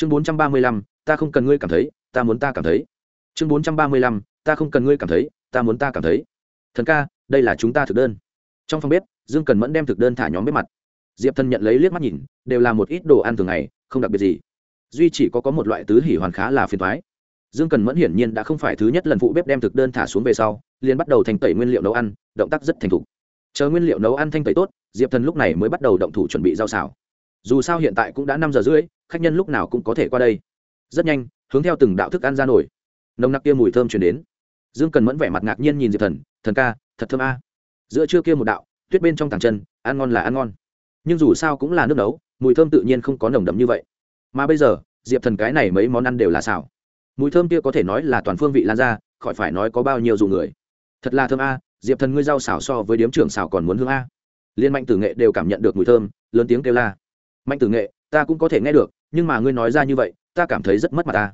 chương bốn trăm ba mươi lăm, ta không cần ngươi cảm thấy, ta muốn ta cảm thấy. Chương bốn trăm ba mươi lăm, ta không cần ngươi cảm thấy, ta muốn ta cảm thấy. Thần ca, đây là chúng ta thực đơn. Trong phòng bếp, dương cần mẫn đem thực đơn thả nhóm bếp mặt. Diệp thần nhận lấy liếc mắt nhìn, đều là một ít đồ ăn thường ngày, không đặc biệt gì. Duy chỉ có có một loại tứ hỉ hoàn khá là phiền thoái dương cần mẫn hiển nhiên đã không phải thứ nhất lần phụ bếp đem thực đơn thả xuống về sau, liền bắt đầu thành tẩy nguyên liệu nấu ăn, động tác rất thành thục. Chờ nguyên liệu nấu ăn thanh tẩy tốt, diệp thần lúc này mới bắt đầu động thủ chuẩn bị rau xào. Dù sao hiện tại cũng đã năm giờ rưỡi khách nhân lúc nào cũng có thể qua đây. Rất nhanh, hướng theo từng đạo thức ăn ra nổi. Nồng nặc kia mùi thơm chuyển đến. Dương cần mẫn vẻ mặt ngạc nhiên nhìn diệp thần thần ca, thật thơm a. Giữa trưa kia một đạo, tuyết bên trong tàng chân, ăn ngon là ăn ngon. Nhưng dù sao cũng là nước nấu, mùi thơm tự nhiên không có nồng đậm như vậy. Mà bây giờ, diệp thần cái này mấy món ăn đều là xào. Mùi thơm kia có thể nói là toàn phương vị lan ra, khỏi phải nói có bao nhiêu dù người. Thật là thơm a, diệp thần ngươi rau xào so với điếm trưởng xào còn muốn hương a. Liên mạnh tử nghệ đều cảm nhận được mùi thơm, lớn tiếng kêu la. Mạnh tử nghệ ta cũng có thể nghe được, nhưng mà ngươi nói ra như vậy, ta cảm thấy rất mất mặt ta.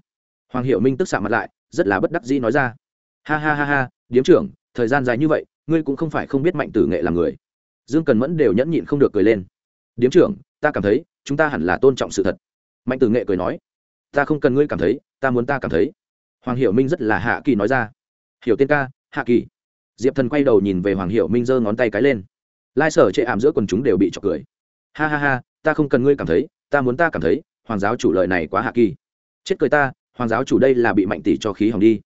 Hoàng hiệu minh tức xạ mặt lại, rất là bất đắc dĩ nói ra. Ha ha ha ha, điếm trưởng, thời gian dài như vậy, ngươi cũng không phải không biết mạnh tử nghệ là người. Dương cần mẫn đều nhẫn nhịn không được cười lên. Điếm trưởng, ta cảm thấy, chúng ta hẳn là tôn trọng sự thật. Mạnh tử nghệ cười nói. Ta không cần ngươi cảm thấy, ta muốn ta cảm thấy. Hoàng hiểu minh rất là hạ kỳ nói ra. Hiểu tên ca, hạ kỳ. Diệp thần quay đầu nhìn về hoàng hiểu minh giơ ngón tay cái lên. Lai sở chệ ảm giữa quần chúng đều bị chọc cười. Ha ha ha ta không cần ngươi cảm thấy, ta muốn ta cảm thấy, hoàng giáo chủ lợi này quá hạ kỳ. Chết cười ta, hoàng giáo chủ đây là bị mạnh tỷ cho khí hỏng đi.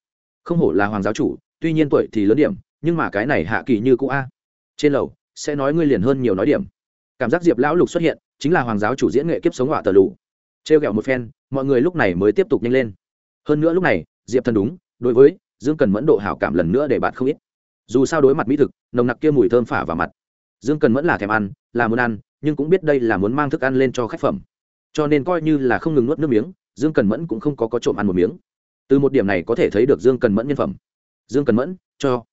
Không hổ là hoàng giáo chủ, tuy nhiên tuổi thì lớn điểm, nhưng mà cái này hạ kỳ như cũ a. Trên lầu, sẽ nói ngươi liền hơn nhiều nói điểm. Cảm giác diệp lão lục xuất hiện, chính là hoàng giáo chủ diễn nghệ kiếp sống họa tờ lù. Trêu ghẹo một phen, mọi người lúc này mới tiếp tục nhanh lên. Hơn nữa lúc này, diệp thần đúng, đối với dương cần mẫn độ hảo cảm lần nữa để bạn không ít. Dù sao đối mặt mỹ thực, nồng nặc kia mùi thơm phả vào mặt. Dương cần mẫn là thèm ăn, là muốn ăn nhưng cũng biết đây là muốn mang thức ăn lên cho khách phẩm. Cho nên coi như là không ngừng nuốt nước miếng, dương cần mẫn cũng không có có trộm ăn một miếng. Từ một điểm này có thể thấy được dương cần mẫn nhân phẩm. Dương cần mẫn, cho.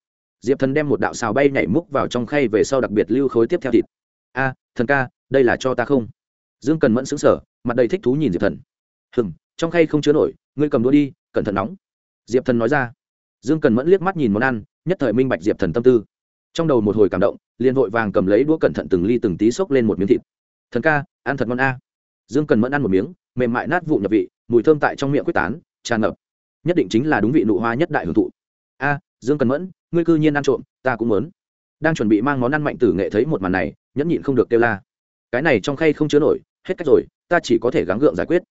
Diệp thần đem một đạo xào bay nhảy múc vào trong khay về sau đặc biệt lưu khối tiếp theo thịt. A, thần ca, đây là cho ta không? Dương cần mẫn xứng sở mặt đầy thích thú nhìn diệp thần. Hừng trong khay không chứa nổi, ngươi cầm đũa đi, cẩn thận nóng. Diệp thần nói ra. Dương cần mẫn liếc mắt nhìn món ăn, nhất thời minh bạch diệp thần tâm tư trong đầu một hồi cảm động, liền vội vàng cầm lấy đũa cẩn thận từng ly từng tí xốc lên một miếng thịt. Thần ca, ăn thật ngon a. Dương cần mẫn ăn một miếng, mềm mại nát vụ nhập vị, mùi thơm tại trong miệng quyết tán, tràn ngập. Nhất định chính là đúng vị nụ hoa nhất đại hưởng thụ. A, dương cần mẫn, ngươi cư nhiên ăn trộm, ta cũng muốn. Đang chuẩn bị mang món ăn mạnh tử nghệ thấy một màn này, nhẫn nhịn không được kêu la. Cái này trong khay không chứa nổi, hết cách rồi, ta chỉ có thể gắng gượng giải quyết.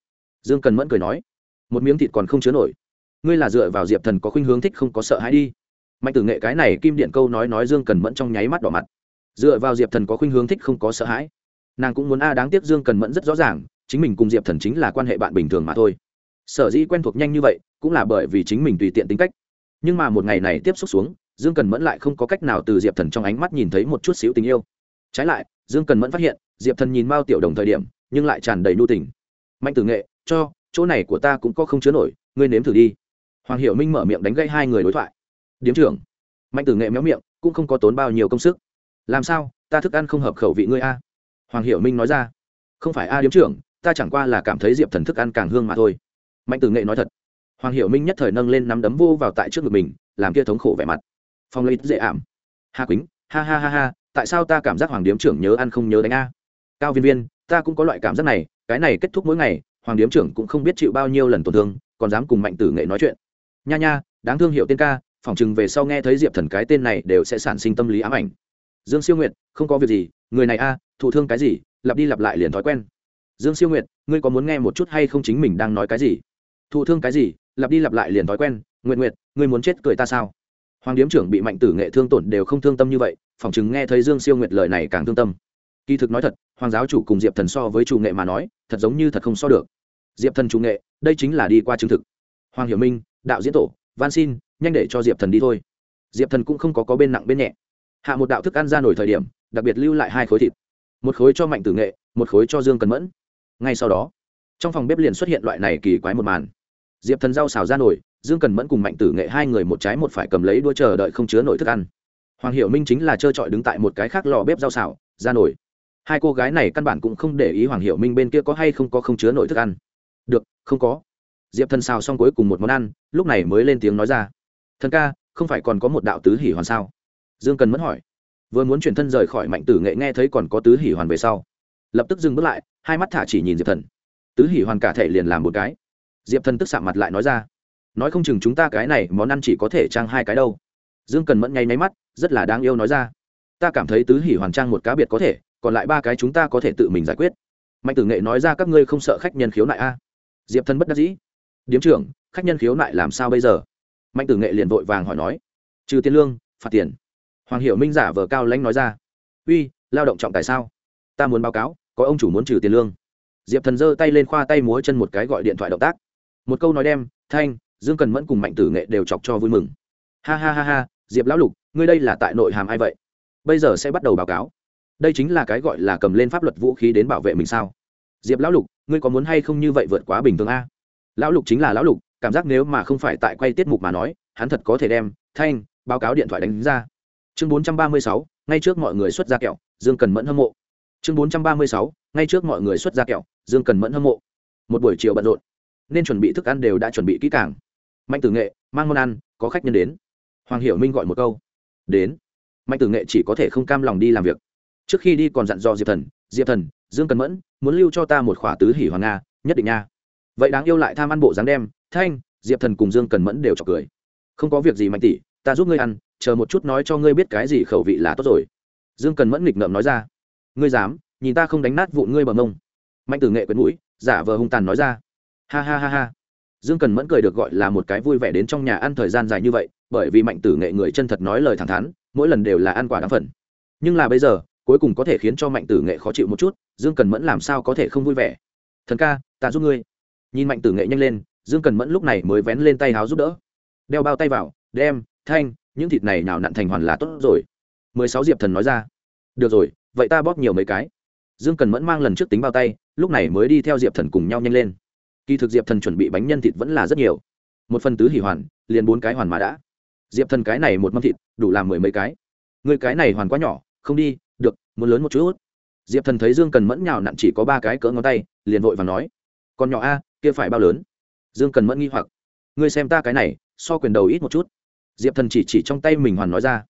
Dương cần mẫn cười nói. Một miếng thịt còn không chứa nổi. Ngươi là dựa vào diệp thần có khuynh hướng thích không có sợ hãi đi mạnh tử nghệ cái này kim điện câu nói nói dương cần mẫn trong nháy mắt đỏ mặt. Dựa vào diệp thần có khuynh hướng thích không có sợ hãi. Nàng cũng muốn a, đáng tiếc dương cần mẫn rất rõ ràng, chính mình cùng diệp thần chính là quan hệ bạn bình thường mà thôi. Sở dĩ quen thuộc nhanh như vậy, cũng là bởi vì chính mình tùy tiện tính cách. Nhưng mà một ngày này tiếp xúc xuống, dương cần mẫn lại không có cách nào từ diệp thần trong ánh mắt nhìn thấy một chút xíu tình yêu. Trái lại, dương cần mẫn phát hiện, diệp thần nhìn mao tiểu đồng thời điểm, nhưng lại tràn đầy nu tình. Mạnh tử nghệ, cho, chỗ này của ta cũng có không chứa nổi, ngươi nếm thử đi. Hoàng hiệu minh mở miệng đánh gây hai người đối thoại điếm trưởng. Mạnh tử nghệ méo miệng, cũng không có tốn bao nhiêu công sức. Làm sao, ta thức ăn không hợp khẩu vị ngươi a? Hoàng hiệu minh nói ra. Không phải a điếm trưởng, ta chẳng qua là cảm thấy diệp thần thức ăn càng hương mà thôi. Mạnh tử nghệ nói thật. Hoàng hiệu minh nhất thời nâng lên nắm đấm vô vào tại trước ngực mình, làm kia thống khổ vẻ mặt. Phong lấy dễ ảm. Hà quýnh, ha ha ha ha, tại sao ta cảm giác hoàng điếm trưởng nhớ ăn không nhớ đánh a? Cao viên viên, ta cũng có loại cảm giác này, cái này kết thúc mỗi ngày, hoàng điếm trưởng cũng không biết chịu bao nhiêu lần tổn thương, còn dám cùng mạnh tử nghệ nói chuyện. Nha nha, đáng thương hiệu tên ca phỏng chừng về sau nghe thấy diệp thần cái tên này đều sẽ sản sinh tâm lý ám ảnh. Dương siêu nguyệt, không có việc gì, người này a, thụ thương cái gì, lặp đi lặp lại liền thói quen. Dương siêu nguyệt, ngươi có muốn nghe một chút hay không chính mình đang nói cái gì? Thụ thương cái gì, lặp đi lặp lại liền thói quen. Nguyện nguyệt, ngươi muốn chết cười ta sao? Hoàng điếm trưởng bị mạnh tử nghệ thương tổn đều không thương tâm như vậy, phỏng chừng nghe thấy dương siêu nguyệt lời này càng thương tâm. Kỳ thực nói thật, hoàng giáo chủ cùng diệp thần so với chủ nghệ mà nói, thật giống như thật không so được. Diệp thần chủ nghệ, đây chính là đi qua chứng thực. Hoàng hiểu minh, đạo diễn tổ van xin nhanh để cho diệp thần đi thôi. Diệp thần cũng không có có bên nặng bên nhẹ. Hạ một đạo thức ăn ra nổi thời điểm, đặc biệt lưu lại hai khối thịt. Một khối cho mạnh tử nghệ, một khối cho dương cần mẫn. Ngay sau đó, trong phòng bếp liền xuất hiện loại này kỳ quái một màn. Diệp thần rau xào ra nổi, dương cần mẫn cùng mạnh tử nghệ hai người một trái một phải cầm lấy đua chờ đợi không chứa nổi thức ăn. Hoàng hiểu minh chính là trơ trọi đứng tại một cái khác lò bếp rau xào, ra nổi. Hai cô gái này căn bản cũng không để ý hoàng hiểu minh bên kia có hay không có không chứa nổi thức ăn. Được, không có. Diệp thần xào xong cuối cùng một món ăn, lúc này mới lên tiếng nói ra thần ca, không phải còn có một đạo tứ hỷ hoàn sao? Dương cần mẫn hỏi. Vừa muốn chuyển thân rời khỏi mạnh tử nghệ nghe thấy còn có tứ hỷ hoàn về sau, lập tức dừng bước lại, hai mắt thả chỉ nhìn diệp thần. Tứ hỉ hoàn cả thể liền làm một cái. Diệp thần tức sạm mặt lại nói ra. Nói không chừng chúng ta cái này món ăn chỉ có thể trang hai cái đâu. Dương cần mẫn nháy máy mắt, rất là đáng yêu nói ra. Ta cảm thấy tứ hỉ hoàn trang một cá biệt có thể, còn lại ba cái chúng ta có thể tự mình giải quyết. Mạnh tử nghệ nói ra các ngươi không sợ khách nhân khiếu nại a. Diệp thần bất đắc dĩ. Điếm trưởng, khách nhân khiếu nại làm sao bây giờ? Mạnh tử nghệ liền vội vàng hỏi nói, trừ tiền lương, phạt tiền? Hoàng hiệu minh giả vờ cao lãnh nói ra, uy, lao động trọng tài sao? Ta muốn báo cáo, có ông chủ muốn trừ tiền lương. Diệp thần giơ tay lên khoa tay múa chân một cái gọi điện thoại động tác. Một câu nói đem, thanh, dương cần mẫn cùng mạnh tử nghệ đều chọc cho vui mừng. Ha ha ha ha, diệp lão lục, ngươi đây là tại nội hàm ai vậy? Bây giờ sẽ bắt đầu báo cáo. Đây chính là cái gọi là cầm lên pháp luật vũ khí đến bảo vệ mình sao? Diệp lão lục, ngươi có muốn hay không như vậy vượt quá bình thường a? Lão lục chính là lão lục cảm giác nếu mà không phải tại quay tiết mục mà nói, hắn thật có thể đem thanh báo cáo điện thoại đánh ra. Chương bốn trăm ba mươi sáu, ngay trước mọi người xuất ra kẹo, dương cần mẫn hâm mộ. Chương bốn trăm ba mươi sáu, ngay trước mọi người xuất ra kẹo, dương cần mẫn hâm mộ. Một buổi chiều bận rộn, nên chuẩn bị thức ăn đều đã chuẩn bị kỹ càng. Mạnh tử nghệ, mang món ăn, có khách nhân đến. Hoàng hiểu minh gọi một câu, đến. Mạnh tử nghệ chỉ có thể không cam lòng đi làm việc. Trước khi đi còn dặn dò diệp thần diệp thần, dương cần mẫn, muốn lưu cho ta một khỏa tứ hỉ hoàng nga, nhất định nha. Vậy đáng yêu lại tham ăn bộ dáng đem thanh, diệp thần cùng dương cần mẫn đều chọc cười. Không có việc gì mạnh tỷ, ta giúp ngươi ăn, chờ một chút nói cho ngươi biết cái gì khẩu vị là tốt rồi. Dương cần mẫn nghịch ngợm nói ra. Ngươi dám, nhìn ta không đánh nát vụn ngươi bằng mông. Mạnh tử nghệ quyến mũi, giả vờ hung tàn nói ra. Ha ha ha ha. Dương cần mẫn cười được gọi là một cái vui vẻ đến trong nhà ăn thời gian dài như vậy, bởi vì mạnh tử nghệ người chân thật nói lời thẳng thắn, mỗi lần đều là ăn quả đáng phần nhưng là bây giờ, cuối cùng có thể khiến cho mạnh tử nghệ khó chịu một chút, dương cần mẫn làm sao có thể không vui vẻ? Thần ca, ta giúp ngươi. Nhìn mạnh tử nghệ nhanh lên dương cần mẫn lúc này mới vén lên tay háo giúp đỡ. Đeo bao tay vào, đem, thanh, những thịt này nào nặn thành hoàn là tốt rồi. Mười sáu diệp thần nói ra. Được rồi, vậy ta bóp nhiều mấy cái. Dương cần mẫn mang lần trước tính bao tay, lúc này mới đi theo diệp thần cùng nhau nhanh lên. Kỳ thực diệp thần chuẩn bị bánh nhân thịt vẫn là rất nhiều. Một phần tứ hỉ hoàn, liền bốn cái hoàn mà đã. Diệp thần cái này một mâm thịt, đủ làm mười mấy cái. Người cái này hoàn quá nhỏ, không đi, được, muốn lớn một chút diệp thần thấy dương cần mẫn nhào nặn chỉ có ba cái cỡ ngón tay, liền vội và nói còn nhỏ a, kia phải bao lớn? Dương cần mẫn nghi hoặc. Ngươi xem ta cái này, so quyền đầu ít một chút. Diệp thần chỉ chỉ trong tay mình hoàn nói ra.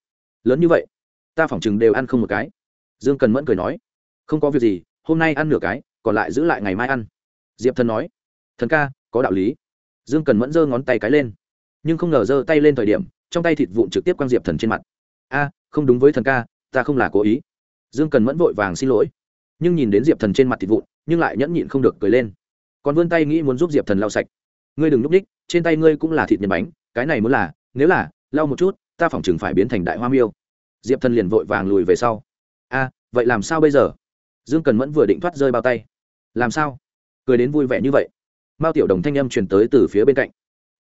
Lớn như vậy, ta phỏng chừng đều ăn không một cái. Dương cần mẫn cười nói. Không có việc gì, hôm nay ăn nửa cái, còn lại giữ lại ngày mai ăn. Diệp thần nói. Thần ca, có đạo lý. Dương cần mẫn giơ ngón tay cái lên. Nhưng không ngờ giơ tay lên thời điểm, trong tay thịt vụn trực tiếp quang diệp thần trên mặt. A, không đúng với thần ca, ta không là cố ý. Dương cần mẫn vội vàng xin lỗi. Nhưng nhìn đến diệp thần trên mặt thịt vụn, nhưng lại nhẫn nhịn không được cười lên. Còn vươn tay nghĩ muốn giúp diệp thần lau sạch ngươi đừng núp đích, trên tay ngươi cũng là thịt nhân bánh cái này muốn là nếu là lau một chút ta phỏng chừng phải biến thành đại hoa miêu. Diệp thần liền vội vàng lùi về sau. A vậy làm sao bây giờ? Dương cần mẫn vừa định thoát rơi bao tay. Làm sao? Cười đến vui vẻ như vậy. Mao tiểu đồng thanh âm truyền tới từ phía bên cạnh.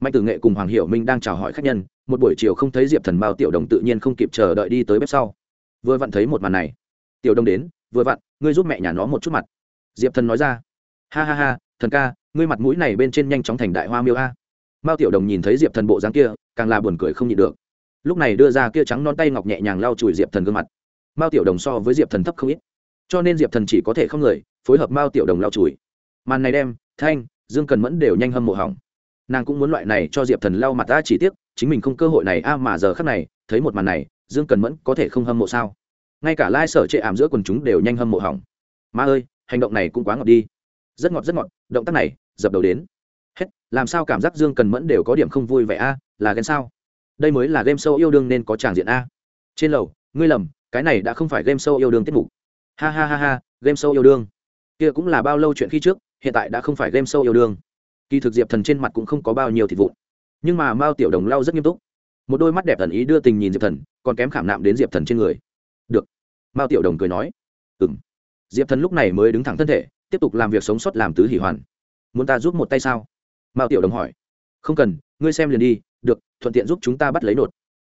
Mạnh tử nghệ cùng hoàng hiểu minh đang chào hỏi khách nhân một buổi chiều không thấy diệp thần mao tiểu đồng tự nhiên không kịp chờ đợi đi tới bếp sau. Vừa vặn thấy một màn này. Tiểu đồng đến vừa vặn ngươi giúp mẹ nhà nó một chút mặt. Diệp thần nói ra. Ha ha ha thần ca ngươi mặt mũi này bên trên nhanh chóng thành đại hoa miêu a. Mao tiểu đồng nhìn thấy diệp thần bộ dáng kia, càng là buồn cười không nhịn được. Lúc này đưa ra kia trắng non tay ngọc nhẹ nhàng lau chùi diệp thần gương mặt. Mao tiểu đồng so với diệp thần thấp không ít. Cho nên diệp thần chỉ có thể không người, phối hợp mao tiểu đồng lau chùi. Màn này đem, thanh, dương cần mẫn đều nhanh hâm mộ hỏng. Nàng cũng muốn loại này cho diệp thần lau mặt ta chỉ tiếc, chính mình không cơ hội này a mà giờ khắc này, thấy một màn này, dương cần mẫn có thể không hâm mộ sao? Ngay cả lai sở chệ ảm giữa quần chúng đều nhanh hâm mộ hỏng. Ma ơi, hành động này cũng quá ngọt đi. Rất ngọt rất ngọt, động tác này dập đầu đến. Hết, làm sao cảm giác dương cần mẫn đều có điểm không vui vẻ a, là ghen sao? Đây mới là game show yêu đương nên có tràng diện a. Trên lầu, ngươi lầm, cái này đã không phải game show yêu đương tiết mục. Ha ha ha ha, game show yêu đương. Kia cũng là bao lâu chuyện khi trước, hiện tại đã không phải game show yêu đương. Kỳ thực diệp thần trên mặt cũng không có bao nhiêu thịt vụn. Nhưng mà mao tiểu đồng lau rất nghiêm túc. Một đôi mắt đẹp thần ý đưa tình nhìn diệp thần, còn kém khảm nạm đến diệp thần trên người. Được. Mao tiểu đồng cười nói. Ừ m diệp thần lúc này mới đứng thẳng thân thể, tiếp tục làm việc sống sót làm tứ hỷ hoàn muốn ta giúp một tay sao? Mao tiểu đồng hỏi. Không cần, ngươi xem liền đi, được, thuận tiện giúp chúng ta bắt lấy nột.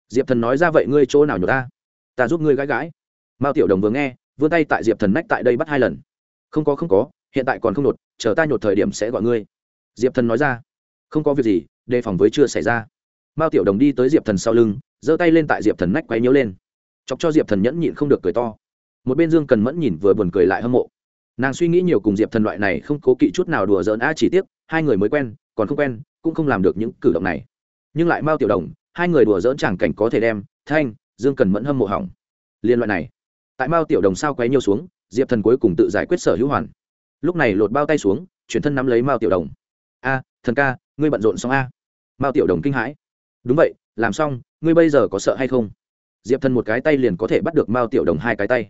Diệp thần nói ra vậy ngươi chỗ nào nhổ ta? Ta giúp ngươi gãi gãi. Mao tiểu đồng vừa nghe, vươn tay tại diệp thần nách tại đây bắt hai lần. Không có không có, hiện tại còn không nột, chờ ta nhột thời điểm sẽ gọi ngươi. Diệp thần nói ra. Không có việc gì, đề phòng với chưa xảy ra. Mao tiểu đồng đi tới diệp thần sau lưng, giơ tay lên tại diệp thần nách quay nhớ lên. Chọc cho diệp thần nhẫn nhịn không được cười to. Một bên dương cần mẫn nhìn vừa buồn cười lại hâm mộ nàng suy nghĩ nhiều cùng diệp thần loại này không cố kỵ chút nào đùa giỡn a chỉ tiếc, hai người mới quen, còn không quen, cũng không làm được những cử động này. Nhưng lại mao tiểu đồng, hai người đùa giỡn chẳng cảnh có thể đem, thanh, dương cần mẫn hâm mộ hỏng. Liên loại này, tại mao tiểu đồng sao quấy nhiều xuống, diệp thần cuối cùng tự giải quyết sở hữu hoàn. Lúc này lột bao tay xuống, chuyển thân nắm lấy mao tiểu đồng. A, thần ca, ngươi bận rộn xong a? Mao tiểu đồng kinh hãi. Đúng vậy, làm xong, ngươi bây giờ có sợ hay không? Diệp thần một cái tay liền có thể bắt được mao tiểu đồng hai cái tay.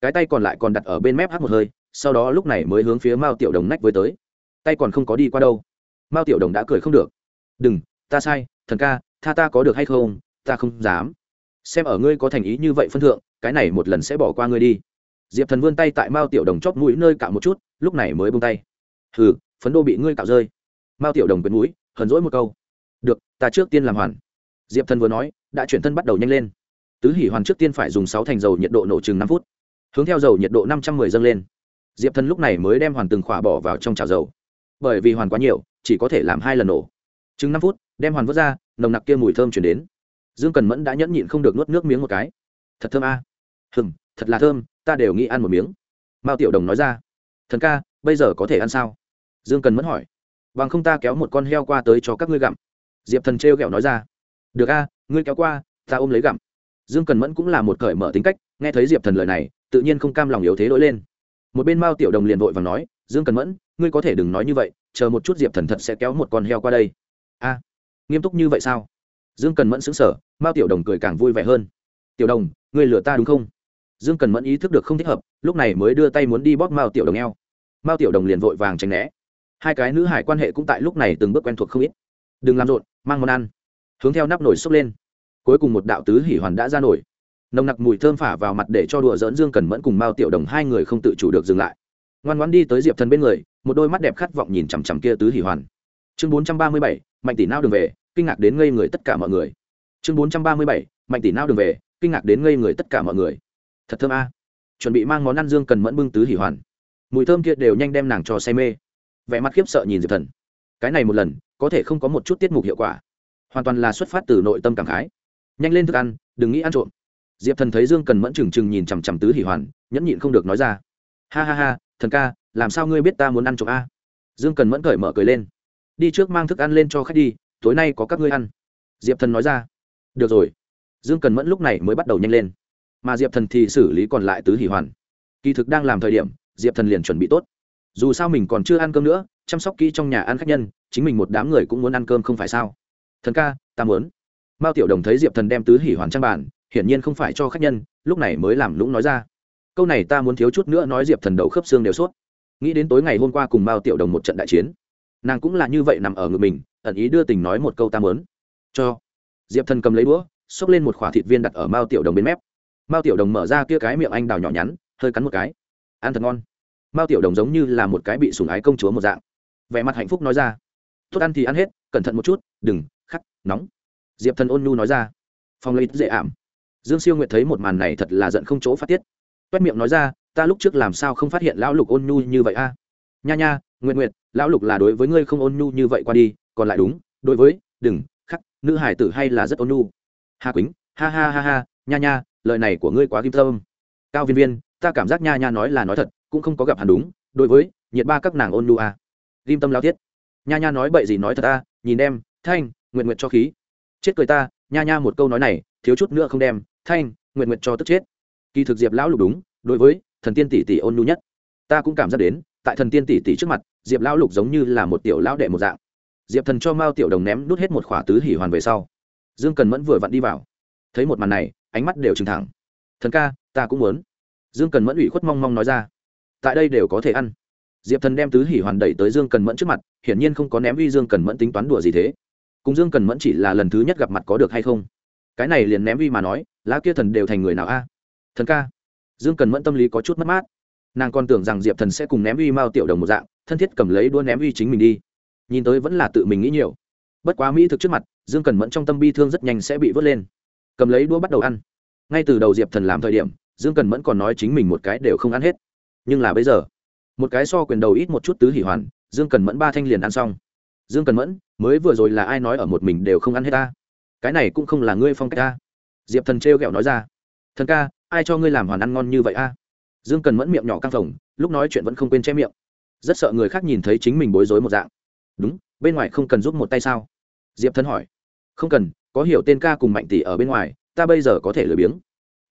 Cái tay còn lại còn đặt ở bên mép hát một hơi sau đó lúc này mới hướng phía mao tiểu đồng nách với tới. Tay còn không có đi qua đâu. Mao tiểu đồng đã cười không được. Đừng, ta sai, thần ca, tha ta có được hay không, ta không dám. Xem ở ngươi có thành ý như vậy phân thượng, cái này một lần sẽ bỏ qua ngươi đi. Diệp thần vươn tay tại mao tiểu đồng chóp mũi nơi cạo một chút, lúc này mới bông tay. Hừ, phấn đô bị ngươi cạo rơi. Mao tiểu đồng quyến mũi, hờn rỗi một câu. Được, ta trước tiên làm hoàn. Diệp thần vừa nói, đã chuyển thân bắt đầu nhanh lên. Tứ hỉ hoàn trước tiên phải dùng sáu thành dầu nhiệt độ nổ chừng năm phút. Hướng theo dầu nhiệt độ năm trăm m ư ơ i dâng lên diệp thần lúc này mới đem hoàn từng khỏa bỏ vào trong chảo dầu. Bởi vì hoàn quá nhiều, chỉ có thể làm hai lần nổ. Chừng năm phút, đem hoàn vớt ra, nồng nặc kia mùi thơm chuyển đến. Dương cần mẫn đã nhẫn nhịn không được nuốt nước miếng một cái. Thật thơm a. À. hừng thật là thơm, ta đều nghĩ ăn một miếng. Mao tiểu đồng nói ra. Thần ca, bây giờ có thể ăn sao? Dương cần mẫn hỏi. Bằng không ta kéo một con heo qua tới cho các ngươi gặm. Diệp thần trêu ghẹo nói ra. Được a, ngươi kéo qua, ta ôm lấy gặm. Dương cần mẫn cũng là một cởi mở tính cách, nghe thấy diệp thần lời này, tự nhiên không cam lòng yếu thế đổi lên một bên mao tiểu đồng liền vội và nói, dương cần mẫn, ngươi có thể đừng nói như vậy, chờ một chút diệp thần thật sẽ kéo một con heo qua đây. A, nghiêm túc như vậy sao? Dương cần mẫn xứng sở mao tiểu đồng cười càng vui vẻ hơn. Tiểu đồng, ngươi lừa ta đúng không? Dương cần mẫn ý thức được không thích hợp, lúc này mới đưa tay muốn đi bóp mao tiểu đồng eo. Mao tiểu đồng liền vội vàng tránh né. Hai cái nữ hải quan hệ cũng tại lúc này từng bước quen thuộc không ít. Đừng làm rộn, mang món ăn. Hướng theo nắp nổi xốc lên. Cuối cùng một đạo tứ hỉ hoàn đã ra nổi nồng nặc mùi thơm phả vào mặt để cho đùa dỡn dương cần mẫn cùng mao tiểu đồng hai người không tự chủ được dừng lại. Ngoan ngoan đi tới diệp thần bên người, một đôi mắt đẹp khát vọng nhìn chằm chằm kia tứ hỉ hoàn. Chương bốn trăm ba mươi bảy, mạnh tỷ nao đường về, kinh ngạc đến ngây người tất cả mọi người. Chương bốn trăm ba mươi bảy, mạnh tỷ nao đường về, kinh ngạc đến ngây người tất cả mọi người. Thật thơm a. Chuẩn bị mang món ăn dương cần mẫn bưng tứ hỉ hoàn. Mùi thơm kia đều nhanh đem nàng cho say mê. Vẻ mặt khiếp sợ nhìn diệp thần. Cái này một lần, có thể không có một chút tiết mục hiệu quả. Hoàn toàn là xuất phát từ nội tâm cảm khái. Nhanh lên thức ăn, đừng nghĩ ăn trộm diệp thần thấy dương cần mẫn trừng trừng nhìn chằm chằm tứ hỉ hoàn, nhẫn nhịn không được nói ra. Ha ha ha, thần ca, làm sao ngươi biết ta muốn ăn trộm a? Dương cần mẫn cởi mở cười lên. Đi trước mang thức ăn lên cho khách đi, tối nay có các ngươi ăn. Diệp thần nói ra. Được rồi. Dương cần mẫn lúc này mới bắt đầu nhanh lên. Mà diệp thần thì xử lý còn lại tứ hỷ hoàn. Kỳ thực đang làm thời điểm, diệp thần liền chuẩn bị tốt. Dù sao mình còn chưa ăn cơm nữa, chăm sóc kỹ trong nhà ăn khách nhân, chính mình một đám người cũng muốn ăn cơm không phải sao? Thần ca, ta muốn. Mao tiểu đồng thấy diệp thần đem tứ hỷ hoàn trang bản hiển nhiên không phải cho khách nhân, lúc này mới làm lũng nói ra. Câu này ta muốn thiếu chút nữa nói diệp thần đầu khớp xương đều suốt nghĩ đến tối ngày hôm qua cùng mao tiểu đồng một trận đại chiến, nàng cũng là như vậy nằm ở ngực mình, ẩn ý đưa tình nói một câu ta mớn cho. Diệp thần cầm lấy đũa, xốc lên một khỏa thịt viên đặt ở mao tiểu đồng bên mép. Mao tiểu đồng mở ra kia cái miệng anh đào nhỏ nhắn, hơi cắn một cái. Ăn thật ngon. Mao tiểu đồng giống như là một cái bị sủng ái công chúa một dạng. Vẻ mặt hạnh phúc nói ra. Tốt ăn thì ăn hết, cẩn thận một chút, đừng, khắc, nóng. Diệp thần ôn nhu nói ra. Phòng lấy dễ ảm dương siêu nguyệt thấy một màn này thật là giận không chỗ phát tiết. Toét miệng nói ra ta lúc trước làm sao không phát hiện lão lục ôn nhu như vậy a? Nha nha nguyện nguyện lão lục là đối với ngươi không ôn nhu như vậy qua đi còn lại đúng đối với đừng khắc nữ hải tử hay là rất ôn nhu. Hà quýnh ha ha ha ha nha nha lời này của ngươi quá kim tâm. Cao viên viên ta cảm giác nha nha nói là nói thật cũng không có gặp hẳn đúng đối với nhiệt ba các nàng ôn nhu à. kim tâm lao thiết nha nha nói bậy gì nói thật ta nhìn em, thanh nguyện nguyện cho khí. Chết cười ta nha nha một câu nói này thiếu chút nữa không đem thanh, nguyện nguyện cho tức chết. Kỳ thực diệp lão lục đúng, đối với thần tiên tỷ tỷ ôn nhu nhất. Ta cũng cảm giác đến, tại thần tiên tỷ tỷ trước mặt, diệp lão lục giống như là một tiểu lão đệ một dạng. Diệp thần cho mao tiểu đồng ném đút hết một khỏa tứ hỉ hoàn về sau. Dương cần mẫn vừa vặn đi vào. Thấy một màn này, ánh mắt đều trừng thẳng. Thần ca, ta cũng muốn. Dương cần mẫn ủy khuất mong mong nói ra. Tại đây đều có thể ăn. Diệp thần đem tứ hỉ hoàn đẩy tới dương cần mẫn trước mặt, hiển nhiên không có ném uy dương cần mẫn tính toán đùa gì thế. Cùng dương cần mẫn chỉ là lần thứ nhất gặp mặt có được hay không? Cái này liền ném uy mà nói, lá kia thần đều thành người nào a? Thần ca. Dương cần mẫn tâm lý có chút mất mát. Nàng còn tưởng rằng diệp thần sẽ cùng ném uy mao tiểu đồng một dạng, thân thiết cầm lấy đua ném uy chính mình đi. Nhìn tới vẫn là tự mình nghĩ nhiều. Bất quá mỹ thực trước mặt, dương cần mẫn trong tâm bi thương rất nhanh sẽ bị vớt lên. Cầm lấy đũa bắt đầu ăn. Ngay từ đầu diệp thần làm thời điểm, dương cần mẫn còn nói chính mình một cái đều không ăn hết. Nhưng là bây giờ, một cái so quyền đầu ít một chút tứ hỉ hoàn, dương cần mẫn ba thanh liền ăn xong. Dương cần mẫn, mới vừa rồi là ai nói ở một mình đều không ăn hết ta? Cái này cũng không là ngươi phong cách ta. Diệp thần trêu ghẹo nói ra. Thần ca, ai cho ngươi làm hoàn ăn ngon như vậy a? Dương cần mẫn miệng nhỏ căng phồng, lúc nói chuyện vẫn không quên che miệng. Rất sợ người khác nhìn thấy chính mình bối rối một dạng. Đúng, bên ngoài không cần giúp một tay sao? Diệp thần hỏi. Không cần, có hiểu tên ca cùng mạnh tỷ ở bên ngoài, ta bây giờ có thể lười biếng.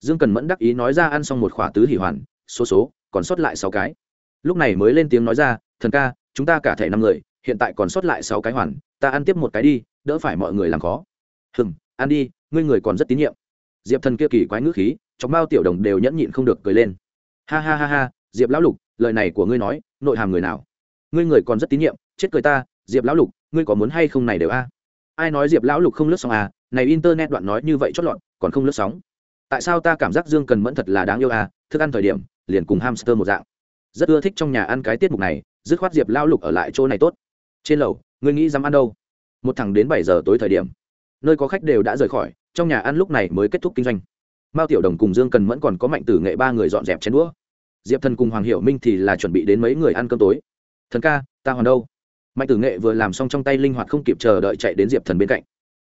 Dương cần mẫn đắc ý nói ra ăn xong một khỏa tứ hỉ hoàn, số số, còn sót lại sáu cái. Lúc này mới lên tiếng nói ra, thần ca, chúng ta cả thể năm người, hiện tại còn sót lại sáu cái hoàn, ta ăn tiếp một cái đi, đỡ phải mọi người làm khó hừm, ăn đi, ngươi người còn rất tín nhiệm. Diệp thần kia kỳ quái ngữ khí, chọc bao tiểu đồng đều nhẫn nhịn không được cười lên. Ha ha ha ha, diệp lão lục, lời này của ngươi nói, nội hàm người nào? Ngươi người còn rất tín nhiệm, chết cười ta, diệp lão lục, ngươi có muốn hay không này đều a? Ai nói diệp lão lục không lướt sóng à? Này internet đoạn nói như vậy chót lọt, còn không lướt sóng. Tại sao ta cảm giác dương cần mẫn thật là đáng yêu à? Thức ăn thời điểm, liền cùng hamster một dạng. Rất ưa thích trong nhà ăn cái tiết mục này, dứt khoát diệp lão lục ở lại chỗ này tốt. Trên lầu, ngươi nghĩ dám ăn đâu? Một thằng đến bảy giờ tối thời điểm nơi có khách đều đã rời khỏi, trong nhà ăn lúc này mới kết thúc kinh doanh. Mao tiểu đồng cùng dương cần mẫn còn có mạnh tử nghệ ba người dọn dẹp chén đũa. Diệp thần cùng hoàng hiệu minh thì là chuẩn bị đến mấy người ăn cơm tối. Thần ca, ta hoàn đâu? Mạnh tử nghệ vừa làm xong trong tay linh hoạt không kịp chờ đợi chạy đến diệp thần bên cạnh.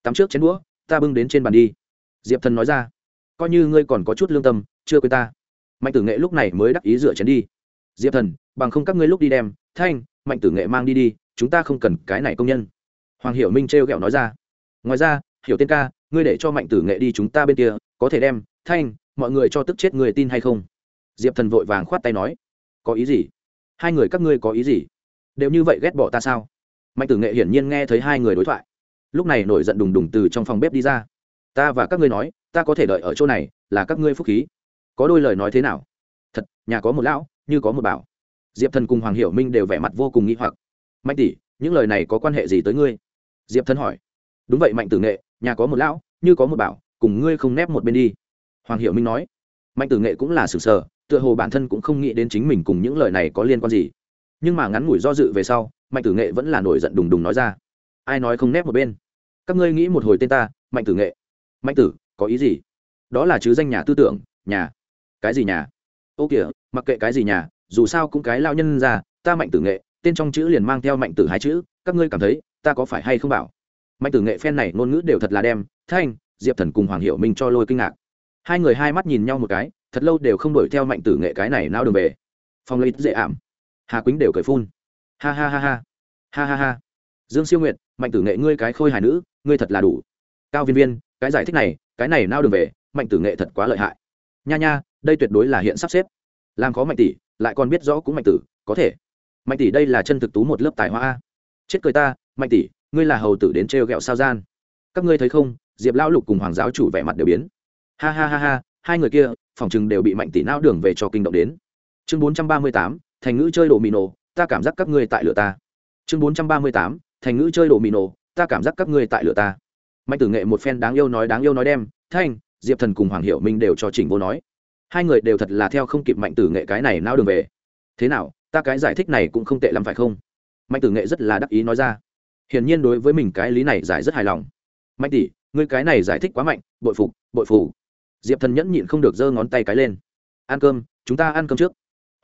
Tắm trước chén đũa, ta bưng đến trên bàn đi. Diệp thần nói ra. Coi như ngươi còn có chút lương tâm, chưa quên ta. Mạnh tử nghệ lúc này mới đắc ý rửa chén đi. Diệp thần, bằng không các ngươi lúc đi đem, thanh, mạnh tử nghệ mang đi đi, chúng ta không cần cái này công nhân. Hoàng hiểu minh trêu ghẹo nói ra ngoài ra, hiểu tên ca, ngươi để cho mạnh tử nghệ đi chúng ta bên kia, có thể đem, thanh, mọi người cho tức chết người tin hay không? Diệp thần vội vàng khoát tay nói. Có ý gì? Hai người các ngươi có ý gì? Đều như vậy ghét bỏ ta sao? Mạnh tử nghệ hiển nhiên nghe thấy hai người đối thoại. Lúc này nổi giận đùng đùng từ trong phòng bếp đi ra. Ta và các ngươi nói, ta có thể đợi ở chỗ này, là các ngươi phúc khí. Có đôi lời nói thế nào? Thật, nhà có một lão, như có một bảo. Diệp thần cùng hoàng hiểu minh đều vẻ mặt vô cùng nghĩ hoặc. Mạnh tỷ, những lời này có quan hệ gì tới ngươi? Diệp thần hỏi đúng vậy mạnh tử nghệ, nhà có một lão, như có một bảo, cùng ngươi không nép một bên đi. Hoàng hiệu minh nói. Mạnh tử nghệ cũng là sừng sờ, tựa hồ bản thân cũng không nghĩ đến chính mình cùng những lời này có liên quan gì. Nhưng mà ngắn ngủi do dự về sau, mạnh tử nghệ vẫn là nổi giận đùng đùng nói ra. Ai nói không nép một bên? Các ngươi nghĩ một hồi tên ta, mạnh tử nghệ. Mạnh tử, có ý gì? Đó là chứ danh nhà tư tưởng, nhà. Cái gì nhà? Ô kìa, mặc kệ cái gì nhà, dù sao cũng cái lao nhân ra, ta mạnh tử nghệ, tên trong chữ liền mang theo mạnh tử hai chữ, các ngươi cảm thấy, ta có phải hay không bảo? Mạnh tử nghệ phen này ngôn ngữ đều thật là đem, thanh, diệp thần cùng hoàng hiệu minh cho lôi kinh ngạc. Hai người hai mắt nhìn nhau một cái, thật lâu đều không đuổi theo mạnh tử nghệ cái này nao đường về. Phong lấy dễ ảm. Hà quýnh đều cười phun. Ha ha ha ha. Ha ha ha. Dương siêu nguyện mạnh tử nghệ ngươi cái khôi hài nữ, ngươi thật là đủ. Cao viên viên, cái giải thích này, cái này nao đường về, mạnh tử nghệ thật quá lợi hại. Nha nha, đây tuyệt đối là hiện sắp xếp. Làm khó mạnh tỷ, lại còn biết rõ cũng mạnh tử, có thể. Mạnh tỷ đây là chân thực tú một lớp tài hoa chết cười ta, mạnh tỷ ngươi là hầu tử đến trêu ghẹo sao gian? Các ngươi thấy không, diệp lão lục cùng hoàng giáo chủ vẻ mặt đều biến. Ha ha ha ha, hai người kia, phòng chừng đều bị mạnh tỷ não đường về cho kinh động đến. Chương bốn trăm ba mươi tám, thành ngữ chơi đồ mì nổ, ta cảm giác các ngươi tại lửa ta. Chương bốn trăm ba mươi tám, thành ngữ chơi đồ mì nổ, ta cảm giác các ngươi tại lửa ta. Mạnh tử nghệ một phen đáng yêu nói đáng yêu nói đem, thanh, diệp thần cùng hoàng hiệu minh đều cho trình vô nói. Hai người đều thật là theo không kịp mạnh tử nghệ cái này não đường về. Thế nào, ta cái giải thích này cũng không tệ lắm phải không? Mạnh tử nghệ rất là đắc ý nói ra hiển nhiên đối với mình cái lý này giải rất hài lòng. Mạnh tỷ, ngươi cái này giải thích quá mạnh, bội phục, bội phủ diệp thần nhẫn nhịn không được giơ ngón tay cái lên. Ăn cơm, chúng ta ăn cơm trước.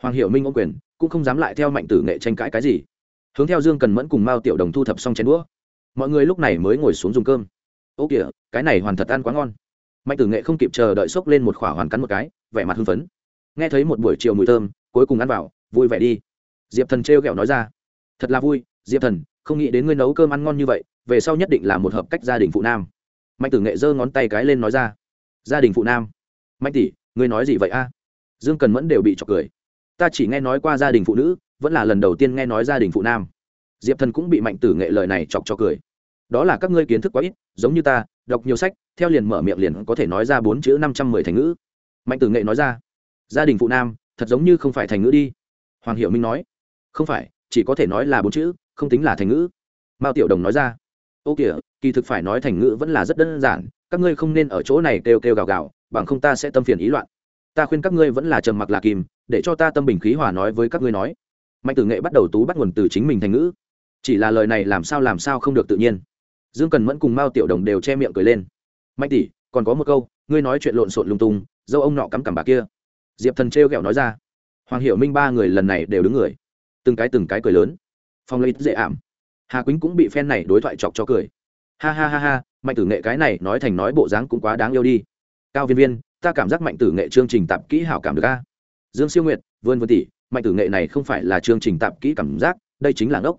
Hoàng hiệu minh ô quyền, cũng không dám lại theo mạnh tử nghệ tranh cãi cái gì. Hướng theo dương cần mẫn cùng mao tiểu đồng thu thập xong chén đũa. Mọi người lúc này mới ngồi xuống dùng cơm. Ô kìa, cái này hoàn thật ăn quá ngon. Mạnh tử nghệ không kịp chờ đợi xốc lên một khỏa hoàn cắn một cái, vẻ mặt hưng phấn. Nghe thấy một buổi chiều mùi thơm, cuối cùng ăn vào, vui vẻ đi. Diệp thần trêu ghẹo nói ra. Thật là vui, diệp thần không nghĩ đến ngươi nấu cơm ăn ngon như vậy, về sau nhất định là một hợp cách gia đình phụ nam. Mạnh tử nghệ giơ ngón tay cái lên nói ra. Gia đình phụ nam. Mạnh tỷ, ngươi nói gì vậy a? Dương cần mẫn đều bị chọc cười. Ta chỉ nghe nói qua gia đình phụ nữ, vẫn là lần đầu tiên nghe nói gia đình phụ nam. Diệp thần cũng bị mạnh tử nghệ lời này chọc cho cười. Đó là các ngươi kiến thức quá ít, giống như ta, đọc nhiều sách, theo liền mở miệng liền có thể nói ra bốn chữ năm trăm mười thành ngữ. Mạnh tử nghệ nói ra. Gia đình phụ nam, thật giống như không phải thành ngữ đi. Hoàng hiệu minh nói. Không phải, chỉ có thể nói là bốn chữ không tính là thành ngữ. Mao tiểu đồng nói ra, ô kìa, kỳ thực phải nói thành ngữ vẫn là rất đơn giản, các ngươi không nên ở chỗ này kêu kêu gào gào, bằng không ta sẽ tâm phiền ý loạn. Ta khuyên các ngươi vẫn là trầm mặc là kìm, để cho ta tâm bình khí hòa nói với các ngươi nói. Mạnh tử nghệ bắt đầu tú bắt nguồn từ chính mình thành ngữ. Chỉ là lời này làm sao làm sao không được tự nhiên. Dương cần mẫn cùng mao tiểu đồng đều che miệng cười lên. Mạnh tỷ, còn có một câu, ngươi nói chuyện lộn xộn lung tung, dâu ông nọ cắm cằm bà kia. Diệp thần trêu ghẹo nói ra. Hoàng hiệu minh ba người lần này đều đứng người. Từng cái từng cái cười lớn phong lấy dễ ảm. Hà quýnh cũng bị phen này đối thoại chọc cho cười. Ha ha ha ha, mạnh tử nghệ cái này nói thành nói bộ dáng cũng quá đáng yêu đi. Cao viên viên, ta cảm giác mạnh tử nghệ chương trình tạp kỹ hảo cảm được a. Dương siêu nguyệt vươn vươn tỷ, mạnh tử nghệ này không phải là chương trình tạp kỹ cảm giác, đây chính là ngốc.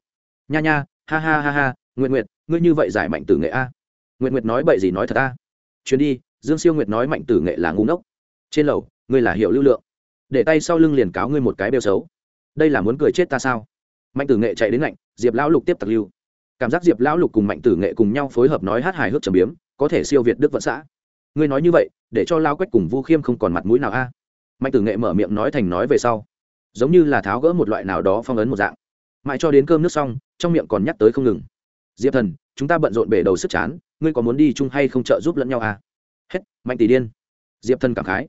Nha nha, ha ha ha ha nguyện nguyệt, ngươi như vậy giải mạnh tử nghệ a. Nguyện nguyệt nói bậy gì nói thật a. Chuyến đi, dương siêu nguyệt nói mạnh tử nghệ là ngu ngốc. Trên lầu, ngươi là hiệu lưu lượng. Để tay sau lưng liền cáo ngươi một cái bêu xấu. Đây là muốn cười chết ta sao? Mạnh tử nghệ chạy đến lạnh, diệp lão lục tiếp tặc lưu. Cảm giác diệp lão lục cùng mạnh tử nghệ cùng nhau phối hợp nói hát hài hước trầm biếm, có thể siêu việt đức vận xã. Ngươi nói như vậy, để cho lao quách cùng vu khiêm không còn mặt mũi nào a? Mạnh tử nghệ mở miệng nói thành nói về sau. Giống như là tháo gỡ một loại nào đó phong ấn một dạng. Mãi cho đến cơm nước xong, trong miệng còn nhắc tới không ngừng. Diệp thần, chúng ta bận rộn bể đầu sức chán, ngươi có muốn đi chung hay không trợ giúp lẫn nhau à hết, mạnh tỷ điên. Diệp thần cảm khái.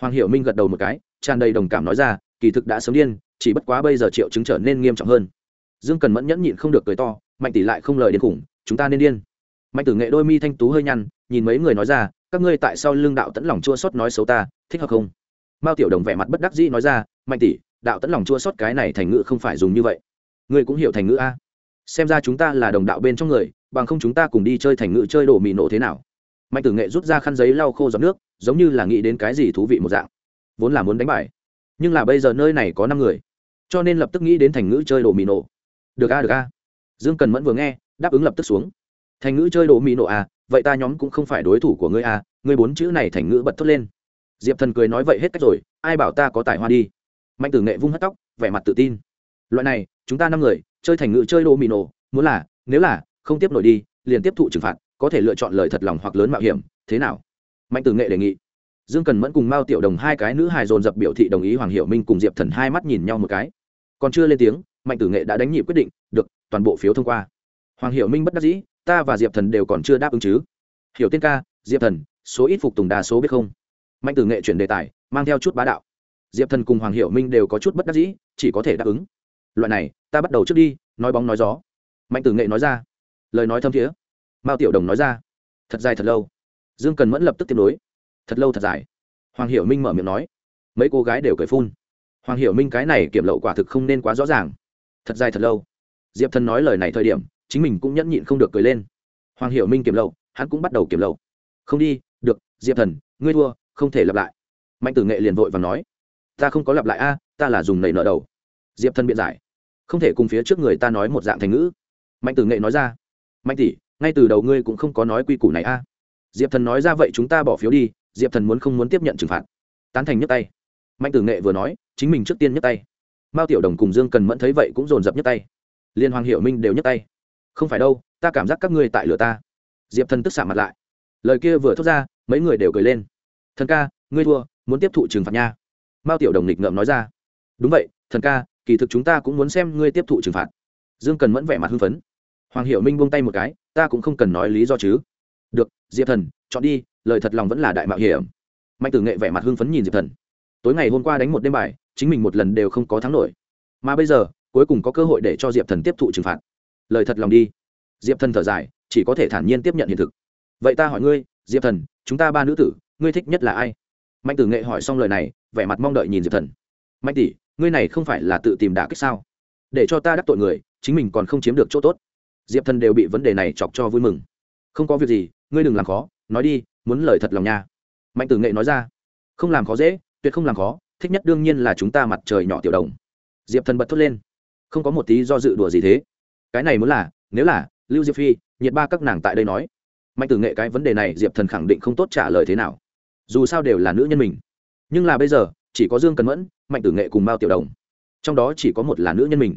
Hoàng hiệu minh gật đầu một cái, tràn đầy đồng cảm nói ra, kỳ thực đã sớm điên chỉ bất quá bây giờ triệu chứng trở nên nghiêm trọng hơn. Dương cần mẫn nhẫn nhịn không được cười to, mạnh tỷ lại không lời đến khủng, chúng ta nên điên. Mạnh tử nghệ đôi mi thanh tú hơi nhăn, nhìn mấy người nói ra, các ngươi tại sao lương đạo tẫn lòng chua xót nói xấu ta, thích hợp không? Mao tiểu đồng vẻ mặt bất đắc dĩ nói ra, mạnh tỷ, đạo tẫn lòng chua xót cái này thành ngữ không phải dùng như vậy. Ngươi cũng hiểu thành ngữ a. Xem ra chúng ta là đồng đạo bên trong người, bằng không chúng ta cùng đi chơi thành ngữ chơi đổ mì nổ thế nào? Mạnh tử nghệ rút ra khăn giấy lau khô giọt nước, giống như là nghĩ đến cái gì thú vị một dạng. Vốn là muốn đánh bài nhưng là bây giờ nơi này có năm người cho nên lập tức nghĩ đến thành ngữ chơi đồ mì nổ. Được a được a. Dương cần mẫn vừa nghe, đáp ứng lập tức xuống. Thành ngữ chơi đồ mì nổ à vậy ta nhóm cũng không phải đối thủ của ngươi à ngươi bốn chữ này thành ngữ bật thốt lên. Diệp thần cười nói vậy hết cách rồi, ai bảo ta có tài hoa đi. Mạnh tử nghệ vung hất tóc, vẻ mặt tự tin. Loại này, chúng ta năm người, chơi thành ngữ chơi đồ mì nổ, muốn là, nếu là, không tiếp nổi đi, liền tiếp thụ trừng phạt, có thể lựa chọn lời thật lòng hoặc lớn mạo hiểm, thế nào? Mạnh tử nghệ đề nghị. Dương cần mẫn cùng mao tiểu đồng hai cái nữ hài dồn dập biểu thị đồng ý hoàng hiệu minh cùng diệp thần hai mắt nhìn nhau một cái còn chưa lên tiếng, mạnh tử nghệ đã đánh nhịp quyết định, được, toàn bộ phiếu thông qua. Hoàng hiệu minh bất đắc dĩ, ta và diệp thần đều còn chưa đáp ứng chứ? Hiểu tiên ca, diệp thần, số ít phục tùng đa số biết không? Mạnh tử nghệ chuyển đề tài, mang theo chút bá đạo. Diệp thần cùng hoàng hiệu minh đều có chút bất đắc dĩ, chỉ có thể đáp ứng. Loại này, ta bắt đầu trước đi, nói bóng nói gió. Mạnh tử nghệ nói ra. Lời nói thâm thiế. Mao tiểu đồng nói ra. Thật dài thật lâu. Dương cần mẫn lập tức tiếp nối. Thật lâu thật dài. Hoàng hiểu minh mở miệng nói. Mấy cô gái đều cười phun hoàng hiểu minh cái này kiểm lậu quả thực không nên quá rõ ràng. Thật dài thật lâu. Diệp thần nói lời này thời điểm, chính mình cũng nhẫn nhịn không được cười lên. Hoàng hiểu minh kiểm lậu, hắn cũng bắt đầu kiểm lậu. Không đi, được, diệp thần, ngươi thua, không thể lặp lại. Mạnh tử nghệ liền vội và nói, ta không có lặp lại a, ta là dùng nảy nở đầu. Diệp thần biện giải. Không thể cùng phía trước người ta nói một dạng thành ngữ. Mạnh tử nghệ nói ra, mạnh tỷ, ngay từ đầu ngươi cũng không có nói quy củ này a. Diệp thần nói ra, vậy chúng ta bỏ phiếu đi. Diệp thần muốn không muốn tiếp nhận trừng phạt. Tán thành nhấp tay mạnh tử nghệ vừa nói, chính mình trước tiên nhấc tay. Mao tiểu đồng cùng dương cần mẫn thấy vậy cũng dồn dập nhấc tay. Liên hoàng hiệu minh đều nhấc tay. Không phải đâu, ta cảm giác các ngươi tại lửa ta. Diệp thần tức xạ mặt lại. Lời kia vừa thốt ra, mấy người đều cười lên. Thần ca, ngươi thua, muốn tiếp thụ trừng phạt nha. Mao tiểu đồng nghịch ngợm nói ra. Đúng vậy, thần ca, kỳ thực chúng ta cũng muốn xem ngươi tiếp thụ trừng phạt. Dương cần mẫn vẻ mặt hưng phấn. Hoàng hiệu minh buông tay một cái, ta cũng không cần nói lý do chứ. Được, diệp thần, chọn đi, lời thật lòng vẫn là đại mạo hiểm. Mạnh tử nghệ vẻ mặt hưng phấn nhìn diệp thần tối ngày hôm qua đánh một đêm bài, chính mình một lần đều không có thắng nổi. Mà bây giờ, cuối cùng có cơ hội để cho diệp thần tiếp thụ trừng phạt. Lời thật lòng đi. Diệp thần thở dài, chỉ có thể thản nhiên tiếp nhận hiện thực. Vậy ta hỏi ngươi, diệp thần, chúng ta ba nữ tử, ngươi thích nhất là ai? Mạnh tử nghệ hỏi xong lời này, vẻ mặt mong đợi nhìn diệp thần. Mạnh tỷ, ngươi này không phải là tự tìm đả kích sao? Để cho ta đắc tội người, chính mình còn không chiếm được chỗ tốt. Diệp thần đều bị vấn đề này chọc cho vui mừng. Không có việc gì, ngươi đừng làm khó, nói đi, muốn lời thật lòng nha. Mạnh tử nghệ nói ra. Không làm khó dễ tuyệt không làm khó, thích nhất đương nhiên là chúng ta mặt trời nhỏ tiểu đồng. Diệp thần bật thốt lên. Không có một tí do dự đùa gì thế. Cái này muốn là, nếu là, lưu diệp phi, nhiệt ba các nàng tại đây nói. Mạnh tử nghệ cái vấn đề này diệp thần khẳng định không tốt trả lời thế nào. Dù sao đều là nữ nhân mình. Nhưng là bây giờ, chỉ có dương cần mẫn, mạnh tử nghệ cùng mao tiểu đồng. Trong đó chỉ có một là nữ nhân mình.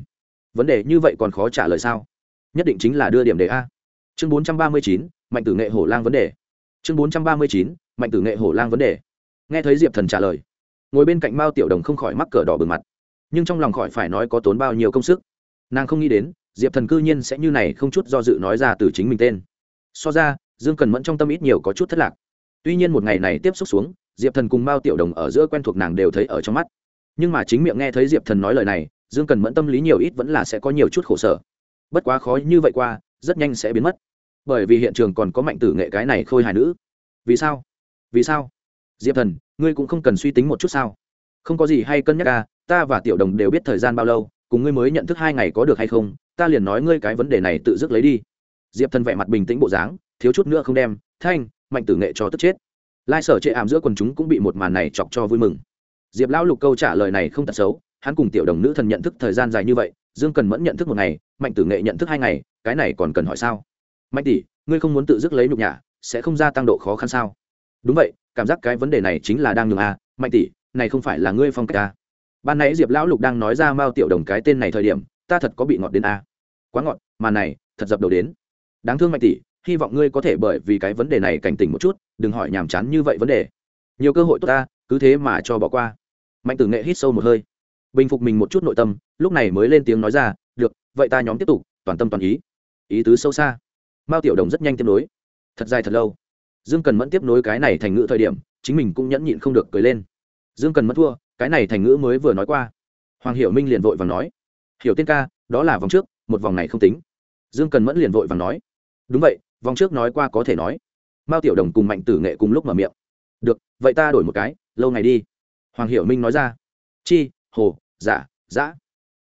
Vấn đề như vậy còn khó trả lời sao? Nhất định chính là đưa điểm đề a. Chương bốn trăm ba mươi chín, mạnh tử nghệ hổ lang vấn đề. Chương bốn trăm ba mươi chín, mạnh tử nghệ hổ lang vấn đề. Nghe thấy diệp thần trả lời ngồi bên cạnh mao tiểu đồng không khỏi mắc cờ đỏ bừng mặt. Nhưng trong lòng khỏi phải nói có tốn bao nhiêu công sức. Nàng không nghĩ đến, diệp thần cư nhiên sẽ như này không chút do dự nói ra từ chính mình tên. So ra, dương cần mẫn trong tâm ít nhiều có chút thất lạc. Tuy nhiên một ngày này tiếp xúc xuống, diệp thần cùng mao tiểu đồng ở giữa quen thuộc nàng đều thấy ở trong mắt. Nhưng mà chính miệng nghe thấy diệp thần nói lời này, dương cần mẫn tâm lý nhiều ít vẫn là sẽ có nhiều chút khổ sở. Bất quá khó như vậy qua, rất nhanh sẽ biến mất. Bởi vì hiện trường còn có mạnh tử nghệ cái này khôi hài nữ. Vì sao? Vì sao? Diệp thần, ngươi cũng không cần suy tính một chút sao? Không có gì hay cân nhắc ca ta và tiểu đồng đều biết thời gian bao lâu, cùng ngươi mới nhận thức hai ngày có được hay không, ta liền nói ngươi cái vấn đề này tự dứt lấy đi. Diệp thần vẻ mặt bình tĩnh bộ dáng, thiếu chút nữa không đem, thanh, mạnh tử nghệ cho tức chết. Lai sở chệ ảm giữa quần chúng cũng bị một màn này chọc cho vui mừng. Diệp lão lục câu trả lời này không tật xấu, hắn cùng tiểu đồng nữ thần nhận thức thời gian dài như vậy, dương cần mẫn nhận thức một ngày, mạnh tử nghệ nhận thức hai ngày, cái này còn cần hỏi sao? Mạnh tỷ, ngươi không muốn tự dứt lấy nhục nhã, sẽ không gia tăng độ khó khăn sao? Đúng vậy cảm giác cái vấn đề này chính là đang nhường a, mạnh tỷ, này không phải là ngươi phong cách a. Ban nãy diệp lão lục đang nói ra mao tiểu đồng cái tên này thời điểm, ta thật có bị ngọt đến a. Quá ngọt, mà này, thật dập đầu đến. Đáng thương mạnh tỷ, hy vọng ngươi có thể bởi vì cái vấn đề này cảnh tỉnh một chút, đừng hỏi nhàm chán như vậy vấn đề. Nhiều cơ hội tốt ta, cứ thế mà cho bỏ qua. Mạnh tử nghệ hít sâu một hơi. Bình phục mình một chút nội tâm, lúc này mới lên tiếng nói ra, được, vậy ta nhóm tiếp tục, toàn tâm toàn ý. Ý tứ sâu xa. Mao tiểu đồng rất nhanh tiếp nối. Thật dài thật lâu dương cần mẫn tiếp nối cái này thành ngữ thời điểm, chính mình cũng nhẫn nhịn không được cười lên. Dương cần mẫn thua, cái này thành ngữ mới vừa nói qua. Hoàng hiểu minh liền vội và nói, hiểu tiên ca, đó là vòng trước, một vòng này không tính. Dương cần mẫn liền vội và nói, đúng vậy, vòng trước nói qua có thể nói. Mao tiểu đồng cùng mạnh tử nghệ cùng lúc mở miệng, được, vậy ta đổi một cái, lâu ngày đi. Hoàng hiểu minh nói ra, chi, hồ dạ, giả giã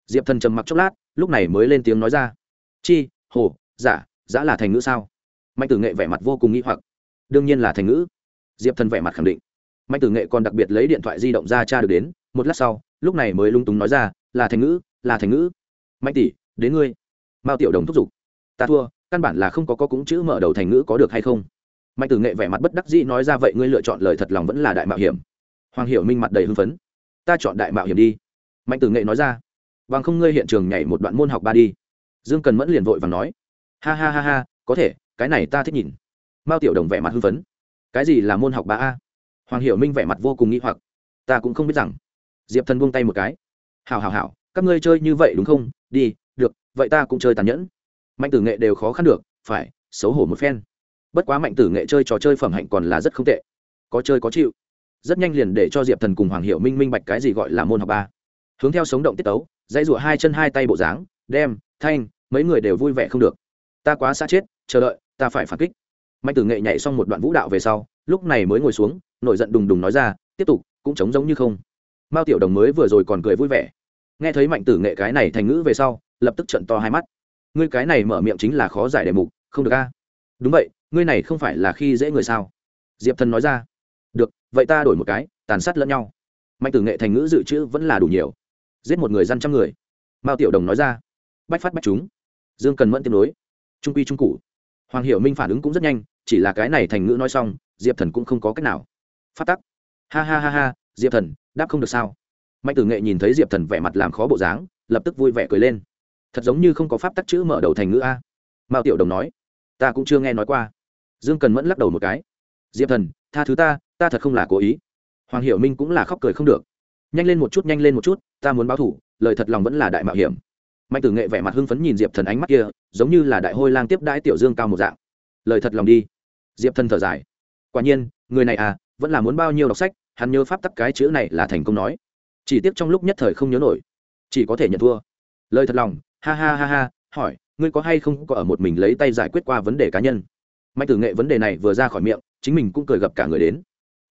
diệp thần trầm mặc chốc lát, lúc này mới lên tiếng nói ra, chi, hồ dạ, giả giã là thành ngữ sao? Mạnh tử nghệ vẻ mặt vô cùng nghĩ hoặc đương nhiên là thành ngữ. Diệp thần vẻ mặt khẳng định. Mạnh tử nghệ còn đặc biệt lấy điện thoại di động ra tra được đến, một lát sau, lúc này mới lung túng nói ra, là thành ngữ, là thành ngữ. Mạnh tỷ, đến ngươi. Mao tiểu đồng thúc giục. Ta thua, căn bản là không có có cũng chữ mở đầu thành ngữ có được hay không? Mạnh tử nghệ vẻ mặt bất đắc dĩ nói ra, vậy ngươi lựa chọn lời thật lòng vẫn là đại mạo hiểm. Hoàng hiểu minh mặt đầy hưng phấn. Ta chọn đại mạo hiểm đi. Mạnh tử nghệ nói ra. Bằng không ngươi hiện trường nhảy một đoạn môn học ba đi. Dương cần mẫn liền vội và nói. Ha ha ha ha, có thể, cái này ta thích nhìn mao tiểu đồng vẻ mặt hưng phấn. Cái gì là môn học ba a? Hoàng hiểu minh vẻ mặt vô cùng nghĩ hoặc. Ta cũng không biết rằng. Diệp thần buông tay một cái. Hào hào hào các ngươi chơi như vậy đúng không? Đi, được, vậy ta cũng chơi tàn nhẫn. Mạnh tử nghệ đều khó khăn được, phải, xấu hổ một phen. Bất quá mạnh tử nghệ chơi trò chơi phẩm hạnh còn là rất không tệ. Có chơi có chịu. Rất nhanh liền để cho diệp thần cùng hoàng hiệu minh minh bạch cái gì gọi là môn học ba. Hướng theo sống động tiết tấu, dãy rụa hai chân hai tay bộ dáng, đem, thanh, mấy người đều vui vẻ không được. Ta quá xa chết, chờ đợi, ta phải phản kích mạnh tử nghệ nhảy xong một đoạn vũ đạo về sau, lúc này mới ngồi xuống, nổi giận đùng đùng nói ra, tiếp tục, cũng trống giống như không. Mao tiểu đồng mới vừa rồi còn cười vui vẻ. Nghe thấy mạnh tử nghệ cái này thành ngữ về sau, lập tức trận to hai mắt. Ngươi cái này mở miệng chính là khó giải đề mục, không được a? Đúng vậy, ngươi này không phải là khi dễ người sao? Diệp thần nói ra. Được, vậy ta đổi một cái, tàn sát lẫn nhau. Mạnh tử nghệ thành ngữ dự trữ vẫn là đủ nhiều. Giết một người dân trăm người. Mao tiểu đồng nói ra. Bách phát bách chúng. Dương cần mẫn tiếp nối. Trung quy trung cụ hoàng hiểu minh phản ứng cũng rất nhanh, chỉ là cái này thành ngữ nói xong, diệp thần cũng không có cách nào. Phát tắc. Ha ha ha ha, diệp thần, đáp không được sao? Mạnh tử nghệ nhìn thấy diệp thần vẻ mặt làm khó bộ dáng, lập tức vui vẻ cười lên. Thật giống như không có pháp tắc chữ mở đầu thành ngữ a. Mao tiểu đồng nói. Ta cũng chưa nghe nói qua. Dương cần mẫn lắc đầu một cái. Diệp thần, tha thứ ta ta thật không là cố ý. Hoàng hiểu minh cũng là khóc cười không được. Nhanh lên một chút, nhanh lên một chút, ta muốn báo thủ, lời thật lòng vẫn là đại mạo hiểm. Mạnh tử nghệ vẻ mặt hưng phấn nhìn diệp thần ánh mắt kia giống như là đại hôi lang tiếp đãi tiểu dương cao một dạng. Lời thật lòng đi. Diệp thần thở dài. Quả nhiên, người này à vẫn là muốn bao nhiêu đọc sách, hắn nhớ pháp tắc cái chữ này là thành công nói. Chỉ tiếc trong lúc nhất thời không nhớ nổi. Chỉ có thể nhận thua. Lời thật lòng, ha ha ha ha, hỏi, ngươi có hay không có ở một mình lấy tay giải quyết qua vấn đề cá nhân? Mạnh tử nghệ vấn đề này vừa ra khỏi miệng, chính mình cũng cười gặp cả người đến.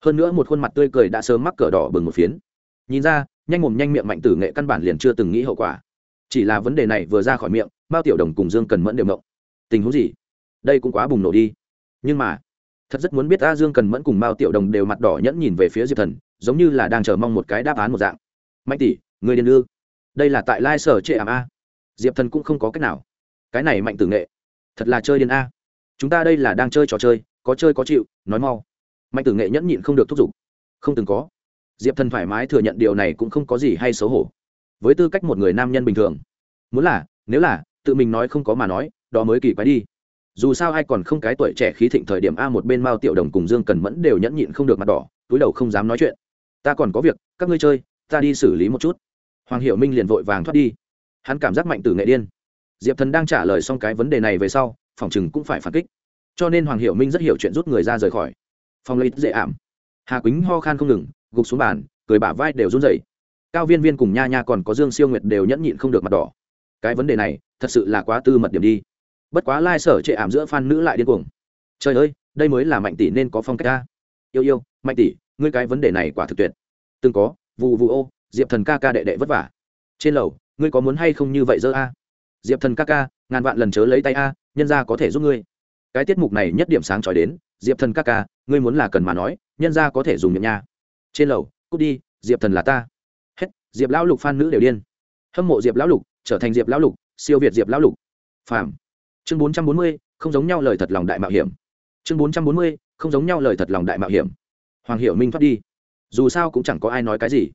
Hơn nữa một khuôn mặt tươi cười đã sớm mắc cờ đỏ bừng một phiến. Nhìn ra, nhanh mồm nhanh miệng mạnh tử nghệ căn bản liền chưa từng nghĩ hậu quả chỉ là vấn đề này vừa ra khỏi miệng, mao tiểu đồng cùng dương cần mẫn đều mộng tình huống gì? Đây cũng quá bùng nổ đi. Nhưng mà, thật rất muốn biết a dương cần mẫn cùng mao tiểu đồng đều mặt đỏ nhẫn nhìn về phía diệp thần, giống như là đang chờ mong một cái đáp án một dạng. Mạnh tỷ, người điên ư? Đây là tại lai sở trệ ảm a. Diệp thần cũng không có cách nào. Cái này mạnh tử nghệ. Thật là chơi điên a. Chúng ta đây là đang chơi trò chơi, có chơi có chịu, nói mau. Mạnh tử nghệ nhẫn nhịn không được thúc giục. Không từng có. Diệp thần thoải mái thừa nhận điều này cũng không có gì hay xấu hổ với tư cách một người nam nhân bình thường. Muốn là, nếu là, tự mình nói không có mà nói, đó mới kỳ quái đi. Dù sao ai còn không cái tuổi trẻ khí thịnh thời điểm a một bên mao tiểu đồng cùng dương cần mẫn đều nhẫn nhịn không được mặt đỏ, túi đầu không dám nói chuyện. Ta còn có việc, các ngươi chơi, ta đi xử lý một chút. Hoàng hiệu minh liền vội vàng thoát đi. Hắn cảm giác mạnh từ nghệ điên. Diệp thần đang trả lời xong cái vấn đề này về sau, phòng chừng cũng phải phản kích. Cho nên hoàng hiệu minh rất hiểu chuyện rút người ra rời khỏi. Phòng lấy dễ ảm. Hà quýnh ho khan không ngừng, gục xuống bàn, cười bả vai đều run rẩy cao viên viên cùng nha nha còn có dương siêu nguyệt đều nhẫn nhịn không được mặt đỏ. Cái vấn đề này, thật sự là quá tư mật điểm đi. Bất quá lai sở trệ ảm giữa phan nữ lại điên cuồng. Trời ơi, đây mới là mạnh tỷ nên có phong cách ta. Yêu yêu, mạnh tỷ, ngươi cái vấn đề này quả thực tuyệt. Từng có vụ vụ ô, diệp thần ca ca đệ đệ vất vả. Trên lầu, ngươi có muốn hay không như vậy dơ a? Diệp thần ca ca, ngàn vạn lần chớ lấy tay a, nhân ra có thể giúp ngươi. Cái tiết mục này nhất điểm sáng trói đến, diệp thần ca ca, ngươi muốn là cần mà nói, nhân ra có thể dùng miệng nha. Trên lầu, cút đi, diệp thần là ta diệp lão lục phan nữ đều điên. Hâm mộ diệp lão lục, trở thành diệp lão lục, siêu việt diệp lão lục. Phàm. Chương bốn trăm bốn mươi, không giống nhau lời thật lòng đại mạo hiểm. Chương bốn trăm bốn mươi, không giống nhau lời thật lòng đại mạo hiểm. Hoàng hiệu minh thoát đi. Dù sao cũng chẳng có ai nói cái gì.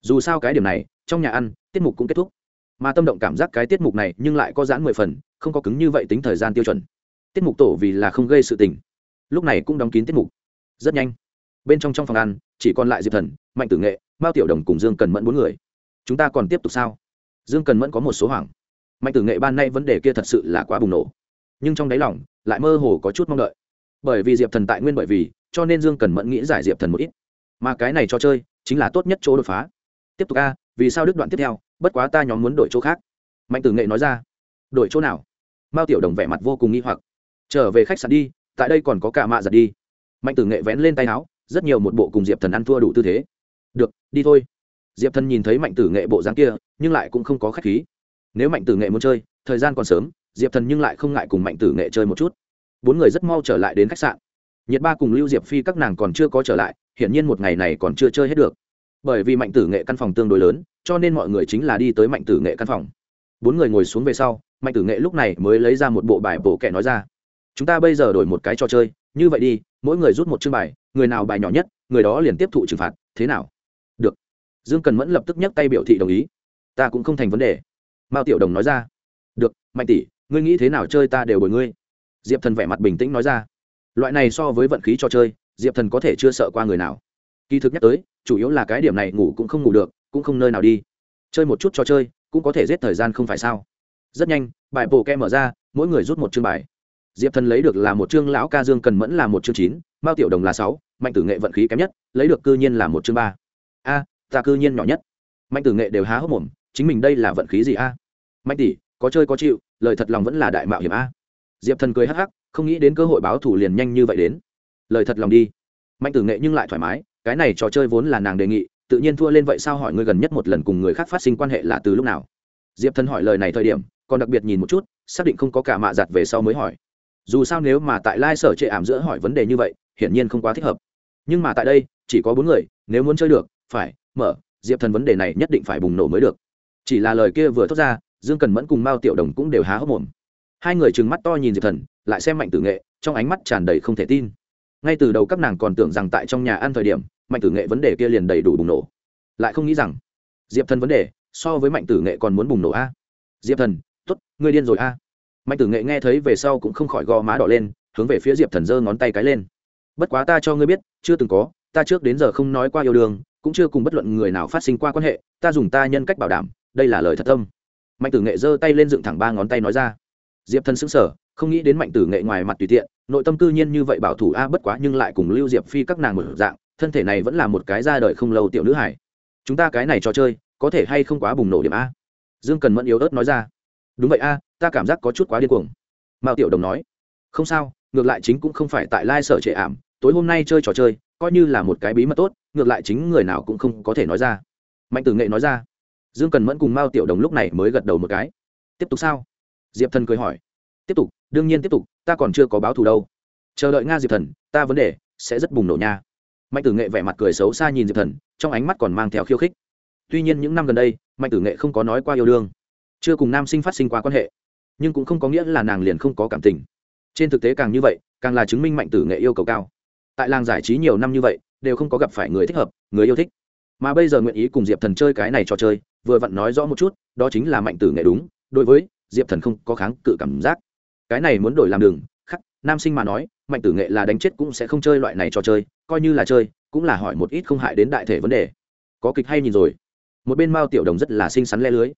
Dù sao cái điểm này, trong nhà ăn, tiết mục cũng kết thúc. Mà tâm động cảm giác cái tiết mục này nhưng lại có giãn mười phần, không có cứng như vậy tính thời gian tiêu chuẩn. Tiết mục tổ vì là không gây sự tình. Lúc này cũng đóng kín tiết mục. Rất nhanh. Bên trong trong phòng ăn, chỉ còn lại diệp thần, mạnh tử nghệ, mao tiểu đồng cùng dương cần mẫn bốn người chúng ta còn tiếp tục sao? Dương cần mẫn có một số hoảng. Mạnh tử nghệ ban nay vấn đề kia thật sự là quá bùng nổ. Nhưng trong đáy lòng, lại mơ hồ có chút mong đợi. Bởi vì diệp thần tại nguyên bởi vì, cho nên dương cần mẫn nghĩ giải diệp thần một ít. Mà cái này cho chơi, chính là tốt nhất chỗ đột phá. Tiếp tục a, vì sao đứt đoạn tiếp theo, bất quá ta nhóm muốn đổi chỗ khác. Mạnh tử nghệ nói ra. Đổi chỗ nào? Mao tiểu đồng vẻ mặt vô cùng nghi hoặc. Trở về khách sạn đi, tại đây còn có cả mạ giật đi. Mạnh tử nghệ vén lên tay áo, rất nhiều một bộ cùng diệp thần ăn thua đủ tư thế. Được, đi thôi diệp thần nhìn thấy mạnh tử nghệ bộ dáng kia, nhưng lại cũng không có khách khí. Nếu mạnh tử nghệ muốn chơi, thời gian còn sớm, diệp thần nhưng lại không ngại cùng mạnh tử nghệ chơi một chút. Bốn người rất mau trở lại đến khách sạn. Nhiệt ba cùng lưu diệp phi các nàng còn chưa có trở lại, hiển nhiên một ngày này còn chưa chơi hết được. Bởi vì mạnh tử nghệ căn phòng tương đối lớn, cho nên mọi người chính là đi tới mạnh tử nghệ căn phòng. Bốn người ngồi xuống về sau, mạnh tử nghệ lúc này mới lấy ra một bộ bài bổ kẻ nói ra. Chúng ta bây giờ đổi một cái trò chơi, như vậy đi, mỗi người rút một chương bài, người nào bài nhỏ nhất, người đó liền tiếp thụ trừng phạt, thế nào? Dương cần mẫn lập tức nhắc tay biểu thị đồng ý. Ta cũng không thành vấn đề. Mao tiểu đồng nói ra. Được, mạnh tỷ, ngươi nghĩ thế nào chơi ta đều bồi ngươi. Diệp thần vẻ mặt bình tĩnh nói ra. Loại này so với vận khí cho chơi, diệp thần có thể chưa sợ qua người nào. Kỳ thực nhắc tới, chủ yếu là cái điểm này ngủ cũng không ngủ được, cũng không nơi nào đi. Chơi một chút cho chơi, cũng có thể giết thời gian không phải sao? Rất nhanh, bài bổ kem mở ra, mỗi người rút một chương bài. Diệp thần lấy được là một chương lão ca dương cần mẫn là một chương chín, mao tiểu đồng là sáu, mạnh tử nghệ vận khí kém nhất, lấy được cư nhiên là một chương ba. A ta cư nhiên nhỏ nhất. Mạnh tử nghệ đều há hốc mồm, chính mình đây là vận khí gì a? Mạnh tỷ, có chơi có chịu, lời thật lòng vẫn là đại mạo hiểm a. Diệp thần cười hắc hắc, không nghĩ đến cơ hội báo thủ liền nhanh như vậy đến. Lời thật lòng đi. Mạnh tử nghệ nhưng lại thoải mái, cái này trò chơi vốn là nàng đề nghị, tự nhiên thua lên vậy sao hỏi ngươi gần nhất một lần cùng người khác phát sinh quan hệ là từ lúc nào? Diệp thần hỏi lời này thời điểm, còn đặc biệt nhìn một chút, xác định không có cả mạ giặt về sau mới hỏi. Dù sao nếu mà tại lai sở trệ ảm giữa hỏi vấn đề như vậy, hiển nhiên không quá thích hợp. Nhưng mà tại đây, chỉ có bốn người, nếu muốn chơi được, phải mở, diệp thần vấn đề này nhất định phải bùng nổ mới được. Chỉ là lời kia vừa thốt ra, dương cần mẫn cùng mao tiểu đồng cũng đều há hốc mồm. Hai người trừng mắt to nhìn diệp thần, lại xem mạnh tử nghệ, trong ánh mắt tràn đầy không thể tin. Ngay từ đầu các nàng còn tưởng rằng tại trong nhà ăn thời điểm, mạnh tử nghệ vấn đề kia liền đầy đủ bùng nổ. Lại không nghĩ rằng, diệp thần vấn đề so với mạnh tử nghệ còn muốn bùng nổ a. Diệp thần t ố t ngươi điên rồi a. Mạnh tử nghệ nghe thấy về sau cũng không khỏi gò má đỏ lên, hướng về phía diệp thần giơ ngón tay cái lên. Bất quá ta cho ngươi biết, chưa từng có, ta trước đến giờ không nói qua yêu đương cũng chưa cùng bất luận người nào phát sinh qua quan hệ, ta dùng ta nhân cách bảo đảm, đây là lời thật tâm. Mạnh tử nghệ giơ tay lên dựng thẳng ba ngón tay nói ra. Diệp thân xứng sở không nghĩ đến mạnh tử nghệ ngoài mặt tùy tiện, nội tâm cư nhiên như vậy bảo thủ a, bất quá nhưng lại cùng lưu diệp phi các nàng một dạng, thân thể này vẫn là một cái ra đời không lâu tiểu nữ hải chúng ta cái này trò chơi, có thể hay không quá bùng nổ điểm a? Dương cần mẫn yếu ớt nói ra. Đúng vậy a, ta cảm giác có chút quá điên cuồng. Mao tiểu đồng nói. Không sao, ngược lại chính cũng không phải tại lai sở trệ ảm tối hôm nay chơi trò chơi, coi như là một cái bí mật tốt, ngược lại chính người nào cũng không có thể nói ra. Mạnh tử nghệ nói ra. Dương cần mẫn cùng mao tiểu đồng lúc này mới gật đầu một cái. Tiếp tục sao? Diệp thần cười hỏi. Tiếp tục, đương nhiên tiếp tục, ta còn chưa có báo thù đâu. Chờ đợi nga diệp thần, ta vấn đề sẽ rất bùng nổ nha. Mạnh tử nghệ vẻ mặt cười xấu xa nhìn diệp thần, trong ánh mắt còn mang theo khiêu khích. Tuy nhiên những năm gần đây, mạnh tử nghệ không có nói qua yêu đương. Chưa cùng nam sinh phát sinh qua quan hệ. Nhưng cũng không có nghĩa là nàng liền không có cảm tình. Trên thực tế càng như vậy, càng là chứng minh mạnh tử nghệ yêu cầu cao tại làng giải trí nhiều năm như vậy, đều không có gặp phải người thích hợp, người yêu thích. Mà bây giờ nguyện ý cùng diệp thần chơi cái này trò chơi, vừa vặn nói rõ một chút, đó chính là mạnh tử nghệ đúng, đối với diệp thần không có kháng cự cảm giác. Cái này muốn đổi làm đường, khắc, nam sinh mà nói, mạnh tử nghệ là đánh chết cũng sẽ không chơi loại này trò chơi, coi như là chơi, cũng là hỏi một ít không hại đến đại thể vấn đề. Có kịch hay nhìn rồi. Một bên mao tiểu đồng rất là xinh xắn le lưới.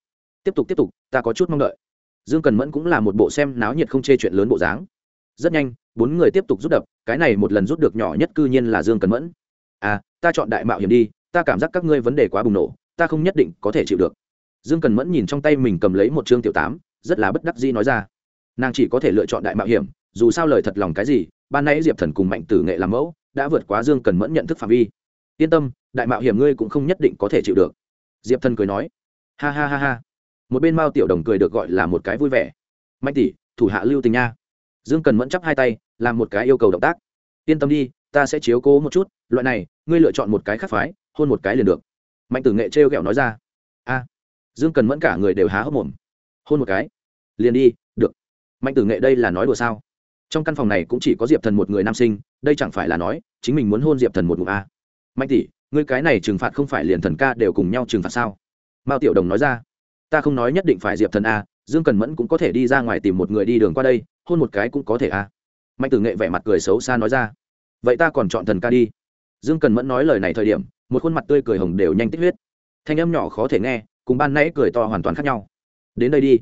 Tiếp tục tiếp tục, ta có chút mong đợi. Dương cần mẫn cũng là một bộ xem náo nhiệt không chê chuyện lớn bộ dáng. Rất nhanh bốn người tiếp tục rút đập, cái này một lần rút được nhỏ nhất cư nhiên là dương cần mẫn. À ta chọn đại mạo hiểm đi, ta cảm giác các ngươi vấn đề quá bùng nổ, ta không nhất định có thể chịu được. Dương cần mẫn nhìn trong tay mình cầm lấy một chương tiểu tám, rất là bất đắc dĩ nói ra. Nàng chỉ có thể lựa chọn đại mạo hiểm, dù sao lời thật lòng cái gì, ban nãy diệp thần cùng mạnh tử nghệ làm mẫu, đã vượt quá dương cần mẫn nhận thức phạm vi. Yên tâm, đại mạo hiểm ngươi cũng không nhất định có thể chịu được. Diệp thần cười nói. Ha ha ha ha. Một bên mao tiểu đồng cười được gọi là một cái vui vẻ. Mạnh tỷ, thủ hạ lưu tình nha dương cần mẫn chắp hai tay, làm một cái yêu cầu động tác. Yên tâm đi, ta sẽ chiếu cố một chút, loại này, ngươi lựa chọn một cái khác phái, hôn một cái liền được. Mạnh tử nghệ trêu ghẹo nói ra. A. Dương cần mẫn cả người đều há hốc mồm. Hôn một cái. Liền đi, được. Mạnh tử nghệ đây là nói đùa sao? Trong căn phòng này cũng chỉ có diệp thần một người nam sinh, đây chẳng phải là nói, chính mình muốn hôn diệp thần một ngụm a. Mạnh tỷ, ngươi cái này trừng phạt không phải liền thần ca đều cùng nhau trừng phạt sao? Mao tiểu đồng nói ra. Ta không nói nhất định phải diệp thần a, dương cần mẫn cũng có thể đi ra ngoài tìm một người đi đường qua đây hôn một cái cũng có thể a mạnh tử nghệ vẻ mặt cười xấu xa nói ra. Vậy ta còn chọn thần ca đi. Dương cần mẫn nói lời này thời điểm, một khuôn mặt tươi cười hồng đều nhanh tích huyết. Thanh âm nhỏ khó thể nghe, cùng ban nãy cười to hoàn toàn khác nhau. Đến đây đi.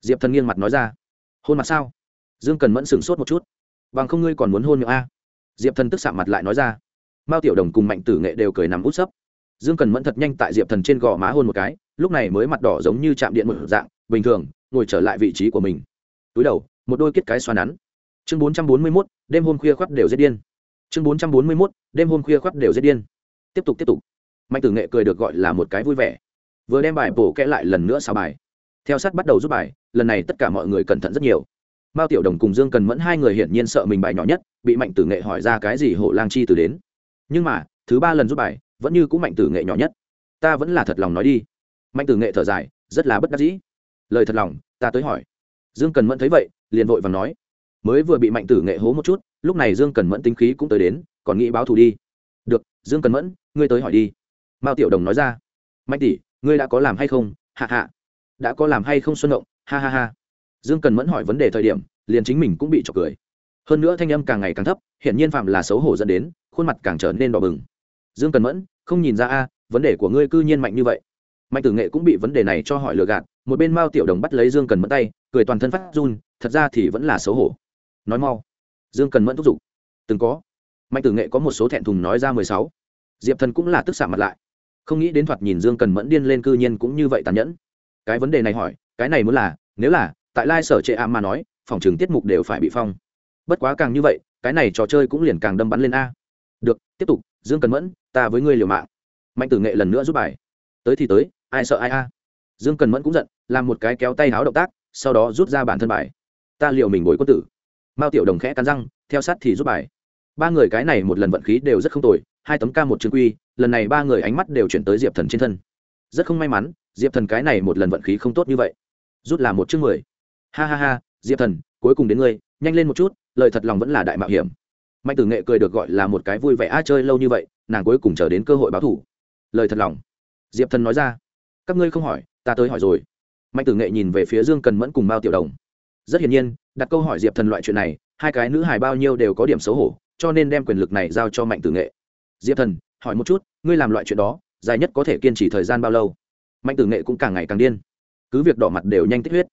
Diệp thần nghiêng mặt nói ra. Hôn mặt sao? Dương cần mẫn sửng sốt một chút. Bằng không ngươi còn muốn hôn miệng a? Diệp thần tức sạm mặt lại nói ra. Mao tiểu đồng cùng mạnh tử nghệ đều cười nằm út sấp. Dương cần mẫn thật nhanh tại diệp thần trên gò má hôn một cái, lúc này mới mặt đỏ giống như chạm điện một dạng, bình thường, ngồi trở lại vị trí của mình. Túi đầu một đôi kết cái xoa nắn. Chương bốn trăm bốn mươi mốt, đêm hôm khuya khoắt đều giết điên. Chương bốn trăm bốn mươi mốt, đêm hôm khuya khoắt đều giết điên. Tiếp tục tiếp tục. Mạnh tử nghệ cười được gọi là một cái vui vẻ. Vừa đem bài bổ kẽ lại lần nữa sao bài. Theo sát bắt đầu rút bài, lần này tất cả mọi người cẩn thận rất nhiều. Mao tiểu đồng cùng dương cần mẫn hai người hiển nhiên sợ mình bài nhỏ nhất, bị mạnh tử nghệ hỏi ra cái gì hộ lang chi từ đến. Nhưng mà, thứ ba lần rút bài, vẫn như cũng mạnh tử nghệ nhỏ nhất. Ta vẫn là thật lòng nói đi. Mạnh tử nghệ thở dài, rất là bất đắc dĩ. Lời thật lòng, ta tới hỏi dương cần mẫn thấy vậy, liền vội và nói, mới vừa bị mạnh tử nghệ hố một chút, lúc này dương cần mẫn tính khí cũng tới đến, còn nghĩ báo thù đi. Được, dương cần mẫn, ngươi tới hỏi đi. Mao tiểu đồng nói ra, mạnh tỷ, ngươi đã có làm hay không? Hạ hạ. Đã có làm hay không xuân động? Ha ha ha. Dương cần mẫn hỏi vấn đề thời điểm, liền chính mình cũng bị trọc cười. Hơn nữa thanh âm càng ngày càng thấp hiện nhiên phạm là xấu hổ dẫn đến, khuôn mặt càng trở nên đỏ bừng. Dương cần mẫn, không nhìn ra a, vấn đề của ngươi cư nhiên mạnh như vậy mạnh tử nghệ cũng bị vấn đề này cho hỏi lừa gạt, một bên mao tiểu đồng bắt lấy dương cần mẫn tay, cười toàn thân phát run, thật ra thì vẫn là xấu hổ. Nói mau. Dương cần mẫn thúc giục. Từng có. Mạnh tử nghệ có một số thẹn thùng nói ra mười sáu. Diệp thần cũng là tức xạ mặt lại. Không nghĩ đến thoạt nhìn dương cần mẫn điên lên cư nhiên cũng như vậy tàn nhẫn. Cái vấn đề này hỏi, cái này muốn là, nếu là, tại lai sở trệ ảm mà nói, phòng trường tiết mục đều phải bị phong. Bất quá càng như vậy, cái này trò chơi cũng liền càng đâm bắn lên a. Được, tiếp tục, dương cần mẫn, ta với ngươi liều mạng. Mạnh tử nghệ lần nữa giúp bài tới thì tới, ai sợ ai a. Dương cần mẫn cũng giận, làm một cái kéo tay háo động tác, sau đó rút ra bản thân bài. Ta liệu mình bồi quân tử. Mao tiểu đồng khẽ cắn răng, theo sát thì rút bài. Ba người cái này một lần vận khí đều rất không tồi, hai tấm ca một chương quy, lần này ba người ánh mắt đều chuyển tới diệp thần trên thân. Rất không may mắn, diệp thần cái này một lần vận khí không tốt như vậy. Rút là một chương mười. Ha ha ha, diệp thần, cuối cùng đến ngươi, nhanh lên một chút, lời thật lòng vẫn là đại mạo hiểm. Mạnh tử nghệ cười được gọi là một cái vui vẻ a chơi lâu như vậy, nàng cuối cùng chờ đến cơ hội báo thủ. Lời thật lòng diệp thần nói ra. Các ngươi không hỏi, ta tới hỏi rồi. Mạnh tử nghệ nhìn về phía dương cần mẫn cùng mao tiểu đồng. Rất hiển nhiên, đặt câu hỏi diệp thần loại chuyện này, hai cái nữ hài bao nhiêu đều có điểm xấu hổ, cho nên đem quyền lực này giao cho mạnh tử nghệ. Diệp thần, hỏi một chút, ngươi làm loại chuyện đó, dài nhất có thể kiên trì thời gian bao lâu? Mạnh tử nghệ cũng càng ngày càng điên. Cứ việc đỏ mặt đều nhanh tích huyết.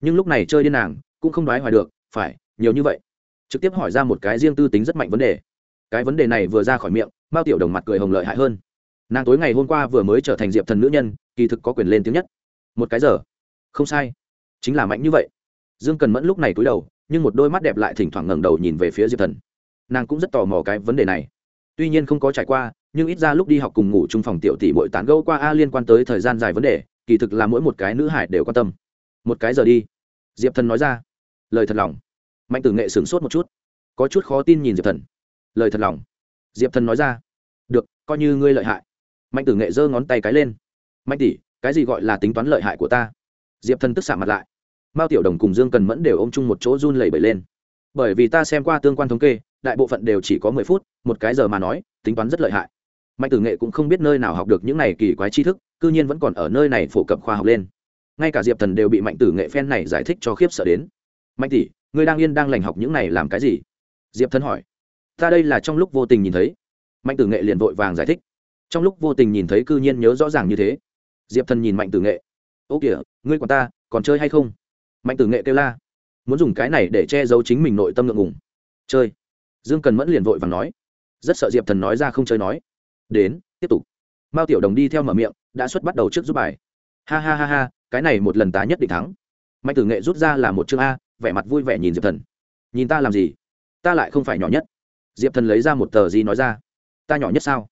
Nhưng lúc này chơi điên nàng, cũng không đoái hoài được, phải, nhiều như vậy. Trực tiếp hỏi ra một cái riêng tư tính rất mạnh vấn đề. Cái vấn đề này vừa ra khỏi miệng, mao tiểu đồng mặt cười hồng lợi hại hơn nàng tối ngày hôm qua vừa mới trở thành diệp thần nữ nhân, kỳ thực có quyền lên tiếng nhất. Một cái giờ. Không sai. Chính là mạnh như vậy. Dương cần mẫn lúc này cúi đầu, nhưng một đôi mắt đẹp lại thỉnh thoảng ngẩng đầu nhìn về phía diệp thần. Nàng cũng rất tò mò cái vấn đề này. Tuy nhiên không có trải qua, nhưng ít ra lúc đi học cùng ngủ chung phòng tiểu tỷ bội tán gẫu qua a liên quan tới thời gian dài vấn đề, kỳ thực là mỗi một cái nữ hải đều quan tâm. Một cái giờ đi. Diệp thần nói ra. Lời thật lòng. Mạnh tử nghệ sửng sốt một chút. Có chút khó tin nhìn diệp thần. Lời thật lòng. Diệp thần nói ra. Được, coi như ngươi lợi hại mạnh tử nghệ giơ ngón tay cái lên. Mạnh tỷ, cái gì gọi là tính toán lợi hại của ta? Diệp thần tức xạ mặt lại. Mao tiểu đồng cùng dương cần mẫn đều ôm chung một chỗ run lẩy bẩy lên. Bởi vì ta xem qua tương quan thống kê, đại bộ phận đều chỉ có mười phút, một cái giờ mà nói, tính toán rất lợi hại. Mạnh tử nghệ cũng không biết nơi nào học được những này kỳ quái tri thức c ư nhiên vẫn còn ở nơi này phổ cập khoa học lên. Ngay cả diệp thần đều bị mạnh tử nghệ phen này giải thích cho khiếp sợ đến. Mạnh tỷ, ngươi đang yên đang lành học những này làm cái gì? Diệp thần hỏi. Ta đây là trong lúc vô tình nhìn thấy. Mạnh tử nghệ liền vội vàng giải thích trong lúc vô tình nhìn thấy cư nhiên nhớ rõ ràng như thế, diệp thần nhìn mạnh tử nghệ. Ô kìa, ngươi còn ta, còn chơi hay không? Mạnh tử nghệ kêu la. Muốn dùng cái này để che giấu chính mình nội tâm ngượng ngùng. Chơi. Dương cần mẫn liền vội và nói. Rất sợ diệp thần nói ra không chơi nói. Đến, tiếp tục. Mao tiểu đồng đi theo mở miệng, đã xuất bắt đầu trước giúp bài. Ha ha ha ha, cái này một lần tá nhất định thắng. Mạnh tử nghệ rút ra là một chương a, vẻ mặt vui vẻ nhìn diệp thần. Nhìn ta làm gì? Ta lại không phải nhỏ nhất. Diệp thần lấy ra một tờ gì nói ra. Ta nhỏ nhất sao?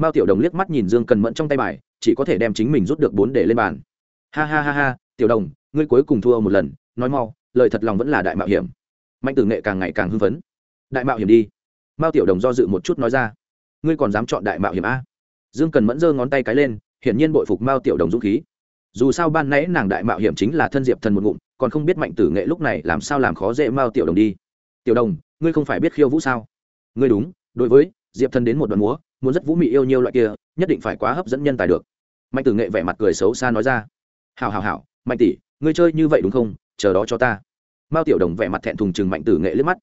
Mao tiểu đồng liếc mắt nhìn dương cần mẫn trong tay bài, chỉ có thể đem chính mình rút được bốn để lên bàn. Ha ha ha ha, tiểu đồng, ngươi cuối cùng thua một lần, nói mau, lời thật lòng vẫn là đại mạo hiểm. Mạnh tử nghệ càng ngày càng hưng phấn. Đại mạo hiểm đi. Mao tiểu đồng do dự một chút nói ra. Ngươi còn dám chọn đại mạo hiểm a? Dương cần mẫn giơ ngón tay cái lên, hiển nhiên bội phục mao tiểu đồng dũng khí. Dù sao ban nãy nàng đại mạo hiểm chính là thân diệp thần một ngụm, còn không biết mạnh tử nghệ lúc này làm sao làm khó dễ mao tiểu đồng đi. Tiểu đồng, ngươi không phải biết khiêu vũ sao? Ngươi đúng, đối với diệp thần đến một đoạn múa muốn rất vũ mị yêu nhiều loại kia, nhất định phải quá hấp dẫn nhân tài được. Mạnh tử nghệ vẻ mặt cười xấu xa nói ra. Hào hào hào mạnh tỷ, ngươi chơi như vậy đúng không? Chờ đó cho ta. Mao tiểu đồng vẻ mặt thẹn thùng chừng mạnh tử nghệ liếc mắt.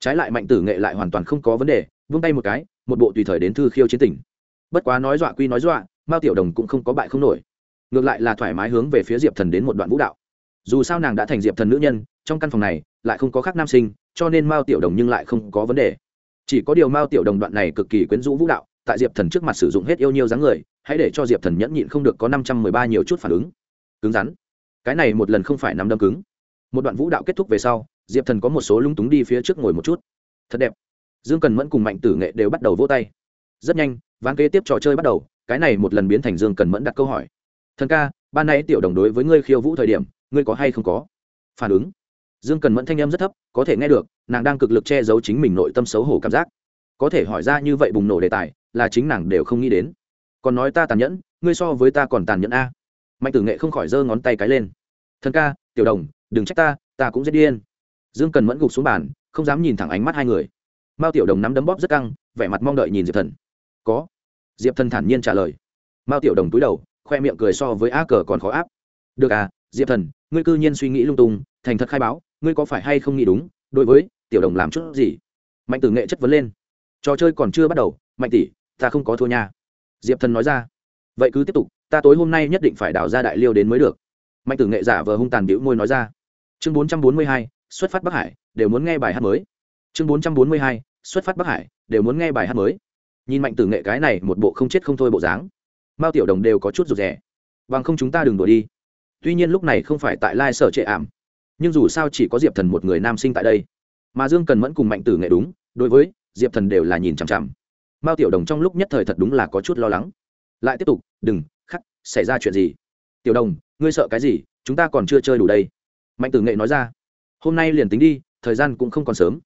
Trái lại mạnh tử nghệ lại hoàn toàn không có vấn đề, vung tay một cái, một bộ tùy thời đến thư khiêu chiến tỉnh bất quá nói dọa quy nói dọa, mao tiểu đồng cũng không có bại không nổi. Ngược lại là thoải mái hướng về phía diệp thần đến một đoạn vũ đạo. Dù sao nàng đã thành diệp thần nữ nhân, trong căn phòng này lại không có khác nam sinh, cho nên mao tiểu đồng nhưng lại không có vấn đề. Chỉ có điều mao tiểu đồng đoạn này cực kỳ quyến rũ vũ đạo tại diệp thần trước mặt sử dụng hết yêu nhiêu dáng người, hãy để cho diệp thần nhẫn nhịn không được có năm trăm mười ba nhiều chút phản ứng. Cứng rắn. Cái này một lần không phải nắm đâm cứng. Một đoạn vũ đạo kết thúc về sau, diệp thần có một số lung túng đi phía trước ngồi một chút. Thật đẹp. Dương cần mẫn cùng mạnh tử nghệ đều bắt đầu vỗ tay. Rất nhanh, ván kế tiếp trò chơi bắt đầu, cái này một lần biến thành dương cần mẫn đặt câu hỏi. Thần ca, ban nay tiểu đồng đối với ngươi khiêu vũ thời điểm, ngươi có hay không có? Phản ứng. Dương cần mẫn thanh âm rất thấp, có thể nghe được, nàng đang cực lực che giấu chính mình nội tâm xấu hổ cảm giác. Có thể hỏi ra như vậy bùng nổ đề tài là chính nàng đều không nghĩ đến. Còn nói ta tàn nhẫn, ngươi so với ta còn tàn nhẫn a. Mạnh tử nghệ không khỏi giơ ngón tay cái lên. Thần ca, tiểu đồng, đừng trách ta ta cũng rất điên. Dương cần mẫn gục xuống bàn, không dám nhìn thẳng ánh mắt hai người. Mao tiểu đồng nắm đấm bóp rất căng, vẻ mặt mong đợi nhìn diệp thần. Có. Diệp thần thản nhiên trả lời. Mao tiểu đồng túi đầu, khoe miệng cười so với a cờ còn khó áp. Được à diệp thần, ngươi cư nhiên suy nghĩ lung tung, thành thật khai báo, ngươi có phải hay không nghĩ đúng, đối với tiểu đồng làm chút gì? Mạnh tử nghệ chất vấn lên. Trò chơi còn chưa bắt đầu, mạnh tỷ ta không có thua nha. Diệp thần nói ra. Vậy cứ tiếp tục, ta tối hôm nay nhất định phải đào ra đại liêu đến mới được. Mạnh tử nghệ giả vờ hung tàn bĩu môi nói ra. Chương bốn trăm bốn mươi hai, xuất phát bắc hải, đều muốn nghe bài hát mới. Chương bốn trăm bốn mươi hai, xuất phát bắc hải, đều muốn nghe bài hát mới. Nhìn mạnh tử nghệ cái này một bộ không chết không thôi bộ dáng, mao tiểu đồng đều có chút rụt rè. Bằng không chúng ta đừng đuổi đi. Tuy nhiên lúc này không phải tại lai sở trệ ảm, nhưng dù sao chỉ có diệp thần một người nam sinh tại đây. Mà dương cần mẫn cùng mạnh tử nghệ đúng, đối với diệp thần đều là nhìn chằm chằm mao tiểu đồng trong lúc nhất thời thật đúng là có chút lo lắng. Lại tiếp tục, đừng, khắc, xảy ra chuyện gì? Tiểu đồng, ngươi sợ cái gì? Chúng ta còn chưa chơi đủ đây. Mạnh tử nghệ nói ra. Hôm nay liền tính đi, thời gian cũng không còn sớm.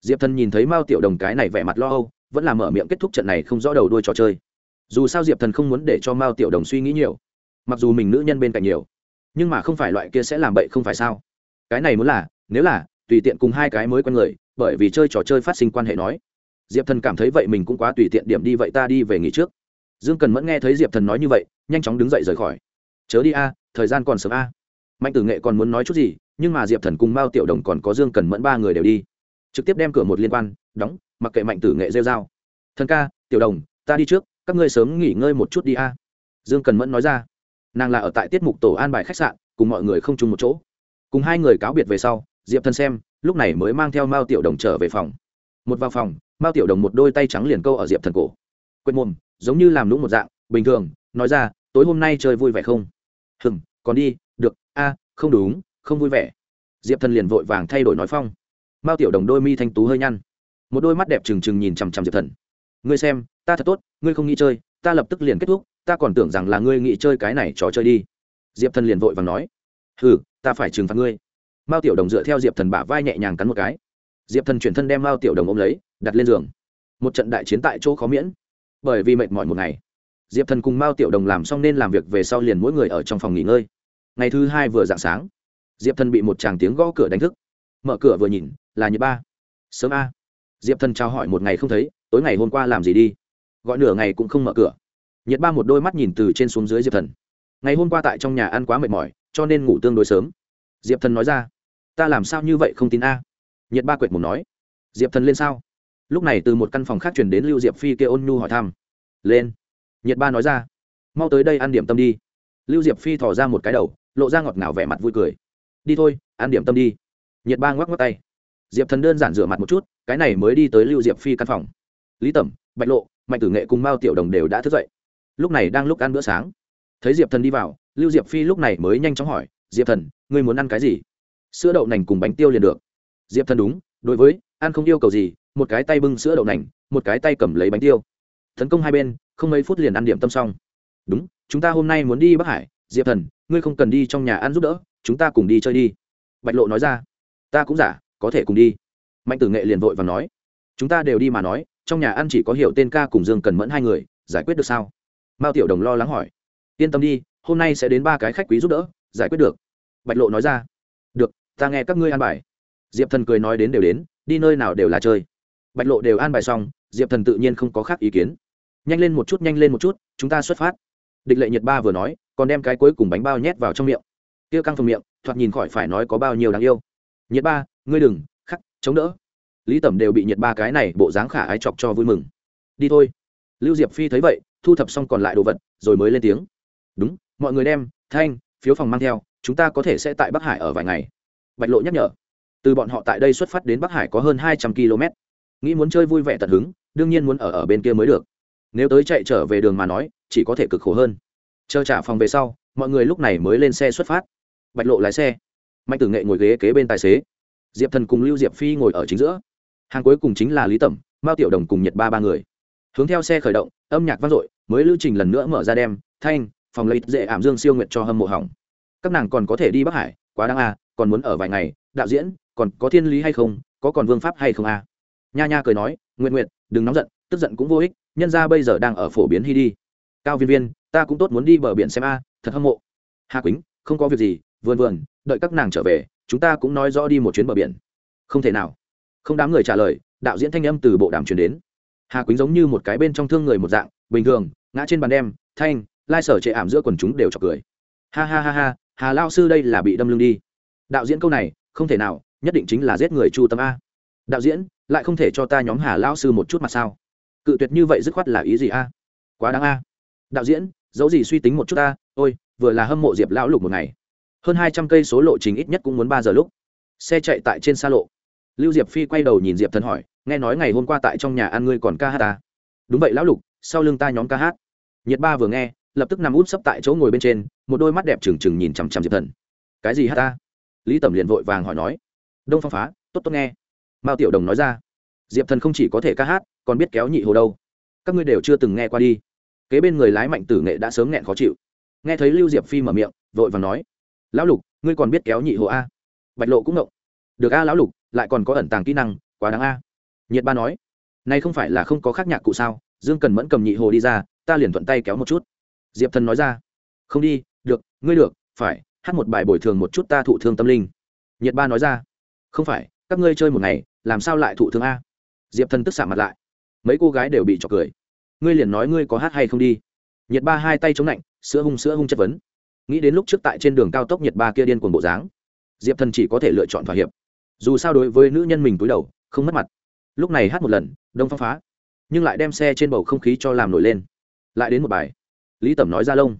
Diệp thần nhìn thấy mao tiểu đồng cái này vẻ mặt lo âu, vẫn là mở miệng kết thúc trận này không rõ đầu đuôi trò chơi. Dù sao diệp thần không muốn để cho mao tiểu đồng suy nghĩ nhiều, mặc dù mình nữ nhân bên cạnh nhiều, nhưng mà không phải loại kia sẽ làm bậy không phải sao? Cái này muốn là, nếu là, tùy tiện cùng hai cái mới quen người, bởi vì chơi trò chơi phát sinh quan hệ nói diệp thần cảm thấy vậy mình cũng quá tùy tiện điểm đi vậy ta đi về nghỉ trước. Dương cần mẫn nghe thấy diệp thần nói như vậy, nhanh chóng đứng dậy rời khỏi. Chớ đi a, thời gian còn sớm a. Mạnh tử nghệ còn muốn nói chút gì, nhưng mà diệp thần cùng mao tiểu đồng còn có dương cần mẫn ba người đều đi. Trực tiếp đem cửa một liên quan, đóng, mặc kệ mạnh tử nghệ rêu dao thần ca, tiểu đồng, ta đi trước, các ngươi sớm nghỉ ngơi một chút đi a. Dương cần mẫn nói ra. Nàng là ở tại tiết mục tổ an bài khách sạn, cùng mọi người không chung một chỗ. Cùng hai người cáo biệt về sau, diệp thần xem, lúc này mới mang theo mao tiểu đồng trở về phòng. Một vào phòng mao tiểu đồng một đôi tay trắng liền câu ở diệp thần cổ. Quên mồm, giống như làm lũng một dạng, bình thường, nói ra, tối hôm nay chơi vui vẻ không? Hừng còn đi, được, a, không đúng, không vui vẻ. Diệp thần liền vội vàng thay đổi nói phong. Mao tiểu đồng đôi mi thanh tú hơi nhăn. Một đôi mắt đẹp trừng trừng nhìn chằm chằm diệp thần. Ngươi xem, ta thật tốt, ngươi không nghĩ chơi, ta lập tức liền kết thúc, ta còn tưởng rằng là ngươi nghĩ chơi cái này trò chơi đi. Diệp thần liền vội vàng nói. Ừ ta phải trừng phạt ngươi. Mao tiểu đồng dựa theo diệp thần bả vai nhẹ nhàng cắn một cái. Diệp thần chuyển thân đem mao tiểu đồng ôm lấy đặt lên giường. Một trận đại chiến tại chỗ khó miễn. Bởi vì mệt mỏi một ngày. Diệp thần cùng mao tiểu đồng làm xong nên làm việc về sau liền mỗi người ở trong phòng nghỉ ngơi. Ngày thứ hai vừa dạng sáng, diệp thần bị một chàng tiếng gõ cửa đánh thức. Mở cửa vừa nhìn, là như ba. Sớm a. Diệp thần trao hỏi một ngày không thấy, tối ngày hôm qua làm gì đi? Gọi nửa ngày cũng không mở cửa. Nhiệt ba một đôi mắt nhìn từ trên xuống dưới diệp thần. Ngày hôm qua tại trong nhà ăn quá mệt mỏi, cho nên ngủ tương đối sớm. Diệp thần nói ra. Ta làm sao như vậy không tin a? Nhiệt ba quệt mồm nói. Diệp thần lên sao? Lúc này từ một căn phòng khác chuyển đến lưu diệp phi kêu ôn nhu hỏi thăm. Lên. Nhiệt ba nói ra. Mau tới đây ăn điểm tâm đi. Lưu diệp phi thò ra một cái đầu, lộ ra ngọt ngào vẻ mặt vui cười. Đi thôi, ăn điểm tâm đi. Nhiệt ba ngoắc ngoắc tay. Diệp thần đơn giản rửa mặt một chút, cái này mới đi tới lưu diệp phi căn phòng. Lý tẩm, bạch lộ, mạnh tử nghệ cùng mao tiểu đồng đều đã thức dậy. Lúc này đang lúc ăn bữa sáng. Thấy diệp thần đi vào, lưu diệp phi lúc này mới nhanh chóng hỏi, diệp thần, ngươi muốn ăn cái gì? Sữa đậu nành cùng bánh tiêu liền được. Diệp thần đúng, đối với, ăn không yêu cầu gì một cái tay bưng sữa đậu nành, một cái tay cầm lấy bánh tiêu. Tấn công hai bên, không mấy phút liền ăn điểm tâm xong. Đúng, chúng ta hôm nay muốn đi bắc hải. Diệp thần, ngươi không cần đi trong nhà ăn giúp đỡ, chúng ta cùng đi chơi đi. Bạch lộ nói ra. Ta cũng giả, có thể cùng đi. Mạnh tử nghệ liền vội và nói. Chúng ta đều đi mà nói, trong nhà ăn chỉ có hiểu tên ca cùng dương cần mẫn hai người, giải quyết được sao? Mao tiểu đồng lo lắng hỏi. Yên tâm đi, hôm nay sẽ đến ba cái khách quý giúp đỡ, giải quyết được. Bạch lộ nói ra. Được, ta nghe các ngươi an bài. Diệp thần cười nói đến đều đến, đi nơi nào đều là chơi bạch lộ đều an bài xong, diệp thần tự nhiên không có khác ý kiến. Nhanh lên một chút, nhanh lên một chút, chúng ta xuất phát. Địch lệ nhiệt ba vừa nói, còn đem cái cuối cùng bánh bao nhét vào trong miệng. Tiêu căng phồng miệng, thoạt nhìn khỏi phải nói có bao nhiêu đáng yêu. Nhiệt ba, ngươi đừng, khắc, chống đỡ. Lý tẩm đều bị nhiệt ba cái này bộ dáng khả ái chọc cho vui mừng. Đi thôi. Lưu diệp phi thấy vậy, thu thập xong còn lại đồ vật, rồi mới lên tiếng. Đúng, mọi người đem, thanh, phiếu phòng mang theo, chúng ta có thể sẽ tại bắc hải ở vài ngày. Bạch lộ nhắc nhở. Từ bọn họ tại đây xuất phát đến bắc hải có hơn hai trăm km nghĩ muốn chơi vui vẻ tận hứng, đương nhiên muốn ở ở bên kia mới được. Nếu tới chạy trở về đường mà nói, chỉ có thể cực khổ hơn. Chờ trả phòng về sau, mọi người lúc này mới lên xe xuất phát. Bạch lộ lái xe. Mạnh tử nghệ ngồi ghế kế bên tài xế. Diệp thần cùng lưu diệp phi ngồi ở chính giữa. Hàng cuối cùng chính là lý tẩm, mao tiểu đồng cùng nhật ba ba người. Hướng theo xe khởi động, âm nhạc vang dội, mới lưu trình lần nữa mở ra đem, thanh, phòng lấy dễ ảm dương siêu nguyệt cho hâm mộ hỏng. Các nàng còn có thể đi bắc hải, quá đáng à còn muốn ở vài ngày, đạo diễn, còn có thiên lý hay không, có còn vương pháp hay không à? Nha nha cười nói nguyện nguyện đừng nóng giận, tức giận cũng vô ích, nhân ra bây giờ đang ở phổ biến hy đi. Cao viên viên, ta cũng tốt muốn đi bờ biển xem a, thật hâm mộ. Hà quýnh, không có việc gì, vườn vườn, đợi các nàng trở về, chúng ta cũng nói rõ đi một chuyến bờ biển. Không thể nào. Không đám người trả lời, đạo diễn thanh âm từ bộ đàm truyền đến. Hà quýnh giống như một cái bên trong thương người một dạng, bình thường, ngã trên bàn đem, thanh, lai sở chệ ảm giữa quần chúng đều chọc cười. Ha ha ha ha, hà lao sư đây là bị đâm lưng đi. Đạo diễn câu này, không thể nào, nhất định chính là giết người chu tâm a. Đạo diễn lại không thể cho ta nhóm hà lao sư một chút mặt sao? Cự tuyệt như vậy dứt khoát là ý gì a? Quá đáng a. Đạo diễn, dẫu gì suy tính một chút ta, ôi, vừa là hâm mộ diệp lão lục một ngày. Hơn hai trăm cây số lộ trình ít nhất cũng muốn ba giờ lúc. Xe chạy tại trên xa lộ. Lưu diệp phi quay đầu nhìn diệp thần hỏi, nghe nói ngày hôm qua tại trong nhà ăn ngươi còn ca hát ta? Đúng vậy lão lục, sau lưng ta nhóm ca hát. Nhiệt ba vừa nghe, lập tức nằm út sấp tại chỗ ngồi bên trên, một đôi mắt đẹp trừng trừng nhìn chằm chằm diệp thần. Cái gì hát ta? Lý tẩm liền vội vàng hỏi nói. Đông phong phá, tốt tốt nghe mao tiểu đồng nói ra. Diệp thần không chỉ có thể ca hát, còn biết kéo nhị hồ đâu. Các ngươi đều chưa từng nghe qua đi. Kế bên người lái mạnh tử nghệ đã sớm nghẹn khó chịu. Nghe thấy lưu diệp phi mở miệng, vội và nói, lão lục, ngươi còn biết kéo nhị hồ a? Bạch lộ cũng ngộng. Được a, lão lục, lại còn có ẩn tàng kỹ năng, quá đáng a. Nhiệt ba nói nay không phải là không có khác nhạc cụ sao? Dương cần mẫn cầm nhị hồ đi ra, ta liền thuận tay kéo một chút. Diệp thần nói ra, không đi, được, ngươi được, phải, hát một bài bồi thường một chút ta thụ thương tâm linh. Nhiệt ba nói ra, không phải, các ngươi chơi một ngày làm sao lại thụ thương a? Diệp thần tức xạ mặt lại. Mấy cô gái đều bị trọc cười. Ngươi liền nói ngươi có hát hay không đi. Nhiệt ba hai tay chống lạnh sữa hung sữa hung chất vấn. Nghĩ đến lúc trước tại trên đường cao tốc nhiệt ba kia điên cuồng bộ dáng, diệp thần chỉ có thể lựa chọn thỏa hiệp. Dù sao đối với nữ nhân mình túi đầu, không mất mặt. Lúc này hát một lần, đông phong phá. Nhưng lại đem xe trên bầu không khí cho làm nổi lên. Lại đến một bài. Lý tẩm nói ra lông.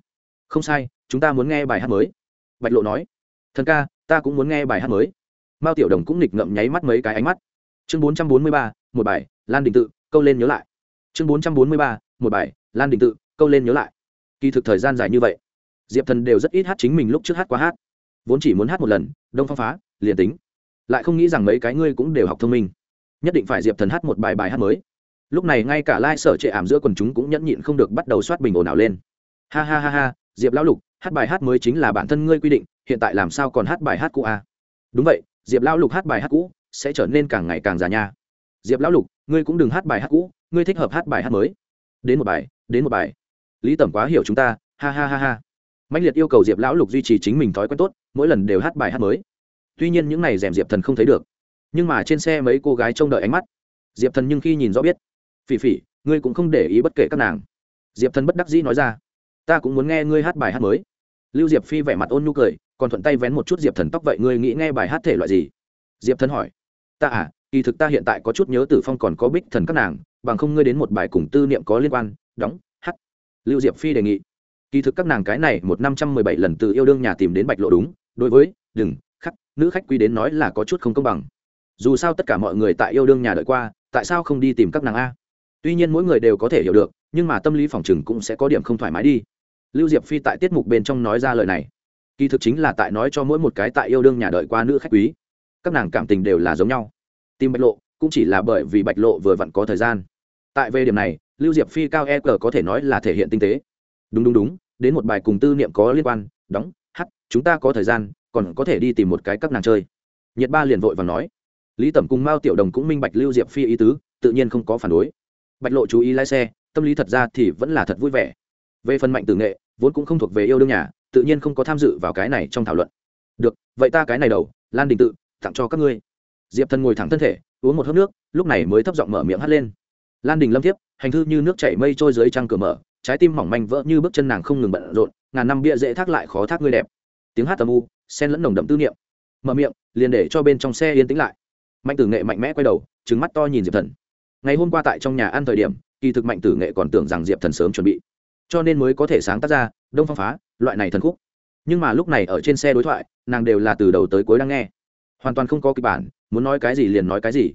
Không sai, chúng ta muốn nghe bài hát mới. Bạch lộ nói. Thần ca, ta cũng muốn nghe bài hát mới. Mao tiểu đồng cũng nghịch ngậm nháy mắt mấy cái ánh mắt chương bốn trăm bốn mươi ba, một bài, lan đình tự, câu lên nhớ lại. Chương bốn trăm bốn mươi ba, một bài, lan đình tự, câu lên nhớ lại. Kỳ thực thời gian dài như vậy, diệp thần đều rất ít hát chính mình lúc trước hát qua hát. Vốn chỉ muốn hát một lần, đông phong phá, liền tính. Lại không nghĩ rằng mấy cái ngươi cũng đều học thông minh. Nhất định phải diệp thần hát một bài bài hát mới. Lúc này ngay cả lai、like、sở trệ ảm giữa quần chúng cũng nhẫn nhịn không được bắt đầu soát bình ồn ào lên. Ha ha ha ha, diệp lão lục, hát bài hát mới chính là bản thân ngươi quy định, hiện tại làm sao còn hát bài hát cũ à? đúng vậy, diệp lão lục hát bài hát cũ sẽ trở nên càng ngày càng già nha. Diệp lão lục, ngươi cũng đừng hát bài hát cũ, ngươi thích hợp hát bài hát mới. Đến một bài, đến một bài. Lý tẩm quá hiểu chúng ta, ha ha ha ha. Mạnh liệt yêu cầu diệp lão lục duy trì chính mình thói quen tốt, mỗi lần đều hát bài hát mới. Tuy nhiên những này rèm diệp thần không thấy được. Nhưng mà trên xe mấy cô gái trông đợi ánh mắt. Diệp thần nhưng khi nhìn rõ biết. Phỉ phỉ, ngươi cũng không để ý bất kể các nàng. Diệp thần bất đắc dĩ nói ra. Ta cũng muốn nghe ngươi hát bài hát mới. Lưu diệp phi vẻ mặt ôn nhu cười, còn thuận tay vén một chút diệp thần tóc vậy ngươi nghĩ nghe bài hát thể loại gì? Diệp thần hỏi ta à kỳ thực ta hiện tại có chút nhớ tử phong còn có bích thần các nàng, bằng không ngươi đến một bài cùng tư niệm có liên quan, đóng, hát. Lưu diệp phi đề nghị. Kỳ thực các nàng cái này một năm trăm mười bảy lần từ yêu đương nhà tìm đến bạch lộ đúng, đối với, đừng, khắc, nữ khách quý đến nói là có chút không công bằng. Dù sao tất cả mọi người tại yêu đương nhà đợi qua, tại sao không đi tìm các nàng a? Tuy nhiên mỗi người đều có thể hiểu được, nhưng mà tâm lý phòng chừng cũng sẽ có điểm không thoải mái đi. Lưu diệp phi tại tiết mục bên trong nói ra lời này. Kỳ thực chính là tại nói cho mỗi một cái tại yêu đương nhà đợi qua nữ khách quý. Các nàng cảm tình đều là giống nhau tìm bạch lộ, cũng chỉ là bởi vì bạch lộ vừa vặn có thời gian. Tại về điểm này, lưu diệp phi cao e cờ có thể nói là thể hiện tinh tế. Đúng đúng đúng, đến một bài cùng tư niệm có liên quan, đóng, hát, chúng ta có thời gian, còn có thể đi tìm một cái các nàng chơi. Nhiệt ba liền vội và nói. Lý tẩm cùng mao tiểu đồng cũng minh bạch lưu diệp phi ý tứ, tự nhiên không có phản đối. Bạch lộ chú ý lái xe, tâm lý thật ra thì vẫn là thật vui vẻ. Về phần mạnh tử nghệ, vốn cũng không thuộc về yêu đương nhà, tự nhiên không có tham dự vào cái này trong thảo luận. Được, vậy ta cái này đầu, lan đình tự, tặng cho các ngươi diệp thần ngồi thẳng thân thể, uống một hớp nước, lúc này mới thấp giọng mở miệng hắt lên. Lan đình lâm thiếp, hành thư như nước chảy mây trôi dưới trăng cửa mở, trái tim mỏng manh vỡ như bước chân nàng không ngừng bận rộn, ngàn năm bia dễ thác lại khó thác ngươi đẹp. Tiếng hát tầm u sen lẫn nồng đậm tư niệm. Mở miệng, liền để cho bên trong xe yên tĩnh lại. Mạnh tử nghệ mạnh mẽ quay đầu trứng mắt to nhìn diệp thần. Ngày hôm qua tại trong nhà ăn thời điểm, kỳ thực mạnh tử nghệ còn tưởng rằng diệp thần sớm chuẩn bị. Cho nên mới có thể sáng tác ra, đông phong phá, loại này thần khúc. Nhưng mà lúc này ở trên xe đối thoại, nàng đều là từ đầu tới cuối đang nghe. Hoàn toàn không có kịch bản muốn nói cái gì liền nói cái gì.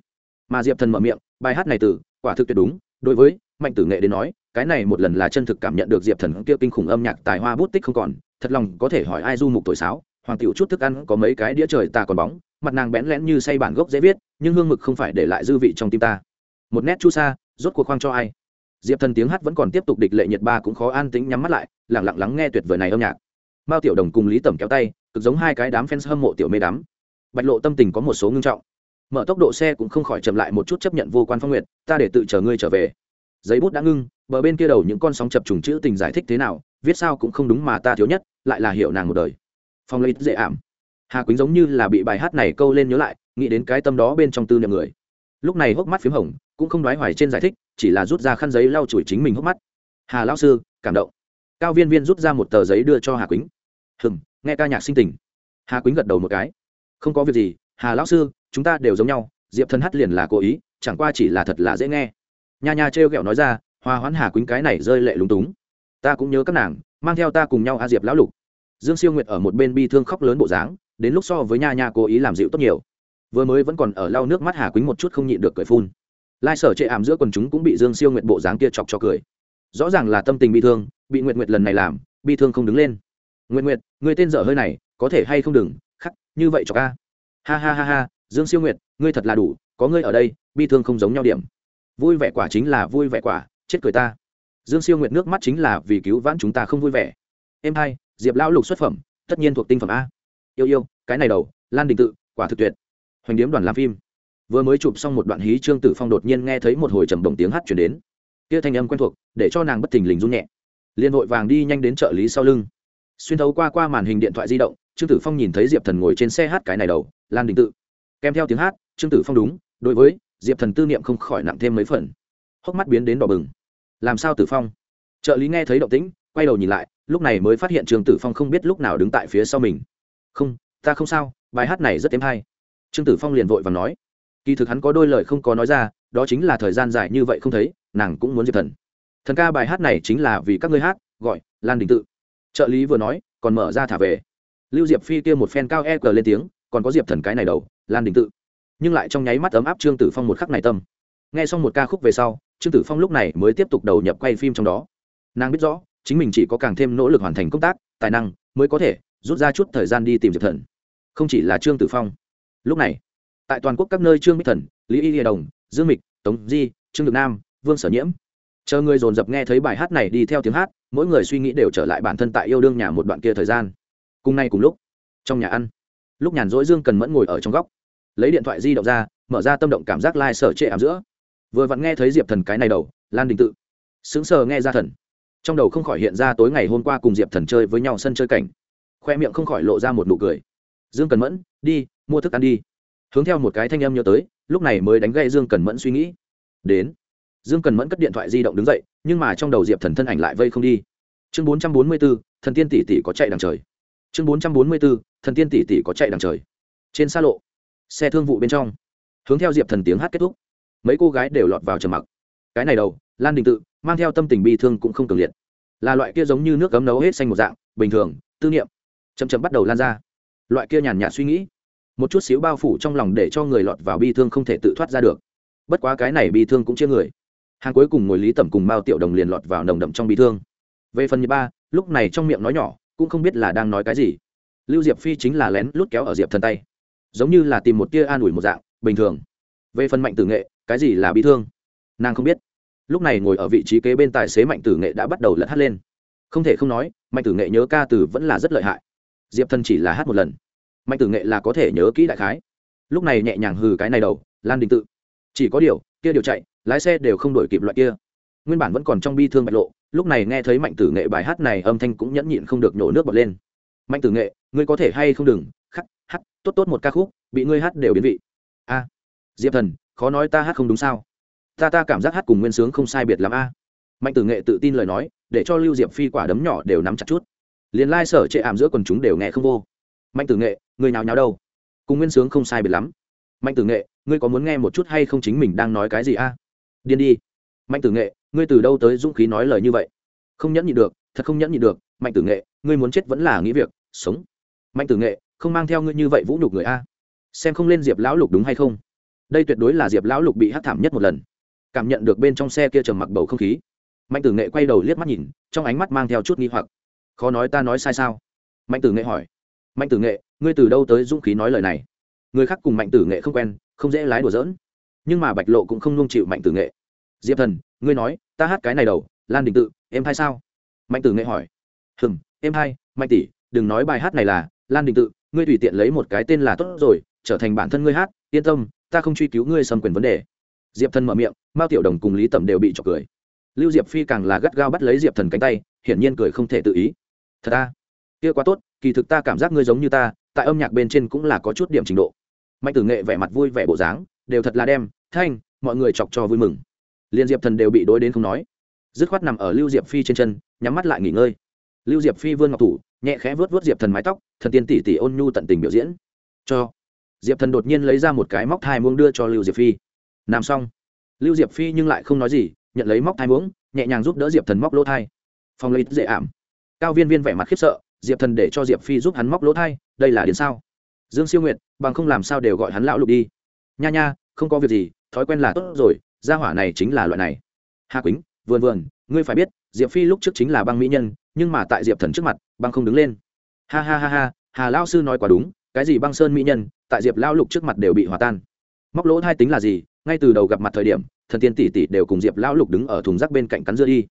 Mà diệp thần mở miệng, bài hát này từ, quả thực tuyệt đúng, đối với mạnh tử nghệ đến nói, cái này một lần là chân thực cảm nhận được diệp thần kia kinh khủng âm nhạc tài hoa bút tích không còn, thật lòng có thể hỏi ai du mục tuổi sáo, hoàng tiểu chút thức ăn có mấy cái đĩa trời ta còn bóng, mặt nàng bẽn lẽn như say bản gốc dễ viết, nhưng hương mực không phải để lại dư vị trong tim ta. Một nét chu sa, rốt cuộc khoang cho ai? Diệp thần tiếng hát vẫn còn tiếp tục địch lệ nhiệt ba cũng khó an tĩnh nhắm mắt lại lẳng lặng lắng nghe tuyệt vời này âm nhạc. Mao tiểu đồng cùng lý tẩm kéo tay, cực giống hai cái đám fans hâm mộ tiểu mê đắm bạch lộ tâm tình có một số ngưng trọng. Mở tốc độ xe cũng không khỏi chậm lại một chút chấp nhận vô quan phong nguyện ta để tự chờ ngươi trở về. Giấy bút đã ngưng, bờ bên kia đầu những con sóng chập trùng chữ tình giải thích thế nào, viết sao cũng không đúng mà ta thiếu nhất, lại là hiểu nàng một đời. Phong lấy dễ ảm. Hà quýnh giống như là bị bài hát này câu lên nhớ lại, nghĩ đến cái tâm đó bên trong tư niệm người. Lúc này hốc mắt p h í m hồng, cũng không đoái hoài trên giải thích, chỉ là rút ra khăn giấy lau chùi chính mình hốc mắt. Hà lao sư, cảm động. Cao viên viên rút ra một tờ giấy đưa cho hà quýnh hừm, nghe ca nhạc sinh tình. Hà quýnh gật đầu một cái không có việc gì, hà lão sư, chúng ta đều giống nhau, diệp thần hát liền là cố ý, chẳng qua chỉ là thật là dễ nghe. Nha nha trêu ghẹo nói ra, hoa hoãn hà quýnh cái này rơi lệ lúng túng. Ta cũng nhớ các nàng, mang theo ta cùng nhau a diệp lão lục. Dương siêu nguyệt ở một bên bi thương khóc lớn bộ dáng, đến lúc so với nha nha cố ý làm dịu tốt nhiều. Vừa mới vẫn còn ở lau nước mắt hà quýnh một chút không nhịn được cười phun. Lai sở chệ ảm giữa quần chúng cũng bị dương siêu nguyệt bộ dáng kia chọc cho cười. Rõ ràng là tâm tình bi thương, bị nguyệt nguyệt lần này làm, bi thương không đứng lên. Nguyệt nguyệt, người tên dở hơi này, có thể hay không đừng như vậy cho ca. Ha ha ha ha, dương siêu nguyệt, ngươi thật là đủ, có ngươi ở đây, bi thương không giống nhau điểm. Vui vẻ quả chính là vui vẻ quả, chết cười ta. Dương siêu nguyệt nước mắt chính là vì cứu vãn chúng ta không vui vẻ. Em hai, diệp lão lục xuất phẩm, tất nhiên thuộc tinh phẩm a. Yêu yêu, cái này đầu, lan đình tự, quả thực tuyệt. Hoành điếm đoàn làm phim. Vừa mới chụp xong một đoạn hí trương tử phong đột nhiên nghe thấy một hồi trầm đồng tiếng hát chuyển đến. Kia thanh âm quen thuộc, để cho nàng bất thình lình run nhẹ. Liền vội vàng đi nhanh đến trợ lý sau lưng. Xuyên thấu qua qua màn hình điện thoại di động trương tử phong nhìn thấy diệp thần ngồi trên xe hát cái này đầu, lan đình tự. Kèm theo tiếng hát, trương tử phong đúng, đối với diệp thần tư niệm không khỏi nặng thêm mấy phần. Hốc mắt biến đến đỏ bừng. Làm sao tử phong? Trợ lý nghe thấy động tĩnh, quay đầu nhìn lại, lúc này mới phát hiện trương tử phong không biết lúc nào đứng tại phía sau mình. Không, ta không sao, bài hát này rất thêm hay. Trương tử phong liền vội và nói. Kỳ thực hắn có đôi lời không có nói ra, đó chính là thời gian dài như vậy không thấy, nàng cũng muốn diệp thần. Thần ca bài hát này chính là vì các ngươi hát, gọi lan đình tự. Trợ lý vừa nói, còn mở ra thả về lưu diệp phi kia một phen cao e cờ lên tiếng, còn có diệp thần cái này đầu, lan đình tự. Nhưng lại trong nháy mắt ấm áp trương tử phong một khắc này tâm. Nghe xong một ca khúc về sau, trương tử phong lúc này mới tiếp tục đầu nhập quay phim trong đó. Nàng biết rõ, chính mình chỉ có càng thêm nỗ lực hoàn thành công tác, tài năng mới có thể rút ra chút thời gian đi tìm diệp thần. Không chỉ là trương tử phong. Lúc này, tại toàn quốc các nơi trương mỹ thần, lý y hiệ đồng, dương mịch, tống di, trương được nam, vương sở nhiễm. Chờ người dồn dập nghe thấy bài hát này đi theo tiếng hát, mỗi người suy nghĩ đều trở lại bản thân tại yêu đương nhà một đoạn kia thời gian cùng nay cùng lúc, trong nhà ăn, lúc nhàn rỗi dương cần mẫn ngồi ở trong góc, lấy điện thoại di động ra, mở ra tâm động cảm giác lai、like、sở trệ ảm giữa. Vừa vặn nghe thấy diệp thần cái này đầu, lan đình tự, sững sờ nghe ra thần. Trong đầu không khỏi hiện ra tối ngày hôm qua cùng diệp thần chơi với nhau sân chơi cảnh. Khoe miệng không khỏi lộ ra một nụ cười. Dương cần mẫn, đi, mua thức ăn đi. Hướng theo một cái thanh âm nhớ tới, lúc này mới đánh gây dương cần mẫn suy nghĩ. Đến. Dương cần mẫn cất điện thoại di động đứng dậy, nhưng mà trong đầu diệp thần thân ảnh lại vây không đi. Chương bốn trăm bốn mươi b thần tiên tỷ tỷ có chạy đằng trời chương bốn trăm bốn mươi b ố thần tiên tỷ tỷ có chạy đằng trời. Trên xa lộ, xe thương vụ bên trong. Hướng theo diệp thần tiếng hát kết thúc, mấy cô gái đều lọt vào trầm mặc. Cái này đầu, lan đình tự, mang theo tâm tình bi thương cũng không cường liệt. Là loại kia giống như nước cấm nấu hết xanh một dạng, bình thường, tư niệm. Chậm chậm bắt đầu lan ra. Loại kia nhàn nhạt suy nghĩ. Một chút xíu bao phủ trong lòng để cho người lọt vào bi thương không thể tự thoát ra được. Bất quá cái này bi thương cũng chia người. Hàng cuối cùng ngồi lý tẩm cùng mao tiểu đồng liền lọt vào nồng đậm trong bi thương. Về phần nhật ba, lúc này trong miệng nói nhỏ cũng không biết là đang nói cái gì. Lưu diệp phi chính là lén lút kéo ở diệp thần tay. Giống như là tìm một tia an ủi một dạng, bình thường. Về phần mạnh tử nghệ, cái gì là bi thương? Nàng không biết. Lúc này ngồi ở vị trí kế bên tài xế mạnh tử nghệ đã bắt đầu lật hát lên. Không thể không nói, mạnh tử nghệ nhớ ca từ vẫn là rất lợi hại. Diệp thần chỉ là hát một lần. Mạnh tử nghệ là có thể nhớ kỹ đại khái. Lúc này nhẹ nhàng hừ cái này đầu, lan đình tự. Chỉ có điều, kia điều chạy, lái xe đều không đổi kịp loại kia. Nguyên bản vẫn còn trong bi thương bạch lộ lúc này nghe thấy mạnh tử nghệ bài hát này, âm thanh cũng nhẫn nhịn không được nhổ nước bọt lên. Mạnh tử nghệ, ngươi có thể hay không đừng, khắc hát tốt tốt một ca khúc, bị ngươi hát đều biến vị. A, diệp thần, khó nói ta hát không đúng sao? Ta ta cảm giác hát cùng nguyên sướng không sai biệt l a. Mạnh tử nghệ tự tin lời nói, để cho lưu diệp phi quả đấm nhỏ đều nắm chặt chút. Liền lai sở trệ ảm giữa quần chúng đều nghe không vô. Mạnh tử nghệ người nào nháo đâu? Cùng nguyên sướng không sai biệt lắm. Mạnh tử nghệ, ngươi có muốn nghe một chút hay không chính mình đang nói cái gì a? Điên đi. Mạnh tử nghệ ngươi từ đâu tới dũng khí nói lời như vậy? Không nhẫn nhị được, thật không nhẫn nhị được, mạnh tử nghệ, ngươi muốn chết vẫn là nghĩ việc, sống. Mạnh tử nghệ, không mang theo ngươi như vậy vũ nhục người a. Xem không lên diệp lão lục đúng hay không? Đây tuyệt đối là diệp lão lục bị hát thảm nhất một lần. Cảm nhận được bên trong xe kia trầm mặc bầu không khí, mạnh tử nghệ quay đầu liếc mắt nhìn, trong ánh mắt mang theo chút nghi hoặc. Khó nói ta nói sai sao? Mạnh tử nghệ hỏi. Mạnh tử nghệ, ngươi từ đâu tới dũng khí nói lời này? Người khác cùng mạnh tử nghệ không quen, không dễ lái đùa giỡn. Nhưng mà bạch lộ cũng không nung chịu mạnh tử nghệ diệp thần, ngươi nói, ta hát cái này đầu, lan đình tự, em hay sao? Mạnh tử nghệ hỏi. Hừm, em hay mạnh tỷ, đừng nói bài hát này là, lan đình tự, ngươi tùy tiện lấy một cái tên là tốt rồi, trở thành bản thân ngươi hát, yên tâm, ta không truy cứu ngươi xâm quyền vấn đề. Diệp thần mở miệng, mao tiểu đồng cùng lý tẩm đều bị trọc cười. Lưu diệp phi càng là gắt gao bắt lấy diệp thần cánh tay, hiển nhiên cười không thể tự ý. Thật ta kia quá tốt, kỳ thực ta cảm giác ngươi giống như ta, tại âm nhạc bên trên cũng là có chút điểm trình độ. Mạnh tử nghệ vẻ mặt vui vẻ bộ dáng, đều thật là đem, thanh, mọi người chọc cho vui mừng liên diệp thần đều bị đối đến không nói. Dứt khoát nằm ở lưu diệp phi trên chân, nhắm mắt lại nghỉ ngơi. Lưu diệp phi vươn ngọc thủ, nhẹ khẽ vớt vớt diệp thần mái tóc, thần tiên tỷ tỷ ôn nhu tận tình biểu diễn. Cho. Diệp thần đột nhiên lấy ra một cái móc thai muông đưa cho lưu diệp phi. Làm xong. Lưu diệp phi nhưng lại không nói gì, nhận lấy móc thai muỗng nhẹ nhàng giúp đỡ diệp thần móc lỗ thai. Phong lấy dễ ảm. Cao viên viên vẻ mặt khiếp sợ, diệp thần để cho diệp phi giúp hắn móc lỗ thai, đây là đến sao? Dương siêu nguyện bằng không làm sao đều gọi hắn lão lục đi. Nha nha, không có việc gì, thói quen là tốt rồi gia hỏa này chính là loại này. Hà quýnh, vườn vườn, ngươi phải biết, diệp phi lúc trước chính là băng mỹ nhân, nhưng mà tại diệp thần trước mặt, băng không đứng lên. Ha ha ha ha, hà lao sư nói quá đúng, cái gì băng sơn mỹ nhân, tại diệp lao lục trước mặt đều bị hòa tan. Móc lỗ thai tính là gì, ngay từ đầu gặp mặt thời điểm, thần tiên tỷ tỷ đều cùng diệp lão lục đứng ở thùng rác bên cạnh cắn dưa đi.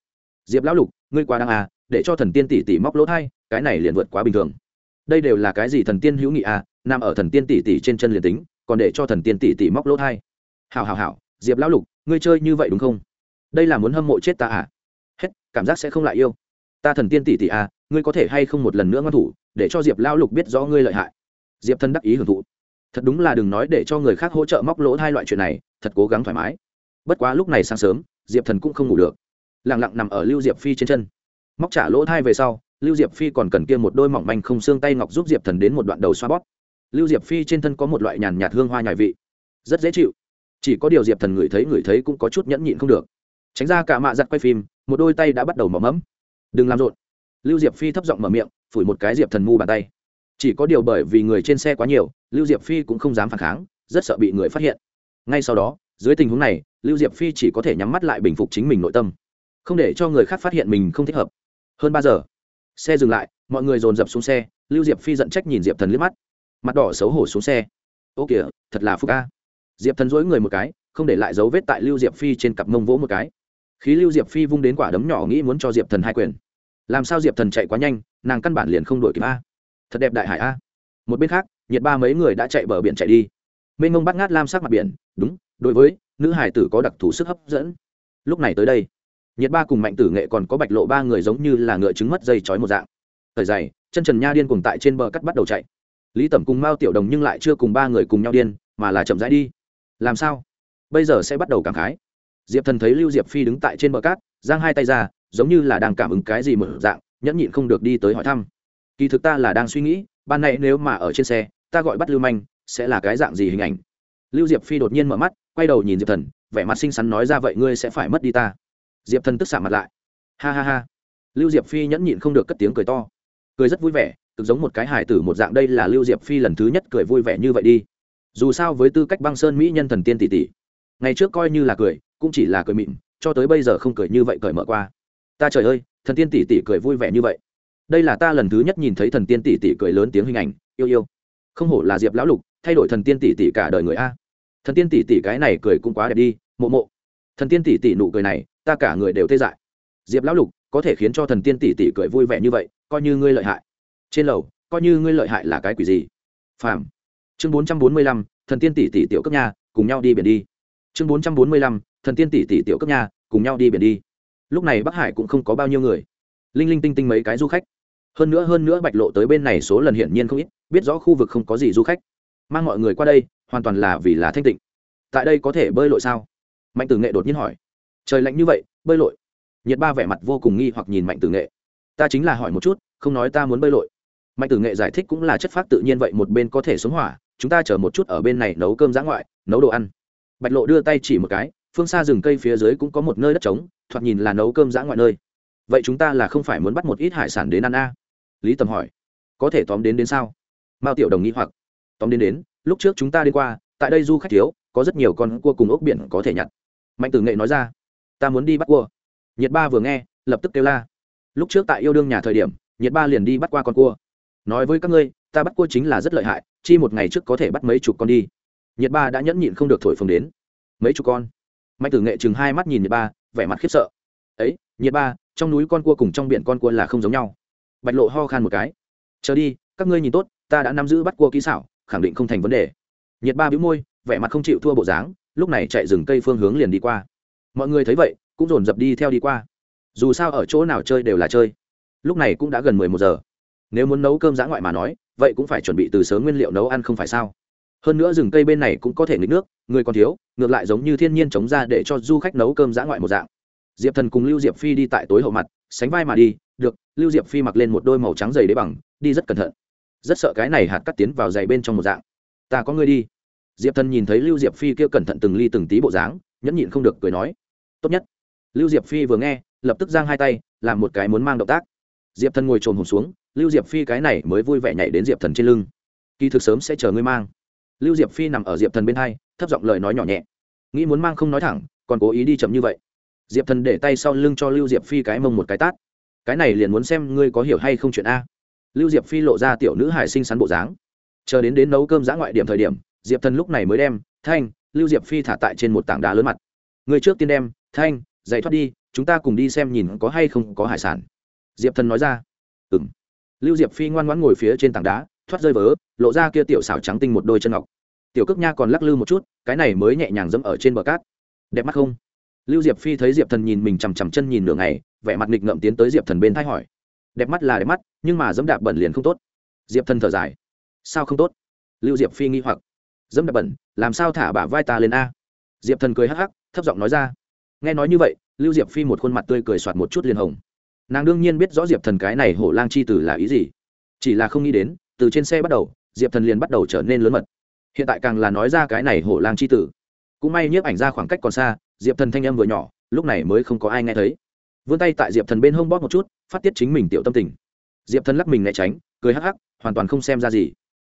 Diệp lão lục, ngươi quá đáng à để cho thần tiên tỷ tỷ móc lỗ thai, cái này liền vượt quá bình thường. Đây đều là cái gì thần tiên hữu nghị à nằm ở thần tiên tỷ tỷ trên chân liền tính, còn để cho thần tiên tỷ tỷ móc lỗ thai. Hào hào hào diệp lão lục ngươi chơi như vậy đúng không? Đây là muốn hâm mộ chết ta à? Hết, cảm giác sẽ không lại yêu. Ta thần tiên tỷ tỷ à ngươi có thể hay không một lần nữa ngoan thủ, để cho diệp lão lục biết rõ ngươi lợi hại? Diệp thân đắc ý hưởng thụ. Thật đúng là đừng nói để cho người khác hỗ trợ móc lỗ hai loại chuyện này, thật cố gắng thoải mái. Bất quá lúc này sáng sớm, diệp thần cũng không ngủ được. Lẳng lặng nằm ở lưu diệp phi trên chân. Móc trả lỗ thai về sau, lưu diệp phi còn cần kia một đôi mỏng manh không xương tay ngọc giúp diệp thần đến một đoạn đầu xoa bóp. Lưu diệp phi trên thân có một loại nhàn nhạt hương hoa nhài vị. Rất dễ chịu chỉ có điều diệp thần ngửi thấy ngửi thấy cũng có chút nhẫn nhịn không được. Tránh ra cả mạ giặt quay phim, một đôi tay đã bắt đầu mỏ mẫm. Đừng làm rộn. Lưu diệp phi thấp giọng mở miệng, phủi một cái diệp thần mu bàn tay. Chỉ có điều bởi vì người trên xe quá nhiều, lưu diệp phi cũng không dám phản kháng, rất sợ bị người phát hiện. Ngay sau đó, dưới tình huống này, lưu diệp phi chỉ có thể nhắm mắt lại bình phục chính mình nội tâm. Không để cho người khác phát hiện mình không thích hợp. Hơn ba giờ, xe dừng lại, mọi người dồn dập xuống xe, lưu diệp phi giận trách nhìn diệp thần liếc mắt. Mặt đỏ xấu hổ xuống xe. Ô kìa, thật là phúc ca diệp thần dối người một cái, không để lại dấu vết tại lưu diệp phi trên cặp mông vỗ một cái. Khí lưu diệp phi vung đến quả đấm nhỏ nghĩ muốn cho diệp thần hai quyền. Làm sao diệp thần chạy quá nhanh, nàng căn bản liền không đổi kịp a. Thật đẹp đại hải a. Một bên khác, nhiệt ba mấy người đã chạy bờ biển chạy đi. Mênh mông bắt ngát lam sắc mặt biển, đúng, đối với, nữ hải tử có đặc thù sức hấp dẫn. Lúc này tới đây, nhiệt ba cùng mạnh tử nghệ còn có bạch lộ ba người giống như là ngựa trứng mất dây chói một dạng. Thời dày, chân trần nha điên cùng tại trên bờ cắt bắt đầu chạy. Lý tẩm cùng mao tiểu đồng nhưng lại chưa cùng ba người cùng nhau điên, mà là chậm rãi đi làm sao? Bây giờ sẽ bắt đầu cảm khái. Diệp thần thấy lưu diệp phi đứng tại trên bờ cát, giang hai tay ra, giống như là đang cảm ứng cái gì mở dạng, nhẫn nhịn không được đi tới hỏi thăm. Kỳ thực ta là đang suy nghĩ, ban nãy nếu mà ở trên xe, ta gọi bắt lưu manh, sẽ là cái dạng gì hình ảnh? Lưu diệp phi đột nhiên mở mắt, quay đầu nhìn diệp thần, vẻ mặt xinh xắn nói ra vậy ngươi sẽ phải mất đi ta. Diệp thần tức xạ mặt lại. Ha ha ha. Lưu diệp phi nhẫn nhịn không được cất tiếng cười to. Cười rất vui vẻ, cực giống một cái hài tử một dạng, đây là lưu diệp phi lần thứ nhất cười vui vẻ như vậy đi dù sao với tư cách băng sơn mỹ nhân thần tiên tỷ tỷ, ngày trước coi như là cười, cũng chỉ là cười mịn, cho tới bây giờ không cười như vậy cởi mở qua. Ta trời ơi, thần tiên tỷ tỷ cười vui vẻ như vậy. Đây là ta lần thứ nhất nhìn thấy thần tiên tỷ tỷ cười lớn tiếng hình ảnh, yêu yêu. Không hổ là diệp lão lục, thay đổi thần tiên tỷ tỷ cả đời người a. Thần tiên tỷ tỷ cái này cười cũng quá đẹp đi, mộ mộ. Thần tiên tỷ tỷ nụ cười này, ta cả người đều tê dại. Diệp lão lục, có thể khiến cho thần tiên tỷ tỷ cười vui vẻ như vậy, coi như ngươi lợi hại. Trên lầu, coi như ngươi lợi hại là cái quỷ gì? Phàm chương bốn trăm bốn mươi lăm, thần tiên tỷ tỷ tiểu cấp nhà cùng nhau đi biển đi. Chương bốn trăm bốn mươi lăm, thần tiên tỷ tỷ tiểu cấp nhà cùng nhau đi biển đi. Lúc này bắc hải cũng không có bao nhiêu người. Linh linh tinh tinh mấy cái du khách. Hơn nữa hơn nữa bạch lộ tới bên này số lần hiển nhiên không ít, biết rõ khu vực không có gì du khách. Mang mọi người qua đây, hoàn toàn là vì là thanh tịnh. Tại đây có thể bơi lội sao? Mạnh tử nghệ đột nhiên hỏi. Trời lạnh như vậy, bơi lội. Nhiệt ba vẻ mặt vô cùng nghi hoặc nhìn mạnh tử nghệ. Ta chính là hỏi một chút, không nói ta muốn bơi lội. Mạnh tử nghệ giải thích cũng là chất phát tự nhiên vậy một bên có thể sống hỏa chúng ta chờ một chút ở bên này nấu cơm giã ngoại, nấu đồ ăn. Bạch lộ đưa tay chỉ một cái, phương xa rừng cây phía dưới cũng có một nơi đất trống, thoạt nhìn là nấu cơm giã ngoại nơi. Vậy chúng ta là không phải muốn bắt một ít hải sản đến ăn a? Lý tầm hỏi. Có thể tóm đến đến sao? Mao tiểu đồng nghĩ hoặc. Tóm đến đến, lúc trước chúng ta đi qua, tại đây du khách thiếu, có rất nhiều con cua cùng ốc biển có thể nhặt. Mạnh tử nghệ nói ra. Ta muốn đi bắt cua. Nhiệt ba vừa nghe, lập tức kêu la. Lúc trước tại yêu đương nhà thời điểm, nhiệt ba liền đi bắt qua con cua. Nói với các ngươi ta bắt cua chính là rất lợi hại, chi một ngày trước có thể bắt mấy chục con đi. Nhiệt ba đã nhẫn nhịn không được thổi phồng đến. Mấy chục con? Mạnh tử nghệ chừng hai mắt nhìn nhiệt ba, vẻ mặt khiếp sợ. Ấy nhiệt ba, trong núi con cua cùng trong biển con cua là không giống nhau. Bạch lộ ho khan một cái. Chờ đi, các ngươi nhìn tốt, ta đã nắm giữ bắt cua kỹ xảo, khẳng định không thành vấn đề. Nhiệt ba bĩu môi, vẻ mặt không chịu thua bộ dáng, lúc này chạy rừng cây phương hướng liền đi qua. Mọi người thấy vậy, cũng dồn dập đi theo đi qua. Dù sao ở chỗ nào chơi đều là chơi. Lúc này cũng đã gần mười một giờ. Nếu muốn nấu cơm giã ngoại mà nói vậy cũng phải chuẩn bị từ sớm nguyên liệu nấu ăn không phải sao? Hơn nữa rừng cây bên này cũng có thể nghịch nước, người còn thiếu, ngược lại giống như thiên nhiên chống ra để cho du khách nấu cơm dã ngoại một dạng. Diệp thần cùng lưu diệp phi đi tại tối hậu mặt, sánh vai mà đi, được. Lưu diệp phi mặc lên một đôi màu trắng dày đế bằng, đi rất cẩn thận. Rất sợ cái này hạt cắt tiến vào giày bên trong một dạng. Ta có người đi. Diệp thần nhìn thấy lưu diệp phi kêu cẩn thận từng ly từng tí bộ dáng, nhẫn nhịn không được cười nói, tốt nhất. Lưu diệp phi vừa nghe, lập tức giang hai tay, làm một cái muốn mang động tác. Diệp thần ngồi trồn hồn xuống lưu diệp phi cái này mới vui vẻ nhảy đến diệp thần trên lưng. Kỳ thực sớm sẽ chờ ngươi mang. Lưu diệp phi nằm ở diệp thần bên hai, thấp giọng lời nói nhỏ nhẹ. Nghĩ muốn mang không nói thẳng, còn cố ý đi chậm như vậy. Diệp thần để tay sau lưng cho lưu diệp phi cái mông một cái tát. Cái này liền muốn xem ngươi có hiểu hay không chuyện a. Lưu diệp phi lộ ra tiểu nữ hải sinh sắn bộ dáng. Chờ đến đến nấu cơm giã ngoại điểm thời điểm, diệp thần lúc này mới đem, thanh, lưu diệp phi thả tại trên một tảng đá lớn mặt. Người trước tiên đem, thanh, dậy thoát đi, chúng ta cùng đi xem nhìn có hay không có hải sản. Diệp thần nói ra ừ m lưu diệp phi ngoan ngoãn ngồi phía trên tảng đá, thoát rơi vớ, lộ ra kia tiểu xảo trắng tinh một đôi chân ngọc. Tiểu cước nha còn lắc lư một chút, cái này mới nhẹ nhàng dẫm ở trên bờ cát. Đẹp mắt không? Lưu diệp phi thấy diệp thần nhìn mình chằm chằm chân nhìn nửa ngày, vẻ mặt nghịch ngợm tiến tới diệp thần bên thay hỏi. Đẹp mắt là đẹp mắt, nhưng mà dẫm đạp bẩn liền không tốt. Diệp thần thở dài. Sao không tốt? Lưu diệp phi nghi hoặc. Dẫm đạp bẩn, làm sao thả bả vai ta lên a? Diệp thần cười hắc hắc, thấp giọng nói ra. Nghe nói như vậy, lưu diệp phi một khuôn mặt tươi cười soạt một chút liền hồng nàng đương nhiên biết rõ diệp thần cái này hổ lang chi tử là ý gì chỉ là không nghĩ đến từ trên xe bắt đầu diệp thần liền bắt đầu trở nên lớn mật hiện tại càng là nói ra cái này hổ lang chi tử cũng may nhiếp ảnh ra khoảng cách còn xa diệp thần thanh âm vừa nhỏ lúc này mới không có ai nghe thấy vươn tay tại diệp thần bên hông bóp một chút phát tiết chính mình tiểu tâm tình diệp thần lắc mình né tránh cười hắc hắc hoàn toàn không xem ra gì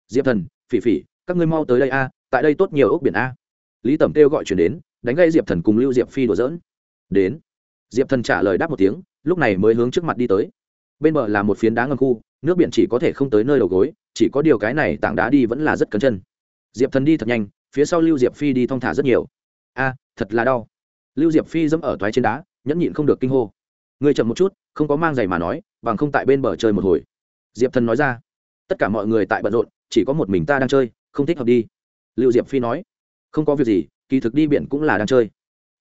diệp thần phỉ phỉ các ngươi mau tới đây a tại đây tốt nhiều ốc biển a lý tẩm kêu gọi chuyển đến đánh gây diệp thần cùng lưu diệp phi đổ dỡn đến diệp thần trả lời đáp một tiếng lúc này mới hướng trước mặt đi tới. Bên bờ là một phiến đá ngầm khu, nước biển chỉ có thể không tới nơi đầu gối, chỉ có điều cái này tảng đá đi vẫn là rất cấn chân. Diệp thần đi thật nhanh, phía sau lưu diệp phi đi thong thả rất nhiều. A, thật là đau. Lưu diệp phi dẫm ở toái trên đá, nhẫn nhịn không được kinh hô. Người chậm một chút, không có mang giày mà nói, bằng không tại bên bờ chơi một hồi. Diệp thần nói ra. Tất cả mọi người tại bận rộn, chỉ có một mình ta đang chơi, không thích hợp đi. Lưu diệp phi nói. Không có việc gì, kỳ thực đi biển cũng là đang chơi.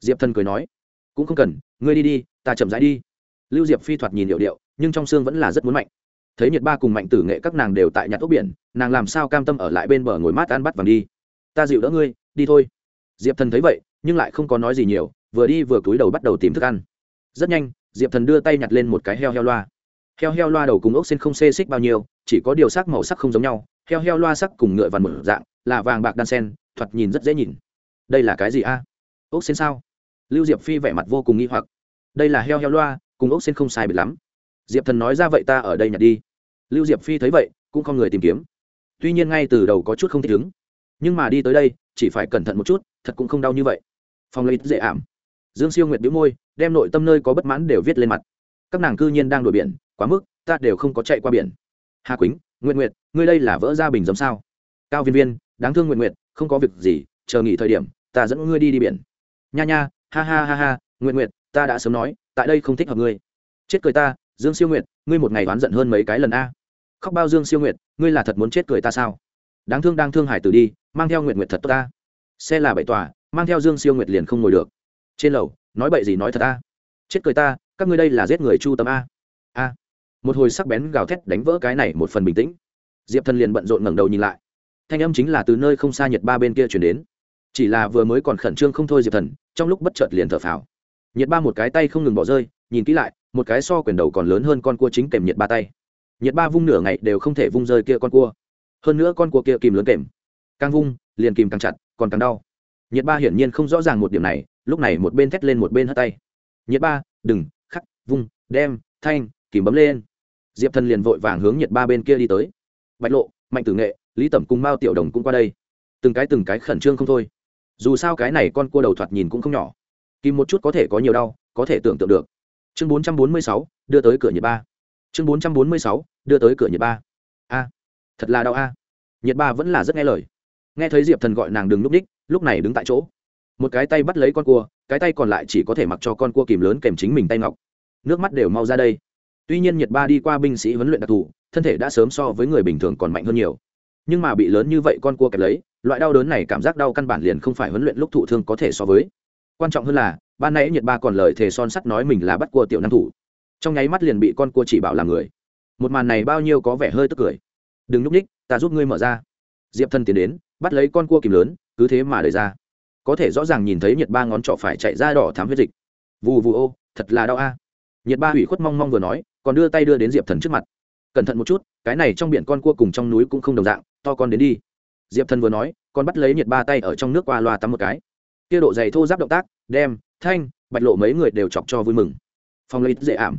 Diệp thần cười nói. Cũng không cần, ngươi đi đi, ta chậm rãi đi lưu diệp phi thoạt nhìn điệu điệu, nhưng trong xương vẫn là rất muốn mạnh. Thấy nhiệt ba cùng mạnh tử nghệ các nàng đều tại nhặt ốc biển, nàng làm sao cam tâm ở lại bên bờ ngồi mát ăn bắt vàng đi. Ta dịu đỡ ngươi, đi thôi. Diệp thần thấy vậy, nhưng lại không có nói gì nhiều, vừa đi vừa cúi đầu bắt đầu tìm thức ăn. Rất nhanh, diệp thần đưa tay nhặt lên một cái heo heo loa. Heo heo loa đầu cùng ốc xin không xê xích bao nhiêu, chỉ có điều sắc màu sắc không giống nhau, heo heo loa sắc cùng ngựa vằn một dạng, là vàng bạc đan sen, thoạt nhìn rất dễ nhìn. Đây là cái gì a? Ốc xin sao? Lưu diệp phi vẻ mặt vô cùng nghi hoặc. Đây là heo heo loa cùng ốc xin không sai biệt lắm. Diệp thần nói ra vậy ta ở đây nhặt đi. Lưu diệp phi thấy vậy, cũng không người tìm kiếm. Tuy nhiên ngay từ đầu có chút không thích ứng, nhưng mà đi tới đây, chỉ phải cẩn thận một chút, thật cũng không đau như vậy. Phòng lấy dễ ảm. Dương siêu nguyệt biếu môi, đem nội tâm nơi có bất mãn đều viết lên mặt. Các nàng cư nhiên đang đổi biển, quá mức, ta đều không có chạy qua biển. Hà quýnh nguyện nguyệt, ngươi đây là vỡ ra bình giống sao? Cao viên viên, đáng thương nguyện nguyệt, không có việc gì, chờ nghỉ thời điểm, ta dẫn ngươi đi đi biển. Nha nha, ha ha ha ha nguyện nguyệt, ta đã sớm nói tại đây không thích hợp ngươi. Chết cười ta, dương siêu nguyệt, ngươi một ngày oán giận hơn mấy cái lần a. Khóc bao dương siêu nguyệt, ngươi là thật muốn chết cười ta sao? Đáng thương đang thương hải tử đi, mang theo nguyện nguyệt thật tốt ta. Xe là bảy tòa, mang theo dương siêu nguyệt liền không ngồi được. Trên lầu, nói bậy gì nói thật a. Chết cười ta, các ngươi đây là giết người chu tâm a. A. Một hồi sắc bén gào thét đánh vỡ cái này một phần bình tĩnh. Diệp thần liền bận rộn ngẩng đầu nhìn lại. Thanh âm chính là từ nơi không xa Nhật ba bên kia chuyển đến. Chỉ là vừa mới còn khẩn trương không thôi diệp thần, trong lúc bất chợt liền thở phào nhiệt ba một cái tay không ngừng bỏ rơi, nhìn kỹ lại, một cái so quyền đầu còn lớn hơn con cua chính kèm nhiệt ba tay. Nhiệt ba vung nửa ngày đều không thể vung rơi kia con cua. Hơn nữa con cua kia kìm lớn kềm càng vung, liền kìm càng chặt, còn càng đau. Nhiệt ba hiển nhiên không rõ ràng một điểm này, lúc này một bên thét lên một bên hất tay. Nhiệt ba, đừng, khắc, vung, đem, thanh, kìm bấm lên. Diệp thần liền vội vàng hướng nhiệt ba bên kia đi tới. Bạch lộ, mạnh tử nghệ, lý tẩm cùng mao tiểu đồng cũng qua đây. Từng cái từng cái khẩn trương không thôi. Dù sao cái này con cua đầu thoạt nhìn cũng không nhỏ kìm một chút có thể có nhiều đau, có thể tưởng tượng được. Chương bốn trăm bốn mươi sáu, đưa tới cửa nhiệt ba. Chương bốn trăm bốn mươi sáu, đưa tới cửa nhiệt ba. A, thật là đau a. Nhiệt ba vẫn là rất nghe lời. Nghe thấy diệp thần gọi nàng đừng núp đích, lúc này đứng tại chỗ. Một cái tay bắt lấy con cua, cái tay còn lại chỉ có thể mặc cho con cua kìm lớn kèm chính mình tay ngọc. Nước mắt đều mau ra đây. Tuy nhiên nhiệt ba đi qua binh sĩ huấn luyện đặc thù, thân thể đã sớm so với người bình thường còn mạnh hơn nhiều. Nhưng mà bị lớn như vậy con cua kẹp lấy, loại đau đớn này cảm giác đau căn bản liền không phải huấn luyện lúc thụ thương có thể so với quan trọng hơn là, ban nãy nhiệt ba còn lời thề son sắt nói mình là bắt cua tiểu năng thủ. Trong nháy mắt liền bị con cua chỉ bảo là người. Một màn này bao nhiêu có vẻ hơi tức cười. Đừng nhúc ních, ta giúp ngươi mở ra. Diệp thân tiến đến, bắt lấy con cua kìm lớn, cứ thế mà đời ra. Có thể rõ ràng nhìn thấy nhiệt ba ngón trỏ phải chạy ra đỏ thám huyết dịch. Vù vù ô, thật là đau a. Nhiệt ba hủy khuất mong mong vừa nói, còn đưa tay đưa đến diệp thần trước mặt. Cẩn thận một chút, cái này trong biển con cua cùng trong núi cũng không đồng dạng, to con đến đi. Diệp thần vừa nói con bắt lấy nhiệt ba tay ở trong nước qua loa tắm một cái kia độ dày thô giáp động tác, đem, thanh, bạch lộ mấy người đều chọc cho vui mừng. Phong lấy dễ ảm.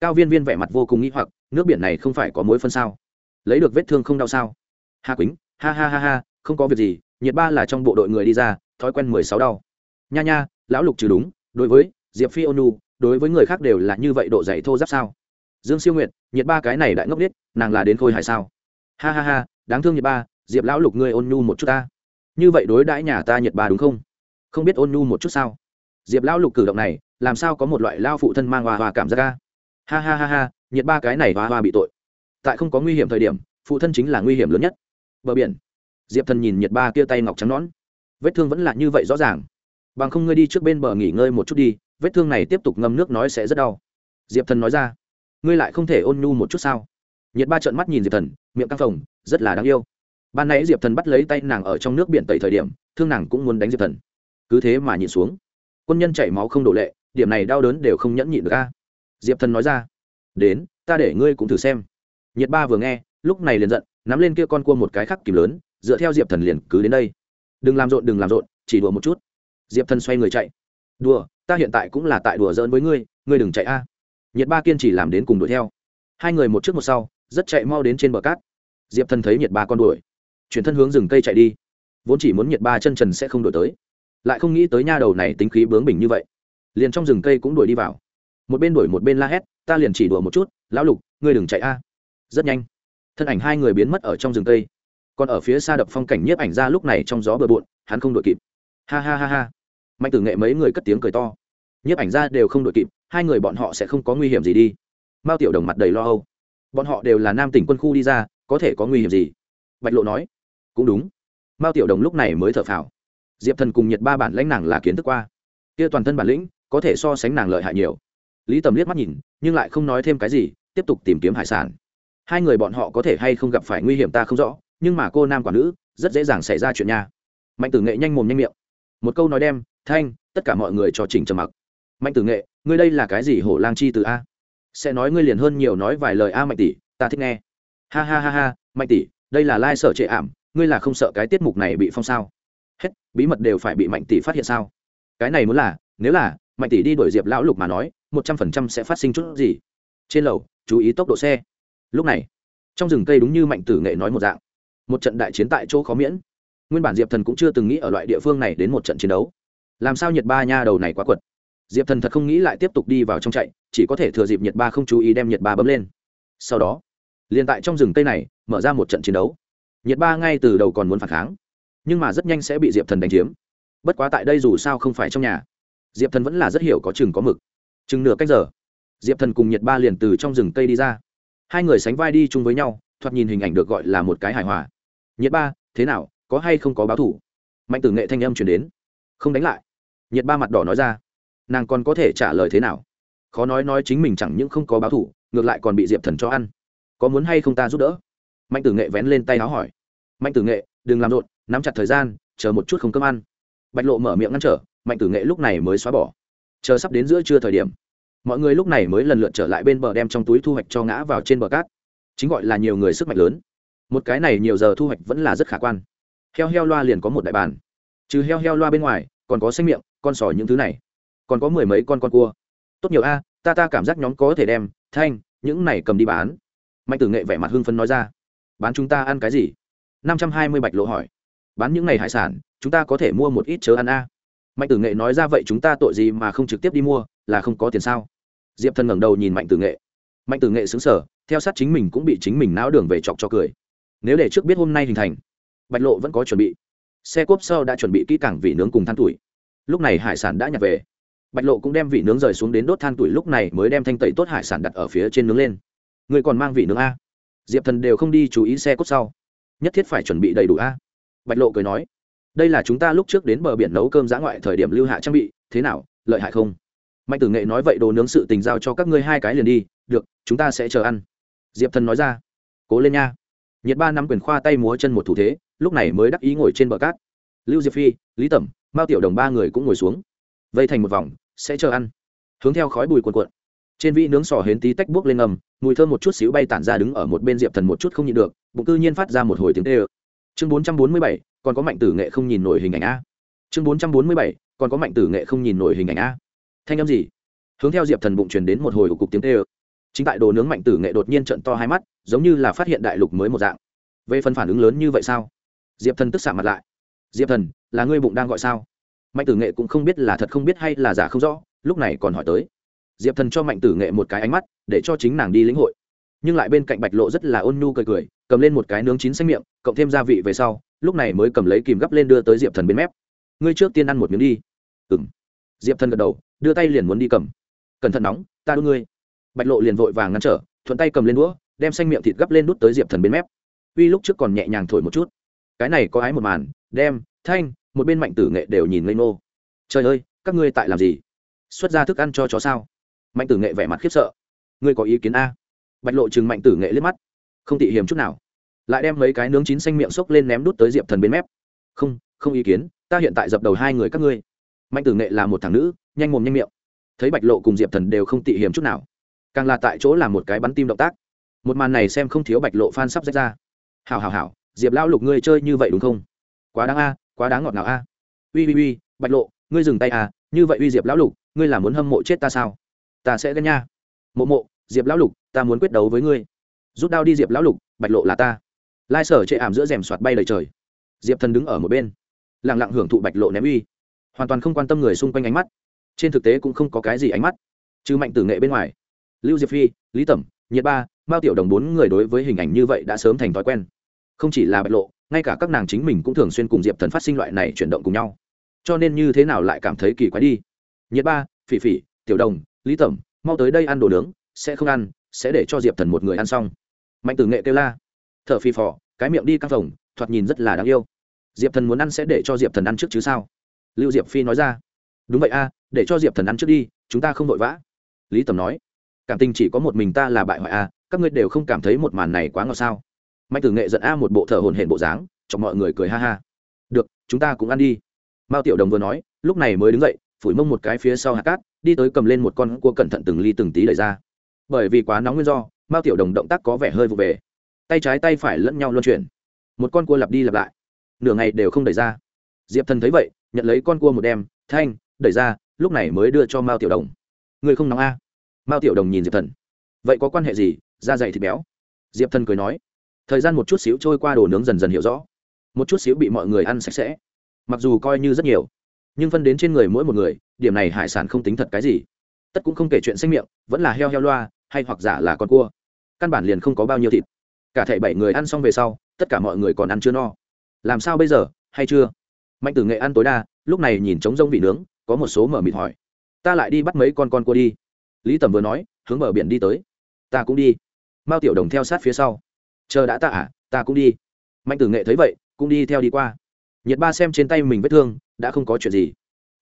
Cao viên viên vẻ mặt vô cùng nghĩ hoặc, nước biển này không phải có mối phân sao? Lấy được vết thương không đau sao? Hà quýnh, ha ha ha ha, không có việc gì, nhiệt ba là trong bộ đội người đi ra, thói quen mười sáu đau. Nha nha, lão lục trừ đúng, đối với diệp phi ônu, đối với người khác đều là như vậy độ dày thô giáp sao? Dương siêu nguyệt, nhiệt ba cái này đại ngốc biết nàng là đến khôi hài sao? Ha ha ha, đáng thương nhiệt ba, diệp lão lục ngươi ôn nhu một chút ta. Như vậy đối đãi nhà ta nhiệt ba đúng không? Không biết ôn nhu một chút sao? Diệp lão lục cử động này, làm sao có một loại lao phụ thân mang hoa hoa cảm giác ca ha ha ha ha, nhiệt ba cái này hoa hoa bị tội. Tại không có nguy hiểm thời điểm, phụ thân chính là nguy hiểm lớn nhất. Bờ biển. Diệp thần nhìn nhiệt ba kia tay ngọc trắng nón vết thương vẫn là như vậy rõ ràng. Bằng không ngươi đi trước bên bờ nghỉ ngơi một chút đi, vết thương này tiếp tục ngâm nước nói sẽ rất đau. Diệp thần nói ra. Ngươi lại không thể ôn nhu một chút sao? Nhiệt ba trợn mắt nhìn diệp thần, miệng căng phồng, rất là đáng yêu. Ban nãy diệp thần bắt lấy tay nàng ở trong nước biển tẩy thời điểm, thương nàng cũng muốn đánh diệp thần cứ thế mà nhìn xuống. Quân nhân chảy máu không đổ lệ, điểm này đau đớn đều không nhẫn nhịn được a. Diệp thần nói ra, đến, ta để ngươi cũng thử xem. Nhiệt ba vừa nghe, lúc này liền giận, nắm lên kia con cua một cái khắc kìm lớn, dựa theo diệp thần liền cứ đến đây. Đừng làm rộn, đừng làm rộn, chỉ đùa một chút. Diệp thần xoay người chạy. Đùa, ta hiện tại cũng là tại đùa giỡn với ngươi ngươi đừng chạy a. Nhiệt ba kiên trì làm đến cùng đuổi theo. Hai người một trước một sau, rất chạy mau đến trên bờ cát. Diệp thần thấy nhiệt ba con đuổi, chuyển thân hướng rừng cây chạy đi. Vốn chỉ muốn nhiệt ba chân trần sẽ không đuổi tới lại không nghĩ tới nha đầu này tính khí bướng bỉnh như vậy. Liền trong rừng cây cũng đuổi đi vào. Một bên đuổi một bên la hét, ta liền chỉ đùa một chút, lão lục, ngươi đừng chạy a. Rất nhanh, thân ảnh hai người biến mất ở trong rừng cây. Còn ở phía xa đập phong cảnh nhiếp ảnh ra lúc này trong gió bờ bộn, hắn không đuổi kịp. Ha ha ha ha. Mạnh tử nghệ mấy người cất tiếng cười to. Nhiếp ảnh ra đều không đuổi kịp, hai người bọn họ sẽ không có nguy hiểm gì đi. Mao tiểu đồng mặt đầy lo âu. Bọn họ đều là nam tỉnh quân khu đi ra, có thể có nguy hiểm gì? Bạch lộ nói. Cũng đúng. Mao tiểu đồng lúc này mới thở phào diệp thần cùng nhiệt ba bản lãnh nàng là kiến thức qua. Kia toàn thân bản lĩnh, có thể so sánh nàng lợi hại nhiều. Lý tầm liếc mắt nhìn, nhưng lại không nói thêm cái gì, tiếp tục tìm kiếm hải sản. Hai người bọn họ có thể hay không gặp phải nguy hiểm ta không rõ, nhưng mà cô nam quả nữ, rất dễ dàng xảy ra chuyện nha. Mạnh tử nghệ nhanh mồm nhanh miệng. Một câu nói đem, thanh, tất cả mọi người cho chỉnh trầm mặc. Mạnh tử nghệ, ngươi đây là cái gì hổ lang chi từ a? Sẽ nói ngươi liền hơn nhiều nói vài lời a mạnh tỷ, ta thích nghe. Ha ha ha ha, mạnh tỷ, đây là lai trệ ảm, ngươi là không sợ cái tiết mục này bị phong sao? Hết, bí mật đều phải bị mạnh tỷ phát hiện sao? Cái này muốn là, nếu là, mạnh tỷ đi đổi diệp lão lục mà nói, một trăm phần trăm sẽ phát sinh chút gì? Trên lầu, chú ý tốc độ xe. Lúc này, trong rừng cây đúng như mạnh tử nghệ nói một dạng. Một trận đại chiến tại chỗ khó miễn. Nguyên bản diệp thần cũng chưa từng nghĩ ở loại địa phương này đến một trận chiến đấu. Làm sao nhiệt ba nha đầu này quá quật? Diệp thần thật không nghĩ lại tiếp tục đi vào trong chạy, chỉ có thể thừa dịp nhiệt ba không chú ý đem nhiệt ba bấm lên. Sau đó, liền tại trong rừng cây này, mở ra một trận chiến đấu. Nhiệt ba ngay từ đầu còn muốn phản kháng nhưng mà rất nhanh sẽ bị diệp thần đánh chiếm. Bất quá tại đây dù sao không phải trong nhà. Diệp thần vẫn là rất hiểu có chừng có mực. Chừng nửa cách giờ, diệp thần cùng nhiệt ba liền từ trong rừng cây đi ra. Hai người sánh vai đi chung với nhau, thoạt nhìn hình ảnh được gọi là một cái hài hòa. Nhiệt ba, thế nào, có hay không có báo thủ? Mạnh tử nghệ thanh âm chuyển đến. Không đánh lại. Nhiệt ba mặt đỏ nói ra. Nàng còn có thể trả lời thế nào? Khó nói nói chính mình chẳng những không có báo thủ, ngược lại còn bị diệp thần cho ăn. Có muốn hay không ta giúp đỡ? Mạnh tử nghệ vén lên tay áo hỏi. Mạnh tử nghệ, đừng làm rộn nắm chặt thời gian, chờ một chút không cơm ăn. Bạch lộ mở miệng ngăn trở, mạnh tử nghệ lúc này mới xóa bỏ. Chờ sắp đến giữa trưa thời điểm, mọi người lúc này mới lần lượt trở lại bên bờ đem trong túi thu hoạch cho ngã vào trên bờ cát. Chính gọi là nhiều người sức mạnh lớn. Một cái này nhiều giờ thu hoạch vẫn là rất khả quan. Heo heo loa liền có một đại bàn. Trừ heo heo loa bên ngoài, còn có xanh miệng, con sò những thứ này. Còn có mười mấy con con cua. Tốt nhiều a, ta ta cảm giác nhóm có thể đem, thanh, những này cầm đi bán. Mạnh tử nghệ vẻ mặt hưng phấn nói ra. Bán chúng ta ăn cái gì? Năm trăm hai mươi bạch lộ hỏi bán những ngày hải sản, chúng ta có thể mua một ít chớ ăn a. Mạnh tử nghệ nói ra vậy chúng ta tội gì mà không trực tiếp đi mua, là không có tiền sao? Diệp thần ngẩng đầu nhìn mạnh tử nghệ. Mạnh tử nghệ xứng sở theo sát chính mình cũng bị chính mình não đường về chọc cho cười. Nếu để trước biết hôm nay hình thành, bạch lộ vẫn có chuẩn bị. Xe cốp sau đã chuẩn bị kỹ càng vị nướng cùng than tuổi. Lúc này hải sản đã nhặt về. Bạch lộ cũng đem vị nướng rời xuống đến đốt than tuổi lúc này mới đem thanh tẩy tốt hải sản đặt ở phía trên nướng lên. Người còn mang vị nướng a? Diệp thần đều không đi chú ý xe cốt sau. Nhất thiết phải chuẩn bị đầy đủ a bạch lộ cười nói, đây là chúng ta lúc trước đến bờ biển nấu cơm giã ngoại thời điểm lưu hạ trang bị, thế nào, lợi hại không? Mạnh tử nghệ nói, vậy đồ nướng sự tình giao cho các ngươi hai cái liền đi, được, chúng ta sẽ chờ ăn. Diệp thần nói ra, cố lên nha. Nhiệt ba năm quyền khoa tay múa chân một thủ thế, lúc này mới đắc ý ngồi trên bờ cát. Lưu diệp phi, lý tẩm, mao tiểu đồng ba người cũng ngồi xuống. Vây thành một vòng, sẽ chờ ăn. Hướng theo khói bùi cuồn cuộn. Trên vị nướng sò hến tí tách buốc lên ngầm, mùi thơm một chút xíu bay tản ra đứng ở một bên diệp thần một chút không nhịn được, bụng cư nhiên phát ra một hồi tiếng tê ực chương bốn trăm bốn mươi bảy, còn có mạnh tử nghệ không nhìn nổi hình ảnh a. Chương bốn trăm bốn mươi bảy, còn có mạnh tử nghệ không nhìn nổi hình ảnh a. Thanh âm gì? Hướng theo diệp thần bụng truyền đến một hồi của cục tiếng tê ơ. Chính tại đồ nướng mạnh tử nghệ đột nhiên trận to hai mắt, giống như là phát hiện đại lục mới một dạng. Về phần phản ứng lớn như vậy sao? Diệp thần tức xạ mặt lại. Diệp thần, là ngươi bụng đang gọi sao? Mạnh tử nghệ cũng không biết là thật không biết hay là giả không rõ, lúc này còn hỏi tới. Diệp thần cho mạnh tử nghệ một cái ánh mắt, để cho chính nàng đi lĩnh hội nhưng lại bên cạnh bạch lộ rất là ôn nhu cười cười, cầm lên một cái nướng chín xanh miệng, cộng thêm gia vị về sau, lúc này mới cầm lấy kìm gắp lên đưa tới diệp thần bên mép. Ngươi trước tiên ăn một miếng đi. Ừng diệp thần gật đầu, đưa tay liền muốn đi cầm. Cẩn thận nóng, ta đ ngươi. Bạch lộ liền vội vàng ngăn trở, thuận tay cầm lên đũa, đem xanh miệng thịt gắp lên đút tới diệp thần bên mép. Uy lúc trước còn nhẹ nhàng thổi một chút. Cái này có ái một màn, đem, thanh, một bên mạnh tử nghệ đều nhìn ngây ngô. Trời ơi, các ngươi tại làm gì? Xuất ra thức ăn cho chó sao? Mạnh tử nghệ vẻ mặt khiếp sợ. Ngươi có ý kiến a? Bạch lộ chừng mạnh tử nghệ liếc mắt. Không tị hiểm chút nào. Lại đem mấy cái nướng chín xanh miệng xốc lên ném đút tới diệp thần bên mép. Không không ý kiến ta hiện tại dập đầu hai người các ngươi. Mạnh tử nghệ là một thằng nữ nhanh mồm nhanh miệng. Thấy bạch lộ cùng diệp thần đều không tị hiểm chút nào. Càng là tại chỗ làm một cái bắn tim động tác. Một màn này xem không thiếu bạch lộ phan sắp rách ra. Hảo hảo hảo diệp lão lục ngươi chơi như vậy đúng không? Quá đáng a quá đáng ngọt nào a. Ui ui ui, bạch lộ ngươi dừng tay à như vậy uy diệp lão lục ngươi là muốn hâm mộ chết ta sao? Ta sẽ ghen nha. Mộ mộ diệp lão lục, ta muốn quyết đấu với ngươi. Rút đao đi, diệp lão lục, bạch lộ là ta. Lai sở chệ ảm giữa rèm soạt bay lời trời. Diệp thần đứng ở một bên lẳng lặng hưởng thụ bạch lộ ném uy. Hoàn toàn không quan tâm người xung quanh ánh mắt. Trên thực tế cũng không có cái gì ánh mắt. Trừ mạnh tử nghệ bên ngoài, lưu diệp phi, lý tẩm, nhiệt ba, mao tiểu đồng bốn người đối với hình ảnh như vậy đã sớm thành thói quen. Không chỉ là bạch lộ, ngay cả các nàng chính mình cũng thường xuyên cùng diệp thần phát sinh loại này chuyển động cùng nhau. Cho nên như thế nào lại cảm thấy kỳ quái đi? Nhiệt ba, phỉ phỉ, tiểu đồng, lý tẩm, mau tới đây ăn đồ nướng sẽ không ăn, sẽ để cho diệp thần một người ăn xong. Mạnh tử nghệ kêu la t h ở phi phò, cái miệng đi căng phòng thoạt nhìn rất là đáng yêu. Diệp thần muốn ăn sẽ để cho diệp thần ăn trước chứ sao? Lưu diệp phi nói ra, đúng vậy a, để cho diệp thần ăn trước đi, chúng ta không vội vã. Lý tầm nói, cảm tình chỉ có một mình ta là bại hoại a, các ngươi đều không cảm thấy một màn này quá ngọt sao? Mạnh tử nghệ giận a một bộ thở hồn hển bộ dáng cho mọi người cười ha ha. Được, chúng ta cũng ăn đi. Mao tiểu đồng vừa nói, lúc này mới đứng dậy, phủi mông một cái phía sau hạt cát, đi tới cầm lên một con cua cẩn thận từng ly từng tí đẩy ra bởi vì quá nóng nguyên do, mao tiểu đồng động tác có vẻ hơi vụ về. Tay trái tay phải lẫn nhau luân chuyển. Một con cua lặp đi lặp lại. Nửa ngày đều không đẩy ra. Diệp thần thấy vậy, nhận lấy con cua một đem, thanh, đẩy ra, lúc này mới đưa cho mao tiểu đồng. Người không nóng a? Mao tiểu đồng nhìn diệp thần. Vậy có quan hệ gì? Da dày thịt béo. Diệp thần cười nói. Thời gian một chút xíu trôi qua đồ nướng dần dần hiểu rõ. Một chút xíu bị mọi người ăn sạch sẽ. Mặc dù coi như rất nhiều, nhưng phân đến trên người mỗi một người, điểm này hải sản không tính thật cái gì. Tất cũng không kể chuyện xanh miệng, vẫn là heo heo loa hay hoặc giả là con cua. Căn bản liền không có bao nhiêu thịt. Cả thảy bảy người ăn xong về sau, tất cả mọi người còn ăn chưa no. Làm sao bây giờ, hay chưa? Mạnh tử nghệ ăn tối đa, lúc này nhìn trống rông vị nướng, có một số mở mịt hỏi. Ta lại đi bắt mấy con con cua đi. Lý tầm vừa nói, hướng bờ biển đi tới. Ta cũng đi. Mao tiểu đồng theo sát phía sau. Chờ đã ta à ta cũng đi. Mạnh tử nghệ thấy vậy, cũng đi theo đi qua. Nhiệt ba xem trên tay mình vết thương, đã không có chuyện gì.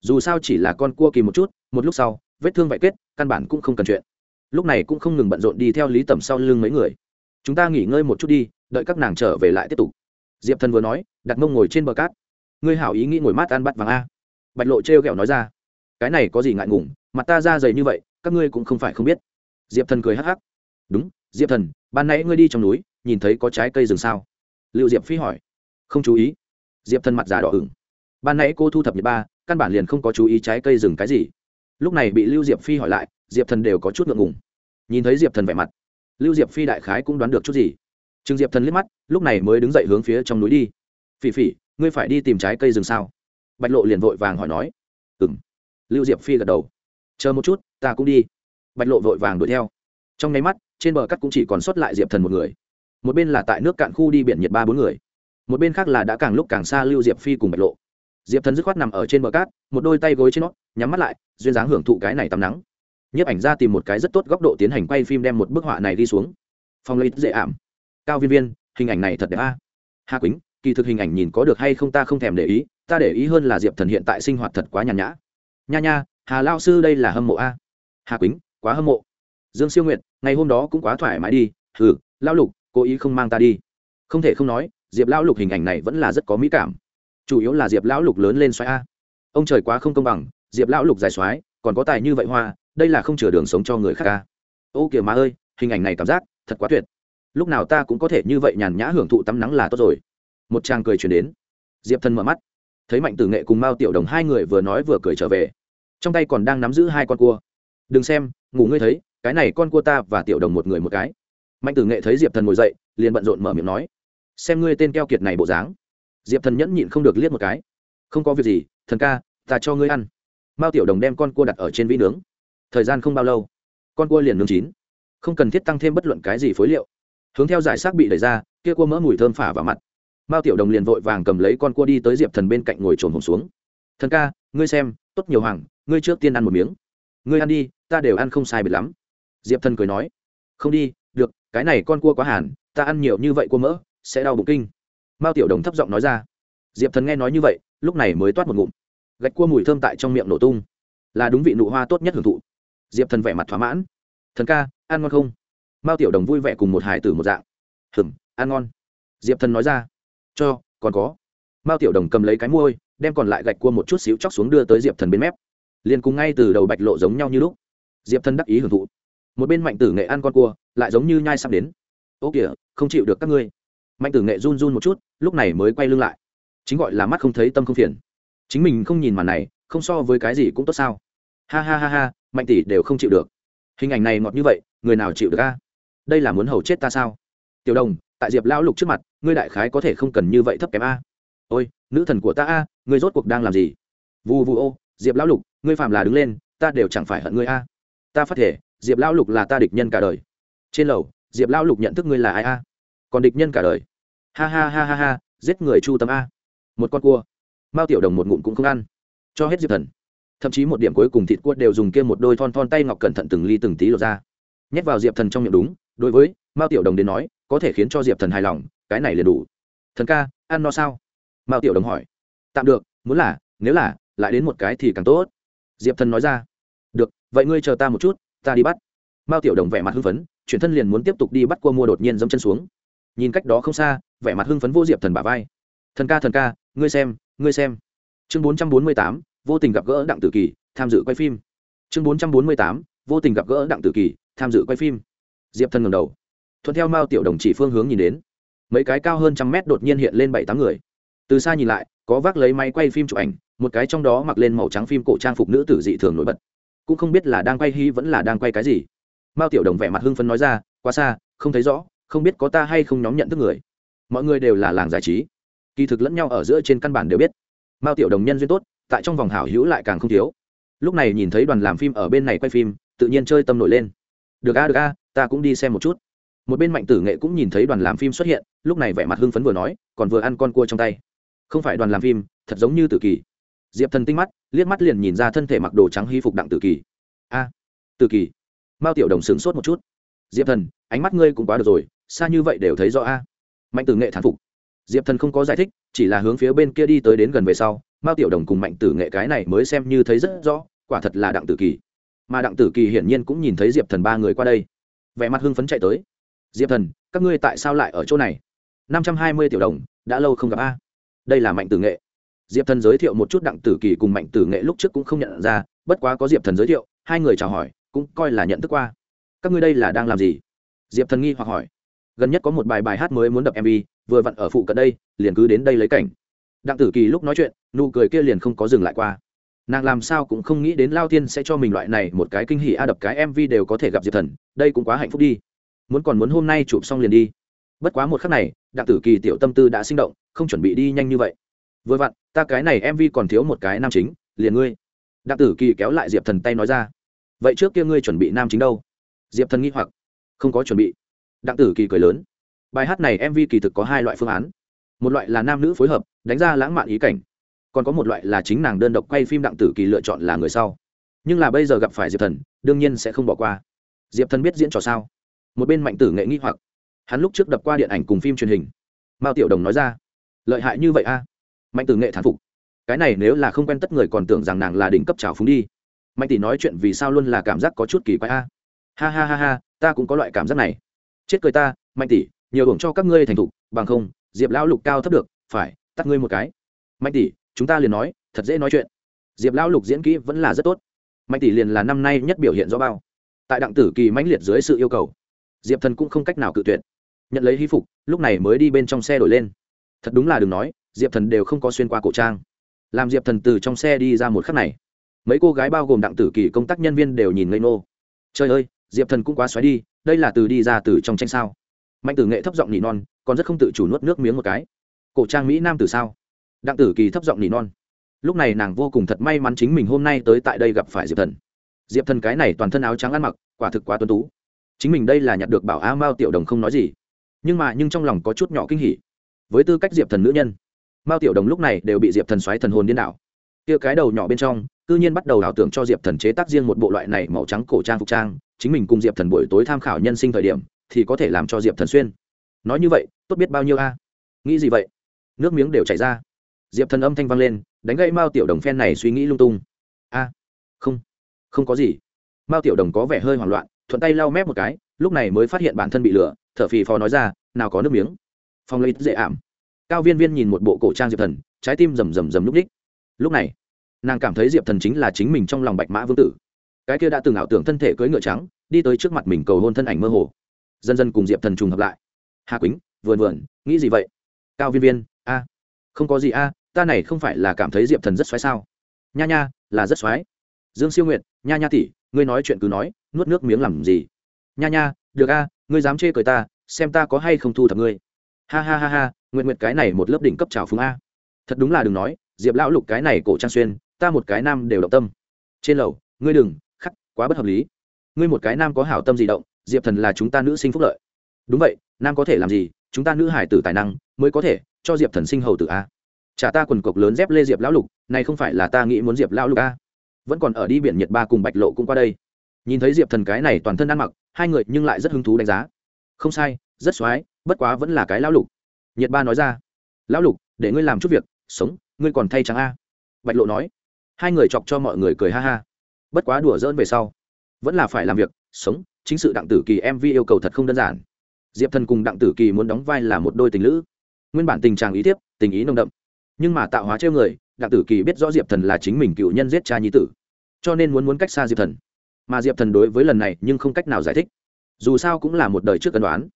Dù sao chỉ là con cua kìm một chút, một lúc sau, vết thương vậy kết, căn bản cũng không cần chuyện lúc này cũng không ngừng bận rộn đi theo lý tẩm sau lưng mấy người chúng ta nghỉ ngơi một chút đi đợi các nàng trở về lại tiếp tục diệp thần vừa nói đặt mông ngồi trên bờ cát ngươi hảo ý nghĩ ngồi mát ăn bắt vàng a bạch lộ trêu ghẹo nói ra cái này có gì ngại ngùng mặt ta ra dày như vậy các ngươi cũng không phải không biết diệp thần cười hắc hắc đúng diệp thần ban nãy ngươi đi trong núi nhìn thấy có trái cây rừng sao lưu diệp phi hỏi không chú ý diệp thần mặt già đỏ ửng ban nãy cô thu thập nhật ba căn bản liền không có chú ý trái cây rừng cái gì lúc này bị lưu diệp phi hỏi lại diệp thần đều có chút ngượng ngùng. Nhìn thấy diệp thần vẻ mặt, lưu diệp phi đại khái cũng đoán được chút gì. Chừng diệp thần liếc mắt, lúc này mới đứng dậy hướng phía trong núi đi. Phỉ phỉ, ngươi phải đi tìm trái cây rừng sao? Bạch lộ liền vội vàng hỏi nói. Ừng lưu diệp phi gật đầu. Chờ một chút, ta cũng đi. Bạch lộ vội vàng đuổi theo. Trong nháy mắt, trên bờ cắt cũng chỉ còn sót lại diệp thần một người. Một bên là tại nước cạn khu đi biển nhiệt ba bốn người. Một bên khác là đã càng lúc càng xa lưu diệp phi cùng bạch lộ. Diệp thần dứt khoát nằm ở trên bờ cát, một đôi tay gối trên nó, nhắm mắt lại, duyên dáng hưởng thụ cái này tắm nắng nhiếp ảnh ra tìm một cái rất tốt góc độ tiến hành quay phim đem một bức họa này đi xuống. Phong lấy dễ ảm. Cao viên viên, hình ảnh này thật đẹp a. Hà quýnh, kỳ thực hình ảnh nhìn có được hay không ta không thèm để ý, ta để ý hơn là diệp thần hiện tại sinh hoạt thật quá nhàn nhã. Nha nha, hà lao sư đây là hâm mộ a. Hà quýnh, quá hâm mộ. Dương siêu nguyện ngày hôm đó cũng quá thoải mái đi. Hừ, lao lục, cố ý không mang ta đi. Không thể không nói, diệp lão lục hình ảnh này vẫn là rất có mỹ cảm. Chủ yếu là diệp lão lục lớn lên xoáy a. Ông trời quá không công bằng, diệp lão lục dài xoáy còn có tài như vậy hoa đây là không chừa đường sống cho người khác ca. Ô kìa má ơi, hình ảnh này cảm giác, thật quá tuyệt. Lúc nào ta cũng có thể như vậy nhàn nhã hưởng thụ tắm nắng là tốt rồi. Một chàng cười chuyển đến. Diệp thân mở mắt. Thấy mạnh tử nghệ cùng mao tiểu đồng hai người vừa nói vừa cười trở về. Trong tay còn đang nắm giữ hai con cua. Đừng xem, ngủ ngươi thấy, cái này con cua ta và tiểu đồng một người một cái. Mạnh tử nghệ thấy diệp thần ngồi dậy, liền bận rộn mở miệng nói. Xem ngươi tên keo kiệt này bộ dáng. Diệp thần nhẫn nhịn không được liếc một cái. Không có việc gì, thần ca, ta cho ngươi ăn. Mao tiểu đồng đem con cua đặt ở trên vĩ nướng thời gian không bao lâu, con cua liền nướng chín. Không cần thiết tăng thêm bất luận cái gì phối liệu. Hướng theo giải xác bị đẩy ra, kia cua mỡ mùi thơm phả vào mặt. Mao tiểu đồng liền vội vàng cầm lấy con cua đi tới diệp thần bên cạnh ngồi trồn hồng xuống. Thần ca, ngươi xem, tốt nhiều hoàng, ngươi trước tiên ăn một miếng. Ngươi ăn đi, ta đều ăn không sai biệt lắm. Diệp thần cười nói. Không đi, được, cái này con cua quá hàn, ta ăn nhiều như vậy cua mỡ, sẽ đau bụng kinh. Mao tiểu đồng thấp giọng nói ra. Diệp thần nghe nói như vậy, lúc này mới toát một ngụm. Gạch cua mùi thơm tại trong miệng nổ tung. Là đúng vị nụ hoa tốt nhất hưởng thụ diệp thần vẻ mặt thỏa mãn. Thần ca, ăn ngon không? Mao tiểu đồng vui vẻ cùng một hải tử một dạng. Hừng ăn ngon. Diệp thần nói ra. Cho, còn có. Mao tiểu đồng cầm lấy cái môi đem còn lại gạch cua một chút xíu chóc xuống đưa tới diệp thần bên mép. Liền cùng ngay từ đầu bạch lộ giống nhau như lúc. Diệp thần đắc ý hưởng thụ. Một bên mạnh tử nghệ ăn con cua, lại giống như nhai sắp đến. Ô kìa, không chịu được các ngươi. Mạnh tử nghệ run run một chút, lúc này mới quay lưng lại. Chính gọi là mắt không thấy tâm không phiền. Chính mình không nhìn màn này, không so với cái gì cũng tốt sao. Ha ha ha ha mạnh tỷ đều không chịu được. Hình ảnh này ngọt như vậy, người nào chịu được a? Đây là muốn hầu chết ta sao? Tiểu đồng, tại diệp lão lục trước mặt, ngươi đại khái có thể không cần như vậy thấp kém a. Ôi, nữ thần của ta a, ngươi rốt cuộc đang làm gì? Vu vu ô, diệp lão lục, ngươi phạm là đứng lên, ta đều chẳng phải hận ngươi a. Ta phát thể, diệp lão lục là ta địch nhân cả đời. Trên lầu, diệp lão lục nhận thức ngươi là ai a? Còn địch nhân cả đời. Ha ha ha ha ha, giết người chu tâm a. Một con cua. Mao tiểu đồng một ngụm cũng không ăn. Cho hết diệp thần thậm chí một điểm cuối cùng thịt cua đều dùng kia một đôi thon thon tay ngọc cẩn thận từng ly từng tí lột ra. Nhét vào diệp thần trong miệng đúng, đối với mao tiểu đồng đến nói, có thể khiến cho diệp thần hài lòng, cái này liền đủ. Thần ca, ăn no sao? Mao tiểu đồng hỏi. Tạm được, muốn là, nếu là, lại đến một cái thì càng tốt. Diệp thần nói ra. Được, vậy ngươi chờ ta một chút, ta đi bắt. Mao tiểu đồng vẻ mặt hưng phấn, chuyển thân liền muốn tiếp tục đi bắt cua mua đột nhiên dẫm chân xuống. Nhìn cách đó không xa, vẻ mặt hưng phấn vô diệp thần bà vai. Thần ca thần ca, ngươi xem ngươi xem. Chương bốn trăm bốn mươi tám vô tình gặp gỡ đặng tử kỳ, tham dự quay phim. Chương bốn trăm bốn mươi tám, vô tình gặp gỡ đặng tử kỳ, tham dự quay phim. Diệp thần ngầm đầu. Thuận theo mao tiểu đồng chỉ phương hướng nhìn đến. Mấy cái cao hơn trăm mét đột nhiên hiện lên bảy tám người. Từ xa nhìn lại, có vác lấy máy quay phim chụp ảnh, một cái trong đó mặc lên màu trắng phim cổ trang phục nữ tử dị thường nổi bật. Cũng không biết là đang quay hy vẫn là đang quay cái gì. Mao tiểu đồng vẻ mặt hưng phấn nói ra, quá xa, không thấy rõ, không biết có ta hay không nhóm nhận thức người. Mọi người đều là làng giải trí. Kỳ thực lẫn nhau ở giữa trên căn bản đều biết. Mao tiểu đồng nhân duyên tốt tại trong vòng hảo hữu lại càng không thiếu. Lúc này nhìn thấy đoàn làm phim ở bên này quay phim, tự nhiên chơi tâm nổi lên. Được a được a, ta cũng đi xem một chút. Một bên mạnh tử nghệ cũng nhìn thấy đoàn làm phim xuất hiện, lúc này vẻ mặt hưng phấn vừa nói, còn vừa ăn con cua trong tay. Không phải đoàn làm phim, thật giống như tử kỳ. Diệp thần tinh mắt, liếc mắt liền nhìn ra thân thể mặc đồ trắng hy phục đặng tử kỳ. A, tử kỳ. Mao tiểu đồng sướng sốt một chút. Diệp thần, ánh mắt ngươi cũng quá được rồi, xa như vậy đều thấy rõ a. Mạnh tử nghệ thán phục. Diệp thần không có giải thích, chỉ là hướng phía bên kia đi tới đến gần về sau mao tiểu đồng cùng mạnh tử nghệ cái này mới xem như thấy rất rõ, quả thật là đặng tử kỳ. Mà đặng tử kỳ hiển nhiên cũng nhìn thấy diệp thần ba người qua đây. Vẻ mặt hưng phấn chạy tới. Diệp thần, các ngươi tại sao lại ở chỗ này? Năm trăm hai mươi tiểu đồng, đã lâu không gặp a. Đây là mạnh tử nghệ. Diệp thần giới thiệu một chút đặng tử kỳ cùng mạnh tử nghệ lúc trước cũng không nhận ra, bất quá có diệp thần giới thiệu, hai người chào hỏi, cũng coi là nhận thức qua. Các ngươi đây là đang làm gì? Diệp thần nghi hoặc hỏi. Gần nhất có một bài bài hát mới muốn đập mv vừa vặn ở phụ cận đây, liền cứ đến đây lấy cảnh đặng tử kỳ lúc nói chuyện, nụ cười kia liền không có dừng lại qua. Nàng làm sao cũng không nghĩ đến lao tiên sẽ cho mình loại này một cái kinh hỉ a đập cái mv đều có thể gặp diệp thần, đây cũng quá hạnh phúc đi. Muốn còn muốn hôm nay chụp xong liền đi. Bất quá một khắc này, đặng tử kỳ tiểu tâm tư đã sinh động, không chuẩn bị đi nhanh như vậy. Vừa vặn, ta cái này mv còn thiếu một cái nam chính, liền ngươi. Đặng tử kỳ kéo lại diệp thần tay nói ra. Vậy trước kia ngươi chuẩn bị nam chính đâu? Diệp thần nghĩ hoặc. Không có chuẩn bị. Đặng tử kỳ cười lớn. Bài hát này mv kỳ thực có hai loại phương án. Một loại là nam nữ phối hợp đánh ra lãng mạn ý cảnh. Còn có một loại là chính nàng đơn độc quay phim đặng tử kỳ lựa chọn là người sau. Nhưng là bây giờ gặp phải diệp thần, đương nhiên sẽ không bỏ qua. Diệp thần biết diễn trò sao? Một bên mạnh tử nghệ nghi hoặc. Hắn lúc trước đập qua điện ảnh cùng phim truyền hình. Mao tiểu đồng nói ra, lợi hại như vậy a? Mạnh tử nghệ thán phục, cái này nếu là không quen tất người còn tưởng rằng nàng là đỉnh cấp trào phúng đi. Mạnh tỷ nói chuyện vì sao luôn là cảm giác có chút kỳ quái a? Ha ha ha ha, ta cũng có loại cảm giác này. Chết cười ta, mạnh tỷ, nhiều hưởng cho các ngươi thành thục, bằng không, diệp lão lục cao thấp được, phải tắt ngươi một cái. Mạnh tỷ, chúng ta liền nói, thật dễ nói chuyện. Diệp lão lục diễn kỹ vẫn là rất tốt. Mạnh tỷ liền là năm nay nhất biểu hiện rõ bao. Tại đặng tử kỳ mãnh liệt dưới sự yêu cầu, diệp thần cũng không cách nào cự tuyệt. Nhận lấy hí phục, lúc này mới đi bên trong xe đổi lên. Thật đúng là đừng nói, diệp thần đều không có xuyên qua cổ trang. Làm diệp thần từ trong xe đi ra một khắc này, mấy cô gái bao gồm đặng tử kỳ công tác nhân viên đều nhìn ngây nô trời ơi, diệp thần cũng quá xoáy đi, đây là từ đi ra từ trong tranh sao. Mạnh tử nghệ thấp giọng nỉ non, còn rất không tự chủ nuốt nước miếng một cái cổ trang mỹ nam từ sao? Đặng tử kỳ thấp giọng nỉ non. Lúc này nàng vô cùng thật may mắn chính mình hôm nay tới tại đây gặp phải diệp thần. Diệp thần cái này toàn thân áo trắng ăn mặc, quả thực quá tuân tú. Chính mình đây là nhặt được bảo a mao tiểu đồng không nói gì. Nhưng mà nhưng trong lòng có chút nhỏ kinh hỉ. Với tư cách diệp thần nữ nhân, mao tiểu đồng lúc này đều bị diệp thần xoáy thần hồn điên đảo. Kia cái đầu nhỏ bên trong tự nhiên bắt đầu ảo tưởng cho diệp thần chế tác riêng một bộ loại này màu trắng cổ trang phục trang. Chính mình cùng diệp thần buổi tối tham khảo nhân sinh thời điểm, thì có thể làm cho diệp thần xuyên. Nói như vậy, tốt biết bao nhiêu a? Nghĩ gì vậy? Nước miếng đều chảy ra. Diệp thần âm thanh vang lên, đánh gãy mao tiểu đồng phen này suy nghĩ lung tung. A, không không có gì. Mao tiểu đồng có vẻ hơi hoảng loạn, thuận tay lau mép một cái, lúc này mới phát hiện bản thân bị lửa, thở phì phò nói ra, nào có nước miếng. Phong lấy dễ ảm. Cao viên viên nhìn một bộ cổ trang diệp thần, trái tim rầm rầm rầm lúc đích. Lúc này, nàng cảm thấy diệp thần chính là chính mình trong lòng bạch mã vương tử. Cái kia đã từng ảo tưởng thân thể cưỡi ngựa trắng, đi tới trước mặt mình cầu hôn thân ảnh mơ hồ. Dần dần cùng diệp thần trùng hợp lại. Hà quýnh, vườn vườn, nghĩ gì vậy? Cao viên viên a, không có gì a, ta này không phải là cảm thấy diệp thần rất xoáy sao? Nha nha, là rất xoáy dương siêu nguyệt, nha nha tỷ, ngươi nói chuyện cứ nói, nuốt nước miếng làm gì? Nha nha, được a, ngươi dám chê cười ta, xem ta có hay không thu thập ngươi. Ha ha ha ha nguyện nguyện cái này một lớp đỉnh cấp trào phúng a. Thật đúng là đừng nói, diệp lão lục cái này cổ trang xuyên, ta một cái nam đều động tâm. Trên lầu, ngươi đừng, khắc, quá bất hợp lý. Ngươi một cái nam có hảo tâm gì động, diệp thần là chúng ta nữ sinh phúc lợi. Đúng vậy, nam có thể làm gì, chúng ta nữ hải tử tài năng, mới có thể cho diệp thần sinh hầu tử a. Chả ta quần cộc lớn dép lê diệp lão lục, này không phải là ta nghĩ muốn diệp lão lục a. Vẫn còn ở đi biển nhiệt ba cùng bạch lộ cũng qua đây. Nhìn thấy diệp thần cái này toàn thân ăn mặc, hai người nhưng lại rất hứng thú đánh giá. Không sai, rất x o á i bất quá vẫn là cái lão lục. Nhiệt ba nói ra, lão lục, để ngươi làm chút việc, sống, ngươi còn thay trắng a? Bạch lộ nói. Hai người chọc cho mọi người cười ha ha. Bất quá đùa dỡn về sau, vẫn là phải làm việc, sống, chính sự đặng tử kỳ mv yêu cầu thật không đơn giản. Diệp thần cùng đặng tử kỳ muốn đóng vai là một đôi tình lữ nguyên bản tình trạng ý tiếp tình ý nồng đậm. Nhưng mà tạo hóa treo người, đặng tử kỳ biết rõ diệp thần là chính mình cựu nhân giết cha nhi tử. Cho nên muốn muốn cách xa diệp thần. Mà diệp thần đối với lần này nhưng không cách nào giải thích. Dù sao cũng là một đời trước cân đoán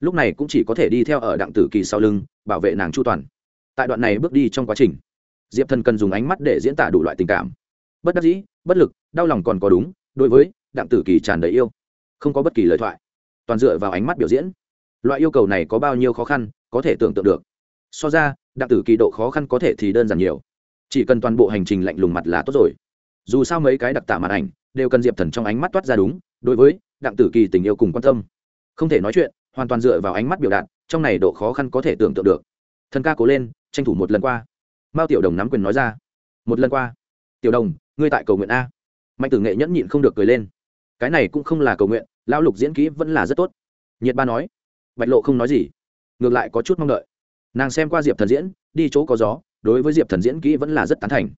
lúc này cũng chỉ có thể đi theo ở đặng tử kỳ sau lưng, bảo vệ nàng chu toàn. Tại đoạn này bước đi trong quá trình, diệp thần cần dùng ánh mắt để diễn tả đủ loại tình cảm. Bất đắc dĩ, bất lực, đau lòng còn có đúng, đối với đặng tử kỳ tràn đầy yêu. Không có bất kỳ lời thoại. Toàn dựa vào ánh mắt biểu diễn. Loại yêu cầu này có bao nhiêu khó khăn có thể tưởng tượng được. So ra, đặng tử kỳ độ khó khăn có thể thì đơn giản nhiều. Chỉ cần toàn bộ hành trình lạnh lùng mặt là tốt rồi. Dù sao mấy cái đặc tả màn ảnh đều cần diệp thần trong ánh mắt toát ra đúng, đối với đặng tử kỳ tình yêu cùng quan tâm. Không thể nói chuyện, hoàn toàn dựa vào ánh mắt biểu đạt, trong này độ khó khăn có thể tưởng tượng được. Thần ca cố lên, tranh thủ một lần qua. Mao tiểu đồng nắm quyền nói ra. Một lần qua. Tiểu đồng, ngươi tại cầu nguyện a. Mạnh tử nghệ nhẫn nhịn không được cười lên. Cái này cũng không là cầu nguyện, lão lục diễn kỹ vẫn là rất tốt. Nhiệt ba nói. Bạch lộ không nói gì ngược lại có chút mong đợi. Nàng xem qua diệp thần diễn, đi chỗ có gió, đối với diệp thần diễn kỹ vẫn là rất tán thành.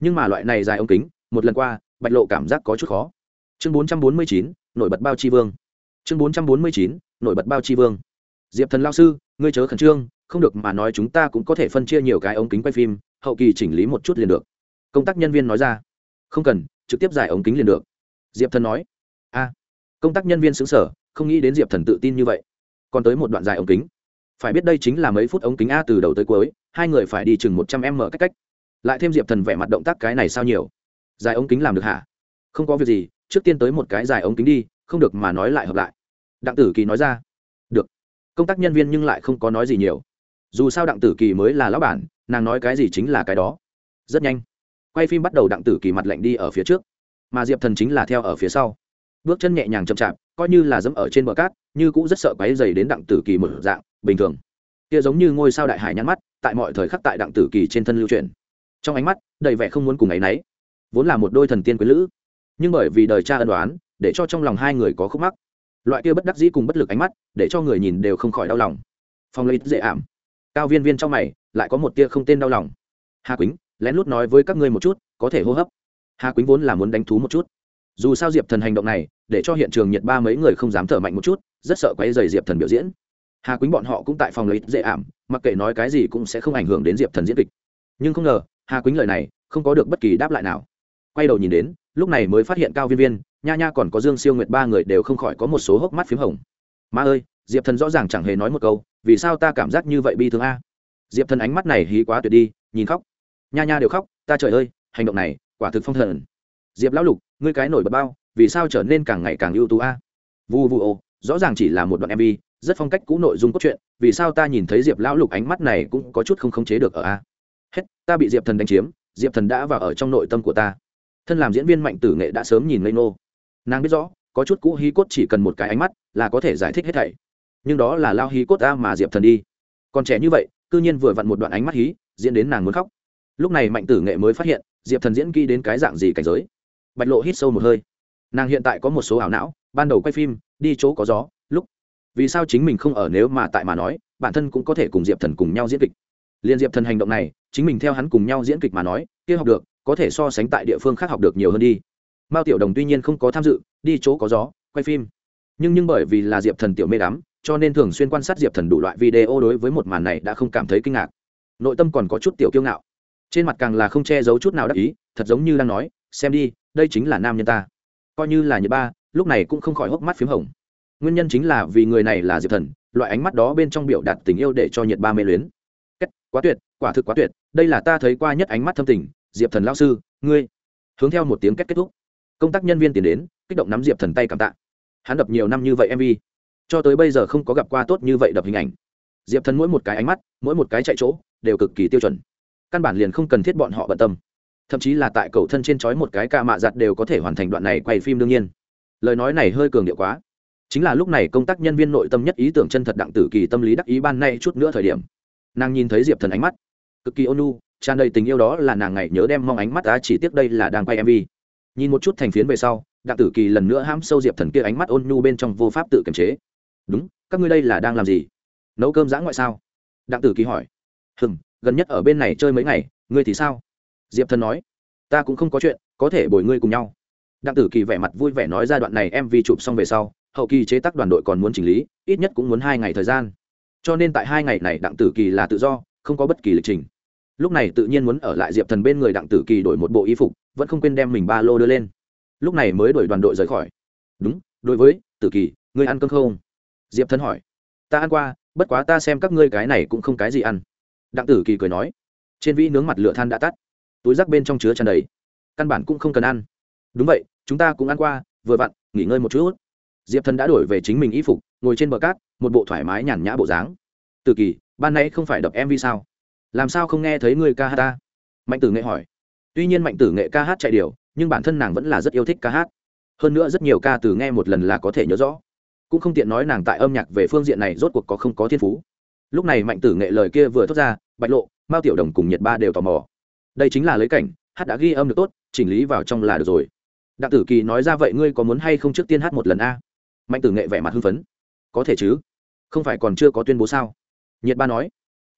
Nhưng mà loại này dài ống kính, một lần qua, bạch lộ cảm giác có chút khó. Chương bốn trăm bốn mươi chín, nổi bật bao chi vương. Chương bốn trăm bốn mươi chín, nổi bật bao chi vương. Diệp thần lao sư, ngươi chớ khẩn trương, không được mà nói chúng ta cũng có thể phân chia nhiều cái ống kính quay phim, hậu kỳ chỉnh lý một chút liền được. Công tác nhân viên nói ra. Không cần, trực tiếp giải ống kính liền được. Diệp thần nói. A công tác nhân viên xứng sở, không nghĩ đến diệp thần tự tin như vậy. Còn tới một đoạn dài ống kính phải biết đây chính là mấy phút ống kính a từ đầu tới cuối, hai người phải đi chừng một trăm m cách cách. Lại thêm diệp thần vẻ mặt động tác cái này sao nhiều? Dài ống kính làm được hả? Không có việc gì, trước tiên tới một cái dài ống kính đi, không được mà nói lại hợp lại. Đặng tử kỳ nói ra. Được. Công tác nhân viên nhưng lại không có nói gì nhiều. Dù sao đặng tử kỳ mới là lão bản, nàng nói cái gì chính là cái đó. Rất nhanh. Quay phim bắt đầu đặng tử kỳ mặt lạnh đi ở phía trước, mà diệp thần chính là theo ở phía sau. Bước chân nhẹ nhàng chậm chạp coi như là dẫm ở trên bờ cát, như cũng rất sợ quáy dày đến đặng tử kỳ mở dạng, bình thường. Kia giống như ngôi sao đại hải nhắn mắt, tại mọi thời khắc tại đặng tử kỳ trên thân lưu truyền. Trong ánh mắt, đầy vẻ không muốn cùng ấ y vốn là một đôi thần tiên quý lữ. Nhưng bởi vì đời cha ân đoán để cho trong lòng hai người có khúc mắc. Loại kia bất đắc dĩ cùng bất lực ánh mắt, để cho người nhìn đều không khỏi đau lòng. Phong lấy dễ ảm. Cao viên viên trong mày, lại có một tia không tên đau lòng. Hà quýnh, lén lút nói với các ngươi một chút, có thể hô hấp. Hà quýnh vốn là muốn đánh thú một chút. Dù sao diệp thần hành động này để cho hiện trường nhiệt ba mấy người không dám thở mạnh một chút, rất sợ quay dày diệp thần biểu diễn. Hà quýnh bọn họ cũng tại phòng lấy dễ ảm, mặc kệ nói cái gì cũng sẽ không ảnh hưởng đến diệp thần diễn kịch. Nhưng không ngờ, hà quýnh lời này không có được bất kỳ đáp lại nào. Quay đầu nhìn đến, lúc này mới phát hiện cao viên viên, nha nha còn có dương siêu nguyệt ba người đều không khỏi có một số hốc mắt p h í m hồng. Ma ơi, diệp thần rõ ràng chẳng hề nói một câu, vì sao ta cảm giác như vậy bi thương a? Diệp thần ánh mắt này hí quá tuyệt đi, nhìn khóc. Nha nha đều khóc, ta trời ơi, hành động này quả thực phong thần. Diệp lão lục, ngươi cái nổi bật bao vì sao trở nên càng ngày càng ưu tú a? Vu vu ô, rõ ràng chỉ là một đoạn mv rất phong cách cũ nội dung cốt truyện, vì sao ta nhìn thấy diệp lão lục ánh mắt này cũng có chút không khống chế được ở a? Hết, ta bị diệp thần đánh chiếm, diệp thần đã vào ở trong nội tâm của ta. Thân làm diễn viên mạnh tử nghệ đã sớm nhìn lây nô nàng biết rõ, có chút cũ hí cốt chỉ cần một cái ánh mắt là có thể giải thích hết thảy. Nhưng đó là lao hí cốt ta mà diệp thần đi. Còn trẻ như vậy, cư nhiên vừa vặn một đoạn ánh mắt hí, diễn đến nàng muốn khóc. Lúc này mạnh tử nghệ mới phát hiện, diệp thần diễn kỹ đến cái dạng gì cảnh giới. Bạch lộ hít sâu một hơi nàng hiện tại có một số ảo não, ban đầu quay phim, đi chỗ có gió, lúc. Vì sao chính mình không ở nếu mà tại mà nói, bản thân cũng có thể cùng diệp thần cùng nhau diễn kịch. Liên diệp thần hành động này, chính mình theo hắn cùng nhau diễn kịch mà nói, kia học được, có thể so sánh tại địa phương khác học được nhiều hơn đi. Mao tiểu đồng tuy nhiên không có tham dự, đi chỗ có gió, quay phim. Nhưng nhưng bởi vì là diệp thần tiểu mê đắm, cho nên thường xuyên quan sát diệp thần đủ loại video đối với một màn này đã không cảm thấy kinh ngạc. Nội tâm còn có chút tiểu kiêu ngạo. Trên mặt càng là không che giấu chút nào đắc ý, thật giống như đang nói, xem đi, đây chính là nam nhân ta coi như là nhật ba lúc này cũng không khỏi hốc mắt p h í m hồng. Nguyên nhân chính là vì người này là diệp thần loại ánh mắt đó bên trong biểu đạt tình yêu để cho nhiệt ba mê luyến. Kết, quá tuyệt quả thực quá tuyệt đây là ta thấy qua nhất ánh mắt thâm tình diệp thần lao sư ngươi. Hướng theo một tiếng kết kết thúc công tác nhân viên tiến đến kích động nắm diệp thần tay cảm tạ. Hắn đập nhiều năm như vậy mv cho tới bây giờ không có gặp qua tốt như vậy đập hình ảnh. Diệp thần mỗi một cái ánh mắt mỗi một cái chạy chỗ đều cực kỳ tiêu chuẩn. Căn bản liền không cần thiết bọn họ bận tâm thậm chí là tại cầu thân trên trói một cái ca mạ giặt đều có thể hoàn thành đoạn này quay phim đương nhiên. Lời nói này hơi cường điệu quá. Chính là lúc này công tác nhân viên nội tâm nhất ý tưởng chân thật đặng tử kỳ tâm lý đắc ý ban nay chút nữa thời điểm. Nàng nhìn thấy diệp thần ánh mắt. Cực kỳ ônu tràn đầy tình yêu đó là nàng ngày nhớ đem mong ánh mắt ta chỉ tiếc đây là đang quay mv nhìn một chút thành phiến về sau, đặng tử kỳ lần nữa hãm sâu diệp thần kia ánh mắt ôn nhu bên trong vô pháp tự kiềm chế. Đúng, các ngươi đây là đang làm gì? Nấu cơm giã ngoại sao? Đặng tử kỳ hỏi. Hừm, gần nhất ở bên này chơi mấy ngày, ngươi thì sao? Diệp thần nói, ta cũng không có chuyện, có thể bồi ngươi cùng nhau. Đặng tử kỳ vẻ mặt vui vẻ nói ra đoạn này mv chụp xong về sau, hậu kỳ chế tác đoàn đội còn muốn chỉnh lý, ít nhất cũng muốn hai ngày thời gian. Cho nên tại hai ngày này đặng tử kỳ là tự do, không có bất kỳ lịch trình. Lúc này tự nhiên muốn ở lại diệp thần bên người đặng tử kỳ đổi một bộ y phục, vẫn không quên đem mình ba lô đưa lên. Lúc này mới đổi đoàn đội rời khỏi. Đúng, đối với, tử kỳ, ngươi ăn cơm không? Diệp thần hỏi. Ta ăn qua, bất quá ta xem các ngươi cái này cũng không cái gì ăn. Đặng tử kỳ cười nói. Trên vĩ nướng mặt lửa than đã tắt túi rác bên trong chứa tràn đầy. Căn bản cũng không cần ăn. Đúng vậy, chúng ta cũng ăn qua, vừa vặn, nghỉ ngơi một chút. Diệp thần đã đổi về chính mình y phục, ngồi trên bờ cát, một bộ thoải mái nhàn nhã bộ dáng. Từ kỳ, ban nay không phải đập mv sao? Làm sao không nghe thấy người ca hát ta? Mạnh tử nghệ hỏi. Tuy nhiên mạnh tử nghệ ca hát chạy điều, nhưng bản thân nàng vẫn là rất yêu thích ca hát. Hơn nữa rất nhiều ca từ nghe một lần là có thể nhớ rõ. Cũng không tiện nói nàng tại âm nhạc về phương diện này rốt cuộc có không có thiên phú. Lúc này mạnh tử nghệ lời kia vừa thốt ra, bạch lộ, mao tiểu đồng cùng nhật ba đều tò mò đây chính là lấy cảnh, hát đã ghi âm được tốt, chỉnh lý vào trong là được rồi. Đặng tử kỳ nói ra vậy ngươi có muốn hay không trước tiên hát một lần a? Mạnh tử nghệ vẻ mặt hưng phấn. Có thể chứ. Không phải còn chưa có tuyên bố sao? Nhiệt ba nói.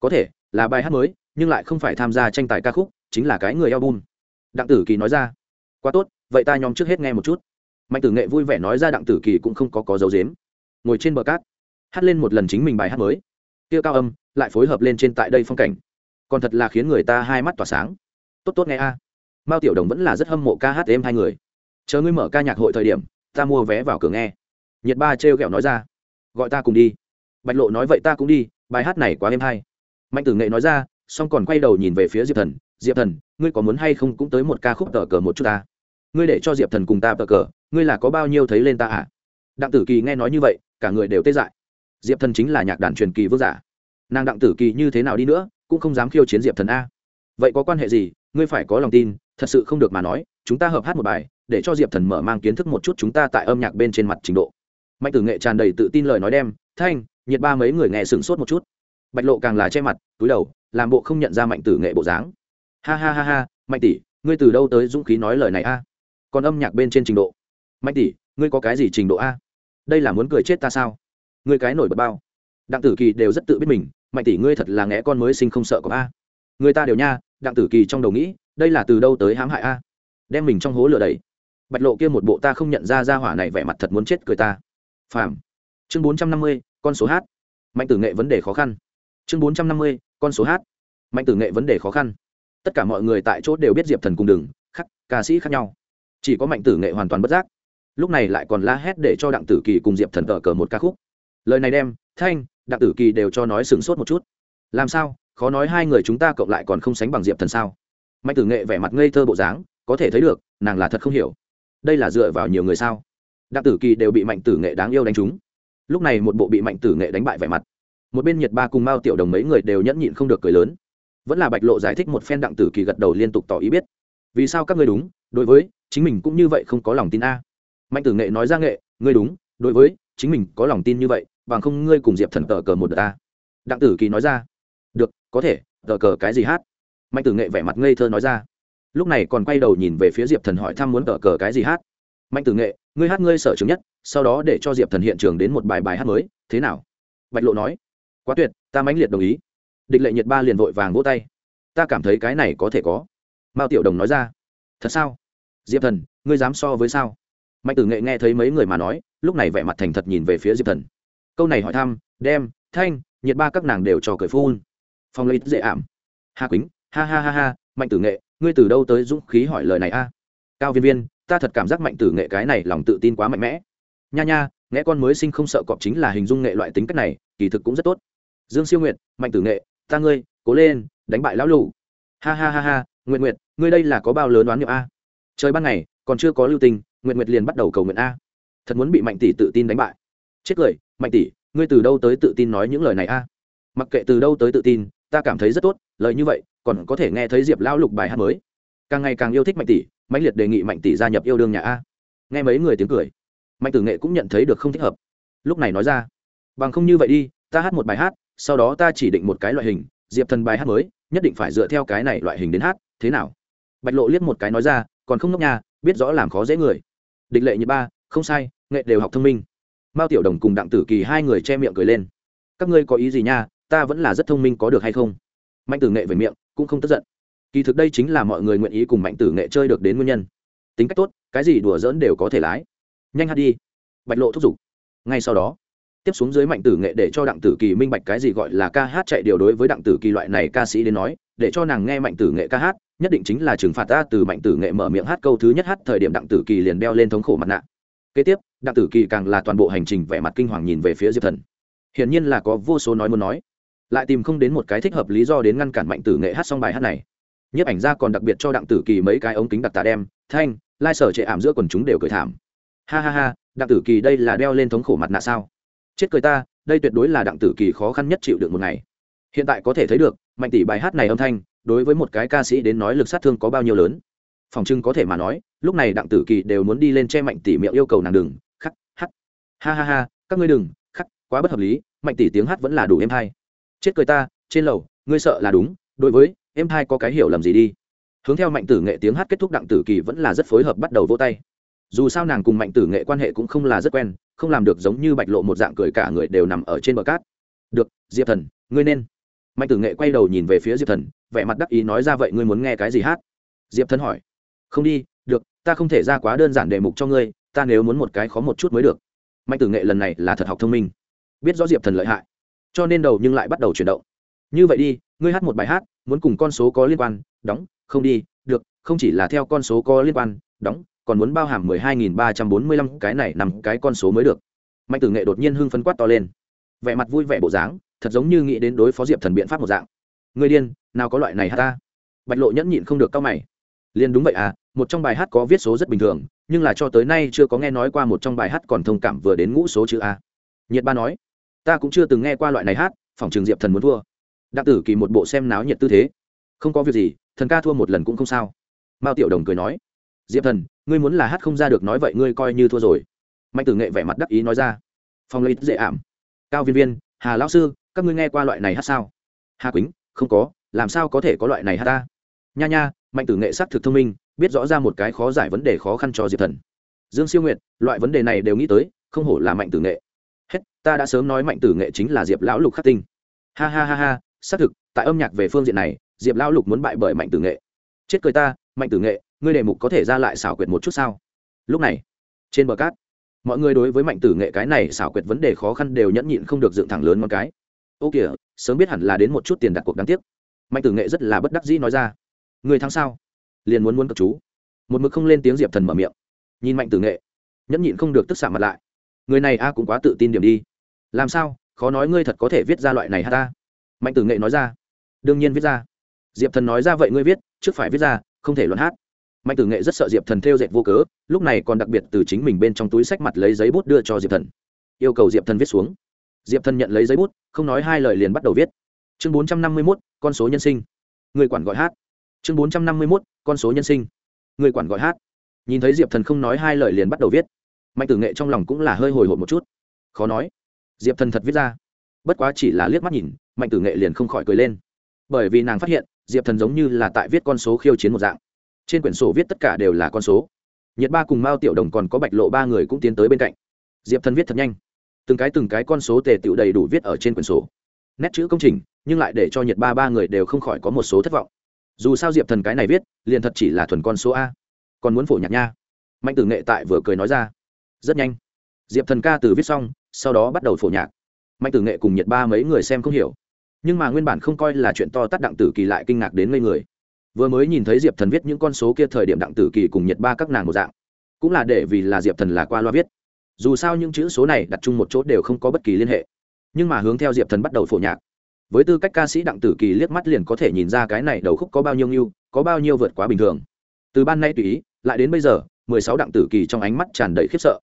Có thể, là bài hát mới, nhưng lại không phải tham gia tranh tài ca khúc, chính là cái người album. Đặng tử kỳ nói ra. Quá tốt, vậy ta nhóm trước hết nghe một chút. Mạnh tử nghệ vui vẻ nói ra đặng tử kỳ cũng không có có dấu dếm ngồi trên bờ cát, hát lên một lần chính mình bài hát mới. Kia cao âm, lại phối hợp lên trên tại đây phong cảnh. Còn thật là khiến người ta hai mắt tỏa sáng tốt tốt nghe a. À. mao tiểu đồng vẫn là rất hâm mộ ca hát em hai người. Chờ ngươi mở ca nhạc hội thời điểm, ta mua vé vào cửa nghe. Nhiệt ba trêu ghẹo nói ra. Gọi ta cùng đi. Bạch lộ nói vậy ta cũng đi, bài hát này quá êm hay. Mạnh tử nghệ nói ra, xong còn quay đầu nhìn về phía diệp thần. Diệp thần, ngươi có muốn hay không cũng tới một ca khúc tờ cờ một chút ta. Ngươi để cho diệp thần cùng ta tờ cờ, ngươi là có bao nhiêu thấy lên ta à? Đặng tử kỳ nghe nói như vậy, cả người đều tê dại. Diệp thần chính là nhạc đàn truyền kỳ vương giả. Nàng đặng tử kỳ như thế nào đi nữa, cũng không dám khiêu chiến diệp thần a. Vậy có quan hệ gì ngươi phải có lòng tin, thật sự không được mà nói, chúng ta hợp hát một bài, để cho diệp thần mở mang kiến thức một chút chúng ta tại âm nhạc bên trên mặt trình độ. Mạnh tử nghệ tràn đầy tự tin lời nói đem, thanh, nhiệt ba mấy người nghe sửng sốt một chút. Bạch lộ càng là che mặt, túi đầu, làm bộ không nhận ra mạnh tử nghệ bộ dáng. Ha ha ha ha, mạnh tỷ, ngươi từ đâu tới dũng khí nói lời này a? Còn âm nhạc bên trên trình độ? Mạnh tỷ, ngươi có cái gì trình độ a? Đây là muốn cười chết ta sao? Ngươi cái nổi bật bao. Đặng tử kỳ đều rất tự biết mình, mạnh tỷ, ngươi thật là ngẽ con mới sinh không sợ có a? Người ta đều nha đặng tử kỳ trong đầu nghĩ, đây là từ đâu tới hãm hại a? Đem mình trong hố lửa đầy bạch lộ kia một bộ ta không nhận ra ra hỏa này vẻ mặt thật muốn chết cười ta. Phàm. Chương bốn trăm năm mươi, con số hát. Mạnh tử nghệ vấn đề khó khăn. Chương bốn trăm năm mươi, con số hát. Mạnh tử nghệ vấn đề khó khăn. Tất cả mọi người tại chỗ đều biết diệp thần cùng đường khắc, ca sĩ khác nhau. Chỉ có mạnh tử nghệ hoàn toàn bất giác. Lúc này lại còn la hét để cho đặng tử kỳ cùng diệp thần tờ cờ một ca khúc. Lời này đem, thanh, đặng tử kỳ đều cho nói sửng sốt một chút. Làm sao? Khó nói hai người chúng ta cộng lại còn không sánh bằng diệp thần sao? Mạnh tử nghệ vẻ mặt ngây thơ bộ dáng, có thể thấy được, nàng là thật không hiểu. Đây là dựa vào nhiều người sao? Đặng tử kỳ đều bị mạnh tử nghệ đáng yêu đánh trúng. Lúc này một bộ bị mạnh tử nghệ đánh bại vẻ mặt. Một bên nhiệt ba cùng mao tiểu đồng mấy người đều nhẫn nhịn không được cười lớn. Vẫn là bạch lộ giải thích một phen đặng tử kỳ gật đầu liên tục tỏ ý biết. Vì sao các ngươi đúng, đối với, chính mình cũng như vậy không có lòng tin a. Mạnh tử nghệ nói ra nghệ, ngươi đúng, đối với, chính mình có lòng tin như vậy, bằng không ngươi cùng diệp thần tờ cờ một đợt ta đặng tử kỳ nói ra được, có thể, tờ cờ cái gì hát? Mạnh tử nghệ vẻ mặt ngây thơ nói ra. Lúc này còn quay đầu nhìn về phía diệp thần hỏi thăm muốn tờ cờ cái gì hát. Mạnh tử nghệ, ngươi hát ngươi sở trường nhất, sau đó để cho diệp thần hiện trường đến một bài bài hát mới, thế nào? Bạch lộ nói. Quá tuyệt, ta mãnh liệt đồng ý. Địch lệ nhiệt ba liền vội vàng vỗ tay. Ta cảm thấy cái này có thể có. Mao tiểu đồng nói ra. Thật sao? Diệp thần, ngươi dám so với sao? Mạnh tử nghệ nghe thấy mấy người mà nói, lúc này vẻ mặt thành thật nhìn về phía diệp thần. Câu này hỏi thăm, đem, thanh, nhiệt ba các nàng đều cho cười phun phong lấy dễ ảm. Hà quýnh, ha ha ha ha, mạnh tử nghệ, ngươi từ đâu tới dũng khí hỏi lời này a? Cao viên viên, ta thật cảm giác mạnh tử nghệ cái này lòng tự tin quá mạnh mẽ. Nha nha, nghe con mới sinh không sợ cọp chính là hình dung nghệ loại tính cách này, kỳ thực cũng rất tốt. Dương siêu nguyệt, mạnh tử nghệ, ta ngươi, cố lên, đánh bại lão lù. Ha ha ha ha nguyện nguyện ngươi đây là có bao lớn đoán niệm a? Trời ban ngày, còn chưa có lưu tình nguyện nguyệt liền bắt đầu cầu nguyện a. Thật muốn bị mạnh tỷ tự tin đánh bại. Chết cười, mạnh tỷ, ngươi từ đâu tới tự tin nói những lời này a? Mặc kệ từ đâu tới tự tin ta cảm thấy rất tốt, lời như vậy, còn có thể nghe thấy diệp lão lục bài hát mới. Càng ngày càng yêu thích mạnh tỷ mạnh liệt đề nghị mạnh tỷ gia nhập yêu đương nhà a. Nghe mấy người tiếng cười, mạnh tử nghệ cũng nhận thấy được không thích hợp. Lúc này nói ra, bằng không như vậy đi, ta hát một bài hát, sau đó ta chỉ định một cái loại hình, diệp thần bài hát mới, nhất định phải dựa theo cái này loại hình đến hát, thế nào? Bạch lộ liếc một cái nói ra, còn không ngốc nhà biết rõ làm khó dễ người. Địch lệ như ba, không sai, nghệ đều học thông minh. Mao tiểu đồng cùng đặng tử kỳ hai người che miệng cười lên. Các ngươi có ý gì nha ta vẫn là rất thông minh có được hay không? Mạnh tử nghệ về miệng, cũng không tức giận. Kỳ thực đây chính là mọi người nguyện ý cùng mạnh tử nghệ chơi được đến nguyên nhân. Tính cách tốt, cái gì đùa dỡn đều có thể lái. Nhanh hát đi. Bạch lộ thúc giục. Ngay sau đó, tiếp xuống dưới mạnh tử nghệ để cho đặng tử kỳ minh bạch cái gì gọi là ca hát chạy điều đối với đặng tử kỳ loại này ca sĩ đến nói, để cho nàng nghe mạnh tử nghệ ca hát, nhất định chính là trừng phạt ta từ mạnh tử nghệ mở miệng hát câu thứ nhất hát thời điểm đặng tử kỳ liền đeo lên thống khổ mặt nạ. Kế tiếp, đặng tử kỳ càng là toàn bộ hành trình vẻ mặt kinh hoàng nhìn về phía diệp thần. Hiển nhiên là có vô số nói muốn nói lại tìm không đến một cái thích hợp lý do đến ngăn cản mạnh tử nghệ hát xong bài hát này. Nhiếp ảnh ra còn đặc biệt cho đặng tử kỳ mấy cái ống kính đặc tà đem, thanh, lai sở trệ ảm giữa quần chúng đều cười thảm. Ha ha ha, đặng tử kỳ đây là đeo lên thống khổ mặt nạ sao? Chết cười ta, đây tuyệt đối là đặng tử kỳ khó khăn nhất chịu được một ngày. Hiện tại có thể thấy được, mạnh tỷ bài hát này âm thanh, đối với một cái ca sĩ đến nói lực sát thương có bao nhiêu lớn. Phòng trưng có thể mà nói, lúc này đặng tử kỳ đều muốn đi lên che mạnh tỷ miệng yêu cầu nàng đừng, khắc hắc ha ha ha, các ngươi đừng, khắc, quá bất hợp lý, mạnh tỷ tiếng hát vẫn là đủ êm hay chết cười ta, trên lầu, ngươi sợ là đúng, đối với, em hai có cái hiểu lầm gì đi. Hướng theo mạnh tử nghệ tiếng hát kết thúc đặng tử kỳ vẫn là rất phối hợp bắt đầu vỗ tay. Dù sao nàng cùng mạnh tử nghệ quan hệ cũng không là rất quen, không làm được giống như bạch lộ một dạng cười cả người đều nằm ở trên bờ cát. Được, diệp thần, ngươi nên. Mạnh tử nghệ quay đầu nhìn về phía diệp thần, vẻ mặt đắc ý nói ra vậy ngươi muốn nghe cái gì hát? Diệp thần hỏi. Không đi, được, ta không thể ra quá đơn giản đề mục cho ngươi, ta nếu muốn một cái khó một chút mới được. Mạnh tử nghệ lần này là thật học thông minh. Biết rõ diệp thần lợi hại cho nên đầu nhưng lại bắt đầu chuyển động. Như vậy đi, ngươi hát một bài hát, muốn cùng con số có liên quan, đóng, không đi, được, không chỉ là theo con số có liên quan, đóng, còn muốn bao hàm mười hai nghìn ba trăm bốn mươi lăm, cái này nằm cái con số mới được. Mạnh tử nghệ đột nhiên hưng phấn quát to lên. Vẻ mặt vui vẻ bộ dáng, thật giống như nghĩ đến đối phó diệp thần biện pháp một dạng. Người điên, nào có loại này hát ta? Bạch lộ nhẫn nhịn không được cao mày. Liền đúng vậy à một trong bài hát có viết số rất bình thường, nhưng là cho tới nay chưa có nghe nói qua một trong bài hát còn thông cảm vừa đến ngũ số chữ a. Nhiệt ba nói ta cũng chưa từng nghe qua loại này hát phòng trường diệp thần muốn thua. Đặng tử kỳ một bộ xem náo nhiệt tư thế. Không có việc gì thần ca thua một lần cũng không sao. Mao tiểu đồng cười nói diệp thần ngươi muốn là hát không ra được nói vậy ngươi coi như thua rồi. Mạnh tử nghệ vẻ mặt đắc ý nói ra phong lấy dễ ảm. Cao viên viên hà lão sư các ngươi nghe qua loại này hát sao? Hà quýnh không có làm sao có thể có loại này hát ta? Nha nha mạnh tử nghệ s ắ c thực thông minh biết rõ ra một cái khó giải vấn đề khó khăn cho diệp thần. Dương siêu nguyệt, loại vấn đề này đều nghĩ tới không hổ là mạnh tử nghệ hết, ta đã sớm nói mạnh tử nghệ chính là diệp lão lục khắc tinh. Ha ha ha ha, xác thực, tại âm nhạc về phương diện này, diệp lão lục muốn bại bởi mạnh tử nghệ. Chết cười ta, mạnh tử nghệ, ngươi đề mục có thể ra lại xảo quyệt một chút sao? Lúc này, trên bờ cát, mọi người đối với mạnh tử nghệ cái này xảo quyệt vấn đề khó khăn đều nhẫn nhịn không được dựng thẳng lớn một cái. Ô kìa, sớm biết hẳn là đến một chút tiền đặt cuộc đáng tiếc. Mạnh tử nghệ rất là bất đắc dĩ nói ra. Người thắng sao? Liền muốn muốn cập chú. Một mực không lên tiếng diệp thần mở miệng. Nhìn mạnh tử nghệ, nhẫn nhịn không được tức xạ mặt lại người này a cũng quá tự tin điểm đi. Làm sao? Khó nói ngươi thật có thể viết ra loại này hả ta? Mạnh tử nghệ nói ra. Đương nhiên viết ra. Diệp thần nói ra vậy ngươi viết, trước phải viết ra, không thể luận hát. Mạnh tử nghệ rất sợ diệp thần theo dệt vô cớ, lúc này còn đặc biệt từ chính mình bên trong túi sách mặt lấy giấy bút đưa cho diệp thần. Yêu cầu diệp thần viết xuống. Diệp thần nhận lấy giấy bút, không nói hai lời liền bắt đầu viết. Chương bốn trăm năm mươi mốt, con số nhân sinh. Người quản gọi hát. Chương bốn trăm năm mươi mốt, con số nhân sinh. Người quản gọi hát. Nhìn thấy diệp thần không nói hai lời liền bắt đầu viết mạnh tử nghệ trong lòng cũng là hơi hồi hộp một chút. Khó nói. Diệp thần thật viết ra. Bất quá chỉ là liếc mắt nhìn, mạnh tử nghệ liền không khỏi cười lên. Bởi vì nàng phát hiện, diệp thần giống như là tại viết con số khiêu chiến một dạng. Trên quyển sổ viết tất cả đều là con số. Nhiệt ba cùng mao tiểu đồng còn có bạch lộ ba người cũng tiến tới bên cạnh. Diệp thần viết thật nhanh. Từng cái từng cái con số tề tựu đầy đủ viết ở trên quyển sổ. Nét chữ công trình, nhưng lại để cho nhiệt ba ba người đều không khỏi có một số thất vọng. Dù sao diệp thần cái này viết, liền thật chỉ là thuần con số a. Còn muốn phổ nhạc nha. Mạnh tử nghệ tại vừa cười nói ra rất nhanh. Diệp thần ca từ viết xong, sau đó bắt đầu phổ nhạc. Mạnh tử nghệ cùng nhiệt ba mấy người xem không hiểu. Nhưng mà nguyên bản không coi là chuyện to tắt đặng tử kỳ lại kinh ngạc đến ngây người. Vừa mới nhìn thấy diệp thần viết những con số kia thời điểm đặng tử kỳ cùng nhiệt ba các nàng một dạng. Cũng là để vì là diệp thần là qua loa viết. Dù sao những chữ số này đặt chung một chỗ đều không có bất kỳ liên hệ. Nhưng mà hướng theo diệp thần bắt đầu phổ nhạc. Với tư cách ca sĩ đặng tử kỳ liếc mắt liền có thể nhìn ra cái này đầu khúc có bao nhiêu nhiêu có bao nhiêu vượt quá bình thường. Từ ban nay tùy ý, lại đến bây giờ, mười sáu đặng tử kỳ trong ánh mắt tràn đầy khiếp sợ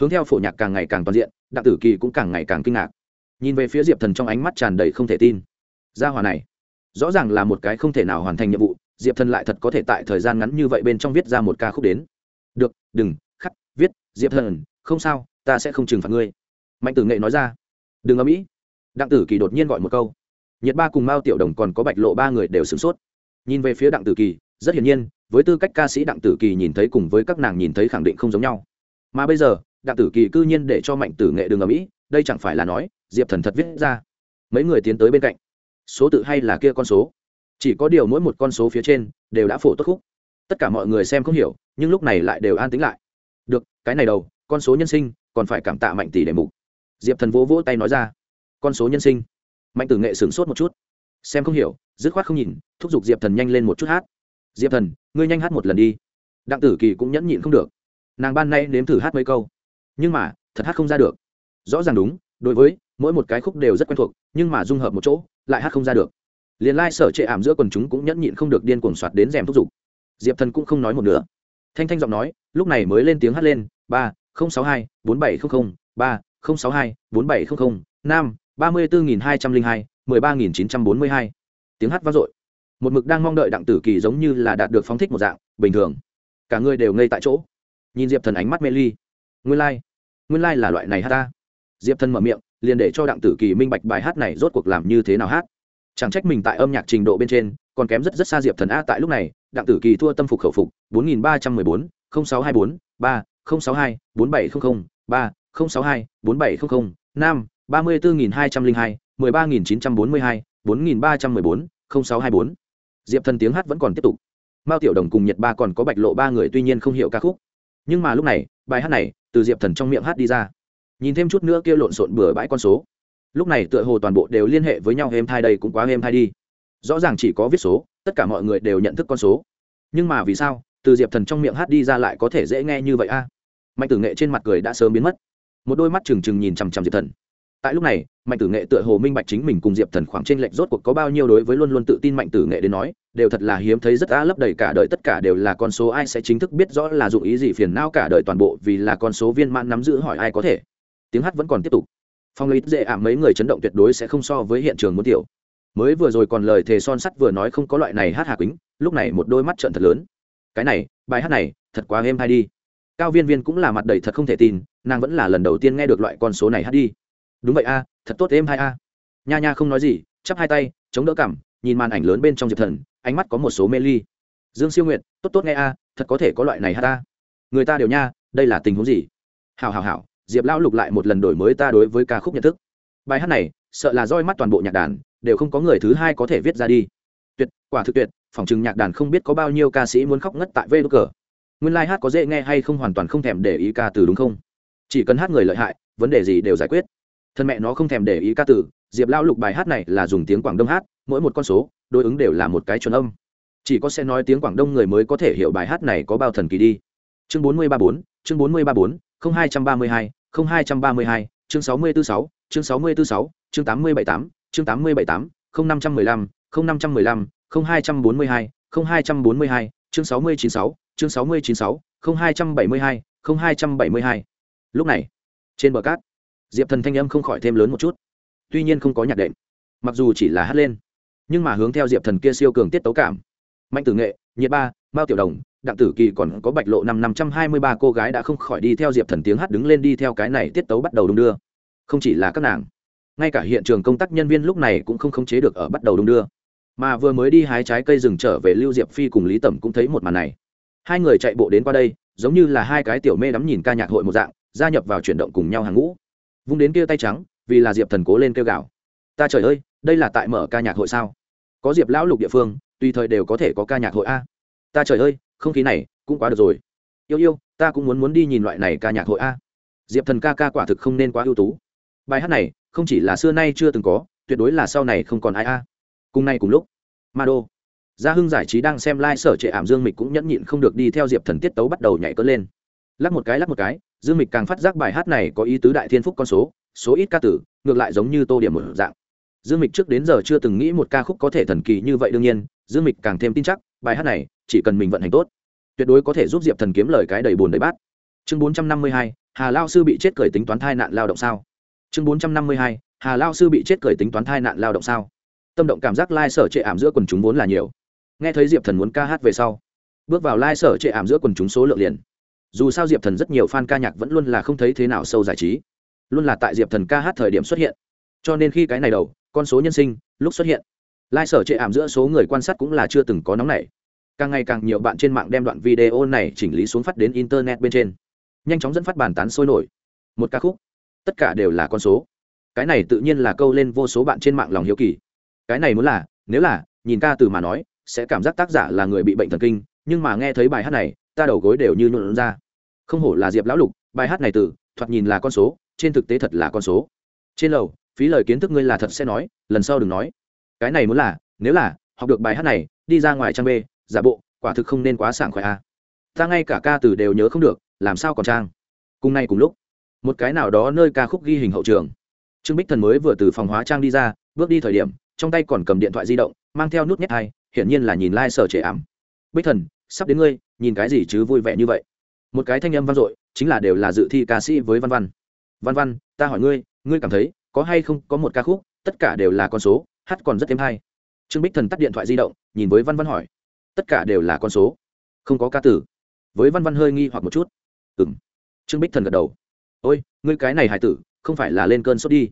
hướng theo phổ nhạc càng ngày càng toàn diện, đặng tử kỳ cũng càng ngày càng kinh ngạc. Nhìn về phía diệp thần trong ánh mắt tràn đầy không thể tin. Gia hòa này, rõ ràng là một cái không thể nào hoàn thành nhiệm vụ, diệp thần lại thật có thể tại thời gian ngắn như vậy bên trong viết ra một ca khúc đến. Được, đừng, khắc, viết, diệp thần, không sao, ta sẽ không trừng phạt ngươi. Mạnh tử nghệ nói ra. Đừng âm mỹ đặng tử kỳ đột nhiên gọi một câu. Nhiệt ba cùng mao tiểu đồng còn có bạch lộ ba người đều sửng sốt. Nhìn về phía đặng tử kỳ, rất hiển nhiên, với tư cách ca sĩ đặng tử kỳ nhìn thấy cùng với các nàng nhìn thấy khẳng định không giống nhau. Mà bây giờ đặng tử kỳ cư nhiên để cho mạnh tử nghệ đường ở mỹ đây chẳng phải là nói, diệp thần thật viết ra. Mấy người tiến tới bên cạnh. Số tự hay là kia con số? Chỉ có điều mỗi một con số phía trên, đều đã phổ tốt khúc. Tất cả mọi người xem không hiểu, nhưng lúc này lại đều an tính lại. Được, cái này đầu, con số nhân sinh, còn phải cảm tạ mạnh tỷ để mục. Diệp thần vỗ vỗ tay nói ra. Con số nhân sinh. Mạnh tử nghệ sửng sốt một chút. Xem không hiểu, dứt khoát không nhìn, thúc giục diệp thần nhanh lên một chút hát. Diệp thần, ngươi nhanh hát một lần đi. Đặng tử kỳ cũng nhẫn nhịn không được. Nàng ban nay nếm thử hát mấy câu nhưng mà, thật hát không ra được. Rõ ràng đúng, đối với, mỗi một cái khúc đều rất quen thuộc, nhưng mà dung hợp một chỗ, lại hát không ra được. Liền lai、like、sở trệ ảm giữa quần chúng cũng nhẫn nhịn không được điên cuồng soạt đến rèm thúc giục. Diệp thần cũng không nói một nữa thanh thanh giọng nói, lúc này mới lên tiếng hát lên, ba, không sáu hai, bốn bảy không không, ba, không sáu hai, bốn bảy không không, năm, ba mươi bốn nghìn hai trăm linh hai, mười ba nghìn chín trăm bốn mươi hai. Tiếng hát vang dội. Một mực đang mong đợi đặng tử kỳ giống như là đạt được phóng thích một dạng, bình thường. Cả người đều ngây tại chỗ. Nhìn diệp thần ánh mắt mê ly nguyên lai、like. nguyên lai、like、là loại này hát ta. Diệp thân mở miệng, liền để cho đặng tử kỳ minh bạch bài hát này rốt cuộc làm như thế nào hát. Chẳng trách mình tại âm nhạc trình độ bên trên, còn kém rất rất xa diệp thần a tại lúc này, đặng tử kỳ thua tâm phục khẩu phục, bốn nghìn ba trăm mười bốn sáu hai bốn, ba sáu hai, bốn bảy trăm linh ba sáu hai, bốn bảy trăm linh năm, ba mươi bốn nghìn hai trăm linh hai, mười ba nghìn chín trăm bốn mươi hai, bốn nghìn ba trăm mười bốn sáu hai bốn. Diệp thần tiếng hát vẫn còn tiếp tục. Mao tiểu đồng cùng nhật ba còn có bạch lộ ba người tuy nhiên không hiểu ca khúc. Nhưng mà lúc này, bài hát này từ diệp thần trong miệng hát đi ra nhìn thêm chút nữa kia lộn xộn bừa bãi con số lúc này tựa hồ toàn bộ đều liên hệ với nhau êm thai đây cũng quá êm thai đi rõ ràng chỉ có viết số tất cả mọi người đều nhận thức con số nhưng mà vì sao từ diệp thần trong miệng hát đi ra lại có thể dễ nghe như vậy a à? mạnh tử nghệ trên mặt cười đã sớm biến mất một đôi mắt trừng trừng nhìn chằm chằm diệp thần tại lúc này, mạnh tử nghệ tựa hồ minh bạch chính mình cùng diệp thần khoảng t r ê n lệch rốt cuộc có bao nhiêu đối với luôn luôn tự tin mạnh tử nghệ đến nói, đều thật là hiếm thấy rất á lấp đầy cả đời tất cả đều là con số ai sẽ chính thức biết rõ là dụng ý gì phiền não cả đời toàn bộ vì là con số viên mãn nắm giữ hỏi ai có thể. Tiếng hát vẫn còn tiếp tục. Phong lấy dễ ảm mấy người chấn động tuyệt đối sẽ không so với hiện trường muốn tiểu. Mới vừa rồi còn lời thề son sắt vừa nói không có loại này hát hà quýnh lúc này một đôi mắt trận thật lớn. Cái này, bài hát này, thật quá êm hay đi. Cao viên viên cũng là mặt đầy thật không thể tin, nàng vẫn là lần đầu tiên nghe được loại con số này hát đi đúng vậy a, thật tốt êm hai a. Nha nha không nói gì, chắp hai tay, chống đỡ cảm nhìn màn ảnh lớn bên trong diệp thần, ánh mắt có một số mê ly. Dương siêu nguyện tốt tốt nghe a, thật có thể có loại này ha ta. Người ta đều nha, đây là tình huống gì? Hào hào hào diệp lão lục lại một lần đổi mới ta đối với ca khúc nhận thức. Bài hát này, sợ là roi mắt toàn bộ nhạc đàn, đều không có người thứ hai có thể viết ra đi. Tuyệt, quả thực tuyệt, phòng chừng nhạc đàn không biết có bao nhiêu ca sĩ muốn khóc ngất tại vê đ cờ. Nguyên lai、like、hát có dễ nghe hay không hoàn toàn không thèm để ý ca từ đúng không? Chỉ cần hát người lợi hại, vấn đề gì đều giải quyết thân mẹ nó không thèm để ý ca tử, diệp lao lục bài hát này là dùng tiếng quảng đông hát, mỗi một con số, đối ứng đều là một cái chuẩn âm. Chỉ có sẽ nói tiếng quảng đông người mới có thể hiểu bài hát này có bao thần kỳ đi. Chương bốn mươi ba bốn, chương bốn mươi ba bốn, không hai trăm ba mươi hai, không hai trăm ba mươi hai, chương sáu mươi b ố sáu, chương sáu mươi b ố sáu, chương tám mươi bảy tám, chương tám mươi bảy tám, không năm trăm mười lăm, không năm trăm mười lăm, không hai trăm bốn mươi hai, không hai trăm bốn mươi hai, chương sáu mươi chín sáu, chương sáu mươi chín sáu, không hai trăm bảy mươi hai, không hai trăm bảy mươi hai. Lúc này, trên bờ cát diệp thần thanh âm không khỏi thêm lớn một chút. Tuy nhiên không có nhạc đệm, mặc dù chỉ là hát lên, nhưng mà hướng theo diệp thần kia siêu cường tiết tấu cảm. Mạnh tử nghệ, nhiệt ba, mao tiểu đồng, đặng tử kỳ còn có bạch lộ năm năm trăm hai mươi ba cô gái đã không khỏi đi theo diệp thần tiếng hát đứng lên đi theo cái này tiết tấu bắt đầu đung đưa. Không chỉ là các nàng, ngay cả hiện trường công tác nhân viên lúc này cũng không khống chế được ở bắt đầu đung đưa. Mà vừa mới đi hái trái cây rừng trở về lưu diệp phi cùng lý tẩm cũng thấy một màn này. Hai người chạy bộ đến qua đây, giống như là hai cái tiểu mê đắm nhìn ca nhạc hội một dạng, gia nhập vào chuyển động cùng nhau hàng ngũ vung đến kia tay trắng, vì là diệp thần cố lên kêu gào. Ta trời ơi, đây là tại mở ca nhạc hội sao? Có diệp lão lục địa phương, tùy thời đều có thể có ca nhạc hội a. Ta trời ơi, không khí này, cũng quá được rồi. Yêu yêu, ta cũng muốn muốn đi nhìn loại này ca nhạc hội a. Diệp thần ca ca quả thực không nên quá ưu tú. Bài hát này, không chỉ là xưa nay chưa từng có, tuyệt đối là sau này không còn ai a. Cùng nay cùng lúc ma đô gia hưng giải trí đang xem lai、like、sở trệ ảm dương mịch cũng nhẫn nhịn không được đi theo diệp thần tiết tấu bắt đầu nhảy cỡ lên. Lắc một cái, lắc một cái dương mịch càng phát giác bài hát này có ý tứ đại thiên phúc con số số ít ca tử, ngược lại giống như tô điểm một dạng. Dương mịch trước đến giờ chưa từng nghĩ một ca khúc có thể thần kỳ như vậy đương nhiên, dương mịch càng thêm tin chắc, bài hát này chỉ cần mình vận hành tốt, tuyệt đối có thể giúp diệp thần kiếm lời cái đầy bùn đầy bát. Chương bốn trăm năm mươi hai, hà lao sư bị chết cười tính toán thai nạn lao động sao? Chương bốn trăm năm mươi hai, hà lao sư bị chết cười tính toán thai nạn lao động sao? Tâm động cảm giác lai、like、sở trệ ảm giữa quần chúng vốn là nhiều. Nghe thấy diệp thần muốn ca hát về sau, bước vào lai、like、sở trệ ảm giữa quần chúng số lượng liền dù sao diệp thần rất nhiều fan ca nhạc vẫn luôn là không thấy thế nào sâu giải trí. Luôn là tại diệp thần ca hát thời điểm xuất hiện. Cho nên khi cái này đầu, con số nhân sinh, lúc xuất hiện. Lai sở trệ ảm giữa số người quan sát cũng là chưa từng có nóng này càng ngày càng nhiều bạn trên mạng đem đoạn video này chỉnh lý xuống phát đến internet bên trên. Nhanh chóng dẫn phát bàn tán sôi nổi. Một ca khúc. Tất cả đều là con số. Cái này tự nhiên là câu lên vô số bạn trên mạng lòng hiếu kỳ. Cái này muốn là, nếu là, nhìn ca từ mà nói, sẽ cảm giác tác giả là người bị bệnh thần kinh, nhưng mà nghe thấy bài hát này, ta đầu gối đều như nhuộn ra không hổ là diệp lão lục, bài hát này từ, thoạt nhìn là con số, trên thực tế thật là con số. Trên lầu, phí lời kiến thức ngươi là thật sẽ nói, lần sau đừng nói. Cái này muốn là, nếu là, học được bài hát này, đi ra ngoài trang b giả bộ, quả thực không nên quá sảng khoái a. À. ta ngay cả ca từ đều nhớ không được, làm sao còn trang? Cùng nay cùng lúc, một cái nào đó nơi ca khúc ghi hình hậu trường. Trương bích thần mới vừa từ phòng hóa trang đi ra, bước đi thời điểm, trong tay còn cầm điện thoại di động, mang theo nút nhét hai, hiển nhiên là nhìn lai、like、sở trệ ảm. Bích thần, sắp đến ngươi, nhìn cái gì chứ vui vẻ như vậy? Một cái thanh âm vang dội, chính là đều là dự thi ca sĩ với văn văn. Văn văn, ta hỏi ngươi ngươi cảm thấy có hay không có một ca khúc, tất cả đều là con số, hát còn rất thêm hay. Trương bích thần tắt điện thoại di động, nhìn với văn văn hỏi, tất cả đều là con số? Không có ca tử. Với văn văn hơi nghi hoặc một chút. Ừng trương bích thần gật đầu. Ôi, ngươi cái này hải tử, không phải là lên cơn sốt đi.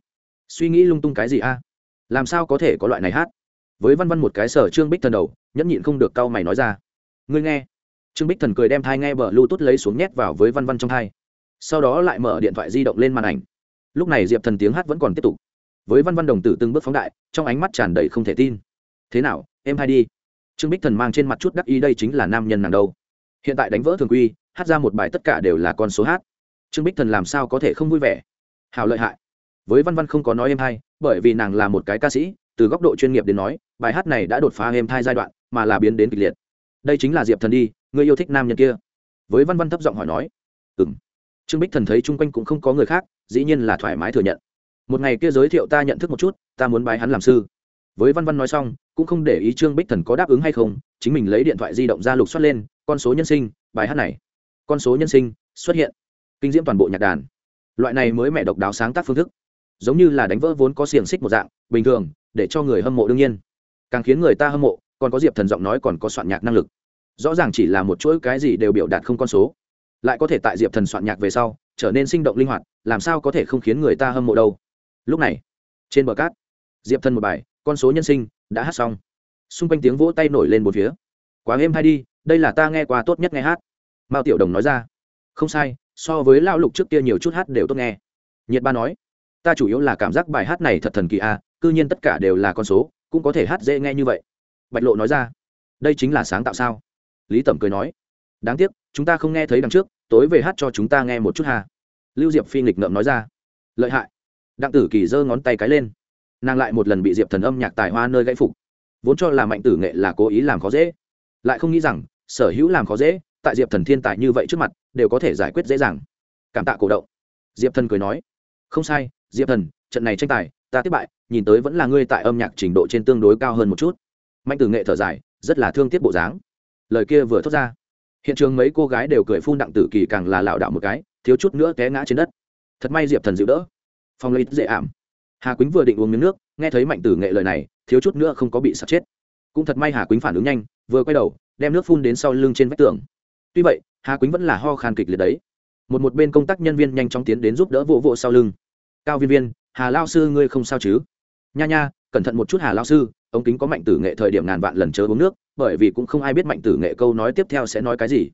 Suy nghĩ lung tung cái gì a? Làm sao có thể có loại này hát? Với văn văn một cái sở trương bích thần đầu, nhẫn nhịn không được cau mày nói ra. Ngươi nghe trương bích thần cười đem thai nghe bờ bluetooth lấy xuống nhét vào với văn văn trong thai. Sau đó lại mở điện thoại di động lên màn ảnh. Lúc này diệp thần tiếng hát vẫn còn tiếp tục. Với văn văn đồng tử từng bước phóng đại, trong ánh mắt tràn đầy không thể tin. Thế nào, em hay đi? Trương bích thần mang trên mặt chút đắc ý đây chính là nam nhân nàng đâu. Hiện tại đánh vỡ thường quy, hát ra một bài tất cả đều là con số hát. Trương bích thần làm sao có thể không vui vẻ? Hào lợi hại. Với văn văn không có nói em hay, bởi vì nàng là một cái ca sĩ, từ góc độ chuyên nghiệp đến nói, bài hát này đã đột phá em thai giai đoạn, mà là biến đến kịch liệt. Đây chính là diệp thần đi người yêu thích nam nhân kia? Với văn văn thấp giọng hỏi nói. Ừ m trương bích thần thấy chung quanh cũng không có người khác, dĩ nhiên là thoải mái thừa nhận. Một ngày kia giới thiệu ta nhận thức một chút, ta muốn bái hắn làm sư. Với văn văn nói xong, cũng không để ý trương bích thần có đáp ứng hay không, chính mình lấy điện thoại di động ra lục xuất lên, con số nhân sinh, bài hát này. Con số nhân sinh, xuất hiện. Kinh diễm toàn bộ nhạc đàn. Loại này mới mẹ độc đáo sáng tác phương thức. Giống như là đánh vỡ vốn có xiềng xích một dạng, bình thường, để cho người hâm mộ đương nhiên. Càng khiến người ta hâm mộ, còn có diệp thần giọng nói còn có soạn nhạc năng lực rõ ràng chỉ là một chuỗi cái gì đều biểu đạt không con số. Lại có thể tại diệp thần soạn nhạc về sau trở nên sinh động linh hoạt làm sao có thể không khiến người ta hâm mộ đâu. Lúc này trên bờ cát diệp thần một bài con số nhân sinh đã hát xong. Xung quanh tiếng vỗ tay nổi lên một phía. Quá êm hay đi đây là ta nghe qua tốt nhất nghe hát. Mao tiểu đồng nói ra. Không sai so với lao lục trước kia nhiều chút hát đều tốt nghe. Nhiệt ba nói ta chủ yếu là cảm giác bài hát này thật thần kỳ a à, cư nhiên tất cả đều là con số cũng có thể hát dễ nghe như vậy. Bạch lộ nói ra đây chính là sáng tạo sao? Lý tẩm cười nói, đáng tiếc, chúng ta không nghe thấy đằng trước, tối về hát cho chúng ta nghe một chút hà lưu diệp phi nghịch ngợm nói ra, lợi hại. Đặng tử kỳ giơ ngón tay cái lên. Nàng lại một lần bị diệp thần âm nhạc tài hoa nơi gãy phục. Vốn cho là mạnh tử nghệ là cố ý làm khó dễ, lại không nghĩ rằng, sở hữu làm khó dễ, tại diệp thần thiên tài như vậy trước mặt, đều có thể giải quyết dễ dàng. Cảm tạ cổ động. Diệp thần cười nói, không sai, diệp thần, trận này tranh tài, ta tiếp bại, nhìn tới vẫn là ngươi tại âm nhạc trình độ trên tương đối cao hơn một chút. Mạnh tử nghệ thở dài, rất là thương tiếc bộ dáng lời kia vừa thốt ra. Hiện trường mấy cô gái đều cười phun đặng tử kỳ càng là lảo đảo một cái, thiếu chút nữa té ngã trên đất. Thật may diệp thần dịu đỡ. Phong lấy dễ ảm. Hà quýnh vừa định uống miếng nước, nghe thấy mạnh tử nghệ lời này, thiếu chút nữa không có bị sạt chết. Cũng thật may hà quýnh phản ứng nhanh, vừa quay đầu, đem nước phun đến sau lưng trên vách tường. Tuy vậy, hà quýnh vẫn là ho khan kịch liệt đấy. Một một bên công tác nhân viên nhanh chóng tiến đến giúp đỡ vỗ vỗ sau lưng. Cao viên viên, hà lao sư ngươi không sao chứ? Nha nha, cẩn thận một chút hà lao sư, ống kính có mạnh tử nghệ thời điểm ngàn vạn lần chớ uống nước bởi vì cũng không ai biết mạnh tử nghệ câu nói tiếp theo sẽ nói cái gì.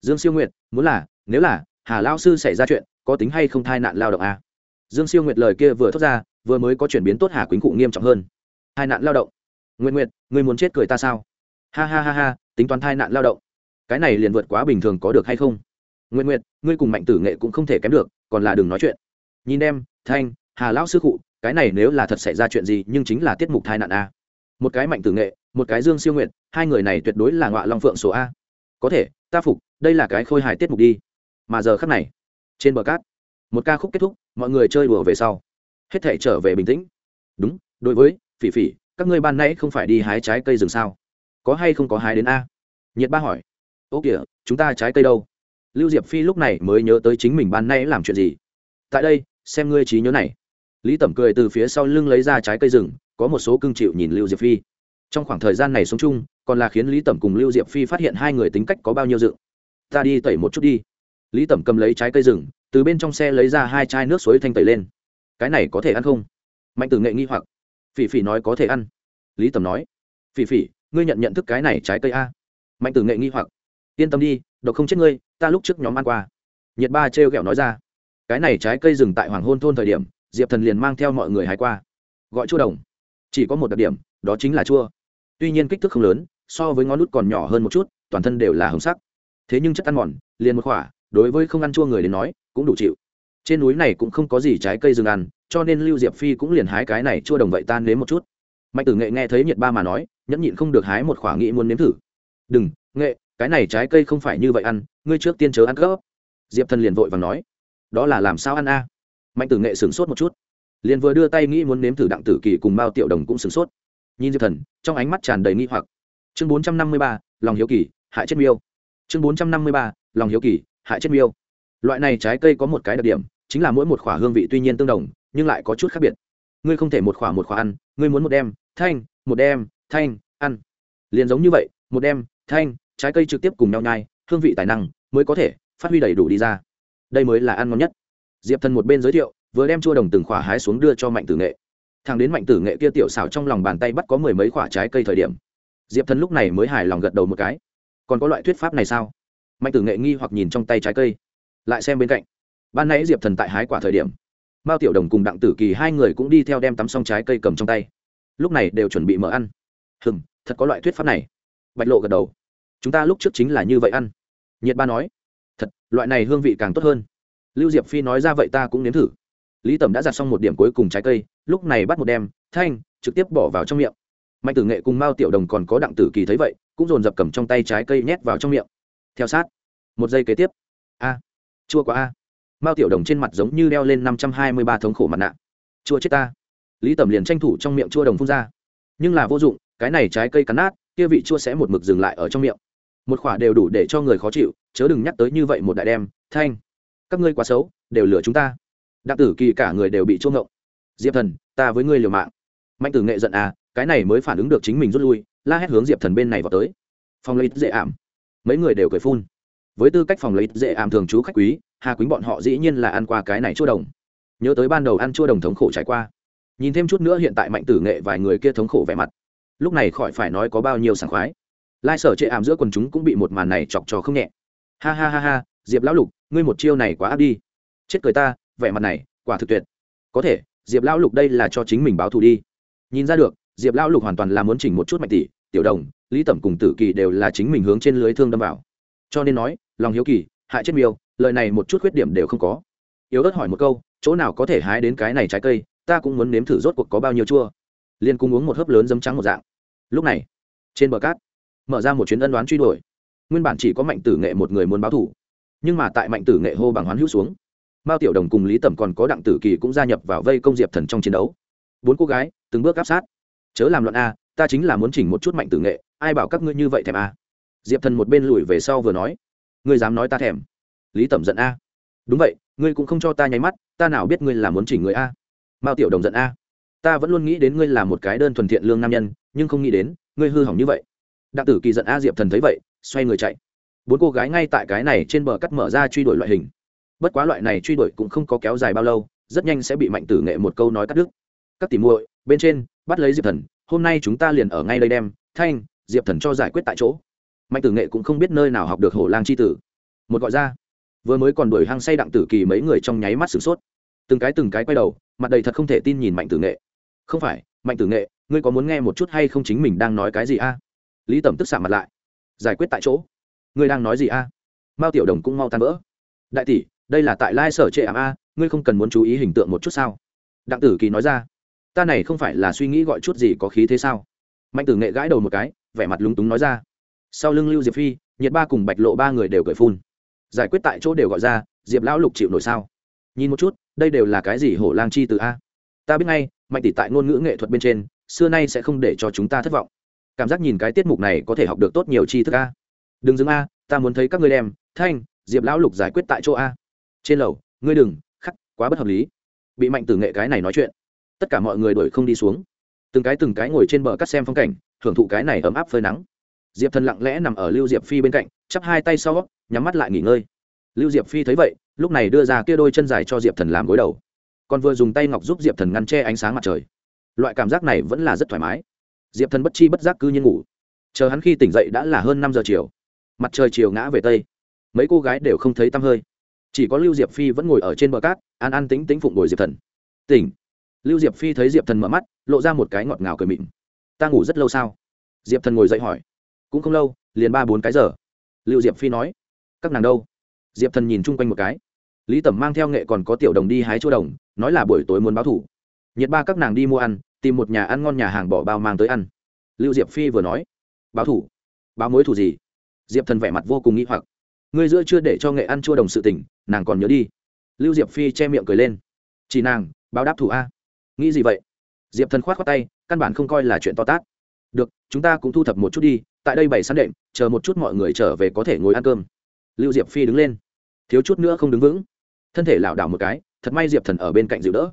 Dương siêu nguyệt, muốn là, nếu là, hà lao sư xảy ra chuyện, có tính hay không thai nạn lao động à? dương siêu nguyệt lời kia vừa thốt ra, vừa mới có chuyển biến tốt hà quýnh cụ nghiêm trọng hơn. Hai nạn lao động. Nguyện nguyện ngươi muốn chết cười ta sao? Ha ha ha ha, tính toán thai nạn lao động. Cái này liền vượt quá bình thường có được hay không? Nguyện nguyện ngươi cùng mạnh tử nghệ cũng không thể kém được, còn là đừng nói chuyện. Nhìn em, thanh, hà lão sư cụ, cái này nếu là thật xảy ra chuyện gì, nhưng chính là tiết mục thai nạn a một cái mạnh tử nghệ, một cái dương siêu nguyện hai người này tuyệt đối là ngọa long phượng số a. Có thể, ta phục, đây là cái khôi hài tiết mục đi. Mà giờ khắc này, trên bờ cát, một ca khúc kết thúc, mọi người chơi đùa về sau. Hết thể trở về bình tĩnh. Đúng, đối với, phỉ phỉ, các ngươi ban nãy không phải đi hái trái cây rừng sao? Có hay không có hái đến a? Nhiệt ba hỏi. Ô kìa, chúng ta trái cây đâu? Lưu diệp phi lúc này mới nhớ tới chính mình ban nay làm chuyện gì. Tại đây, xem ngươi trí nhớ này. Lý tẩm cười từ phía sau lưng lấy ra trái cây rừng có một số cưng chịu nhìn lưu diệp phi. Trong khoảng thời gian này sống chung, còn là khiến lý tẩm cùng lưu diệp phi phát hiện hai người tính cách có bao nhiêu dự ta đi tẩy một chút đi. Lý tẩm cầm lấy trái cây rừng, từ bên trong xe lấy ra hai chai nước suối thanh tẩy lên. Cái này có thể ăn không? Mạnh tử nghệ nghi hoặc. Phỉ phỉ nói có thể ăn. Lý tẩm nói. Phỉ phỉ, ngươi nhận nhận thức cái này trái cây a. Mạnh tử nghệ nghi hoặc. Yên tâm đi, độc không chết ngươi, ta lúc trước nhóm ăn qua. Nhiệt ba trêu ghẹo nói ra. Cái này trái cây rừng tại hoàng hôn thôn thời điểm, diệp thần liền mang theo mọi người hái qua. Gọi chu đồng chỉ có một đặc điểm, đó chính là chua. Tuy nhiên kích thước không lớn, so với ngón nút còn nhỏ hơn một chút, toàn thân đều là hồng sắc. Thế nhưng chất ăn mòn, liền một khỏa đối với không ăn chua người đến nói, cũng đủ chịu. Trên núi này cũng không có gì trái cây rừng ăn, cho nên lưu diệp phi cũng liền hái cái này chua đồng vậy tan nếm một chút. Mạnh tử nghệ nghe thấy nhiệt ba mà nói, nhẫn nhịn không được hái một khỏa nghĩ muốn nếm thử. Đừng, nghệ, cái này trái cây không phải như vậy ăn, ngươi trước tiên chớ ăn cướp diệp thần liền vội và nói, đó là làm sao ăn a? Mạnh tử nghệ sửng sốt một chút liền vừa đưa tay nghĩ muốn nếm thử đặng tử kỳ cùng bao tiểu đồng cũng sửng sốt. Nhìn diệp thần, trong ánh mắt tràn đầy nghi hoặc. Chương bốn trăm năm mươi ba, lòng hiếu kỳ, hại chết miêu. Chương bốn trăm năm mươi ba, lòng hiếu kỳ, hại chết miêu. Loại này trái cây có một cái đặc điểm, chính là mỗi một khỏa hương vị tuy nhiên tương đồng, nhưng lại có chút khác biệt. Ngươi không thể một khỏa một khỏa ăn, ngươi muốn một đem, thanh, một đem, thanh, ăn. Liền giống như vậy, một đem, thanh, trái cây trực tiếp cùng nhau nhai, hương vị tài năng mới có thể phát huy đầy đủ đi ra. Đây mới là ăn ngon nhất. Diệp thần một bên giới thiệu vừa đem chua đồng từng khỏa hái xuống đưa cho mạnh tử nghệ. Thằng đến mạnh tử nghệ kia tiểu xảo trong lòng bàn tay bắt có mười mấy quả trái cây thời điểm, diệp thần lúc này mới hài lòng gật đầu một cái. Còn có loại thuyết pháp này sao? Mạnh tử nghệ nghi hoặc nhìn trong tay trái cây, lại xem bên cạnh. Ban nãy diệp thần tại hái quả thời điểm, mao tiểu đồng cùng đặng tử kỳ hai người cũng đi theo đem tắm xong trái cây cầm trong tay. Lúc này đều chuẩn bị mở ăn. Hừng thật có loại thuyết pháp này. Bạch lộ gật đầu. Chúng ta lúc trước chính là như vậy ăn. Nhiệt ba nói. Thật, loại này hương vị càng tốt hơn. Lưu diệp phi nói ra vậy ta cũng nếm thử lý tẩm đã giặt xong một điểm cuối cùng trái cây, lúc này bắt một đem, thanh, trực tiếp bỏ vào trong miệng. Mạnh tử nghệ cùng mao tiểu đồng còn có đặng tử kỳ thấy vậy, cũng dồn dập cầm trong tay trái cây nhét vào trong miệng. Theo sát. Một giây kế tiếp. A. Chua quá a. Mao tiểu đồng trên mặt giống như đeo lên năm trăm hai mươi ba thống khổ mặt nạ. Chua chết ta. Lý tẩm liền tranh thủ trong miệng chua đồng phun ra. Nhưng là vô dụng, cái này trái cây cắn nát, kia vị chua sẽ một mực dừng lại ở trong miệng. Một khỏa đều đủ để cho người khó chịu, chớ đừng nhắc tới như vậy một đại đem, thanh. Các ngươi quá xấu, đều lừa chúng ta đặng tử kỳ cả người đều bị chua ngộng. Diệp thần, ta với ngươi liều mạng. Mạnh tử nghệ giận à cái này mới phản ứng được chính mình rút lui, la hét hướng diệp thần bên này vào tới. Phòng lấy dễ ảm. Mấy người đều cười phun. Với tư cách phòng lấy dễ ảm thường trú khách quý, hà quýnh bọn họ dĩ nhiên là ăn qua cái này chua đồng. Nhớ tới ban đầu ăn chua đồng thống khổ trải qua. Nhìn thêm chút nữa hiện tại mạnh tử nghệ vài người kia thống khổ vẻ mặt. Lúc này khỏi phải nói có bao nhiêu sảng khoái. Lai sở chệ ảm giữa quần chúng cũng bị một màn này chọc trò không nhẹ. Ha ha ha ha, diệp lão lục, ngươi một chiêu này quá áp đi. Chết cười ta vẻ mặt này, quả thực tuyệt. Có thể, diệp lão lục đây là cho chính mình báo thù đi. Nhìn ra được, diệp lão lục hoàn toàn là muốn chỉnh một chút mạnh tỷ, tiểu đồng, lý tẩm cùng tử kỳ đều là chính mình hướng trên lưới thương đâm vào. Cho nên nói, lòng hiếu kỳ, hại chết miêu, lời này một chút khuyết điểm đều không có. Yếu ớt hỏi một câu, chỗ nào có thể hái đến cái này trái cây, ta cũng muốn nếm thử rốt cuộc có bao nhiêu chua. Liên cung uống một hớp lớn dấm trắng một dạng. Lúc này, trên bờ cát, mở ra một chuyến ân đoán truy đuổi. Nguyên bản chỉ có mạnh tử nghệ một người muốn báo thủ nhưng mà tại mạnh tử nghệ hô bằng hoán hữu xuống mao tiểu đồng cùng lý tẩm còn có đặng tử kỳ cũng gia nhập vào vây công diệp thần trong chiến đấu. Bốn cô gái, từng bước áp sát. Chớ làm luận a, ta chính là muốn chỉnh một chút mạnh tử nghệ, ai bảo các ngươi như vậy thèm a? Diệp thần một bên lùi về sau vừa nói, ngươi dám nói ta thèm. Lý tẩm giận a. Đúng vậy, ngươi cũng không cho ta nháy mắt, ta nào biết ngươi là muốn chỉnh người a? Mao tiểu đồng giận a. Ta vẫn luôn nghĩ đến ngươi là một cái đơn thuần thiện lương nam nhân, nhưng không nghĩ đến, ngươi hư hỏng như vậy. Đặng tử kỳ giận a, diệp thần thấy vậy, xoay người chạy. Bốn cô gái ngay tại cái này trên bờ cắt mở ra truy đuổi loại hình bất quá loại này truy đuổi cũng không có kéo dài bao lâu, rất nhanh sẽ bị mạnh tử nghệ một câu nói cắt đứt. Các tỉ muội, bên trên, bắt lấy diệp thần, hôm nay chúng ta liền ở ngay đây đem, thanh, diệp thần cho giải quyết tại chỗ. Mạnh tử nghệ cũng không biết nơi nào học được hổ lang c h i tử. Một gọi ra, vừa mới còn đuổi hăng say đặng tử kỳ mấy người trong nháy mắt sửng sốt. Từng cái từng cái quay đầu, mặt đầy thật không thể tin nhìn mạnh tử nghệ. Không phải, mạnh tử nghệ, ngươi có muốn nghe một chút hay không chính mình đang nói cái gì a? Lý tẩm tức xạ mặt lại. Giải quyết tại chỗ. Ngươi đang nói gì a? Mao tiểu đồng cũng mau tan vỡ. Đại tỷ đây là tại lai sở trệ ảm a, ngươi không cần muốn chú ý hình tượng một chút sao? Đặng tử kỳ nói ra, ta này không phải là suy nghĩ gọi chút gì có khí thế sao? Mạnh tử nghệ gãi đầu một cái, vẻ mặt lúng túng nói ra, sau lưng lưu diệp phi, nhiệt ba cùng bạch lộ ba người đều cười phun. Giải quyết tại chỗ đều gọi ra, diệp lão lục chịu nổi sao? Nhìn một chút, đây đều là cái gì hổ lang chi từ a? Ta biết ngay, mạnh tỷ tại ngôn ngữ nghệ thuật bên trên, xưa nay sẽ không để cho chúng ta thất vọng. Cảm giác nhìn cái tiết mục này có thể học được tốt nhiều chi thức a. Đừng dừng a, ta muốn thấy các ngươi đem, thanh, diệp lão lục giải quyết tại chỗ a trên lầu, ngươi đừng, khắc, quá bất hợp lý. Bị mạnh tử nghệ cái này nói chuyện, tất cả mọi người đuổi không đi xuống. Từng cái từng cái ngồi trên bờ cắt xem phong cảnh, thưởng thụ cái này ấm áp phơi nắng. Diệp thần lặng lẽ nằm ở lưu diệp phi bên cạnh, chắp hai tay sau, nhắm mắt lại nghỉ ngơi. Lưu diệp phi thấy vậy, lúc này đưa ra kia đôi chân dài cho diệp thần làm gối đầu. Còn vừa dùng tay ngọc giúp diệp thần ngăn che ánh sáng mặt trời. Loại cảm giác này vẫn là rất thoải mái. Diệp thần bất chi bất giác cư nhiên ngủ. Chờ hắn khi tỉnh dậy đã là hơn năm giờ chiều. Mặt trời chiều ngã về tây. Mấy cô gái đều không thấy tăm hơi chỉ có lưu diệp phi vẫn ngồi ở trên bờ cát, an an tính tính phụng ngồi diệp thần. Tỉnh. Lưu diệp phi thấy diệp thần mở mắt, lộ ra một cái ngọt ngào cười mịn. Ta ngủ rất lâu sao? Diệp thần ngồi dậy hỏi. Cũng không lâu, liền ba bốn cái giờ. Lưu diệp phi nói. Các nàng đâu? Diệp thần nhìn chung quanh một cái. Lý tẩm mang theo nghệ còn có tiểu đồng đi hái chỗ đồng, nói là buổi tối muốn báo thủ. Nhiệt ba các nàng đi mua ăn, tìm một nhà ăn ngon nhà hàng bỏ bao mang tới ăn. Lưu diệp phi vừa nói. Báo thủ. Báo mối thủ gì? Diệp thần vẻ mặt vô cùng nghĩ hoặc ngươi giữa chưa để cho nghệ ăn chua đồng sự tỉnh nàng còn nhớ đi. Lưu diệp phi che miệng cười lên. Chỉ nàng, báo đáp thủ a. Nghĩ gì vậy? Diệp thần khoát khoát tay, căn bản không coi là chuyện to tát. Được, chúng ta cũng thu thập một chút đi, tại đây bày sẵn đệm, chờ một chút mọi người trở về có thể ngồi ăn cơm. Lưu diệp phi đứng lên. Thiếu chút nữa không đứng vững. Thân thể lảo đảo một cái, thật may diệp thần ở bên cạnh dịu đỡ.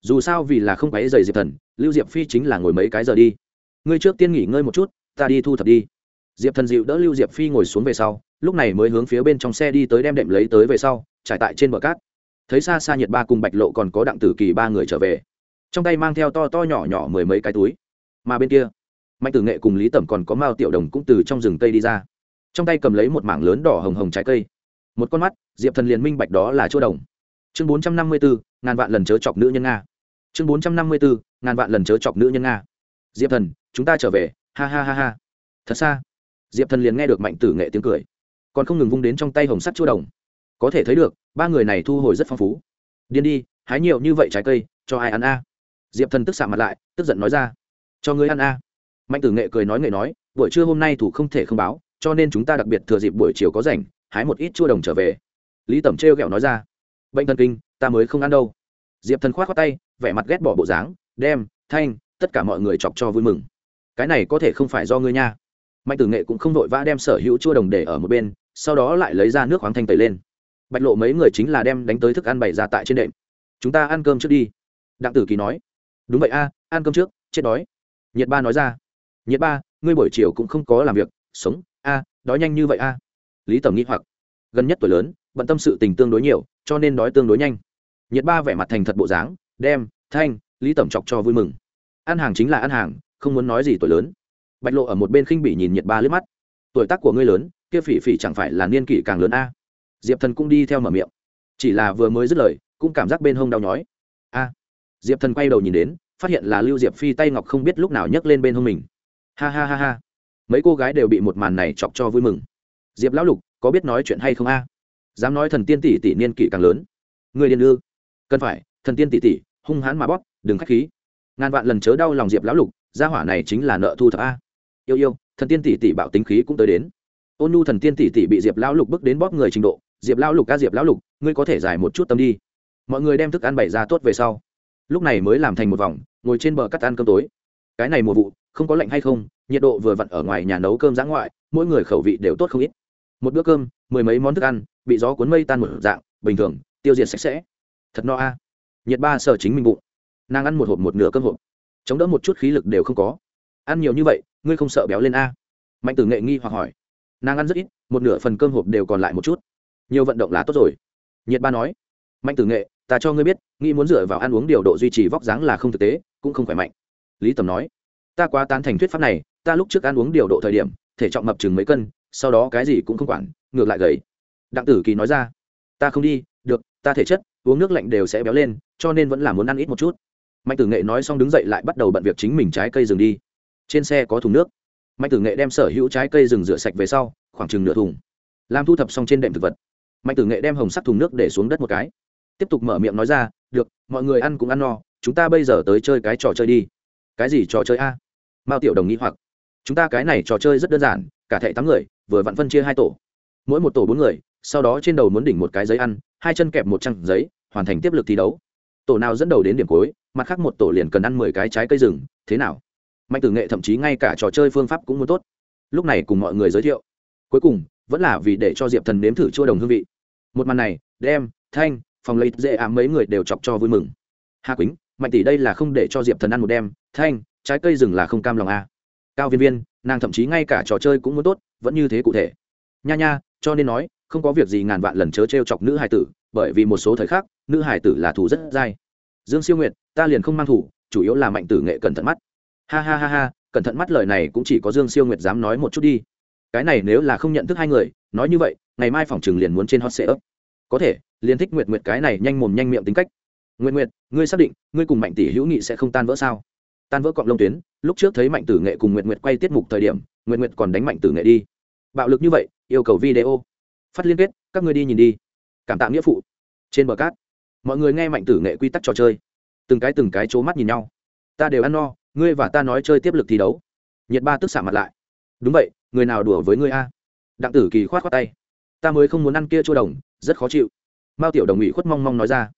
Dù sao vì là không quáy dày diệp thần, lưu diệp phi chính là ngồi mấy cái giờ đi. Ngươi trước tiên nghỉ ngơi một chút, ta đi thu thập đi. Diệp thần dịu đỡ lưu diệp phi ngồi xuống về sau lúc này mới hướng phía bên trong xe đi tới đem đệm lấy tới về sau, trải tại trên bờ cát. Thấy xa xa nhiệt ba cùng bạch lộ còn có đặng tử kỳ ba người trở về, trong tay mang theo to to nhỏ nhỏ mười mấy cái túi. Mà bên kia, mạnh tử nghệ cùng lý tẩm còn có mao tiểu đồng cũng từ trong rừng cây đi ra. Trong tay cầm lấy một mảng lớn đỏ hồng hồng trái cây. Một con mắt, diệp thần liền minh bạch đó là chỗ đồng. Chương bốn trăm năm mươi bốn ngàn vạn lần chớ chọc nữ nhân nga. Chương bốn trăm năm mươi bốn ngàn vạn lần chớ chọc nữ nhân nga. Diệp thần, chúng ta trở về. Ha ha ha ha. Thật xa. Diệp thần liền nghe được mạnh tử nghệ tiếng cười còn không ngừng vung đến trong tay hồng sắt chua đồng. Có thể thấy được, ba người này thu hồi rất phong phú. Điên đi, hái nhiều như vậy trái cây, cho ai ăn a? Diệp thần tức xạ mặt lại, tức giận nói ra. Cho người ăn a. Mạnh tử nghệ cười nói, nghệ nói, buổi trưa hôm nay thủ không thể không báo, cho nên chúng ta đặc biệt thừa dịp buổi chiều có rảnh, hái một ít chua đồng trở về. Lý tẩm trêu ghẹo nói ra. Bệnh thần kinh, ta mới không ăn đâu. Diệp thần k h o á t tay, vẻ mặt ghét bỏ bộ dáng, đem, thanh, tất cả mọi người chọc cho vui mừng. Cái này có thể không phải do ngươi nha. Mạnh tử nghệ cũng không vội vã đem sở hữu chua đồng để ở một bên sau đó lại lấy ra nước khoáng thanh tẩy lên. Bạch lộ mấy người chính là đem đánh tới thức ăn bày ra tại trên đệm. Chúng ta ăn cơm trước đi. Đặng tử kỳ nói. Đúng vậy a, ăn cơm trước, chết đói. Nhiệt ba nói ra. Nhiệt ba, ngươi buổi chiều cũng không có làm việc. Sống, a, đói nhanh như vậy a. Lý tầm nghĩ hoặc. Gần nhất tuổi lớn, bận tâm sự tình tương đối nhiều, cho nên đói tương đối nhanh. Nhiệt ba vẻ mặt thành thật bộ dáng, đem, thanh, lý tẩm chọc cho vui mừng. Ăn hàng chính là ăn hàng, không muốn nói gì tuổi lớn. Bạch lộ ở một bên khinh bỉ nhìn nhiệt ba lướt mắt. Tuổi tác của ngươi lớn kia phỉ phỉ chẳng phải là niên kỷ càng lớn a? Diệp thần cũng đi theo mở miệng. Chỉ là vừa mới dứt lời, cũng cảm giác bên hông đau nhói. A! Diệp thần quay đầu nhìn đến, phát hiện là lưu diệp phi tay ngọc không biết lúc nào nhấc lên bên hông mình. Ha ha ha ha! Mấy cô gái đều bị một màn này chọc cho vui mừng. Diệp lão lục, có biết nói chuyện hay không a? Dám nói thần tiên tỷ tỷ niên kỷ càng lớn. Người điên ư? Cần phải, thần tiên tỷ tỷ, hung hãn mà bóp, đừng khách khí. Ngàn vạn lần chớ đau lòng diệp lão lục, gia hỏa này chính là nợ thu thập a. Yêu yêu, thần tiên tỷ tỷ bạo tính khí cũng tới đến ôn nhu thần tiên tỷ tỷ bị diệp lão lục bước đến bóp người trình độ. Diệp lão lục ca, diệp lão lục, ngươi có thể giải một chút tâm đi. Mọi người đem thức ăn bày ra tốt về sau. Lúc này mới làm thành một vòng, ngồi trên bờ cắt ăn cơm tối. Cái này mùa vụ, không có lạnh hay không, nhiệt độ vừa vặn ở ngoài nhà nấu cơm giã ngoại, mỗi người khẩu vị đều tốt không ít. Một bữa cơm, mười mấy món thức ăn, bị gió cuốn mây tan một dạng, bình thường, tiêu diệt sạch sẽ. Thật no a. Nhiệt ba sở chính mình bụng. Nàng ăn một hộp một nửa cơm hộp. Chống đỡ một chút khí lực đều không có. Ăn nhiều như vậy, ngươi không sợ béo lên a? Mạnh tử nghệ nghi hoặc hỏi nàng ăn rất ít, một nửa phần cơm hộp đều còn lại một chút. Nhiều vận động là tốt rồi. Nhiệt ba nói, mạnh tử nghệ, ta cho ngươi biết, nghĩ muốn dựa vào ăn uống điều độ duy trì vóc dáng là không thực tế, cũng không khỏe mạnh. Lý tầm nói, ta quá tán thành thuyết pháp này, ta lúc trước ăn uống điều độ thời điểm, thể trọng mập chừng mấy cân, sau đó cái gì cũng không quản, ngược lại gầy. Đặng tử kỳ nói ra, ta không đi, được, ta thể chất, uống nước lạnh đều sẽ béo lên, cho nên vẫn là muốn ăn ít một chút. Mạnh tử nghệ nói xong đứng dậy lại bắt đầu bận việc chính mình trái cây rừng đi. Trên xe có thùng nước mạnh tử nghệ đem sở hữu trái cây rừng rửa sạch về sau, khoảng chừng nửa thùng. Làm thu thập xong trên đệm thực vật, mạnh tử nghệ đem hồng sắc thùng nước để xuống đất một cái. Tiếp tục mở miệng nói ra, được, mọi người ăn cũng ăn no, chúng ta bây giờ tới chơi cái trò chơi đi. Cái gì trò chơi a? Mao tiểu đồng nghĩ hoặc. Chúng ta cái này trò chơi rất đơn giản, cả thệ tám người, vừa vặn phân chia hai tổ. Mỗi một tổ bốn người, sau đó trên đầu muốn đỉnh một cái giấy ăn, hai chân kẹp một trăng giấy, hoàn thành tiếp lực thi đấu. Tổ nào dẫn đầu đến điểm cuối, mặt khác một tổ liền cần ăn mười cái trái cây rừng, thế nào? Mạnh tử nghệ thậm chí ngay cả trò chơi phương pháp cũng muốn tốt. Lúc này cùng mọi người giới thiệu. Cuối cùng, vẫn là vì để cho diệp thần nếm thử chua đồng hương vị. Một màn này, đem, thanh, phòng lấy dễ ám mấy người đều chọc cho vui mừng. Hà quýnh, mạnh tỷ đây là không để cho diệp thần ăn một đêm. Thanh, trái cây rừng là không cam lòng a à. cao viên viên, nàng thậm chí ngay cả trò chơi cũng muốn tốt, vẫn như thế cụ thể. Nha nha, cho nên nói, không có việc gì ngàn vạn lần chớ t r e o chọc nữ hải tử, bởi vì một số thời khắc, nữ hải tử là thủ rất dai. Dương siêu nguyệt, ta liền không mang thủ, chủ yếu là mạnh tử nghệ cẩn thận mắt ha ha ha ha, cẩn thận mắt lời này cũng chỉ có dương siêu nguyệt dám nói một chút đi. Cái này nếu là không nhận thức hai người, nói như vậy, ngày mai phòng trường liền muốn trên hot sệ ấp có thể, liền thích nguyệt nguyệt cái này nhanh mồm nhanh miệng tính cách. Nguyệt nguyệt, ngươi xác định, ngươi cùng mạnh tỷ hữu nghị sẽ không tan vỡ sao? Tan vỡ cọng lông tuyến, lúc trước thấy mạnh tử nghệ cùng nguyệt nguyệt quay tiết mục thời điểm, nguyệt nguyệt còn đánh mạnh tử nghệ đi. Bạo lực như vậy, yêu cầu video. Phát liên kết, các ngươi đi nhìn đi. Cảm tạ nghĩa phụ. Trên bờ cát, mọi người nghe mạnh tử nghệ quy tắc trò chơi. Từng cái từng cái c mắt nhìn nhau. Ta đều ăn no ngươi và ta nói chơi tiếp lực thi đấu. Nhiệt ba tức xả mặt lại. Đúng vậy, người nào đùa với ngươi a? Đặng tử kỳ khoát khoát tay. Ta mới không muốn ăn kia chua đồng, rất khó chịu. Mao tiểu đồng ủy khuất mong mong nói ra.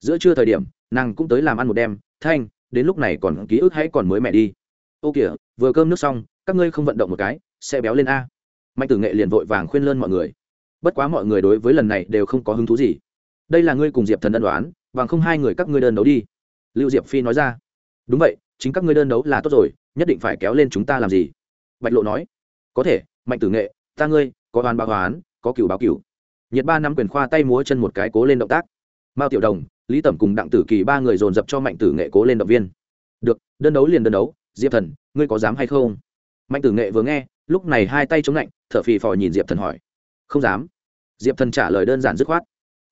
Giữa trưa thời điểm, nàng cũng tới làm ăn một đêm, thanh, đến lúc này còn ký ức hãy còn mới mẹ đi. Ô kìa, vừa cơm nước xong, các ngươi không vận động một cái, sẽ béo lên a. Mạnh tử nghệ liền vội vàng khuyên lơn mọi người. Bất quá mọi người đối với lần này đều không có hứng thú gì. Đây là ngươi cùng diệp thần ân đoán và không hai người các ngươi đơn đấu đi. Lưu diệp phi nói ra. Đúng vậy chính các ngươi đơn đấu là tốt rồi, nhất định phải kéo lên chúng ta làm gì? Bạch lộ nói. Có thể, mạnh tử nghệ, ta ngươi, có oan báo oán, có cửu báo cửu. nhiệt ba năm quyền khoa tay múa chân một cái cố lên động tác. Mao tiểu đồng, lý tẩm cùng đặng tử kỳ ba người dồn dập cho mạnh tử nghệ cố lên động viên. Được, đơn đấu liền đơn đấu, diệp thần, ngươi có dám hay không? Mạnh tử nghệ vừa nghe, lúc này hai tay chống lạnh, thở phì phò nhìn diệp thần hỏi. Không dám. Diệp thần trả lời đơn giản dứt khoát.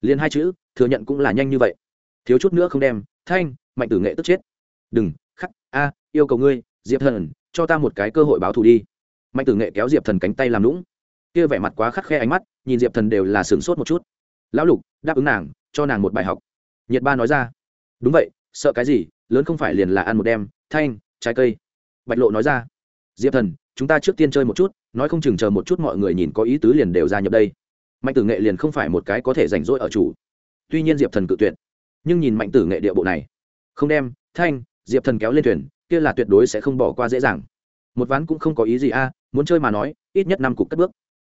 Liền hai chữ, thừa nhận cũng là nhanh như vậy. Thiếu chút nữa không đem, thanh, mạnh tử nghệ tức chết. Đừng a, yêu cầu ngươi, diệp thần, cho ta một cái cơ hội báo thù đi. Mạnh tử nghệ kéo diệp thần cánh tay làm lũng kia vẻ mặt quá khắc khe ánh mắt, nhìn diệp thần đều là sửng sốt một chút. Lão lục, đáp ứng nàng, cho nàng một bài học. Nhiệt ba nói ra. Đúng vậy, sợ cái gì, lớn không phải liền là ăn một đem thanh, trái cây. Bạch lộ nói ra. Diệp thần, chúng ta trước tiên chơi một chút, nói không chừng chờ một chút mọi người nhìn có ý tứ liền đều ra nhập đây. Mạnh tử nghệ liền không phải một cái có thể rảnh rỗi ở chủ. Tuy nhiên diệp thần cự tuyệt, nhưng nhìn mạnh tử nghệ địa bộ này. Không đem, thanh diệp thần kéo lên thuyền, kia là tuyệt đối sẽ không bỏ qua dễ dàng. Một ván cũng không có ý gì a, muốn chơi mà nói, ít nhất năm cục cất bước.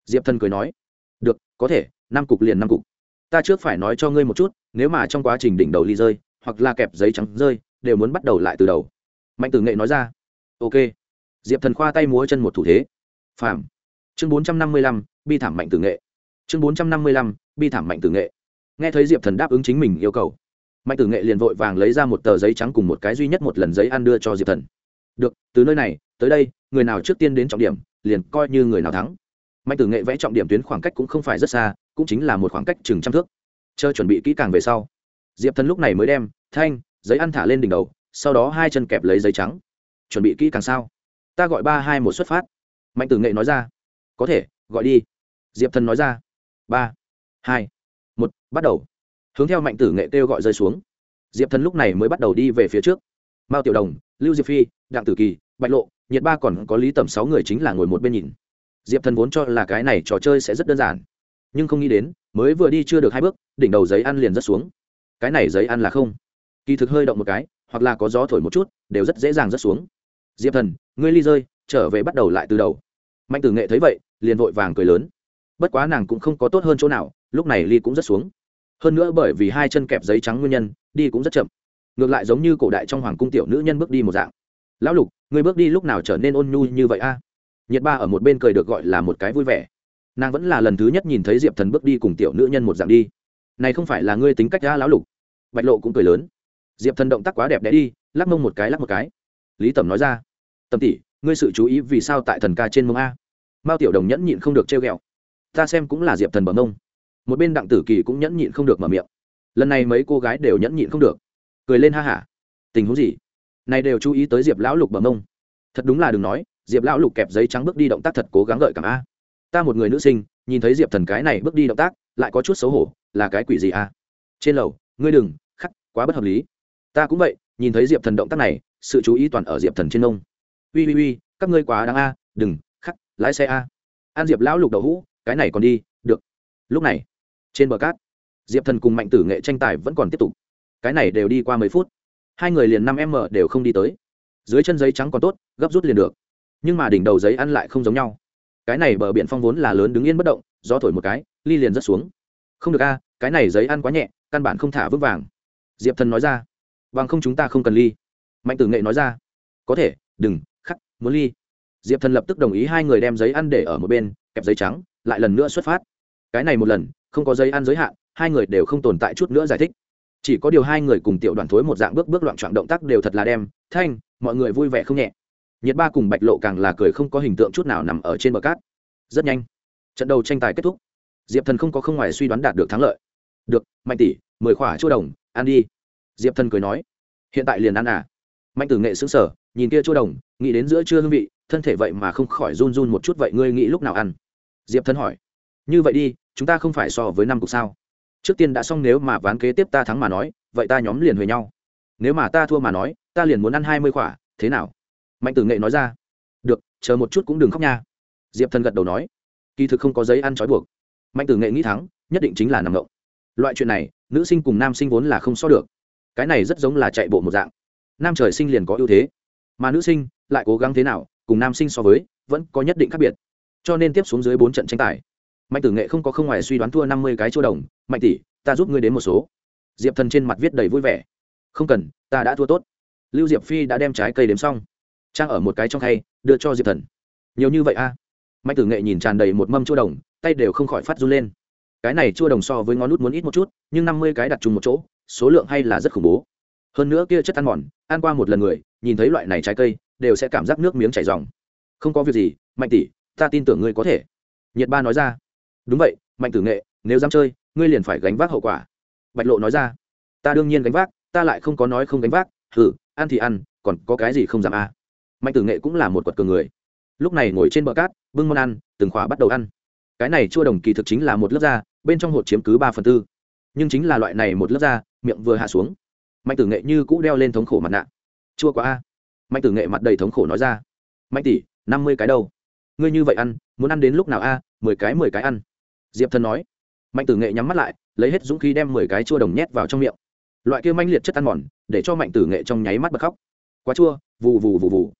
Diệp thần cười nói, được, có thể, năm cục liền năm cục. Ta trước phải nói cho ngươi một chút, nếu mà trong quá trình đỉnh đầu ly rơi, hoặc là kẹp giấy trắng rơi, đều muốn bắt đầu lại từ đầu. Mạnh tử nghệ nói ra, ok. Diệp thần khoa tay múa chân một thủ thế. Phạm chương bốn trăm năm mươi lăm, bi thảm mạnh tử nghệ. Chương bốn trăm năm mươi lăm, bi thảm mạnh tử nghệ. Nghe thấy diệp thần đáp ứng chính mình yêu cầu mạnh tử nghệ liền vội vàng lấy ra một tờ giấy trắng cùng một cái duy nhất một lần giấy ăn đưa cho diệp thần. Được, từ nơi này, tới đây, người nào trước tiên đến trọng điểm, liền coi như người nào thắng. Mạnh tử nghệ vẽ trọng điểm tuyến khoảng cách cũng không phải rất xa, cũng chính là một khoảng cách chừng trăm thước. Chờ chuẩn bị kỹ càng về sau, diệp thần lúc này mới đem thanh, giấy ăn thả lên đỉnh đầu, sau đó hai chân kẹp lấy giấy trắng. Chuẩn bị kỹ càng sao? Ta gọi ba hai một xuất phát. Mạnh tử nghệ nói ra. Có thể, gọi đi. Diệp thần nói ra. Ba, hai, một, bắt đầu hướng theo mạnh tử nghệ kêu gọi rơi xuống. Diệp thần lúc này mới bắt đầu đi về phía trước. Mao tiểu đồng, lưu diệp phi, đặng tử kỳ, bạch lộ, nhiệt ba còn có lý tầm sáu người chính là ngồi một bên nhìn. Diệp thần vốn cho là cái này trò chơi sẽ rất đơn giản, nhưng không nghĩ đến, mới vừa đi chưa được hai bước, đỉnh đầu giấy ăn liền rất xuống. Cái này giấy ăn là không. Kỳ thực hơi động một cái, hoặc là có gió thổi một chút, đều rất dễ dàng rất xuống. Diệp thần, ngươi ly rơi, trở về bắt đầu lại từ đầu. Mạnh tử nghệ thấy vậy, liền vội vàng cười lớn. Bất quá nàng cũng không có tốt hơn chỗ nào, lúc này ly cũng rất xuống hơn nữa bởi vì hai chân kẹp giấy trắng nguyên nhân, đi cũng rất chậm. Ngược lại giống như cổ đại trong hoàng cung tiểu nữ nhân bước đi một dạng. Lão lục người bước đi lúc nào trở nên ôn nhu như vậy a? Nhiệt ba ở một bên cười được gọi là một cái vui vẻ. Nàng vẫn là lần thứ nhất nhìn thấy diệp thần bước đi cùng tiểu nữ nhân một dạng đi. Này không phải là ngươi tính cách ra lão lục? Bạch lộ cũng cười lớn. Diệp thần động tác quá đẹp đẽ đi, lắc mông một cái, lắc một cái. Lý tẩm nói ra tầm tỷ, ngươi sự chú ý vì sao tại thần ca trên mông a? Mao tiểu đồng nhẫn nhịn không được trêu ghẹo. Ta xem cũng là diệp thần bờ mông một bên đặng tử kỳ cũng nhẫn nhịn không được mở miệng. Lần này mấy cô gái đều nhẫn nhịn không được. Cười lên ha hả. Tình huống gì? Này đều chú ý tới diệp lão lục bờ mông. Thật đúng là đừng nói, diệp lão lục kẹp giấy trắng bước đi động tác thật cố gắng gợi cảm a. Ta một người nữ sinh, nhìn thấy diệp thần cái này bước đi động tác, lại có chút xấu hổ, là cái quỷ gì a? Trên lầu, ngươi đừng, khắc, quá bất hợp lý. Ta cũng vậy, nhìn thấy diệp thần động tác này, sự chú ý toàn ở diệp thần trên nông ui ui ui các ngươi quá đáng a, đừng, khắc, lái xe a. An diệp lão lục đậu hũ, cái này còn đi, được. Lúc này trên bờ cát, diệp thần cùng mạnh tử nghệ tranh tài vẫn còn tiếp tục. Cái này đều đi qua mấy phút, hai người liền năm m đều không đi tới. Dưới chân giấy trắng còn tốt, gấp rút liền được. Nhưng mà đỉnh đầu giấy ăn lại không giống nhau. Cái này bờ biển phong vốn là lớn đứng yên bất động, gió thổi một cái, ly liền rất xuống. Không được a, cái này giấy ăn quá nhẹ, căn bản không thả vững vàng. Diệp thần nói ra. Vàng không chúng ta không cần ly. Mạnh tử nghệ nói ra. Có thể, đừng, khắc, muốn ly. Diệp thần lập tức đồng ý hai người đem giấy ăn để ở một bên, kẹp giấy trắng, lại lần nữa xuất phát. Cái này một lần không có giấy ăn giới hạn, hai người đều không tồn tại chút nữa giải thích. Chỉ có điều hai người cùng tiểu đoàn thối một dạng bước bước loạn trọn động tác đều thật là đem, thanh, mọi người vui vẻ không nhẹ. Nhiệt ba cùng bạch lộ càng là cười không có hình tượng chút nào nằm ở trên bờ cát. Rất nhanh, trận đầu tranh tài kết thúc. Diệp thần không có không ngoài suy đoán đạt được thắng lợi. Được, mạnh tỷ, mười khỏa chỗ đồng, ăn đi. Diệp thần cười nói. Hiện tại liền ăn à? Mạnh tử nghệ xứng sở nhìn kia chỗ đồng, nghĩ đến giữa trưa hương vị, thân thể vậy mà không khỏi run run một chút vậy ngươi nghĩ lúc nào ăn? Diệp thần hỏi. Như vậy đi chúng ta không phải so với năm cục sao? Trước tiên đã xong, nếu mà ván kế tiếp ta thắng mà nói, vậy ta nhóm liền huề nhau. Nếu mà ta thua mà nói, ta liền muốn ăn hai mươi khỏa thế nào? Mạnh tử nghệ nói ra. Được, chờ một chút cũng đừng khóc nha. Diệp thần gật đầu nói. Kỳ thực không có giấy ăn trói buộc. Mạnh tử nghệ nghĩ thắng, nhất định chính là nằm ngộng loại chuyện này, nữ sinh cùng nam sinh vốn là không so được. Cái này rất giống là chạy bộ một dạng. Nam trời sinh liền có ưu thế. Mà nữ sinh lại cố gắng thế nào, cùng nam sinh so với, vẫn có nhất định khác biệt. Cho nên tiếp xuống dưới bốn trận tranh tài mạnh tử nghệ không có không ngoài suy đoán thua năm mươi cái chỗ đồng, mạnh tỷ, ta giúp ngươi đến một số. Diệp thần trên mặt viết đầy vui vẻ. Không cần, ta đã thua tốt. Lưu diệp phi đã đem trái cây đếm xong. Trang ở một cái trong khay, đưa cho diệp thần. Nhiều như vậy a à? mạnh tử nghệ nhìn tràn đầy một mâm chỗ đồng, tay đều không khỏi phát run lên. Cái này chua đồng so với ngón nút muốn ít một chút, nhưng năm mươi cái đặt chung một chỗ, số lượng hay là rất khủng bố. Hơn nữa kia chất ăn mòn, ăn qua một lần người, nhìn thấy loại này trái cây, đều sẽ cảm giác nước miếng chảy dòng không có việc gì, mạnh tỷ, ta tin tưởng ngươi có thể. Nhiệt ba nói ra đúng vậy, mạnh tử nghệ, nếu dám chơi, ngươi liền phải gánh vác hậu quả. Bạch lộ nói ra. Ta đương nhiên gánh vác, ta lại không có nói không gánh vác thử ăn thì ăn, còn có cái gì không dám a à. mạnh tử nghệ cũng là một quật cường người. Lúc này ngồi trên bờ cát, bưng món ăn, từng khóa bắt đầu ăn. Cái này chua đồng kỳ thực chính là một lớp da, bên trong hột chiếm cứ ba phần tư. Nhưng chính là loại này một lớp da, miệng vừa hạ xuống. Mạnh tử nghệ như cũ đeo lên thống khổ mặt nạ. Chua quá a. Mạnh tử nghệ mặt đầy thống khổ nói ra. Mạnh tỷ, năm mươi cái đâu? Ngươi như vậy ăn, muốn ăn đến lúc nào a? Mười cái mười cái ăn diệp thần nói. Mạnh tử nghệ nhắm mắt lại, lấy hết dũng khí đem mười cái chua đồng nhét vào trong miệng. Loại kia manh liệt chất ăn mòn, để cho mạnh tử nghệ trong nháy mắt bật khóc. Quá chua, vù vù vù vù.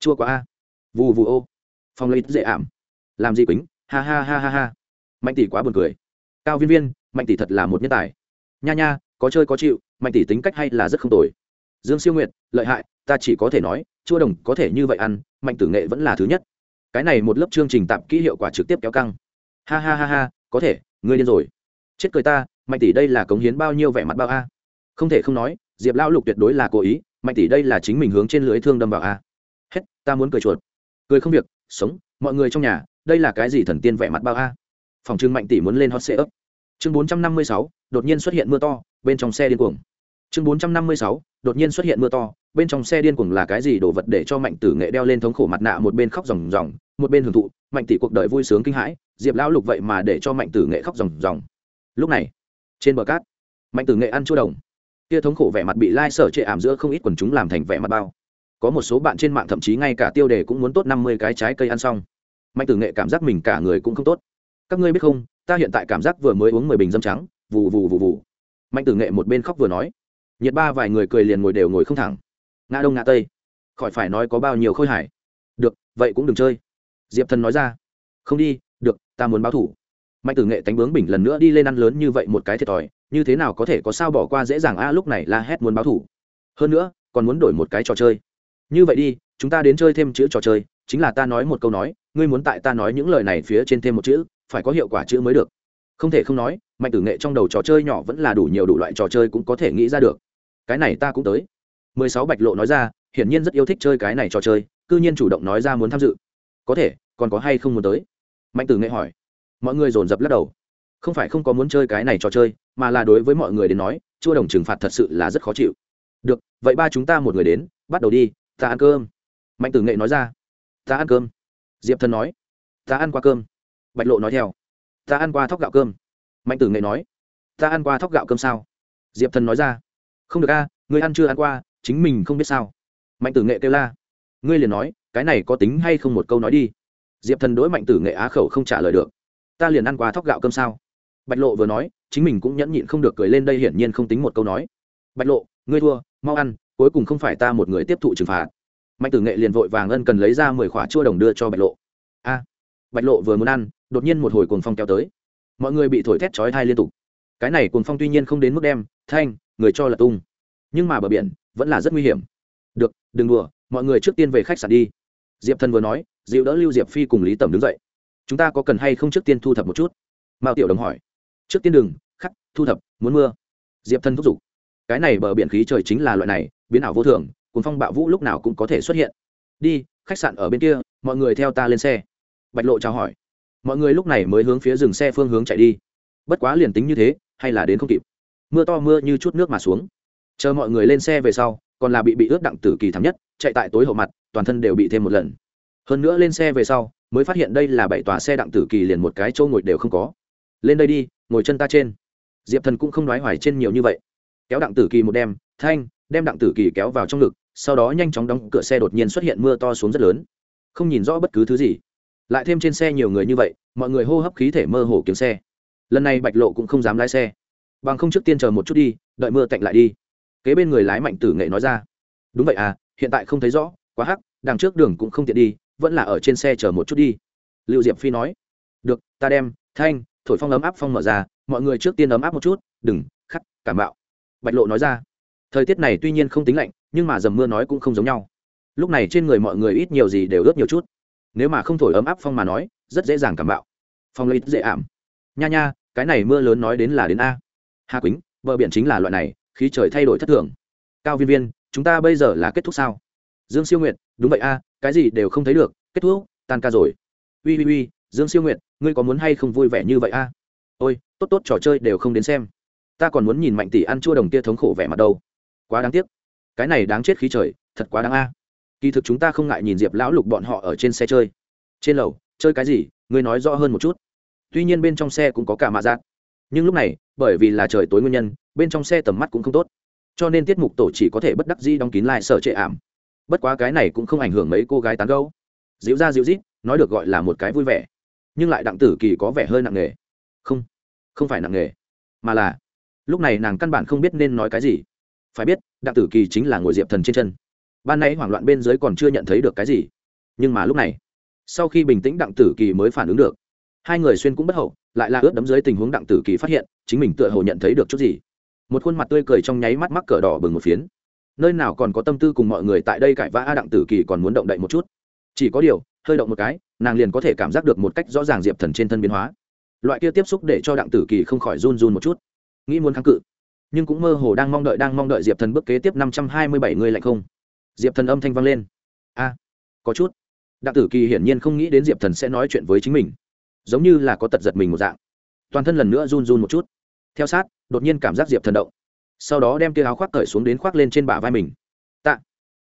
Chua quá a. Vù vù ô. Phong lấy dễ ảm. Làm gì quýnh ha ha ha ha ha. Mạnh tỷ quá buồn cười. Cao viên viên, mạnh tỷ thật là một nhân tài. Nha nha, có chơi có chịu, mạnh tỷ tính cách hay là rất không tồi. Dương siêu nguyệt, lợi hại, ta chỉ có thể nói, chua đồng có thể như vậy ăn, mạnh tử nghệ vẫn là thứ nhất. Cái này một lớp chương trình tạm kỹ hiệu quả trực tiếp kéo căng. Ha ha ha ha có thể, ngươi điên rồi. Chết cười ta, mạnh tỷ đây là cống hiến bao nhiêu vẻ mặt bao a? Không thể không nói, diệp lão lục tuyệt đối là cố ý, mạnh tỷ đây là chính mình hướng trên lưới thương đâm vào a. Hết, ta muốn cười chuột. Cười không việc, sống, mọi người trong nhà, đây là cái gì thần tiên vẻ mặt bao a? Phòng trưng mạnh tỷ muốn lên hot xe ấp chương bốn trăm năm mươi sáu, đột nhiên xuất hiện mưa to, bên trong xe điên cuồng. Chương bốn trăm năm mươi sáu, đột nhiên xuất hiện mưa to, bên trong xe điên cuồng là cái gì đồ vật để cho mạnh tử nghệ đeo lên thống khổ mặt nạ một bên khóc ròng ròng một bên hưởng thụ, mạnh tỷ cuộc đời vui sướng kinh hãi, diệp lão lục vậy mà để cho mạnh tử nghệ khóc ròng ròng. Lúc này, trên bờ cát, mạnh tử nghệ ăn chua đồng. Kia thống khổ vẻ mặt bị lai sở trệ ảm giữa không ít quần chúng làm thành vẻ mặt bao. Có một số bạn trên mạng thậm chí ngay cả tiêu đề cũng muốn tốt năm mươi cái trái cây ăn xong. Mạnh tử nghệ cảm giác mình cả người cũng không tốt. Các ngươi biết không, ta hiện tại cảm giác vừa mới uống mười bình dâm trắng, vù vù vù vù. Mạnh tử nghệ một bên khóc vừa nói. Nhiệt ba vài người cười liền ngồi đều ngồi không thẳng. Ngã đông ngã tây. Khỏi phải nói có bao nhiêu khôi hải được, vậy cũng đừng chơi diệp thần nói ra. Không đi, được, ta muốn báo thủ. Mạnh tử nghệ tánh bướng bình lần nữa đi lên ăn lớn như vậy một cái thiệt thòi, như thế nào có thể có sao bỏ qua dễ dàng a, lúc này la hét muốn báo thủ. Hơn nữa, còn muốn đổi một cái trò chơi. Như vậy đi, chúng ta đến chơi thêm chữ trò chơi, chính là ta nói một câu nói, ngươi muốn tại ta nói những lời này phía trên thêm một chữ, phải có hiệu quả chữ mới được. Không thể không nói, mạnh tử nghệ trong đầu trò chơi nhỏ vẫn là đủ nhiều đủ loại trò chơi cũng có thể nghĩ ra được. Cái này ta cũng tới. Mười sáu bạch lộ nói ra, hiển nhiên rất yêu thích chơi cái này trò chơi, cư nhiên chủ động nói ra muốn tham dự. Có thể còn có hay không muốn tới? Mạnh tử nghệ hỏi. Mọi người dồn dập lắc đầu. Không phải không có muốn chơi cái này trò chơi, mà là đối với mọi người đến nói, chua đồng trừng phạt thật sự là rất khó chịu. Được, vậy ba chúng ta một người đến, bắt đầu đi, ta ăn cơm. Mạnh tử nghệ nói ra. Ta ăn cơm. Diệp thần nói. Ta ăn qua cơm. Bạch lộ nói theo. Ta ăn qua thóc gạo cơm. Mạnh tử nghệ nói. Ta ăn qua thóc gạo cơm sao? Diệp thần nói ra. Không được a, ngươi ăn chưa ăn qua, chính mình không biết sao. Mạnh tử nghệ kêu la. Ngươi liền nói, cái này có tính hay không một câu nói đi diệp thần đối mạnh tử nghệ á khẩu không trả lời được ta liền ăn qua thóc gạo cơm sao bạch lộ vừa nói chính mình cũng nhẫn nhịn không được cười lên đây hiển nhiên không tính một câu nói bạch lộ ngươi thua mau ăn cuối cùng không phải ta một người tiếp thụ trừng phạt mạnh tử nghệ liền vội vàng ân cần lấy ra mười khỏa chua đồng đưa cho bạch lộ a bạch lộ vừa muốn ăn đột nhiên một hồi cuồng phong kéo tới mọi người bị thổi thét chói thai liên tục cái này cuồng phong tuy nhiên không đến mức đem thanh người cho là tung nhưng mà bờ biển vẫn là rất nguy hiểm được đừng đùa mọi người trước tiên về khách sạn đi diệp thần vừa nói dịu đỡ lưu diệp phi cùng lý tẩm đứng dậy. Chúng ta có cần hay không trước tiên thu thập một chút? Mao tiểu đồng hỏi. Trước tiên đừng, khắc, thu thập, muốn mưa. Diệp thần thúc giục. Cái này bờ biển khí trời chính là loại này, biến ảo vô thường cuốn phong bạo vũ lúc nào cũng có thể xuất hiện. Đi, khách sạn ở bên kia, mọi người theo ta lên xe. Bạch lộ chào hỏi. Mọi người lúc này mới hướng phía dừng xe phương hướng chạy đi. Bất quá liền tính như thế, hay là đến không kịp. Mưa to mưa như chút nước mà xuống. Chờ mọi người lên xe về sau, còn là bị bị ướt đặng tử kỳ thắm nhất, chạy tại tối hậu mặt, toàn thân đều bị thêm một lần hơn nữa lên xe về sau, mới phát hiện đây là bảy tòa xe đặng tử kỳ liền một cái chỗ ngồi đều không có. Lên đây đi, ngồi chân ta trên. Diệp thần cũng không nói hoài trên nhiều như vậy. Kéo đặng tử kỳ một đem thanh, đem đặng tử kỳ kéo vào trong ngực, sau đó nhanh chóng đóng cửa xe đột nhiên xuất hiện mưa to xuống rất lớn. Không nhìn rõ bất cứ thứ gì. Lại thêm trên xe nhiều người như vậy, mọi người hô hấp khí thể mơ hồ kiếm xe. Lần này bạch lộ cũng không dám lái xe. Bằng không trước tiên chờ một chút đi, đợi mưa tạnh lại đi. Kế bên người lái mạnh tử nghệ nói ra. Đúng vậy à hiện tại không thấy rõ, quá hắc, đằng trước đường cũng không tiện đi vẫn là ở trên xe chờ một chút đi. Lưu diệp phi nói. Được, ta đem, thanh, thổi phong ấm áp phong mở ra, mọi người trước tiên ấm áp một chút, đừng, khắc, cảm bạo. Bạch lộ nói ra. Thời tiết này tuy nhiên không tính lạnh, nhưng mà dầm mưa nói cũng không giống nhau. Lúc này trên người mọi người ít nhiều gì đều ướt nhiều chút. Nếu mà không thổi ấm áp phong mà nói, rất dễ dàng cảm bạo. Phong lấy dễ ảm. Nha nha, cái này mưa lớn nói đến là đến a. Hà quýnh, bờ biển chính là loại này, khí trời thay đổi thất thường. Cao viên viên, chúng ta bây giờ là kết thúc sao? Dương siêu nguyệt, đúng vậy a cái gì đều không thấy được, kết thúc, tan ca rồi. Ui ui ui, dương siêu nguyệt, ngươi có muốn hay không vui vẻ như vậy a? Ôi, tốt tốt, trò chơi đều không đến xem. Ta còn muốn nhìn mạnh tỷ ăn chua đồng kia thống khổ vẻ mặt đâu. Quá đáng tiếc. Cái này đáng chết khí trời, thật quá đáng a. Kỳ thực chúng ta không ngại nhìn diệp lão lục bọn họ ở trên xe chơi. Trên lầu, chơi cái gì, ngươi nói rõ hơn một chút. Tuy nhiên bên trong xe cũng có cả mạ giác nhưng lúc này, bởi vì là trời tối nguyên nhân, bên trong xe tầm mắt cũng không tốt. Cho nên tiết mục tổ chỉ có thể bất đắc di đóng kín lại sở trệ ảm bất quá cái này cũng không ảnh hưởng mấy cô gái tán gẫu. Dịu ra dịu rít nói được gọi là một cái vui vẻ. Nhưng lại đặng tử kỳ có vẻ hơi nặng nề. Không không phải nặng nề, mà là, lúc này nàng căn bản không biết nên nói cái gì. Phải biết, đặng tử kỳ chính là ngồi diệp thần trên chân. Ban nãy hoảng loạn bên dưới còn chưa nhận thấy được cái gì. Nhưng mà lúc này, sau khi bình tĩnh đặng tử kỳ mới phản ứng được. Hai người xuyên cũng bất hậu, lại là ướt đấm dưới tình huống đặng tử kỳ phát hiện, chính mình tựa hồ nhận thấy được chút gì. Một khuôn mặt tươi cười trong nháy mắt mắc cỡ đỏ bừng một phiến nơi nào còn có tâm tư cùng mọi người tại đây cãi vã a đặng tử kỳ còn muốn động đậy một chút. Chỉ có điều, hơi động một cái, nàng liền có thể cảm giác được một cách rõ ràng diệp thần trên thân biến hóa. Loại kia tiếp xúc để cho đặng tử kỳ không khỏi run run một chút. Nghĩ muốn kháng cự, nhưng cũng mơ hồ đang mong đợi, đang mong đợi diệp thần bước kế tiếp năm trăm hai mươi bảy người lạnh không. Diệp thần âm thanh vang lên. A, có chút. Đặng tử kỳ hiển nhiên không nghĩ đến diệp thần sẽ nói chuyện với chính mình. Giống như là có tật giật mình một dạng. Toàn thân lần nữa run run một chút. Theo sát, đột nhiên cảm giác diệp thần động sau đó đem kia áo khoác cởi xuống đến khoác lên trên bả vai mình. Tạ.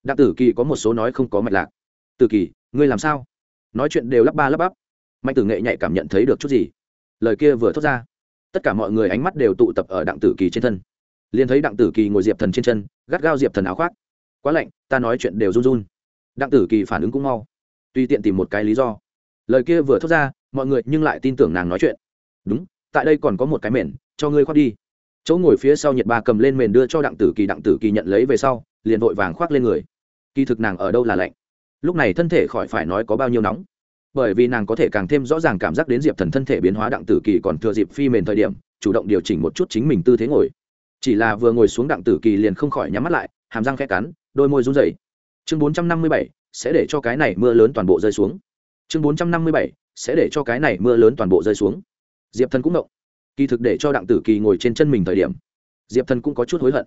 Đặng tử kỳ có một số nói không có mạch lạc. Tử kỳ, ngươi làm sao? Nói chuyện đều lắp ba lắp bắp. Mạnh tử nghệ nhạy cảm nhận thấy được chút gì. Lời kia vừa thốt ra, tất cả mọi người ánh mắt đều tụ tập ở đặng tử kỳ trên thân. Liền thấy đặng tử kỳ ngồi diệp thần trên chân, gắt gao diệp thần áo khoác. Quá lạnh, ta nói chuyện đều run run. Đặng tử kỳ phản ứng cũng mau. Tùy tiện tìm một cái lý do. Lời kia vừa thốt ra, mọi người nhưng lại tin tưởng nàng nói chuyện. Đúng, tại đây còn có một cái mền cho ngươi khoác đi chỗ ngồi phía sau nhiệt ba cầm lên mền đưa cho đặng tử kỳ, đặng tử kỳ nhận lấy về sau, liền vội vàng khoác lên người. Kỳ thực nàng ở đâu là lạnh? Lúc này thân thể khỏi phải nói có bao nhiêu nóng? Bởi vì nàng có thể càng thêm rõ ràng cảm giác đến diệp thần thân thể biến hóa, đặng tử kỳ còn thừa dịp phi mền thời điểm, chủ động điều chỉnh một chút chính mình tư thế ngồi. Chỉ là vừa ngồi xuống đặng tử kỳ liền không khỏi nhắm mắt lại, hàm răng khẽ cắn, đôi môi run rẩy. Chương bốn trăm năm mươi bảy, sẽ để cho cái này mưa lớn toàn bộ rơi xuống. Chương bốn trăm năm mươi bảy, sẽ để cho cái này mưa lớn toàn bộ rơi xuống. Diệp thần cũng động kỳ thực để cho đặng tử kỳ ngồi trên chân mình thời điểm, diệp thần cũng có chút hối hận.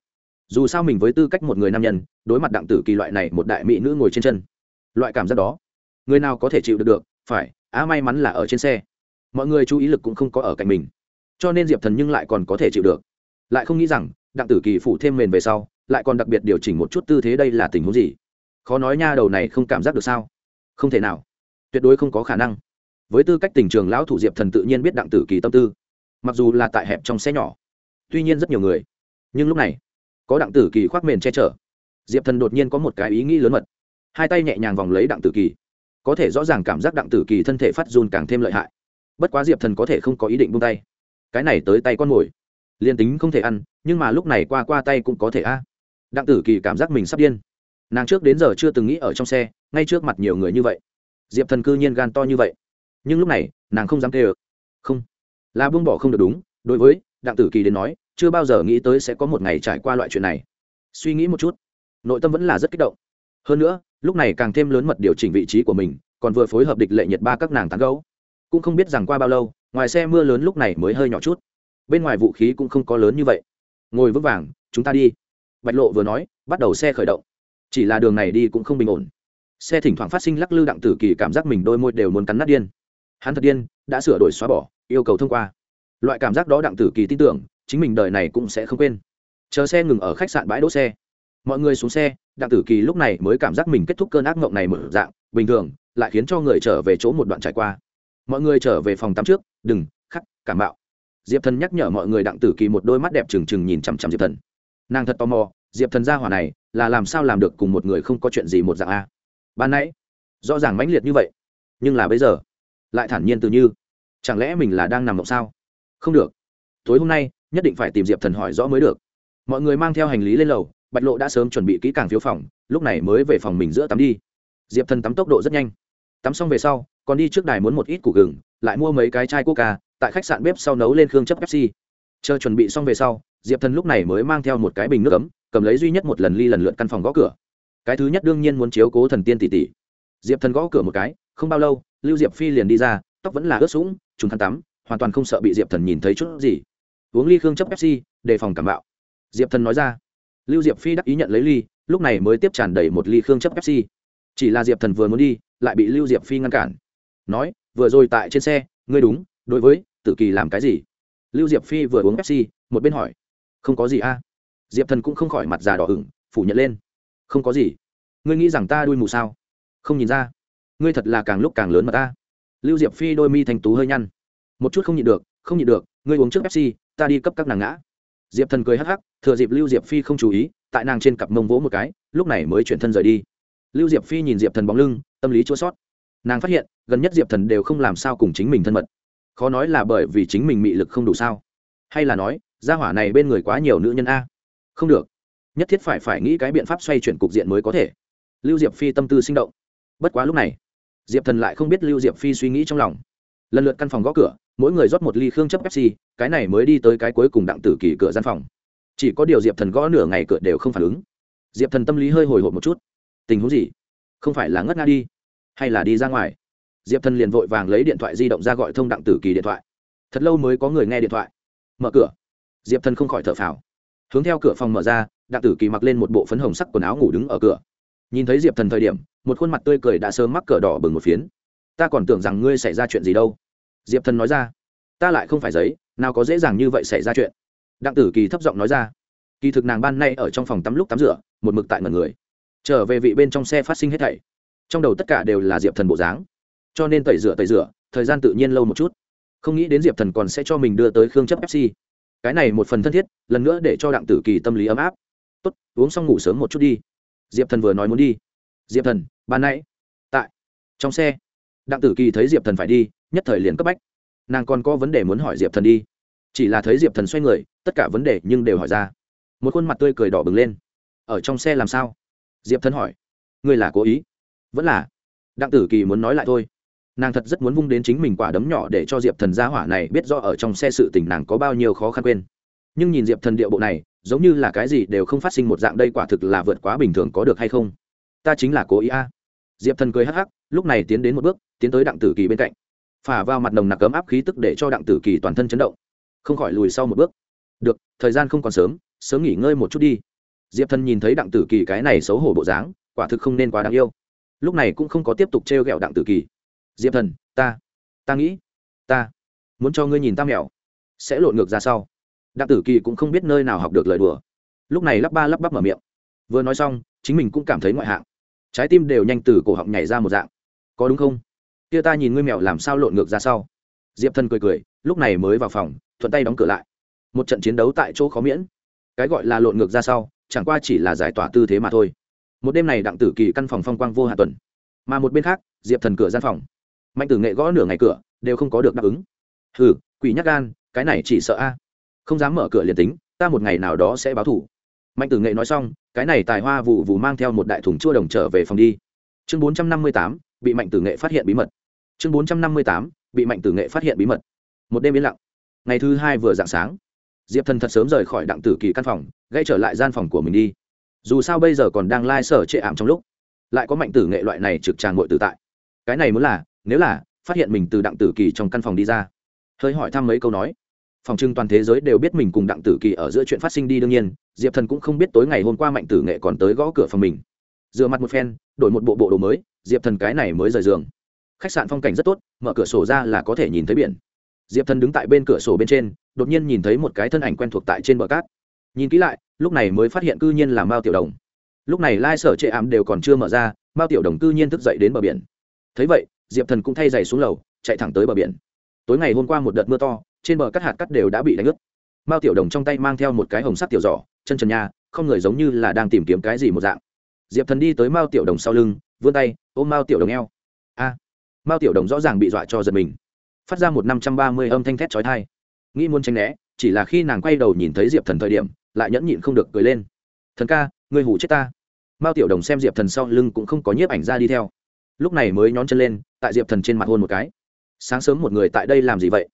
Dù sao mình với tư cách một người nam nhân, đối mặt đặng tử kỳ loại này một đại mỹ nữ ngồi trên chân, loại cảm giác đó, người nào có thể chịu được được, phải, á may mắn là ở trên xe. Mọi người chú ý lực cũng không có ở cạnh mình. Cho nên diệp thần nhưng lại còn có thể chịu được. Lại không nghĩ rằng, đặng tử kỳ phủ thêm mền về sau, lại còn đặc biệt điều chỉnh một chút tư thế đây là tình huống gì? Khó nói nha, đầu này không cảm giác được sao? Không thể nào. Tuyệt đối không có khả năng. Với tư cách tình trường lão thủ diệp thần tự nhiên biết đặng tử kỳ tâm tư mặc dù là tại hẹp trong xe nhỏ, tuy nhiên rất nhiều người. Nhưng lúc này, có đặng tử kỳ khoác mền che chở. Diệp thần đột nhiên có một cái ý nghĩ lớn mật. Hai tay nhẹ nhàng vòng lấy đặng tử kỳ. Có thể rõ ràng cảm giác đặng tử kỳ thân thể phát run càng thêm lợi hại. Bất quá diệp thần có thể không có ý định buông tay. Cái này tới tay con mồi. Liền tính không thể ăn, nhưng mà lúc này qua qua tay cũng có thể a. Đặng tử kỳ cảm giác mình sắp điên. Nàng trước đến giờ chưa từng nghĩ ở trong xe, ngay trước mặt nhiều người như vậy. Diệp thần cư nhiên gan to như vậy. Nhưng lúc này, nàng không dám tê ơ không là buông bỏ không được đúng, đối với đặng tử kỳ đến nói, chưa bao giờ nghĩ tới sẽ có một ngày trải qua loại chuyện này. Suy nghĩ một chút, nội tâm vẫn là rất kích động. Hơn nữa, lúc này càng thêm lớn mật điều chỉnh vị trí của mình, còn vừa phối hợp địch lệ nhiệt ba các nàng tán gấu cũng không biết rằng qua bao lâu, ngoài xe mưa lớn lúc này mới hơi nhỏ chút. Bên ngoài vũ khí cũng không có lớn như vậy. Ngồi vững vàng, chúng ta đi. Bạch lộ vừa nói, bắt đầu xe khởi động. Chỉ là đường này đi cũng không bình ổn. Xe thỉnh thoảng phát sinh lắc lư đặng tử kỳ cảm giác mình đôi môi đều muốn cắn nát điên. Hắn thật điên, đã sửa đổi xóa bỏ yêu cầu thông qua. Loại cảm giác đó đặng tử kỳ tin tưởng, chính mình đời này cũng sẽ không quên. Chờ xe ngừng ở khách sạn bãi đỗ xe. Mọi người xuống xe, đặng tử kỳ lúc này mới cảm giác mình kết thúc cơn ác mộng này mở dạng, bình thường, lại khiến cho người trở về chỗ một đoạn trải qua. Mọi người trở về phòng tắm trước, đừng, khắc, cảm bạo diệp thần nhắc nhở mọi người đặng tử kỳ một đôi mắt đẹp trừng trừng nhìn chằm chằm diệp thần. Nàng thật tò mò, diệp thần gia hỏa này, là làm sao làm được cùng một người không có chuyện gì một dạng a? Ban nãy, rõ ràng mãnh liệt như vậy, nhưng là bây giờ, lại thản nhiên từ như chẳng lẽ mình là đang nằm mộng sao? Không được. Tối hôm nay, nhất định phải tìm diệp thần hỏi rõ mới được. Mọi người mang theo hành lý lên lầu, bạch lộ đã sớm chuẩn bị kỹ càng phiếu phòng, lúc này mới về phòng mình giữa tắm đi. Diệp thần tắm tốc độ rất nhanh. Tắm xong về sau, còn đi trước đài muốn một ít củ gừng, lại mua mấy cái chai coca, tại khách sạn bếp sau nấu lên khương chấp pepsi. Chờ chuẩn bị xong về sau, diệp thần lúc này mới mang theo một cái bình nước ấm, cầm lấy duy nhất một lần ly lần lượt căn phòng gõ cửa. Cái thứ nhất đương nhiên muốn chiếu cố thần tiên tỷ tỷ. Diệp thần gõ cửa một cái, không bao lâu, lưu diệp phi liền đi ra, tóc vẫn là ướt sũng trùng khăn tắm, hoàn toàn không sợ bị diệp thần nhìn thấy chút gì. Uống ly khương chấp pepsi, đề phòng cảm bạo. Diệp thần nói ra. Lưu diệp phi đắc ý nhận lấy ly, lúc này mới tiếp tràn đầy một ly khương chấp pepsi. Chỉ là diệp thần vừa muốn đi, lại bị lưu diệp phi ngăn cản. Nói, vừa rồi tại trên xe, ngươi đúng, đối với tự kỳ làm cái gì? Lưu diệp phi vừa uống pepsi, một bên hỏi. Không có gì a. Diệp thần cũng không khỏi mặt già đỏ ửng, phủ nhận lên. Không có gì. Ngươi nghĩ rằng ta đuôi mù sao? Không nhìn ra. Ngươi thật là càng lúc càng lớn mà ta lưu diệp phi đôi mi thành tú hơi nhăn. Một chút không nhịn được, không nhịn được, ngươi uống trước pepsi, ta đi cấp các nàng ngã. Diệp thần cười hắc hắc, thừa dịp lưu diệp phi không chú ý, tại nàng trên cặp mông vỗ một cái, lúc này mới chuyển thân rời đi. Lưu diệp phi nhìn diệp thần bóng lưng, tâm lý chua sót. Nàng phát hiện, gần nhất diệp thần đều không làm sao cùng chính mình thân mật. Khó nói là bởi vì chính mình mị lực không đủ sao. Hay là nói, gia hỏa này bên người quá nhiều nữ nhân a. Không được. Nhất thiết phải phải nghĩ cái biện pháp xoay chuyển cục diện mới có thể. Lưu diệp phi tâm tư sinh động. Bất quá lúc này diệp thần lại không biết lưu diệp phi suy nghĩ trong lòng. Lần lượt căn phòng gõ cửa, mỗi người rót một ly khương chấp pepsi, cái này mới đi tới cái cuối cùng đặng tử kỳ cửa gian phòng. Chỉ có điều diệp thần gõ nửa ngày cửa đều không phản ứng. Diệp thần tâm lý hơi hồi hộp một chút. Tình huống gì? Không phải là ngất nga đi, hay là đi ra ngoài? Diệp thần liền vội vàng lấy điện thoại di động ra gọi thông đặng tử kỳ điện thoại. Thật lâu mới có người nghe điện thoại. Mở cửa. Diệp thần không khỏi thở phào. Hướng theo cửa phòng mở ra, đặng tử kỳ mặc lên một bộ phấn hồng sắc quần áo ngủ đứng ở cửa nhìn thấy diệp thần thời điểm, một khuôn mặt tươi cười đã sớm mắc cờ đỏ bừng một phiến. Ta còn tưởng rằng ngươi xảy ra chuyện gì đâu. Diệp thần nói ra. Ta lại không phải giấy, nào có dễ dàng như vậy xảy ra chuyện. Đặng tử kỳ thấp giọng nói ra. Kỳ thực nàng ban nay ở trong phòng tắm lúc tắm rửa, một mực tại mật người. Trở về vị bên trong xe phát sinh hết thảy. Trong đầu tất cả đều là diệp thần bộ dáng. Cho nên tẩy rửa tẩy rửa, thời gian tự nhiên lâu một chút. Không nghĩ đến diệp thần còn sẽ cho mình đưa tới khương chấp fc cái này một phần thân thiết, lần nữa để cho đặng tử kỳ tâm lý ấm áp. Tốt, uống xong ngủ sớm một chút đi diệp thần vừa nói muốn đi. Diệp thần ban nãy, tại. Trong xe, đặng tử kỳ thấy diệp thần phải đi, nhất thời liền cấp bách. Nàng còn có vấn đề muốn hỏi diệp thần đi. Chỉ là thấy diệp thần xoay người, tất cả vấn đề nhưng đều hỏi ra. Một khuôn mặt tươi cười đỏ bừng lên. Ở trong xe làm sao? Diệp thần hỏi. Ngươi là cố ý? Vẫn là. Đặng tử kỳ muốn nói lại thôi. Nàng thật rất muốn vung đến chính mình quả đấm nhỏ để cho diệp thần gia hỏa này biết rõ ở trong xe sự tình nàng có bao nhiêu khó khăn quên nhưng nhìn diệp thần điệu bộ này, giống như là cái gì đều không phát sinh một dạng đây quả thực là vượt quá bình thường có được hay không? Ta chính là cố ý a. Diệp thần cười hắc hắc, lúc này tiến đến một bước, tiến tới đặng tử kỳ bên cạnh. Phả vào mặt nồng nặc cấm áp khí tức để cho đặng tử kỳ toàn thân chấn động. Không khỏi lùi sau một bước. Được, thời gian không còn sớm sớm nghỉ ngơi một chút đi. Diệp thần nhìn thấy đặng tử kỳ cái này xấu hổ bộ dáng, quả thực không nên quá đáng yêu. Lúc này cũng không có tiếp tục t r e o g ẹ o đặng tử kỳ. Diệp thần, ta ta nghĩ, ta muốn cho ngươi nhìn ta mèo sẽ lộn ngược ra sau đặng tử kỳ cũng không biết nơi nào học được lời đùa. Lúc này lắp ba lắp bắp mở miệng. Vừa nói xong, chính mình cũng cảm thấy ngoại hạng. Trái tim đều nhanh từ cổ họng nhảy ra một dạng. Có đúng không? Kia ta nhìn ngươi mèo làm sao lộn ngược ra sau. Diệp thần cười cười, lúc này mới vào phòng, thuận tay đóng cửa lại. Một trận chiến đấu tại chỗ khó miễn. Cái gọi là lộn ngược ra sau, chẳng qua chỉ là giải tỏa tư thế mà thôi. Một đêm này đặng tử kỳ căn phòng phong quang vô hạ tuần. Mà một bên khác, diệp thần cửa gian phòng. Mạnh tử nghệ gõ nửa ngày cửa, đều không có được đáp ứng. Hừ, quỷ nhắc gan, cái này chỉ sợ a không dám mở cửa liền tính, ta một ngày nào đó sẽ báo thủ. Mạnh tử nghệ nói xong, cái này tài hoa vụ vụ mang theo một đại thùng chua đồng trở về phòng đi. Chương bốn trăm năm mươi tám, bị mạnh tử nghệ phát hiện bí mật. Chương bốn trăm năm mươi tám, bị mạnh tử nghệ phát hiện bí mật. Một đêm yên lặng. Ngày thứ hai vừa dạng sáng, diệp thần thật sớm rời khỏi đặng tử kỳ căn phòng gây trở lại gian phòng của mình đi. Dù sao bây giờ còn đang lai、like、sở trệ ảm trong lúc, lại có mạnh tử nghệ loại này trực tràn ngội tự tại. Cái này muốn là, nếu là, phát hiện mình từ đặng tử kỳ trong căn phòng đi ra. Hơi hỏi thăm mấy câu nói phòng trưng toàn thế giới đều biết mình cùng đặng tử kỳ ở giữa chuyện phát sinh đi đương nhiên, diệp thần cũng không biết tối ngày hôm qua mạnh tử nghệ còn tới gõ cửa phòng mình. Dựa mặt một phen, đổi một bộ bộ đồ mới, diệp thần cái này mới rời giường. Khách sạn phong cảnh rất tốt, mở cửa sổ ra là có thể nhìn thấy biển. Diệp thần đứng tại bên cửa sổ bên trên, đột nhiên nhìn thấy một cái thân ảnh quen thuộc tại trên bờ cát. Nhìn kỹ lại, lúc này mới phát hiện cư nhiên là mao tiểu đồng. Lúc này lai sở trệ ảm đều còn chưa mở ra, mao tiểu đồng cư nhiên thức dậy đến bờ biển. Thấy vậy, diệp thần cũng thay giày xuống lầu, chạy thẳng tới bờ biển. Tối ngày hôm qua một đợt mưa to trên bờ cắt hạt cắt đều đã bị đánh ướt. Mao tiểu đồng trong tay mang theo một cái hồng sắt tiểu giỏ, chân trần nhà không người giống như là đang tìm kiếm cái gì một dạng. Diệp thần đi tới mao tiểu đồng sau lưng, vươn tay, ôm mao tiểu đồng eo. A! Mao tiểu đồng rõ ràng bị dọa cho giật mình. Phát ra một năm trăm ba mươi âm thanh thét trói thai nghĩ muốn tránh né, chỉ là khi nàng quay đầu nhìn thấy diệp thần thời điểm, lại nhẫn nhịn không được cười lên. Thần ca người hủ chết ta. Mao tiểu đồng xem diệp thần sau lưng cũng không có nhiếp ảnh ra đi theo. Lúc này mới nhón chân lên, tại diệp thần trên mặt hôn một cái. Sáng sớm một người tại đây làm gì vậy?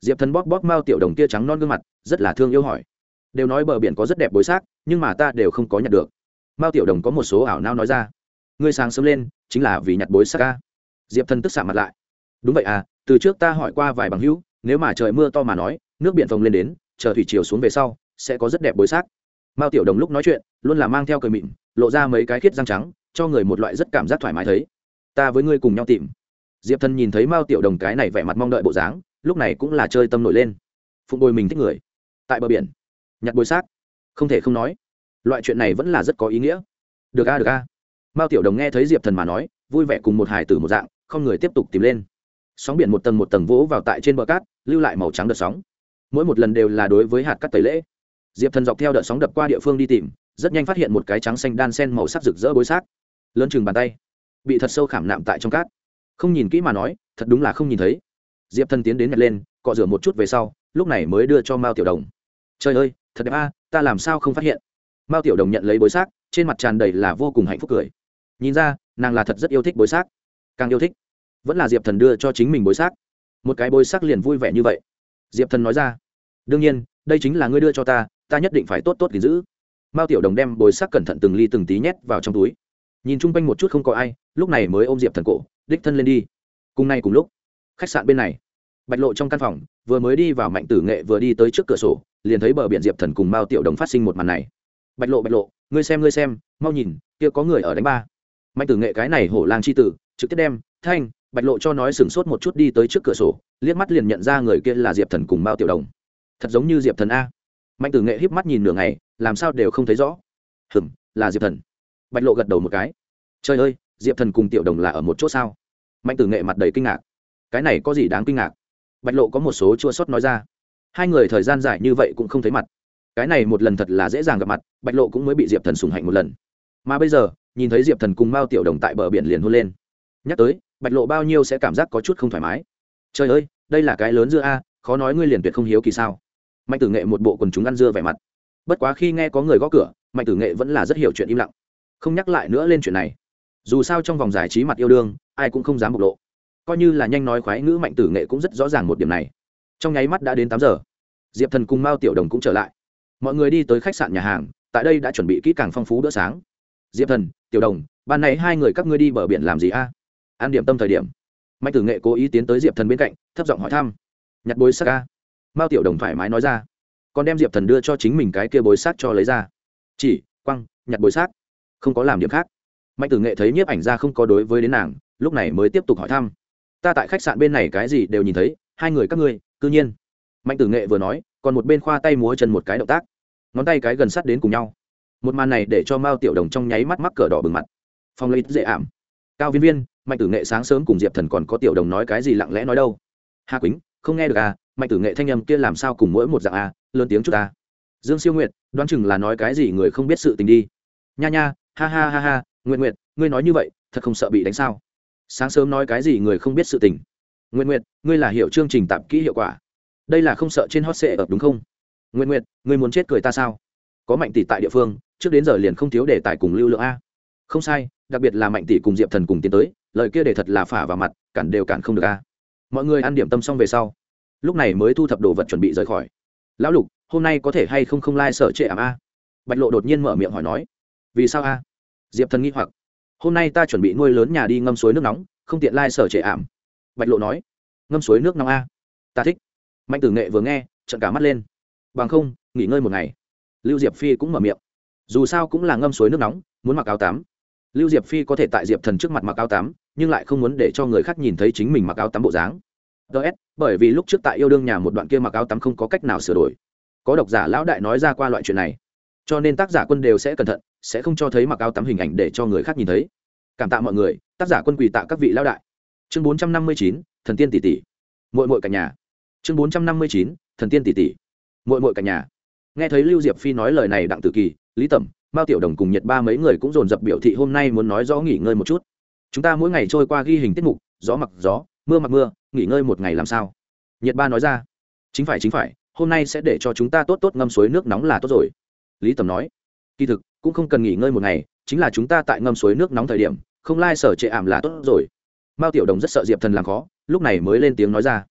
Diệp thần bóp bóp mao tiểu đồng kia trắng non gương mặt, rất là thương yêu hỏi. Đều nói bờ biển có rất đẹp bối xác, nhưng mà ta đều không có nhặt được. Mao tiểu đồng có một số ảo nao nói ra. Ngươi sáng sớm lên, chính là vì nhặt bối xác ca diệp thần tức xạ mặt lại. Đúng vậy à từ trước ta hỏi qua vài bằng hữu, nếu mà trời mưa to mà nói, nước biển phồng lên đến, chờ thủy chiều xuống về sau, sẽ có rất đẹp bối xác. Mao tiểu đồng lúc nói chuyện, luôn là mang theo cười mịn, lộ ra mấy cái khiết răng trắng, cho người một loại rất cảm giác thoải mái thấy. Ta với ngươi cùng nhau tìm. Diệp thần nhìn thấy mao tiểu đồng cái này vẻ mặt mong đợi bộ dáng lúc này cũng là chơi tâm nổi lên. Phụng bồi mình thích người. Tại bờ biển. Nhặt bồi xác. Không thể không nói. Loại chuyện này vẫn là rất có ý nghĩa. Được a được a. Mao tiểu đồng nghe thấy diệp thần mà nói, vui vẻ cùng một hải tử một dạng, không người tiếp tục tìm lên. Sóng biển một tầng một tầng vỗ vào tại trên bờ cát, lưu lại màu trắng đợt sóng. Mỗi một lần đều là đối với hạt cắt tẩy lễ. Diệp thần dọc theo đợt sóng đập qua địa phương đi tìm, rất nhanh phát hiện một cái trắng xanh đan sen màu sắc rực rỡ bối xác. Lớn chừng bàn tay. Bị thật sâu khảm nạm tại trong cát. Không nhìn kỹ mà nói, thật đúng là không nhìn thấy diệp thần tiến đến nhặt lên, cọ rửa một chút về sau, lúc này mới đưa cho mao tiểu đồng. Trời ơi, thật đẹp a, ta làm sao không phát hiện? Mao tiểu đồng nhận lấy bối xác, trên mặt tràn đầy là vô cùng hạnh phúc cười. Nhìn ra, nàng là thật rất yêu thích bối xác. Càng yêu thích, vẫn là diệp thần đưa cho chính mình bối xác. Một cái bối xác liền vui vẻ như vậy. Diệp thần nói ra, đương nhiên, đây chính là ngươi đưa cho ta ta nhất định phải tốt tốt gìn giữ. Mao tiểu đồng đem bối xác cẩn thận từng ly từng tí nhét vào trong túi. Nhìn chung quanh một chút không có ai, lúc này mới ôm diệp thần cổ, đích thân lên đi. Cùng nay cùng lúc khách sạn bên này. Bạch lộ trong căn phòng, vừa mới đi vào mạnh tử nghệ vừa đi tới trước cửa sổ, liền thấy bờ biển diệp thần cùng mao tiểu đồng phát sinh một màn này. Bạch lộ bạch lộ, ngươi xem ngươi xem, mau nhìn, kia có người ở đánh ba. Mạnh tử nghệ cái này hổ lang c h i tử, trực tiếp đem, thanh! Bạch lộ cho nói sửng sốt một chút đi tới trước cửa sổ, liếc mắt liền nhận ra người kia là diệp thần cùng mao tiểu đồng. Thật giống như diệp thần a. Mạnh tử nghệ híp mắt nhìn nửa ngày, làm sao đều không thấy rõ. Hừm, là diệp thần. Bạch lộ gật đầu một cái. Trời ơi, diệp thần cùng tiểu đồng là ở một chỗ sao? Mạnh tử nghệ mặt đầy kinh ngạc cái này có gì đáng kinh ngạc? Bạch lộ có một số chua sót nói ra. Hai người thời gian dài như vậy cũng không thấy mặt. Cái này một lần thật là dễ dàng gặp mặt, bạch lộ cũng mới bị diệp thần sùng hạnh một lần. Mà bây giờ, nhìn thấy diệp thần cùng mao tiểu đồng tại bờ biển liền hôn lên. Nhắc tới, bạch lộ bao nhiêu sẽ cảm giác có chút không thoải mái. Trời ơi, đây là cái lớn dưa a, khó nói ngươi liền tuyệt không hiếu kỳ sao. Mạnh tử nghệ một bộ quần chúng ăn dưa vẻ mặt. Bất quá khi nghe có người gõ cửa, mạnh tử nghệ vẫn là rất hiểu chuyện im lặng. Không nhắc lại nữa lên chuyện này. Dù sao trong vòng giải trí mặt yêu đương, ai cũng không dám bộc lộ coi như là nhanh nói khoái ngữ mạnh tử nghệ cũng rất rõ ràng một điểm này. Trong nháy mắt đã đến tám giờ. Diệp thần cùng mao tiểu đồng cũng trở lại. Mọi người đi tới khách sạn nhà hàng, tại đây đã chuẩn bị kỹ càng phong phú bữa sáng. Diệp thần, tiểu đồng, ban này hai người các ngươi đi bờ biển làm gì a? À? an điểm tâm thời điểm. Mạnh tử nghệ cố ý tiến tới diệp thần bên cạnh, thấp giọng hỏi thăm. Nhặt bối xác ca mao tiểu đồng thoải mái nói ra. Còn đem diệp thần đưa cho chính mình cái kia bối xác cho lấy ra. Chỉ, quăng, nhặt bối xác. Không có làm điểm khác. Mạnh tử nghệ thấy nhiếp ảnh ra không có đối với đến nàng, lúc này mới tiếp tục hỏi thăm ta tại khách sạn bên này cái gì đều nhìn thấy, hai người các ngươi, cư nhiên. Mạnh tử nghệ vừa nói, còn một bên khoa tay múa chân một cái động tác. Ngón tay cái gần sát đến cùng nhau. Một màn này để cho mao tiểu đồng trong nháy mắt mắc cờ đỏ bừng mặt. Phong lấy dễ ảm. Cao viên viên, mạnh tử nghệ sáng sớm cùng diệp thần còn có tiểu đồng nói cái gì lặng lẽ nói đâu. Hà quýnh, không nghe được à mạnh tử nghệ thanh âm kia làm sao cùng mỗi một dạng à lớn tiếng chút ta. Dương siêu nguyệt, đoán chừng là nói cái gì người không biết sự tình đi. Nha nha, ha ha ha ha nguyện nguyện ngươi nói như vậy, thật không sợ bị đánh sao? Sáng sớm nói cái gì người không biết sự tình. Nguyện Nguyệt, ngươi là hiểu chương trình tạp kỹ hiệu quả. Đây là không sợ trên hot sệ ập đúng không? Nguyện Nguyệt, ngươi muốn chết cười ta sao? Có mạnh tỷ tại địa phương trước đến giờ liền không thiếu đề tài cùng lưu lượng a. Không sai đặc biệt là mạnh tỷ cùng diệp thần cùng tiến tới lời kia để thật là phả vào mặt cản đều cản không được a. Mọi người ăn điểm tâm xong về sau lúc này mới thu thập đồ vật chuẩn bị rời khỏi. Lão lục hôm nay có thể hay không không lai、like、sở trệ ảm a? Bạch lộ đột nhiên mở miệng hỏi nói. Vì sao a? Diệp thần nghi hoặc hôm nay ta chuẩn bị nuôi lớn nhà đi ngâm suối nước nóng, không tiện lai、like、sở trệ ảm. Bạch lộ nói, ngâm suối nước nóng a? Ta thích. Mạnh tử nghệ vừa nghe trận cả mắt lên. Bằng không, nghỉ ngơi một ngày. Lưu diệp phi cũng mở miệng. Dù sao cũng là ngâm suối nước nóng, muốn mặc áo tắm. Lưu diệp phi có thể tại diệp thần trước mặt mặc áo tắm, nhưng lại không muốn để cho người khác nhìn thấy chính mình mặc áo tắm bộ dáng. Ts bởi vì lúc trước tại yêu đương nhà một đoạn kia mặc áo tắm không có cách nào sửa đổi. Có độc giả lão đại nói ra qua loại chuyện này. Cho nên tác giả quân đều sẽ cẩn thận sẽ không cho thấy mặc áo tắm hình ảnh để cho người khác nhìn thấy. Cảm tạ mọi người, tác giả quân quỳ tạ các vị lao đại. Chương bốn trăm năm mươi chín, thần tiên tỷ tỷ. Mội mội cả nhà. Chương bốn trăm năm mươi chín, thần tiên tỷ tỷ. Mội mội cả nhà. Nghe thấy lưu diệp phi nói lời này đặng tử kỳ, lý tẩm, mao tiểu đồng cùng nhiệt ba mấy người cũng dồn dập biểu thị hôm nay muốn nói rõ nghỉ ngơi một chút. Chúng ta mỗi ngày trôi qua ghi hình tiết mục, gió mặc gió, mưa mặc mưa, nghỉ ngơi một ngày làm sao? Nhiệt ba nói ra. Chính phải chính phải, hôm nay sẽ để cho chúng ta tốt tốt ngâm suối nước nóng là tốt rồi. Lý tầm nói. Kỳ thực cũng không cần nghỉ ngơi một ngày, chính là chúng ta tại ngâm suối nước nóng thời điểm, không lai sở trệ ảm là tốt rồi. Mao tiểu đồng rất sợ diệp thần làm khó, lúc này mới lên tiếng nói ra.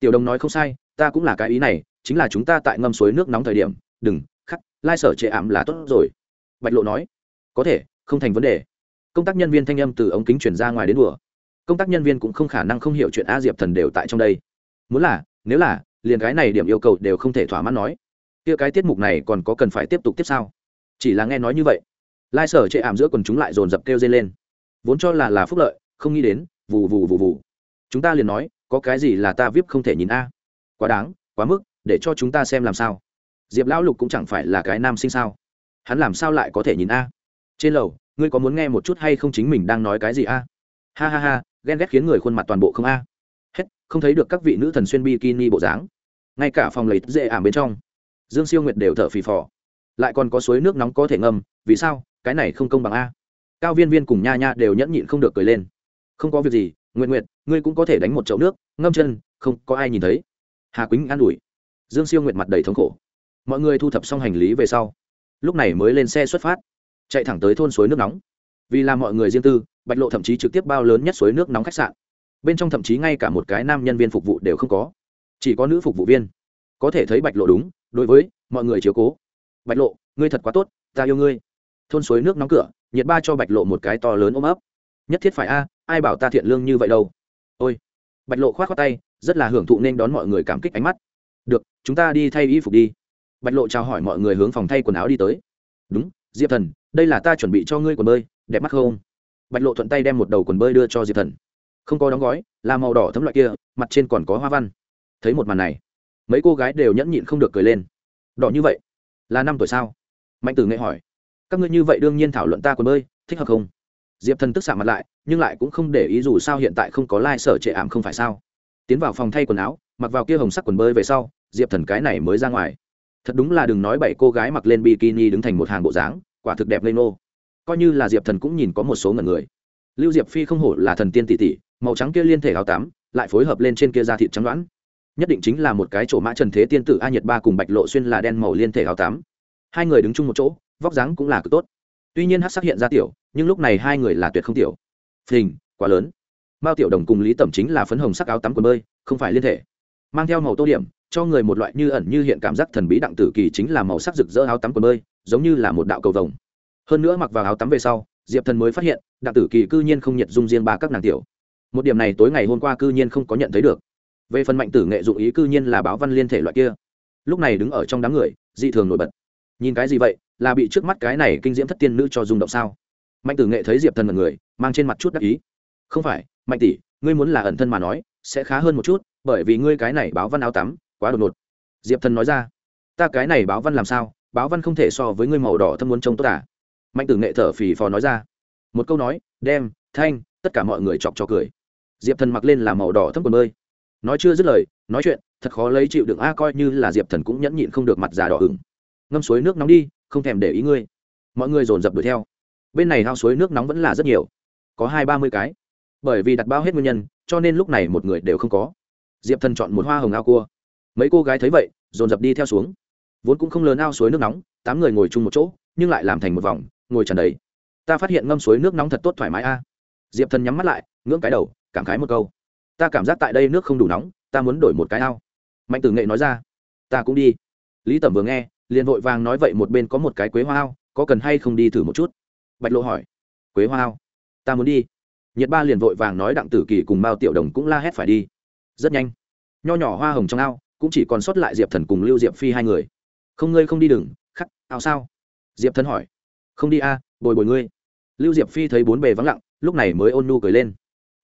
Tiểu đồng nói không sai, ta cũng là cái ý này, chính là chúng ta tại ngâm suối nước nóng thời điểm, đừng, khắc sở trệ ảm là tốt rồi. Bạch lộ nói, có thể, không thành vấn đề. Công tác nhân viên thanh âm từ ống kính chuyển ra ngoài đến đùa. Công tác nhân viên cũng không khả năng không hiểu chuyện a diệp thần đều tại trong đây. Muốn là, nếu là, liền cái này điểm yêu cầu đều không thể thỏa mãn nói. Kia cái tiết mục này còn có cần phải tiếp tục tiếp sao chỉ là nghe nói như vậy, lai sở chệ ảm giữa quần chúng lại dồn dập kêu dây lên. Vốn cho là là phúc lợi, không nghĩ đến, vù vù vù vù. Chúng ta liền nói, có cái gì là ta vip không thể nhìn a? Quá đáng, quá mức, để cho chúng ta xem làm sao. Diệp lão lục cũng chẳng phải là cái nam sinh sao? Hắn làm sao lại có thể nhìn a? Trên lầu, ngươi có muốn nghe một chút hay không chính mình đang nói cái gì a? Ha ha ha, ghen ghét khiến người khuôn mặt toàn bộ không a. Hết, không thấy được các vị nữ thần xuyên bikini bộ dáng. Ngay cả phòng lấy dễ ảm bên trong, dương siêu nguyệt đều thở phì phò lại còn có suối nước nóng có thể ngâm, vì sao? Cái này không công bằng a. Cao viên viên cùng nha nha đều nhẫn nhịn không được cười lên. Không có việc gì nguyện nguyện ngươi cũng có thể đánh một chậu nước, ngâm chân, không có ai nhìn thấy. Hà quýnh an ủi. Dương siêu nguyệt mặt đầy thống khổ. Mọi người thu thập xong hành lý về sau, lúc này mới lên xe xuất phát, chạy thẳng tới thôn suối nước nóng. Vì làm mọi người riêng tư, bạch lộ thậm chí trực tiếp bao lớn nhất suối nước nóng khách sạn. Bên trong thậm chí ngay cả một cái nam nhân viên phục vụ đều không có. Chỉ có nữ phục vụ viên. Có thể thấy bạch lộ đúng, đối với mọi người chiếu cố bạch lộ, ngươi thật quá tốt, ta yêu ngươi. Thôn suối nước nóng cửa, nhiệt ba cho bạch lộ một cái to lớn ôm ấp. Nhất thiết phải a, ai bảo ta thiện lương như vậy đâu. Ôi. Bạch lộ k h o á t khoác tay, rất là hưởng thụ nên đón mọi người cảm kích ánh mắt. Được, chúng ta đi thay y phục đi. Bạch lộ chào hỏi mọi người hướng phòng thay quần áo đi tới. Đúng, diệp thần, đây là ta chuẩn bị cho ngươi quần bơi, đẹp mắt không? Bạch lộ thuận tay đem một đầu quần bơi đưa cho diệp thần. Không có đóng gói, là màu đỏ thấm loại kia, mặt trên còn có hoa văn. Thấy một màn này, mấy cô gái đều nhẫn nhịn không được cười lên. Đỏ như vậy là năm tuổi sao? Mạnh tử nghệ hỏi. Các ngươi như vậy đương nhiên thảo luận ta quần bơi, thích hợp không? Diệp thần tức xạ mặt lại, nhưng lại cũng không để ý dù sao hiện tại không có lai、like、sở trệ ảm không phải sao. Tiến vào phòng thay quần áo, mặc vào kia hồng sắc quần bơi về sau, diệp thần cái này mới ra ngoài. Thật đúng là đừng nói bảy cô gái mặc lên bikini đứng thành một hàng bộ dáng, quả thực đẹp lên nô coi như là diệp thần cũng nhìn có một số ngần người. Lưu diệp phi không hổ là thần tiên tỷ tỷ, màu trắng kia liên thể áo tắm, lại phối hợp lên trên kia da thịt trắng đoán nhất định chính là một cái chỗ mã trần thế tiên tử a nhiệt ba cùng bạch lộ xuyên là đen màu liên thể áo tắm. Hai người đứng chung một chỗ, vóc dáng cũng là cực tốt. Tuy nhiên hát sắc hiện ra tiểu, nhưng lúc này hai người là tuyệt không tiểu. Phình, quá lớn. Mao tiểu đồng cùng lý tẩm chính là phấn hồng sắc áo tắm quần bơi, không phải liên thể. Mang theo màu tô điểm, cho người một loại như ẩn như hiện cảm giác thần bí đặng tử kỳ chính là màu sắc rực rỡ áo tắm quần bơi, giống như là một đạo cầu vồng. Hơn nữa mặc vào áo tắm về sau, diệp thần mới phát hiện, đặng tử kỳ cư nhiên không nhận dung riêng ba các nàng tiểu. Một điểm này tối ngày hôm qua cư nhiên không có nhận thấy được về phần mạnh tử nghệ dụng ý cư nhiên là báo văn liên thể loại kia. Lúc này đứng ở trong đám người, dị thường nổi bật. Nhìn cái gì vậy, là bị trước mắt cái này kinh diễm thất tiên nữ cho rung động sao? Mạnh tử nghệ thấy diệp thần là người, mang trên mặt chút đắc ý. Không phải, mạnh tỷ, ngươi muốn là ẩn thân mà nói, sẽ khá hơn một chút, bởi vì ngươi cái này báo văn áo tắm, quá đột ngột. Diệp thần nói ra. Ta cái này báo văn làm sao? Báo văn không thể so với ngươi màu đỏ thâm muốn trông tốt à? Mạnh tử nghệ thở phì phò nói ra. Một câu nói, đem, thanh, tất cả mọi người chọc cho cười. Diệp thần mặc lên là màu đỏ thâm quần bơi nói chưa dứt lời, nói chuyện, thật khó lấy chịu đựng a, coi như là diệp thần cũng nhẫn nhịn không được mặt già đỏ ửng. Ngâm suối nước nóng đi, không thèm để ý ngươi. Mọi người dồn dập đuổi theo. Bên này hao suối nước nóng vẫn là rất nhiều. Có hai ba mươi cái. Bởi vì đặt bao hết nguyên nhân, cho nên lúc này một người đều không có. Diệp thần chọn một hoa hồng ao cua. Mấy cô gái thấy vậy, dồn dập đi theo xuống. Vốn cũng không lớn ao suối nước nóng, tám người ngồi chung một chỗ, nhưng lại làm thành một vòng, ngồi tràn đầy. Ta phát hiện ngâm suối nước nóng thật tốt thoải mái, a. Diệp thần nhắm mắt lại, ngưỡng cái đầu, cảm khái một câu ta cảm giác tại đây nước không đủ nóng, ta muốn đổi một cái ao. Mạnh tử nghệ nói ra. Ta cũng đi. Lý tẩm vừa nghe, liền vội vàng nói vậy một bên có một cái quế hoa ao, có cần hay không đi thử một chút? Bạch lộ hỏi. Quế hoa ao? Ta muốn đi. Nhiệt ba liền vội vàng nói đặng tử kỳ cùng mao tiểu đồng cũng la hét phải đi. Rất nhanh. Nho nhỏ hoa hồng trong ao, cũng chỉ còn sót lại diệp thần cùng lưu diệp phi hai người. Không, ngươi không đi đừng khắc, ao sao? Diệp thần hỏi. Không đi a, bồi bồi ngươi. Lưu diệp phi thấy bốn bề vắng lặng, lúc này mới ôn nu cười lên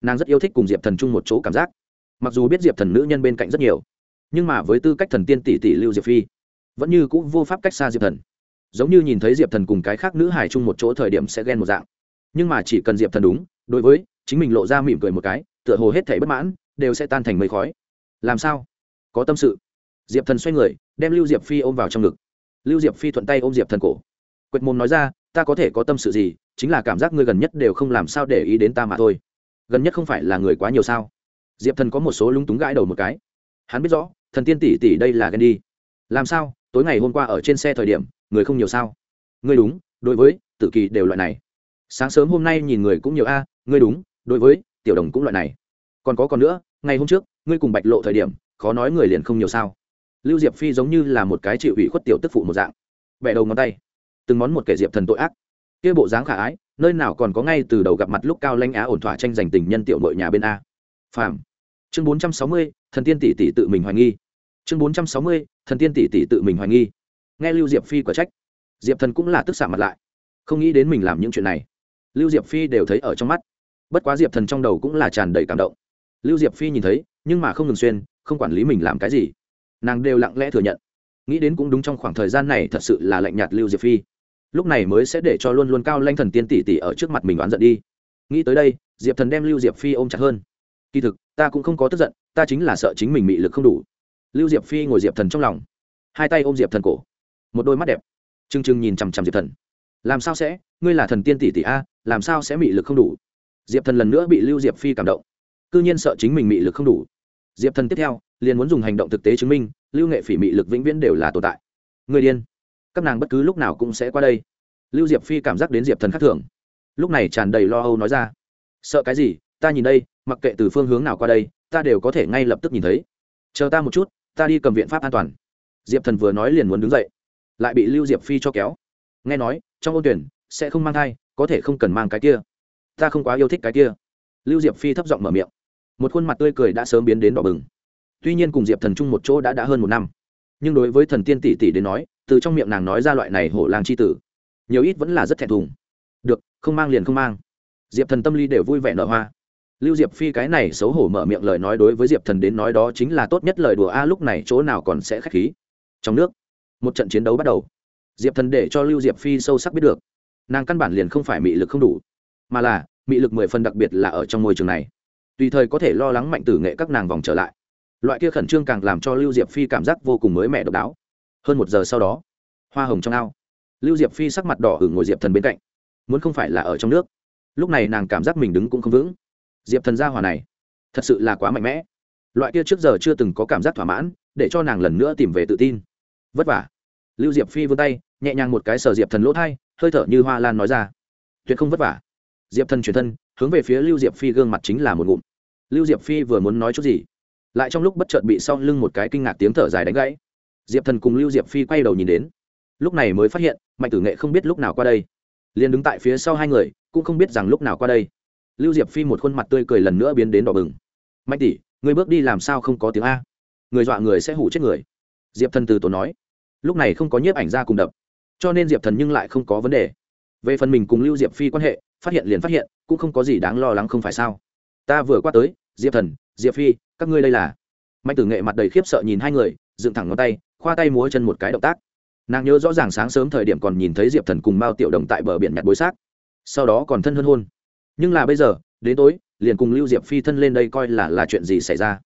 nàng rất yêu thích cùng diệp thần chung một chỗ cảm giác. Mặc dù biết diệp thần nữ nhân bên cạnh rất nhiều, nhưng mà với tư cách thần tiên tỷ tỷ lưu diệp phi, vẫn như cũng vô pháp cách xa diệp thần. Giống như nhìn thấy diệp thần cùng cái khác nữ hải chung một chỗ thời điểm sẽ ghen một dạng. Nhưng mà chỉ cần diệp thần đúng, đối với chính mình lộ ra mỉm cười một cái, tựa hồ hết thể bất mãn, đều sẽ tan thành mây khói. Làm sao? Có tâm sự. Diệp thần xoay người, đem lưu diệp phi ôm vào trong ngực. Lưu diệp phi thuận tay ôm diệp thần cổ. Quệt mồm nói ra, ta có thể có tâm sự gì, chính là cảm giác ngươi gần nhất đều không làm sao để ý đến ta mà thôi gần nhất không phải là người quá nhiều sao? Diệp thần có một số lúng túng gãi đầu một cái. Hắn biết rõ, thần tiên tỷ tỷ đây là ghen đi. Làm sao? Tối ngày hôm qua ở trên xe thời điểm, người không nhiều sao? Ngươi đúng, đối với tự kỳ đều loại này. Sáng sớm hôm nay nhìn người cũng nhiều a ngươi đúng, đối với, tiểu đồng cũng loại này. Còn có còn nữa, ngày hôm trước, ngươi cùng bạch lộ thời điểm, khó nói người liền không nhiều sao. Lưu diệp phi giống như là một cái chịu ủy khuất tiểu tức phụ một dạng. Bẹ đầu ngón tay. Từng món một kẻ diệp thần tội ác. Kia bộ dáng khả ái nơi nào còn có ngay từ đầu gặp mặt lúc cao lanh á ổn thỏa tranh giành tình nhân tiểu nội nhà bên a. Phàm. Chương bốn trăm sáu mươi, thần tiên tỷ tỷ tự mình hoài nghi. Chương bốn trăm sáu mươi, thần tiên tỷ tỷ tự mình hoài nghi. Nghe lưu diệp phi quả trách, diệp thần cũng là tức xạ mặt lại. Không nghĩ đến mình làm những chuyện này. Lưu diệp phi đều thấy ở trong mắt. Bất quá diệp thần trong đầu cũng là tràn đầy cảm động. Lưu diệp phi nhìn thấy, nhưng mà không ngừng xuyên, không quản lý mình làm cái gì. Nàng đều lặng lẽ thừa nhận. Nghĩ đến cũng đúng trong khoảng thời gian này thật sự là lạnh nhạt lưu diệp phi lúc này mới sẽ để cho luôn luôn cao lanh thần tiên tỷ tỷ ở trước mặt mình oán giận đi. Nghĩ tới đây, diệp thần đem lưu diệp phi ôm chặt hơn. Kỳ thực, ta cũng không có tức giận, ta chính là sợ chính mình bị lực không đủ. Lưu diệp phi ngồi diệp thần trong lòng, hai tay ôm diệp thần cổ, một đôi mắt đẹp t r ư n g t r ư n g nhìn chằm chằm diệp thần. Làm sao sẽ? Ngươi là thần tiên tỷ tỷ a, làm sao sẽ bị lực không đủ? Diệp thần lần nữa bị lưu diệp phi cảm động c ư nhiên sợ chính mình bị lực không đủ. Diệp thần tiếp theo, liền muốn dùng hành động thực tế chứng minh, lưu nghệ phỉ mị lực vĩnh viễn đều là tồn tại. Người điên các nàng bất cứ lúc nào cũng sẽ qua đây. Lưu diệp phi cảm giác đến diệp thần khắc thường. Lúc này tràn đầy lo âu nói ra, sợ cái gì? Ta nhìn đây, mặc kệ từ phương hướng nào qua đây, ta đều có thể ngay lập tức nhìn thấy. Chờ ta một chút, ta đi cầm viện pháp an toàn. Diệp thần vừa nói liền muốn đứng dậy, lại bị lưu diệp phi cho kéo. Nghe nói, trong ôn tuyển sẽ không mang thai, có thể không cần mang cái kia. Ta không quá yêu thích cái kia. Lưu diệp phi thấp giọng mở miệng. Một khuôn mặt tươi cười đã sớm biến đến đỏ bừng. Tuy nhiên cùng diệp thần chung một chỗ đã đã hơn một năm nhưng đối với thần tiên tỷ tỷ đến nói, từ trong miệng nàng nói ra loại này hổ lang c h i tử, nhiều ít vẫn là rất thẹn thùng. Được, không mang liền không mang. Diệp thần tâm lý đều vui vẻ nở hoa. Lưu diệp phi cái này xấu hổ mở miệng lời nói đối với diệp thần đến nói đó chính là tốt nhất lời đùa a, lúc này chỗ nào còn sẽ k h á c h khí. Trong nước, một trận chiến đấu bắt đầu. Diệp thần để cho lưu diệp phi sâu sắc biết được, nàng căn bản liền không phải mị lực không đủ, mà là mị lực mười phần đặc biệt là ở trong môi trường này. Tùy thời có thể lo lắng mạnh tử nghệ các nàng vòng trở lại loại kia khẩn trương càng làm cho lưu diệp phi cảm giác vô cùng mới mẻ độc đáo. Hơn một giờ sau đó, hoa hồng trong ao. Lưu diệp phi sắc mặt đỏ hửng ngồi diệp thần bên cạnh. Muốn không phải là ở trong nước. Lúc này nàng cảm giác mình đứng cũng không vững. Diệp thần gia hòa này, thật sự là quá mạnh mẽ. Loại kia trước giờ chưa từng có cảm giác thỏa mãn, để cho nàng lần nữa tìm về tự tin. Vất vả. Lưu diệp phi vươn tay, nhẹ nhàng một cái sờ diệp thần lỗ thai, hơi thở như hoa lan nói ra. Tuyệt không vất vả. Diệp thần chuyển thân, hướng về phía lưu diệp phi gương mặt chính là một ngụm. Lưu diệp phi vừa muốn nói chút gì lại trong lúc bất chợt bị sau lưng một cái kinh ngạc tiếng thở dài đánh gãy. Diệp thần cùng lưu diệp phi quay đầu nhìn đến. Lúc này mới phát hiện, mạnh tử nghệ không biết lúc nào qua đây. Liền đứng tại phía sau hai người, cũng không biết rằng lúc nào qua đây. Lưu diệp phi một khuôn mặt tươi cười lần nữa biến đến đỏ bừng. Mạnh tỷ người bước đi làm sao không có tiếng a? Người dọa người sẽ hủ chết người. Diệp thần từ tổ nói. Lúc này không có nhiếp ảnh ra cùng đập. Cho nên diệp thần nhưng lại không có vấn đề. Về phần mình cùng lưu diệp phi quan hệ, phát hiện liền phát hiện, cũng không có gì đáng lo lắng không phải sao. Ta vừa qua tới, diệp thần, diệp phi các ngươi đây là mạnh tử nghệ mặt đầy khiếp sợ nhìn hai người dựng thẳng ngón tay khoa tay múa chân một cái động tác nàng nhớ rõ ràng sáng sớm thời điểm còn nhìn thấy diệp thần cùng mao tiểu đồng tại bờ biển nhặt bối xác sau đó còn thân hơn hôn nhưng là bây giờ đến tối liền cùng lưu diệp phi thân lên đây coi là là chuyện gì xảy ra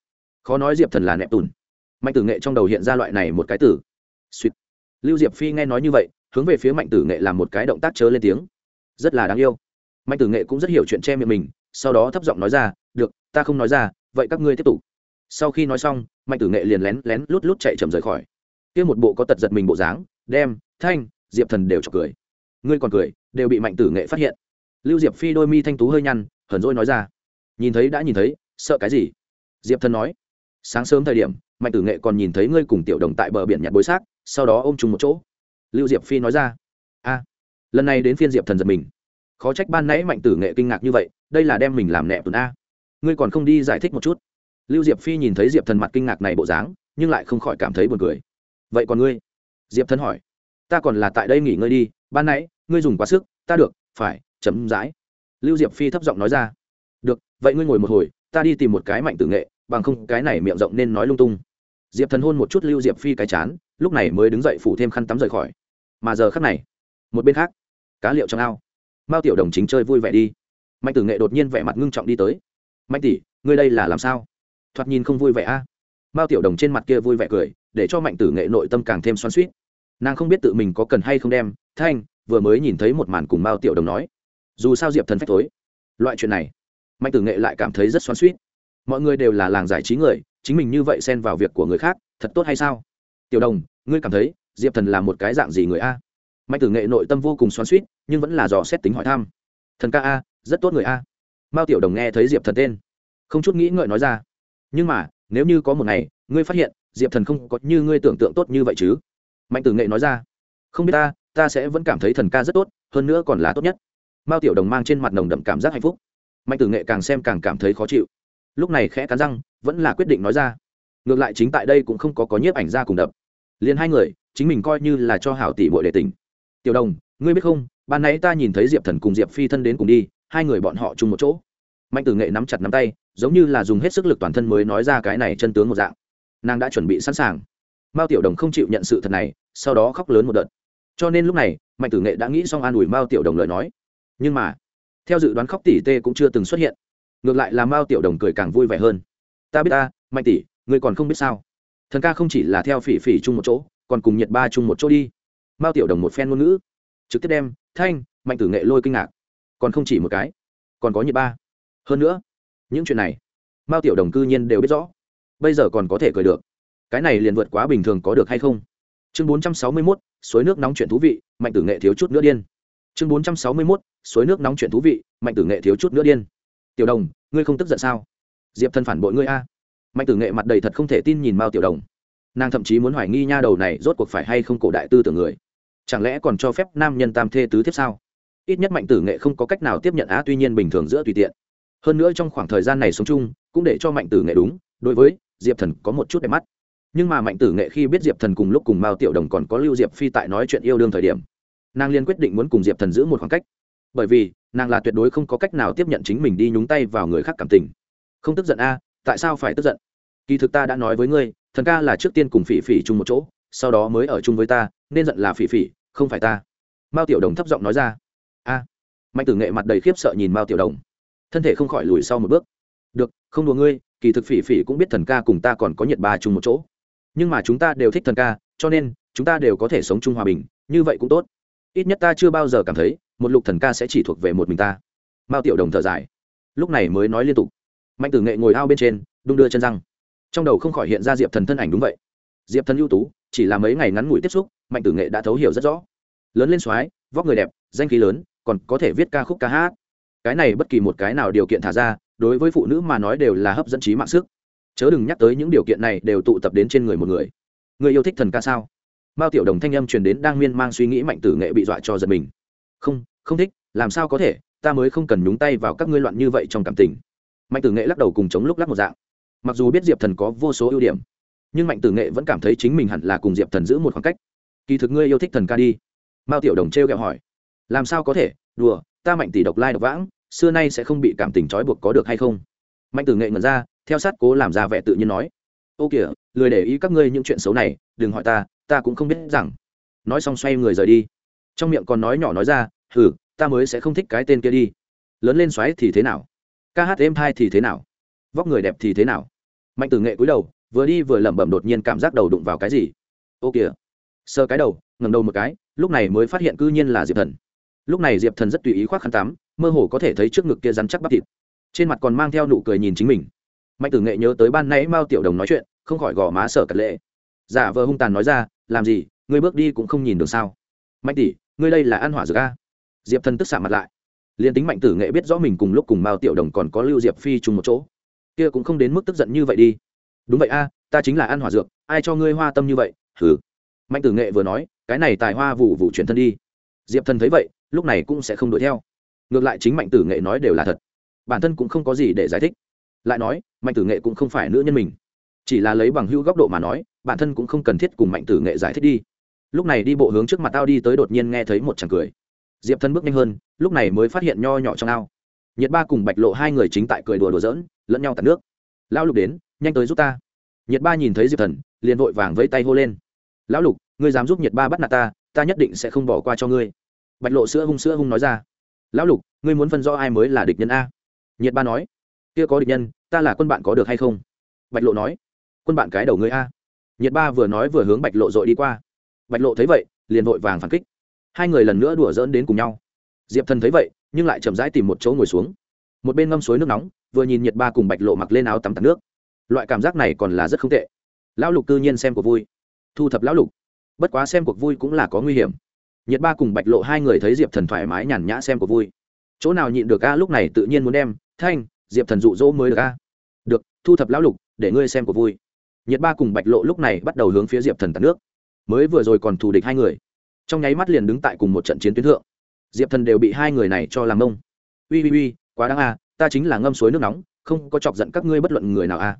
khó nói diệp thần là nẹp tùn mạnh tử nghệ trong đầu hiện ra loại này một cái tử suýt lưu diệp phi nghe nói như vậy hướng về phía mạnh tử nghệ làm một cái động tác chớ lên tiếng rất là đáng yêu mạnh tử nghệ cũng rất hiểu chuyện che miệng mình sau đó thấp giọng nói ra được ta không nói ra vậy các ngươi tiếp tục. Sau khi nói xong, mạnh tử nghệ liền lén lén lút lút chạy chậm rời khỏi. Kia một bộ có tật giật mình bộ dáng, đem, thanh, diệp thần đều chọc cười. Ngươi còn cười, đều bị mạnh tử nghệ phát hiện. Lưu diệp phi đôi mi thanh tú hơi nhăn, hờn dỗi nói ra. Nhìn thấy đã nhìn thấy, sợ cái gì? Diệp thần nói. Sáng sớm thời điểm, mạnh tử nghệ còn nhìn thấy ngươi cùng tiểu đồng tại bờ biển nhặt bối xác, sau đó ôm chung một chỗ. Lưu diệp phi nói ra. A, lần này đến phiên diệp thần giật mình. Khó trách ban nãy mạnh tử nghệ kinh ngạc như vậy, đây là đem mình làm nẹ tuần a ngươi còn không đi giải thích một chút? Lưu diệp phi nhìn thấy diệp thần mặt kinh ngạc này bộ dáng, nhưng lại không khỏi cảm thấy buồn cười. Vậy còn ngươi? Diệp thần hỏi. Ta còn là tại đây nghỉ ngơi đi, ban nãy, ngươi dùng quá sức, ta được, phải chấm dãi lưu diệp phi thấp giọng nói ra. Được, vậy ngươi ngồi một hồi, ta đi tìm một cái mạnh tử nghệ, bằng không cái này miệng rộng nên nói lung tung. Diệp thần hôn một chút lưu diệp phi cái chán, lúc này mới đứng dậy phủ thêm khăn tắm rời khỏi. Mà giờ khắc này, một bên khác, cá liệu trong ao, mao tiểu đồng chính chơi vui vẻ đi. Mạnh tử nghệ đột nhiên vẻ mặt ngưng trọng đi tới mạnh tỷ, ngươi đây là làm sao? Thoạt nhìn không vui vẻ a. À? mao tiểu đồng trên mặt kia vui vẻ cười, để cho mạnh tử nghệ nội tâm càng thêm xoắn suýt nàng không biết tự mình có cần hay không đem, thanh, vừa mới nhìn thấy một màn cùng mao tiểu đồng nói, dù sao diệp thần phách tối loại chuyện này, mạnh tử nghệ lại cảm thấy rất xoắn suýt mọi người đều là làng giải trí người, chính mình như vậy xen vào việc của người khác, thật tốt hay sao? Tiểu đồng, ngươi cảm thấy diệp thần là một cái dạng gì người a? Mạnh tử nghệ nội tâm vô cùng xoắn suýt nhưng vẫn là dò xét tính hỏi thăm. Thần ca a, rất tốt người a mao tiểu đồng nghe thấy diệp thần tên, không chút nghĩ ngợi nói ra, nhưng mà, nếu như có một ngày, ngươi phát hiện, diệp thần không có như ngươi tưởng tượng tốt như vậy chứ? Mạnh tử nghệ nói ra, không biết ta ta sẽ vẫn cảm thấy thần ca rất tốt, hơn nữa còn là tốt nhất. Mao tiểu đồng mang trên mặt nồng đậm cảm giác hạnh phúc. Mạnh tử nghệ càng xem càng cảm thấy khó chịu. Lúc này khẽ cắn răng, vẫn là quyết định nói ra, ngược lại chính tại đây cũng không có có nhiếp ảnh ra cùng đập. Liền hai người, chính mình coi như là cho hảo tỷ bội đệ tình tiểu đồng, ngươi biết không, ban nãy ta nhìn thấy diệp thần cùng diệp phi thân đến cùng đi hai người bọn họ chung một chỗ. Mạnh tử nghệ nắm chặt nắm tay, giống như là dùng hết sức lực toàn thân mới nói ra cái này chân tướng một dạng. Nàng đã chuẩn bị sẵn sàng. Mao tiểu đồng không chịu nhận sự thật này, sau đó khóc lớn một đợt. Cho nên lúc này, mạnh tử nghệ đã nghĩ xong an ủi mao tiểu đồng lời nói. Nhưng mà, theo dự đoán khóc tỷ tê cũng chưa từng xuất hiện. Ngược lại là mao tiểu đồng cười càng vui vẻ hơn. Ta biết ta, mạnh tỷ người còn không biết sao? Thần ca không chỉ là theo phỉ phỉ chung một chỗ, còn cùng nhiệt ba chung một chỗ đi. Mao tiểu đồng một phen ngôn ngữ. Trực tiếp đem, thanh, mạnh tử nghệ lôi kinh ngạc còn không chỉ một cái, còn có nhiệt ba. Hơn nữa, những chuyện này, mao tiểu đồng cư nhiên đều biết rõ. Bây giờ còn có thể cười được. Cái này liền vượt quá bình thường có được hay không? Chương bốn trăm sáu mươi mốt, suối nước nóng chuyện thú vị, mạnh tử nghệ thiếu chút nữa điên. Chương bốn trăm sáu mươi mốt, suối nước nóng chuyện thú vị, mạnh tử nghệ thiếu chút nữa điên. Tiểu đồng, ngươi không tức giận sao? Diệp thân phản bội ngươi a. Mạnh tử nghệ mặt đầy thật không thể tin nhìn mao tiểu đồng. Nàng thậm chí muốn hoài nghi nha đầu này rốt cuộc phải hay không cổ đại tư tưởng người. Chẳng lẽ còn cho phép nam nhân tam thê tứ thiếp sao? Ít nhất mạnh tử nghệ không có cách nào tiếp nhận á, tuy nhiên bình thường giữa tùy tiện. Hơn nữa trong khoảng thời gian này sống chung, cũng để cho mạnh tử nghệ đúng, đối với diệp thần có một chút đẹp mắt. Nhưng mà mạnh tử nghệ khi biết diệp thần cùng lúc cùng mao tiểu đồng còn có lưu diệp phi tại nói chuyện yêu đương thời điểm, nàng liên quyết định muốn cùng diệp thần giữ một khoảng cách. Bởi vì, nàng là tuyệt đối không có cách nào tiếp nhận chính mình đi nhúng tay vào người khác cảm tình. Không tức giận a, tại sao phải tức giận? Kỳ thực ta đã nói với ngươi, thần ca là trước tiên cùng phỉ phỉ chung một chỗ, sau đó mới ở chung với ta, nên giận là phỉ phỉ, không phải ta. Mao tiểu đồng thấp giọng nói ra mạnh tử nghệ mặt đầy khiếp sợ nhìn mao tiểu đồng. Thân thể không khỏi lùi sau một bước. Được, không đùa ngươi, kỳ thực phỉ phỉ cũng biết thần ca cùng ta còn có nhiệt ba chung một chỗ. Nhưng mà chúng ta đều thích thần ca, cho nên chúng ta đều có thể sống chung hòa bình, như vậy cũng tốt. Ít nhất ta chưa bao giờ cảm thấy một lục thần ca sẽ chỉ thuộc về một mình ta. Mao tiểu đồng thở dài. Lúc này mới nói liên tục. Mạnh tử nghệ ngồi ao bên trên, đung đưa chân răng. Trong đầu không khỏi hiện ra diệp thần thân ảnh đúng vậy. Diệp thần ưu tú, chỉ là mấy ngày ngắn ngủi tiếp xúc, mạnh tử nghệ đã thấu hiểu rất rõ. Lớn lên soái, vóc người đẹp, danh khí lớn còn có thể viết ca khúc ca hát. Cái này bất kỳ một cái nào điều kiện thả ra, đối với phụ nữ mà nói đều là hấp dẫn trí mạng sức. Chớ đừng nhắc tới những điều kiện này đều tụ tập đến trên người một người. Người yêu thích thần ca sao? Mao tiểu đồng thanh âm truyền đến đang miên mang suy nghĩ mạnh tử nghệ bị dọa cho giật mình. Không không thích, làm sao có thể, ta mới không cần nhúng tay vào các ngươi loạn như vậy trong cảm tình. Mạnh tử nghệ lắc đầu cùng chống lúc lắc một dạng. Mặc dù biết diệp thần có vô số ưu điểm, nhưng mạnh tử nghệ vẫn cảm thấy chính mình hẳn là cùng diệp thần giữ một khoảng cách. Kỳ thực ngươi yêu thích thần ca đi. Mao tiểu đồng t r kẹo hỏi làm sao có thể? Đùa, ta mạnh tỷ độc lai độc vãng, xưa nay sẽ không bị cảm tình trói buộc có được hay không? Mạnh tử nghệ ngẩn ra, theo sát cố làm ra vẻ tự nhiên nói. Ô kìa, lười để ý các ngươi những chuyện xấu này, đừng hỏi ta ta cũng không biết rằng. Nói xong xoay người rời đi. Trong miệng còn nói nhỏ nói ra, hừ, ta mới sẽ không thích cái tên kia đi. Lớn lên xoáy thì thế nào? Ca hát êm thai thì thế nào? Vóc người đẹp thì thế nào? Mạnh tử nghệ cúi đầu, vừa đi vừa lẩm bẩm đột nhiên cảm giác đầu đụng vào cái gì? Ô kìa. Sơ cái đầu ngầm đầu một cái, lúc này mới phát hiện cư nhiên là diệp thần lúc này diệp thần rất tùy ý khoác khăn tắm, mơ hồ có thể thấy trước ngực kia rắn chắc bắp thịt. Trên mặt còn mang theo nụ cười nhìn chính mình. Mạnh tử nghệ nhớ tới ban nãy mao tiểu đồng nói chuyện, không khỏi gò má sở cật lệ. Giả vờ hung tàn nói ra, làm gì, ngươi bước đi cũng không nhìn được sao? Mạnh tỷ, ngươi đây là ăn hỏa dược a? Diệp thần tức xạ mặt lại. Liền tính mạnh tử nghệ biết rõ mình cùng lúc cùng mao tiểu đồng còn có lưu diệp phi chung một chỗ, kia cũng không đến mức tức giận như vậy đi. Đúng vậy a, ta chính là ăn hỏa dược, ai cho ngươi hoa tâm như vậy, hừ. Mạnh tử nghệ vừa nói, cái này tài hoa vụ vụ chuyển thân đi. Diệp thần thấy vậy lúc này cũng sẽ không đuổi theo. Ngược lại chính mạnh tử nghệ nói đều là thật. Bản thân cũng không có gì để giải thích. Lại nói, mạnh tử nghệ cũng không phải nữ nhân mình. Chỉ là lấy bằng hữu góc độ mà nói, bản thân cũng không cần thiết cùng mạnh tử nghệ giải thích đi. Lúc này đi bộ hướng trước mặt tao đi tới đột nhiên nghe thấy một chàng cười. Diệp thân bước nhanh hơn, lúc này mới phát hiện nho nhỏ trong ao. Nhiệt ba cùng bạch lộ hai người chính tại cười đùa đùa giỡn, lẫn nhau tạt nước. Lão lục đến, nhanh tới giúp ta. Nhiệt ba nhìn thấy diệp thần, liền vội vàng vẫy tay hô lên. Lão lục, ngươi dám giúp nhiệt ba bắt nạt ta ta nhất định sẽ không bỏ qua cho ngươi bạch lộ sữa hung sữa hung nói ra. Lão lục, ngươi muốn phân rõ ai mới là địch nhân a? Nhiệt ba nói. Kia có địch nhân, ta là quân bạn có được hay không? Bạch lộ nói. Quân bạn cái đầu ngươi a. Nhiệt ba vừa nói vừa hướng bạch lộ dội đi qua. Bạch lộ thấy vậy, liền vội vàng phản kích. Hai người lần nữa đùa dỡn đến cùng nhau. Diệp thần thấy vậy, nhưng lại chậm rãi tìm một chỗ ngồi xuống. Một bên ngâm suối nước nóng, vừa nhìn nhiệt ba cùng bạch lộ mặc lên áo tắm tạt nước. Loại cảm giác này còn là rất không tệ. Lão lục tự nhiên xem cuộc vui. Thu thập lão lục. Bất quá xem cuộc vui cũng là có nguy hiểm nhiệt ba cùng bạch lộ hai người thấy diệp thần thoải mái nhàn nhã xem cuộc vui. Chỗ nào nhịn được a, lúc này tự nhiên muốn đem, thanh, diệp thần dụ dỗ mới được a. Được, thu thập lão lục, để ngươi xem cuộc vui. Nhiệt ba cùng bạch lộ lúc này bắt đầu hướng phía diệp thần tạt nước. Mới vừa rồi còn thù địch hai người. Trong nháy mắt liền đứng tại cùng một trận chiến tuyến thượng. Diệp thần đều bị hai người này cho làm mông. Ui ui ui quá đáng a, ta chính là ngâm suối nước nóng, không có chọc giận các ngươi bất luận người nào a.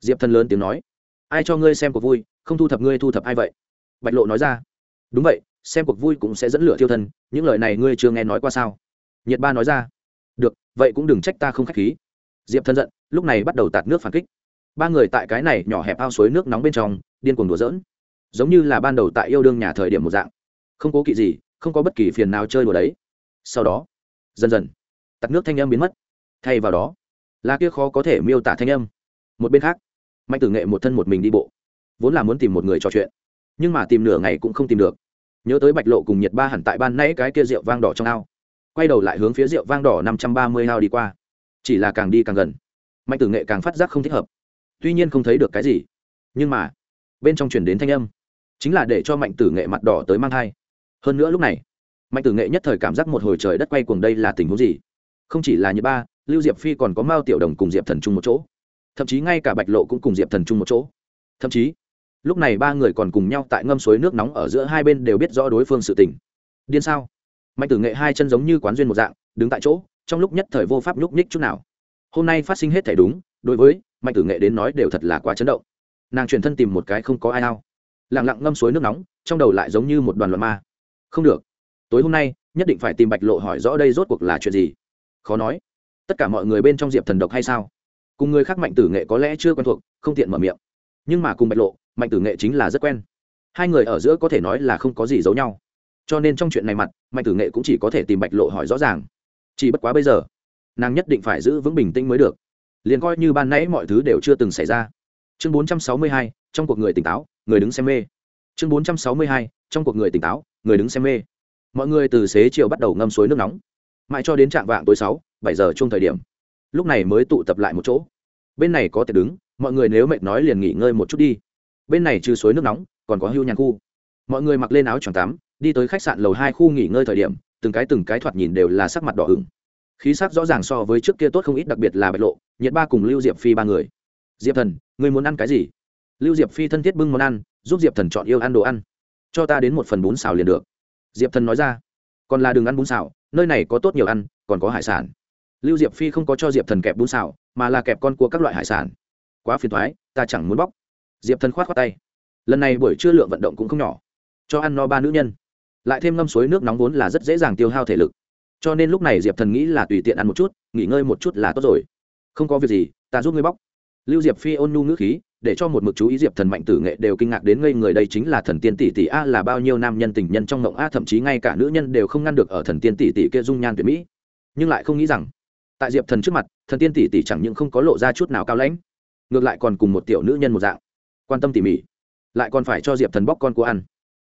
Diệp thần lớn tiếng nói. Ai cho ngươi xem cuộc vui, không thu thập ngươi thu thập ai vậy? Bạch lộ nói ra. Đúng vậy xem cuộc vui cũng sẽ dẫn lửa thiêu thân, những lời này ngươi chưa nghe nói qua sao? Nhiệt ba nói ra. Được, vậy cũng đừng trách ta không k h á c h khí. Diệp thân giận, lúc này bắt đầu tạt nước phản kích. Ba người tại cái này nhỏ hẹp ao suối nước nóng bên trong, điên cuồng đùa dỡn giống như là ban đầu tại yêu đương nhà thời điểm một dạng. Không cố kỵ gì, không có bất kỳ phiền nào chơi đùa đấy. Sau đó, dần dần, tạt nước thanh âm biến mất. Thay vào đó, là kia khó có thể miêu tả thanh âm. Một bên khác, mạnh tử nghệ một thân một mình đi bộ, vốn là muốn tìm một người trò chuyện, nhưng mà tìm nửa ngày cũng không tìm được nhớ tới bạch lộ cùng nhiệt ba hẳn tại ban nãy cái kia rượu vang đỏ trong ao. Quay đầu lại hướng phía rượu vang đỏ năm trăm ba mươi ao đi qua. Chỉ là càng đi càng gần. Mạnh tử nghệ càng phát giác không thích hợp. Tuy nhiên không thấy được cái gì. Nhưng mà, bên trong chuyển đến thanh âm. Chính là để cho mạnh tử nghệ mặt đỏ tới mang thai. Hơn nữa lúc này, mạnh tử nghệ nhất thời cảm giác một hồi trời đất quay cuồng đây là tình huống gì? Không chỉ là như ba, lưu diệp phi còn có mao tiểu đồng cùng diệp thần chung một chỗ. Thậm chí ngay cả bạch lộ cũng cùng diệp thần chung một chỗ. Thậm chí lúc này ba người còn cùng nhau tại ngâm suối nước nóng ở giữa hai bên đều biết rõ đối phương sự tình. Điên sao? Mạnh tử nghệ hai chân giống như quán duyên một dạng, đứng tại chỗ, trong lúc nhất thời vô pháp nhúc nhích chút nào. Hôm nay phát sinh hết thể đúng, đối với mạnh tử nghệ đến nói đều thật là quá chấn động. Nàng chuyển thân tìm một cái không có ai ao. Lẳng lặng ngâm suối nước nóng, trong đầu lại giống như một đoàn loạn ma. Không được. Tối hôm nay, nhất định phải tìm bạch lộ hỏi rõ đây rốt cuộc là chuyện gì. Khó nói. Tất cả mọi người bên trong diệp thần độc hay sao? Cùng người khác mạnh tử nghệ có lẽ chưa quen thuộc, không tiện mở miệng. Nhưng mà cùng bạch lộ mạnh tử nghệ chính là rất quen. Hai người ở giữa có thể nói là không có gì giấu nhau. Cho nên trong chuyện này mặt mạnh tử nghệ cũng chỉ có thể tìm bạch lộ hỏi rõ ràng. Chỉ bất quá bây giờ nàng nhất định phải giữ vững bình tĩnh mới được. Liền coi như ban nãy mọi thứ đều chưa từng xảy ra. Chương 462, trong cuộc người tỉnh táo người đứng xem mê. Chương 462, trong cuộc người tỉnh táo người đứng xem mê. Mọi người từ xế chiều bắt đầu ngâm suối nước nóng. Mãi cho đến trạm vạng tối sáu bảy giờ chung thời điểm. Lúc này mới tụ tập lại một chỗ. Bên này có thể đứng mọi người nếu mệt nói liền nghỉ ngơi một chút đi bên này trừ suối nước nóng, còn có hưu nhàn khu. Mọi người mặc lên áo choàng tắm, đi tới khách sạn lầu hai khu nghỉ ngơi thời điểm, từng cái từng cái thoạt nhìn đều là sắc mặt đỏ hửng khí sắc rõ ràng so với trước kia tốt không ít, đặc biệt là bạch lộ, nhiệt ba cùng lưu diệp phi ba người. Diệp thần người muốn ăn cái gì? Lưu diệp phi thân thiết bưng món ăn, giúp diệp thần chọn yêu ăn đồ ăn. Cho ta đến một phần bún xào liền được. Diệp thần nói ra, còn là đừng ăn bún xào, nơi này có tốt nhiều ăn, còn có hải sản. Lưu diệp phi không có cho diệp thần kẹp bún xào, mà là kẹp con cua các loại hải sản. Quá phiền thoái, ta chẳng muốn bóc diệp thần khoát khoát tay. Lần này buổi trưa lượng vận động cũng không nhỏ. Cho ăn no ba nữ nhân. Lại thêm ngâm suối nước nóng vốn là rất dễ dàng tiêu hao thể lực. Cho nên lúc này diệp thần nghĩ là tùy tiện ăn một chút, nghỉ ngơi một chút là tốt rồi. Không có việc gì, ta giúp ngươi bóc. Lưu diệp phi ôn nu ngữ khí, để cho một mực chú ý diệp thần mạnh tử nghệ đều kinh ngạc đến ngây người đây chính là thần tiên tỷ tỷ a là bao nhiêu nam nhân tình nhân trong mộng a, thậm chí ngay cả nữ nhân đều không ngăn được ở thần tiên tỷ tỷ kia dung nhan tuyệt mỹ. Nhưng lại không nghĩ rằng, tại diệp thần trước mặt, thần tiên tỷ tỷ chẳng những không có lộ ra chút nào cao lãnh, ngược lại còn cùng một tiểu nữ nhân một dạng quan tâm tỉ mỉ, lại còn phải cho diệp thần bóc con của ăn.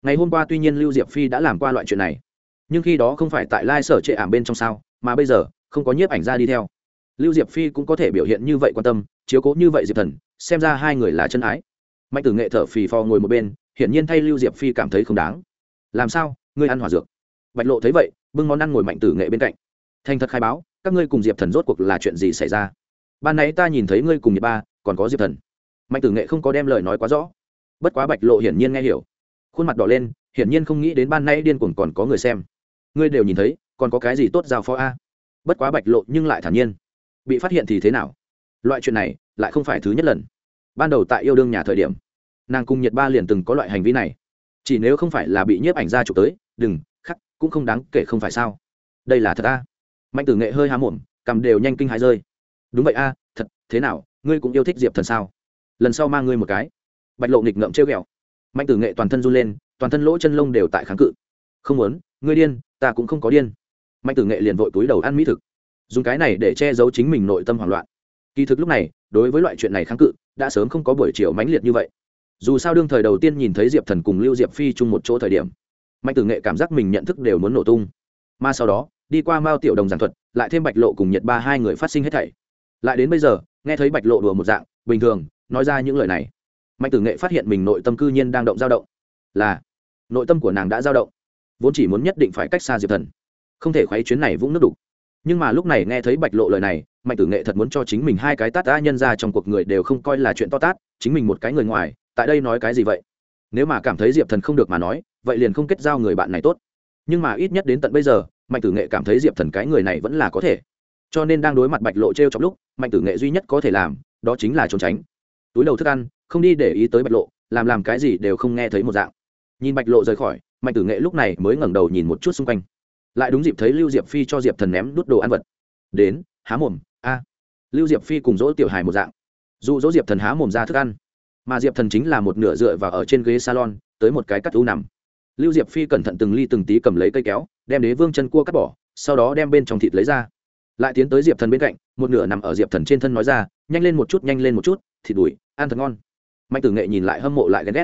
Ngày hôm qua tuy nhiên lưu diệp phi đã làm qua loại chuyện này, nhưng khi đó không phải tại lai sở trệ ảm bên trong sao, mà bây giờ không có nhiếp ảnh ra đi theo. Lưu diệp phi cũng có thể biểu hiện như vậy quan tâm, chiếu cố như vậy diệp thần, xem ra hai người là chân ái. Mạnh tử nghệ thở phì phò ngồi một bên, hiển nhiên thay lưu diệp phi cảm thấy không đáng. Làm sao? Ngươi ăn hỏa dược. Bạch lộ thấy vậy, bưng món ăn ngồi mạnh tử nghệ bên cạnh. Thành thật khai báo, các ngươi cùng diệp thần rốt cuộc là chuyện gì xảy ra? Ban nãy ta nhìn thấy ngươi cùng nhật ba, còn có diệp thần mạnh tử nghệ không có đem lời nói quá rõ. Bất quá bạch lộ hiển nhiên nghe hiểu. Khuôn mặt đỏ lên, hiển nhiên không nghĩ đến ban nay điên cuồng còn có người xem. Ngươi đều nhìn thấy, còn có cái gì tốt giao phó a? Bất quá bạch lộ nhưng lại thản nhiên. Bị phát hiện thì thế nào? Loại chuyện này, lại không phải thứ nhất lần. Ban đầu tại yêu đương nhà thời điểm, nàng cùng nhiệt ba liền từng có loại hành vi này. Chỉ nếu không phải là bị nhiếp ảnh ra chụp tới, đừng, khắc, cũng không đáng kể không phải sao. Đây là thật a? Mạnh tử nghệ hơi há mồm cầm đều nhanh kinh hãi rơi. Đúng vậy a, thật, thế nào, ngươi cũng yêu thích diệp thần sao? Lần sau mang ngươi một cái. Bạch lộ nghịch ngợm trêu ghẹo. Mạnh tử nghệ toàn thân run lên, toàn thân lỗ chân lông đều tại kháng cự. Không muốn, ngươi điên, ta cũng không có điên. Mạnh tử nghệ liền vội túi đầu ăn mỹ thực. Dùng cái này để che giấu chính mình nội tâm hoảng loạn. Kỳ thực lúc này, đối với loại chuyện này kháng cự, đã sớm không có buổi chiều mãnh liệt như vậy. Dù sao đương thời đầu tiên nhìn thấy diệp thần cùng lưu diệp phi chung một chỗ thời điểm, mạnh tử nghệ cảm giác mình nhận thức đều muốn nổ tung. Mà sau đó, đi qua mao tiểu đồng giảng thuật, lại thêm bạch lộ cùng nhiệt ba hai người phát sinh hết thảy. Lại đến bây giờ, nghe thấy bạch lộ đùa một dạng, bình thường nói ra những lời này. Mạnh tử nghệ phát hiện mình nội tâm cư nhiên đang động dao động. Là, nội tâm của nàng đã dao động. Vốn chỉ muốn nhất định phải cách xa diệp thần. Không thể khoáy chuyến này vũng nước đục. Nhưng mà lúc này nghe thấy bạch lộ lời này, mạnh tử nghệ thật muốn cho chính mình hai cái tát đã nhân ra trong cuộc người đều không coi là chuyện to tát, chính mình một cái người ngoài, tại đây nói cái gì vậy? Nếu mà cảm thấy diệp thần không được mà nói, vậy liền không kết giao người bạn này tốt. Nhưng mà ít nhất đến tận bây giờ, mạnh tử nghệ cảm thấy diệp thần cái người này vẫn là có thể. Cho nên đang đối mặt bạch lộ t r e o trong lúc, mạnh tử nghệ duy nhất có thể làm, đó chính là trốn tránh túi đầu thức ăn, không đi để ý tới bạch lộ, làm làm cái gì đều không nghe thấy một dạng. Nhìn bạch lộ rời khỏi, mạnh tử nghệ lúc này mới ngẩng đầu nhìn một chút xung quanh. Lại đúng dịp thấy lưu diệp phi cho diệp thần ném đút đồ ăn vật. Đến, há mồm, a. Lưu diệp phi cùng dỗ tiểu hài một dạng. Dụ dỗ diệp thần há mồm ra thức ăn. Mà diệp thần chính là một nửa dựa vào ở trên ghế salon, tới một cái cắt u nằm. Lưu diệp phi cẩn thận từng ly từng tí cầm lấy cây kéo, đem đế vương chân cua cắt bỏ, sau đó đem bên trong thịt lấy ra lại tiến tới diệp thần bên cạnh, một nửa nằm ở diệp thần trên thân nói ra, nhanh lên một chút, nhanh lên một chút, thịt đùi, ăn thật ngon. Mạnh tử nghệ nhìn lại hâm mộ lại ghen ghét.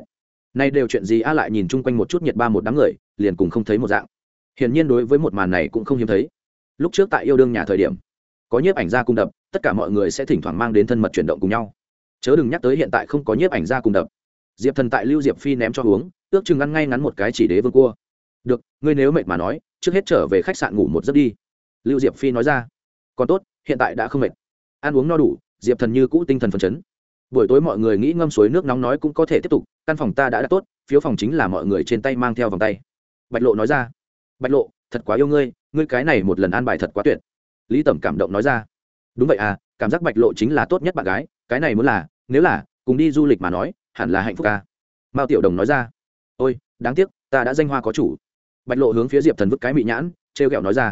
Nay đều chuyện gì a lại nhìn chung quanh một chút nhiệt ba một đám người, liền cùng không thấy một dạng. Hiển nhiên đối với một màn này cũng không hiếm thấy. Lúc trước tại yêu đương nhà thời điểm, có nhiếp ảnh gia cung đập, tất cả mọi người sẽ thỉnh thoảng mang đến thân mật chuyển động cùng nhau. Chớ đừng nhắc tới hiện tại không có nhiếp ảnh ra cùng đập. Diệp thần tại lưu diệp phi ném cho uống, ước chừng ăn ngay ngắn một cái chỉ đế vương cua. Được, ngươi nếu mệt mà nói, trước hết trở về khách sạn ngủ một giấc đi. Lưu diệp phi nói ra còn tốt, hiện tại đã không mệt. Ăn uống no đủ, diệp thần như cũ tinh thần phấn chấn. Buổi tối mọi người nghĩ ngâm suối nước nóng nói cũng có thể tiếp tục, căn phòng ta đã đã tốt, phiếu phòng chính là mọi người trên tay mang theo vòng tay. Bạch lộ nói ra. Bạch lộ, thật quá yêu ngươi ngươi cái này một lần an bài thật quá tuyệt. Lý tẩm cảm động nói ra. Đúng vậy à cảm giác bạch lộ chính là tốt nhất bạn gái, cái này muốn là, nếu là, cùng đi du lịch mà nói, hẳn là hạnh phúc ca mao tiểu đồng nói ra. Ôi, đáng tiếc, ta đã danh hoa có chủ. Bạch lộ hướng phía diệp thần vứt cái mị nhãn t r e o g ẹ o nói ra.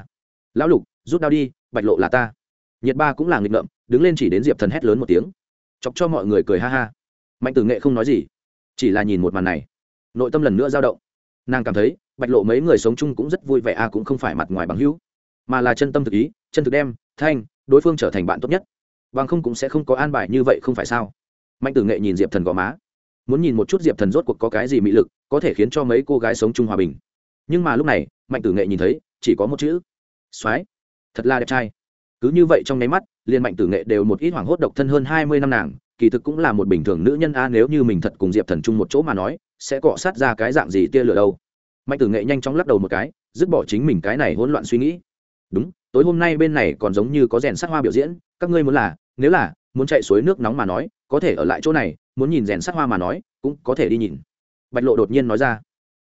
Lão lục rút đao đi, bạch lộ là ta. Nhiệt ba cũng là nghịch ngợm, đứng lên chỉ đến diệp thần hét lớn một tiếng. Chọc cho mọi người cười ha ha. Mạnh tử nghệ không nói gì, chỉ là nhìn một màn này. Nội tâm lần nữa dao động. Nàng cảm thấy, bạch lộ mấy người sống chung cũng rất vui vẻ, a, cũng không phải mặt ngoài bằng hữu, mà là chân tâm thực ý, chân thực đem, thanh, đối phương trở thành bạn tốt nhất. Bằng không cũng sẽ không có an bài như vậy không phải sao? Mạnh tử nghệ nhìn diệp thần gò má, muốn nhìn một chút diệp thần rốt cuộc có cái gì mị lực, có thể khiến cho mấy cô gái sống chung hòa bình. Nhưng mà lúc này, mạnh tử nghệ nhìn thấy, chỉ có một chữ. Soái thật là đẹp trai. Cứ như vậy trong nháy mắt, liên mạnh tử nghệ đều một ít hoảng hốt độc thân hơn hai mươi năm nàng, kỳ thực cũng là một bình thường nữ nhân a, nếu như mình thật cùng diệp thần chung một chỗ mà nói, sẽ cọ sát ra cái dạng gì tia lửa đâu. Mạnh tử nghệ nhanh chóng lắc đầu một cái, dứt bỏ chính mình cái này hỗn loạn suy nghĩ. Đúng, tối hôm nay bên này còn giống như có rèn sát hoa biểu diễn, các ngươi muốn là, nếu là, muốn chạy suối nước nóng mà nói, có thể ở lại chỗ này, muốn nhìn rèn sát hoa mà nói, cũng có thể đi nhìn. Bạch lộ đột nhiên nói ra,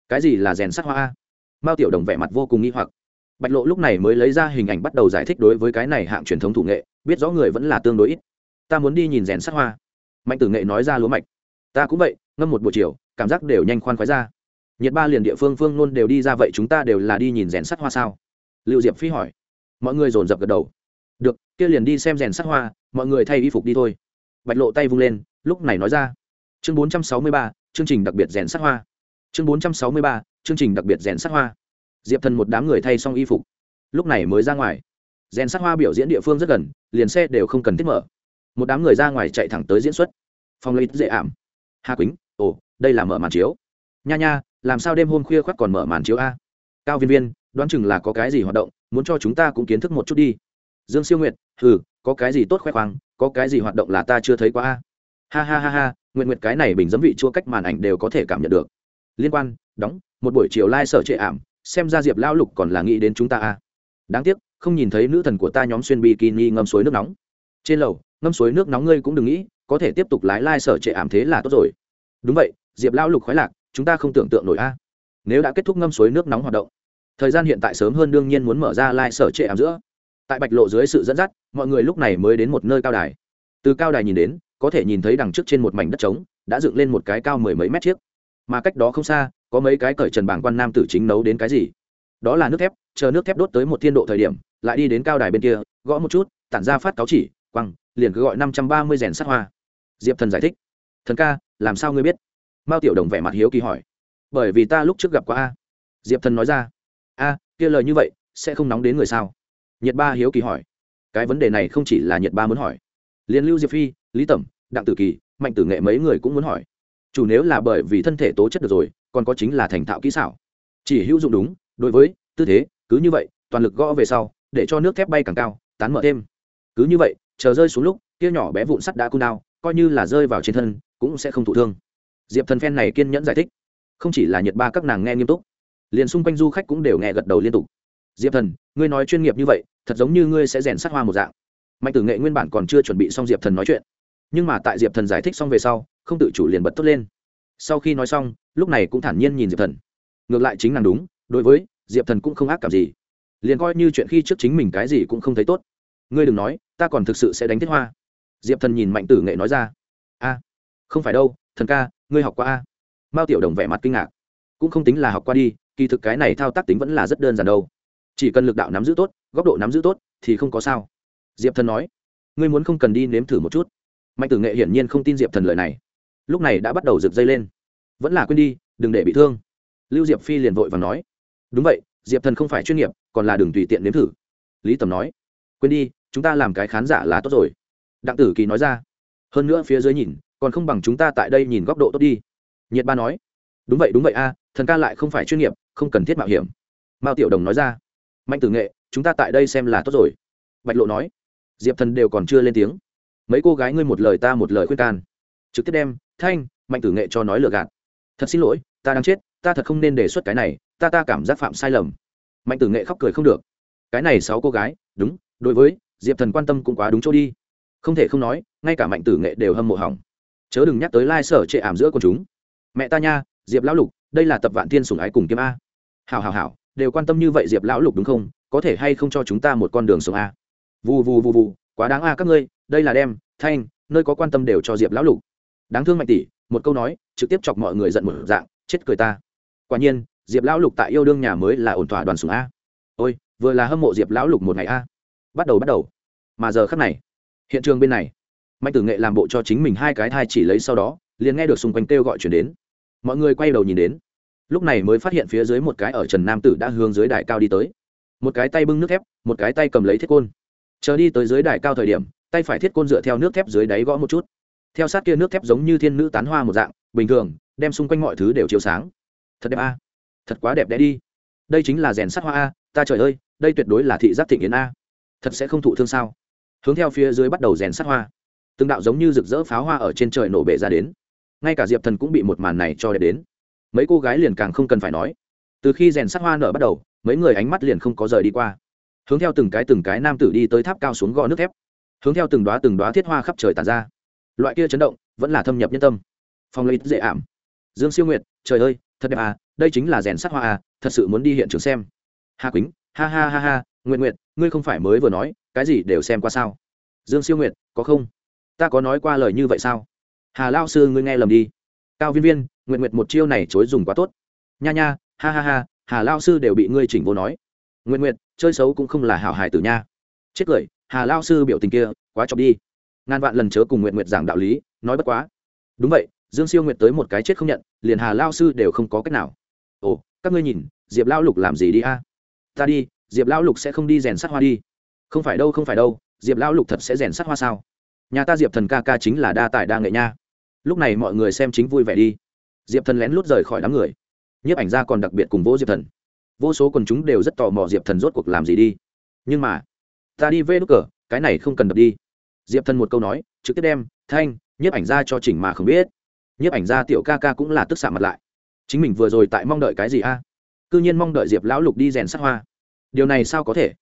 cái gì là rèn sát hoa a? Mao tiểu đồng vẻ mặt vô cùng nghi hoặc bạch lộ lúc này mới lấy ra hình ảnh bắt đầu giải thích đối với cái này hạng truyền thống thủ nghệ, biết rõ người vẫn là tương đối ít. Ta muốn đi nhìn rèn sắc hoa. Mạnh tử nghệ nói ra lúa mạch. Ta cũng vậy, ngâm một buổi chiều, cảm giác đều nhanh khoan khoái ra. Nhiệt ba liền địa phương phương luôn đều đi ra vậy chúng ta đều là đi nhìn rèn sắt hoa sao? Liệu diệp phi hỏi. Mọi người dồn dập gật đầu. Được, kia liền đi xem rèn sắt hoa, mọi người thay y phục đi thôi. Bạch lộ tay vung lên, lúc này nói ra. Chương bốn trăm sáu mươi ba, chương trình đặc biệt rèn sắt hoa. Chương bốn trăm sáu mươi ba, chương trình đặc biệt rèn sắt hoa diệp thần một đám người thay xong y phục. Lúc này mới ra ngoài. Rèn sát hoa biểu diễn địa phương rất gần, liền xe đều không cần thiết mở. Một đám người ra ngoài chạy thẳng tới diễn xuất. Phong lấy dễ ảm. Hà quýnh, ồ, đây là mở màn chiếu. Nha nha, làm sao đêm hôm khuya khoác còn mở màn chiếu a? Cao viên viên, đoán chừng là có cái gì hoạt động, muốn cho chúng ta cũng kiến thức một chút đi. Dương siêu nguyệt ừ có cái gì tốt khoe khoang, có cái gì hoạt động là ta chưa thấy qua a? Ha ha ha ha nguyện nguyện cái này bình dấm vị chua cách màn ảnh đều có thể cảm nhận được. Liên quan, đóng, một buổi chiều lai、like、sở trệ ảm xem ra diệp lão lục còn là nghĩ đến chúng ta a. Đáng tiếc, không nhìn thấy nữ thần của ta nhóm xuyên bikini ngâm suối nước nóng. Trên lầu, ngâm suối nước nóng ngươi cũng đừng nghĩ, có thể tiếp tục lái lai sở trệ ảm thế là tốt rồi. Đúng vậy, diệp lão lục khoái lạc, chúng ta không tưởng tượng nổi a. Nếu đã kết thúc ngâm suối nước nóng hoạt động, thời gian hiện tại sớm hơn đương nhiên muốn mở ra lai sở trệ ảm giữa. Tại bạch lộ dưới sự dẫn dắt, mọi người lúc này mới đến một nơi cao đài. Từ cao đài nhìn đến, có thể nhìn thấy đằng trước trên một mảnh đất trống, đã dựng lên một cái cao mười mấy mét chiếc mà cách đó không xa, có mấy cái cởi trần bảng quan nam tử chính nấu đến cái gì. Đó là nước thép, chờ nước thép đốt tới một thiên độ thời điểm, lại đi đến cao đài bên kia, gõ một chút, tản ra phát cáo chỉ, quăng, liền cứ gọi năm trăm ba mươi rèn sát hoa. Diệp thần giải thích, thần ca, làm sao ngươi biết? Mao tiểu đồng vẻ mặt hiếu kỳ hỏi, bởi vì ta lúc trước gặp qua a. Diệp thần nói ra, a, kia lời như vậy, sẽ không nóng đến người sao? Nhật ba hiếu kỳ hỏi, cái vấn đề này không chỉ là nhật ba muốn hỏi. Liên lưu diệp phi, lý tẩm, đặng tử kỳ, mạnh tử nghệ mấy người cũng muốn hỏi chủ nếu là bởi vì thân thể tố chất được rồi, còn có chính là thành thạo kỹ xảo. Chỉ hữu dụng đúng, đối với tư thế, cứ như vậy, toàn lực gõ về sau, để cho nước thép bay càng cao, tán mở thêm. Cứ như vậy, chờ rơi xuống lúc, kia nhỏ bé vụn sắt đã cung đao, coi như là rơi vào trên thân, cũng sẽ không thụ thương. Diệp thần phen này kiên nhẫn giải thích. Không chỉ là nhiệt ba các nàng nghe nghiêm túc, liền xung quanh du khách cũng đều nghe gật đầu liên tục. Diệp thần, ngươi nói chuyên nghiệp như vậy, thật giống như ngươi sẽ rèn sát hoa một dạng. Mạnh tử nghệ nguyên bản còn chưa chuẩn bị xong diệp thần nói chuyện nhưng mà tại diệp thần giải thích xong về sau không tự chủ liền bật tốt lên sau khi nói xong lúc này cũng thản nhiên nhìn diệp thần ngược lại chính nàng đúng đối với diệp thần cũng không ác cảm gì liền coi như chuyện khi trước chính mình cái gì cũng không thấy tốt ngươi đừng nói ta còn thực sự sẽ đánh thiết hoa diệp thần nhìn mạnh tử nghệ nói ra a không phải đâu thần ca ngươi học qua a mao tiểu đồng vẻ mặt kinh ngạc cũng không tính là học qua đi kỳ thực cái này thao tác tính vẫn là rất đơn giản đâu chỉ cần lực đạo nắm giữ tốt góc độ nắm giữ tốt thì không có sao diệp thần nói ngươi muốn không cần đi nếm thử một chút mạnh tử nghệ hiển nhiên không tin diệp thần lời này. Lúc này đã bắt đầu rực dây lên. Vẫn là quên đi, đừng để bị thương. Lưu diệp phi liền vội và nói. Đúng vậy, diệp thần không phải chuyên nghiệp, còn là đừng tùy tiện nếm thử. Lý tầm nói. Quên đi, chúng ta làm cái khán giả là tốt rồi. Đặng tử kỳ nói ra. Hơn nữa phía dưới nhìn, còn không bằng chúng ta tại đây nhìn góc độ tốt đi. Nhiệt ba nói. Đúng vậy đúng vậy a, thần ca lại không phải chuyên nghiệp, không cần thiết mạo hiểm. Mao tiểu đồng nói ra. Mạnh tử nghệ, chúng ta tại đây xem là tốt rồi. Bạch lộ nói. Diệp thần đều còn chưa lên tiếng mấy cô gái ngươi một lời ta một lời khuyên can. Trực tiếp đem, thanh, mạnh tử nghệ cho nói lừa gạt. Thật xin lỗi, ta đang chết, ta thật không nên đề xuất cái này, ta ta cảm giác phạm sai lầm. Mạnh tử nghệ khóc cười không được. Cái này sáu cô gái, đúng, đối với, diệp thần quan tâm cũng quá đúng chỗ đi. Không thể không nói, ngay cả mạnh tử nghệ đều hâm mộ hỏng. Chớ đừng nhắc tới lai、like、sở trệ ảm giữa con chúng. Mẹ ta nha, diệp lão lục, đây là tập vạn thiên sủng ái cùng kiếm a. Hào hào hào đều quan tâm như vậy diệp lão lục đúng không? Có thể hay không cho chúng ta một con đường sống a? Vù vù vù vù quá đáng a à các ngươi, đây là đem, thanh, nơi có quan tâm đều cho diệp lão lục. Đáng thương mạnh tỷ, một câu nói, trực tiếp chọc mọi người giận một dạng, chết cười ta. Quả nhiên, diệp lão lục tại yêu đương nhà mới là ổn thỏa đoàn sùng a. Ôi, vừa là hâm mộ diệp lão lục một ngày a. Bắt đầu bắt đầu. Mà giờ khắc này, hiện trường bên này, mạnh tử nghệ làm bộ cho chính mình hai cái thai chỉ lấy sau đó, liền nghe được xung quanh kêu gọi chuyển đến. Mọi người quay đầu nhìn đến. Lúc này mới phát hiện phía dưới một cái ở trần nam tử đã hướng dưới đài cao đi tới. Một cái tay bưng nước thép, một cái tay cầm lấy thiết côn chờ đi tới dưới đài cao thời điểm, tay phải thiết côn dựa theo nước thép dưới đáy gõ một chút. Theo sát kia nước thép giống như thiên nữ tán hoa một dạng, bình thường, đem xung quanh mọi thứ đều chiếu sáng. Thật đẹp a. Thật quá đẹp đẽ đi. Đây chính là rèn sắt hoa a, ta trời ơi, đây tuyệt đối là thị giác thịnh yến a. Thật sẽ không thụ thương sao? Hướng theo phía dưới bắt đầu rèn sắt hoa. Từng đạo giống như rực rỡ pháo hoa ở trên trời nổ bể ra đến. Ngay cả diệp thần cũng bị một màn này cho đẹp đến. Mấy cô gái liền càng không cần phải nói. Từ khi rèn sắt hoa nở bắt đầu, mấy người ánh mắt liền không có rời đi qua hướng theo từng cái từng cái nam tử đi tới tháp cao xuống gò nước thép, hướng theo từng đoá từng đoá thiết hoa khắp trời tàn ra. Loại kia chấn động vẫn là thâm nhập nhân tâm. Phong lấy dễ ảm. Dương siêu nguyệt, trời ơi, thật đẹp à đây chính là rèn sắt hoa à thật sự muốn đi hiện trường xem. Hà quýnh, ha ha ha ha nguyện nguyện ngươi không phải mới vừa nói, cái gì đều xem qua sao? Dương siêu nguyệt, có không? Ta có nói qua lời như vậy sao? Hà lao sư, ngươi nghe lầm đi. Cao viên viên nguyện nguyện một chiêu này chối dùng quá tốt. Nha nha, ha ha ha, hà lao sư đều bị ngươi chỉnh vô nói nguyện nguyện chơi xấu cũng không là hảo hài tử nha. Chết cười, hà lao sư biểu tình kia, quá chọc đi. Ngàn vạn lần chớ cùng nguyện nguyện giảng đạo lý, nói bất quá. Đúng vậy, dương siêu nguyện tới một cái chết không nhận, liền hà lao sư đều không có cách nào. Ồ, các ngươi nhìn, diệp lao lục làm gì đi a? Ta đi, diệp lao lục sẽ không đi rèn sắt hoa đi. Không phải đâu, không phải đâu, diệp lao lục thật sẽ rèn sắt hoa sao? Nhà ta diệp thần ca ca chính là đa tài đa nghệ nha. Lúc này mọi người xem chính vui vẻ đi. Diệp thần lén lút rời khỏi đám người. Nhiếp ảnh gia còn đặc biệt cùng vỗ diệp thần vô số quần chúng đều rất tò mò diệp thần rốt cuộc làm gì đi. Nhưng mà ta đi vê đ cờ cái này không cần đập đi. Diệp thần một câu nói trực tiếp đem thanh nhiếp ảnh ra cho chỉnh mà không biết. Nhiếp ảnh ra tiểu ca ca cũng là tức xạ mặt lại. Chính mình vừa rồi tại mong đợi cái gì a? À? c ư nhiên mong đợi diệp lão lục đi rèn sắc hoa. Điều này sao có thể?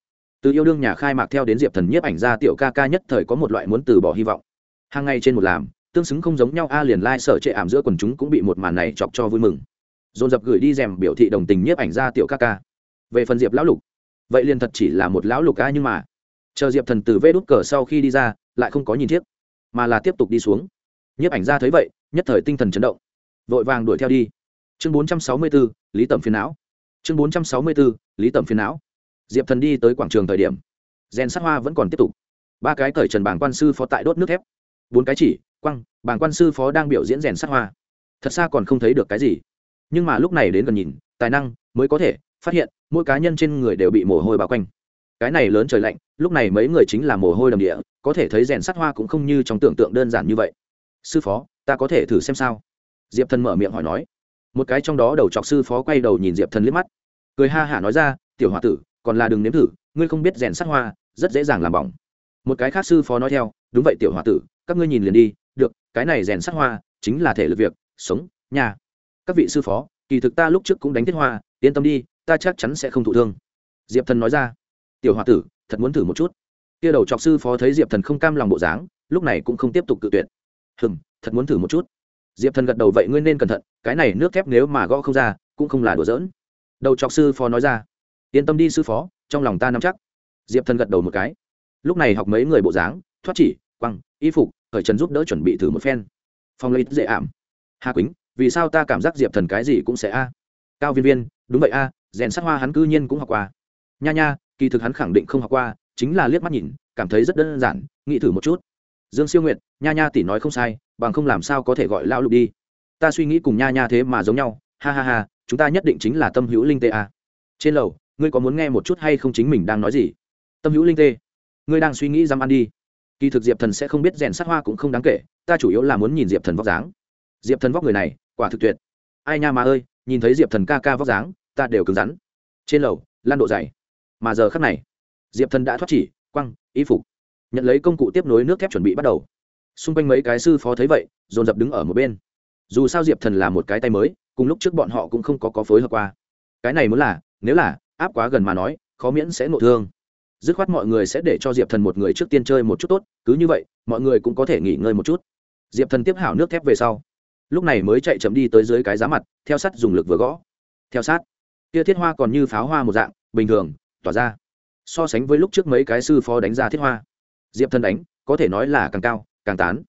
Từ yêu đương nhà khai mạc theo đến diệp thần nhiếp ảnh ra tiểu ca ca nhất thời có một loại muốn từ bỏ hy vọng. Hàng ngày trên một làm tương xứng không giống nhau a liền lai、like, sở trệ ảm giữa quần chúng cũng bị một màn này chọc cho vui mừng dồn dập gửi đi rèm biểu thị đồng tình nhiếp ảnh ra tiểu ca ca. Về phần diệp lão lục, vậy liền thật chỉ là một lão lục ca nhưng mà, chờ diệp thần từ vê đút cờ sau khi đi ra, lại không có nhìn thiếp, mà là tiếp tục đi xuống. Nhiếp ảnh ra thấy vậy, nhất thời tinh thần chấn động, vội vàng đuổi theo đi. Chương bốn trăm sáu mươi b ố lý tẩm phiền não. Chương bốn trăm sáu mươi b ố lý tẩm phiền não. Diệp thần đi tới quảng trường thời điểm, rèn sát hoa vẫn còn tiếp tục. Ba cái cởi trần bảng quan sư phó tại đốt nước thép, bốn cái chỉ, quăng, bảng quan sư phó đang biểu diễn rèn sát hoa. Thật xa còn không thấy được cái gì nhưng mà lúc này đến gần nhìn, tài năng mới có thể phát hiện mỗi cá nhân trên người đều bị mồ hôi bao quanh. Cái này lớn trời lạnh, lúc này mấy người chính là mồ hôi đầm địa, có thể thấy rèn sắt hoa cũng không như trong tưởng tượng đơn giản như vậy. Sư phó, ta có thể thử xem sao? Diệp thần mở miệng hỏi nói. Một cái trong đó đầu chọc sư phó quay đầu nhìn diệp thần liếc mắt, cười ha hả nói ra, tiểu h o a tử, còn là đừng nếm thử, ngươi không biết rèn sắt hoa rất dễ dàng làm bỏng. Một cái khác sư phó nói theo, đúng vậy tiểu h o a tử, các ngươi nhìn liền đi, được, cái này rèn sắt hoa chính là thể lực việc, sống, nhà các vị sư phó, kỳ thực ta lúc trước cũng đánh thiết hoa, yên tâm đi, ta chắc chắn sẽ không thụ thương. Diệp thần nói ra. Tiểu h o a tử, thật muốn thử một chút. Kia đầu chọc sư phó thấy diệp thần không cam lòng bộ dáng, lúc này cũng không tiếp tục cự tuyệt. Hừng thật muốn thử một chút. Diệp thần gật đầu, vậy ngươi nên cẩn thận, cái này nước thép nếu mà gõ không ra, cũng không là đùa giỡn. Đầu chọc sư phó nói ra. Yên tâm đi sư phó, trong lòng ta nắm chắc. Diệp thần gật đầu một cái. Lúc này học mấy người bộ dáng, thoát chỉ, quăng, y phục, khởi trần giúp đỡ chuẩn bị thử một phen. Phong lấy dễ ảm. Hà quýnh vì sao ta cảm giác diệp thần cái gì cũng sẽ a? Cao viên viên, đúng vậy a, rèn sát hoa hắn cư nhiên cũng học qua. Nha nha, kỳ thực hắn khẳng định không học qua, chính là liếc mắt nhìn, cảm thấy rất đơn giản, nghĩ thử một chút. Dương siêu nguyệt, nha nha tỷ nói không sai, bằng không làm sao có thể gọi lão lục đi. Ta suy nghĩ cùng nha nha thế mà giống nhau, ha ha ha, chúng ta nhất định chính là tâm hữu linh tê a. Trên lầu, ngươi có muốn nghe một chút hay không chính mình đang nói gì? Tâm hữu linh tê, ngươi đang suy nghĩ dám ăn đi. Kỳ thực diệp thần sẽ không biết rèn sát hoa cũng không đáng kể, ta chủ yếu là muốn nhìn diệp thần vóc dáng diệp thần vóc người này, quả thực tuyệt. Ai nha mà ơi, nhìn thấy diệp thần ca ca vóc dáng, ta đều cứng rắn. Trên lầu, lan độ dày mà giờ khắc này, diệp thần đã thoát chỉ, quăng, y phục. Nhận lấy công cụ tiếp nối nước thép chuẩn bị bắt đầu. Xung quanh mấy cái sư phó thấy vậy, dồn dập đứng ở một bên. Dù sao diệp thần là một cái tay mới, cùng lúc trước bọn họ cũng không có có phối hợp qua. Cái này muốn là, nếu là, áp quá gần mà nói, khó miễn sẽ nộ thương. Dứt khoát mọi người sẽ để cho diệp thần một người trước tiên chơi một chút tốt, cứ như vậy, mọi người cũng có thể nghỉ ngơi một chút. Diệp thần tiếp hảo nước thép về sau lúc này mới chạy chậm đi tới dưới cái giá mặt, theo sắt dùng lực vừa gõ. Theo sát. Kia thiết hoa còn như pháo hoa một dạng, bình thường, tỏa ra. So sánh với lúc trước mấy cái sư phó đánh ra thiết hoa. Diệp thần đánh, có thể nói là càng cao, càng tán.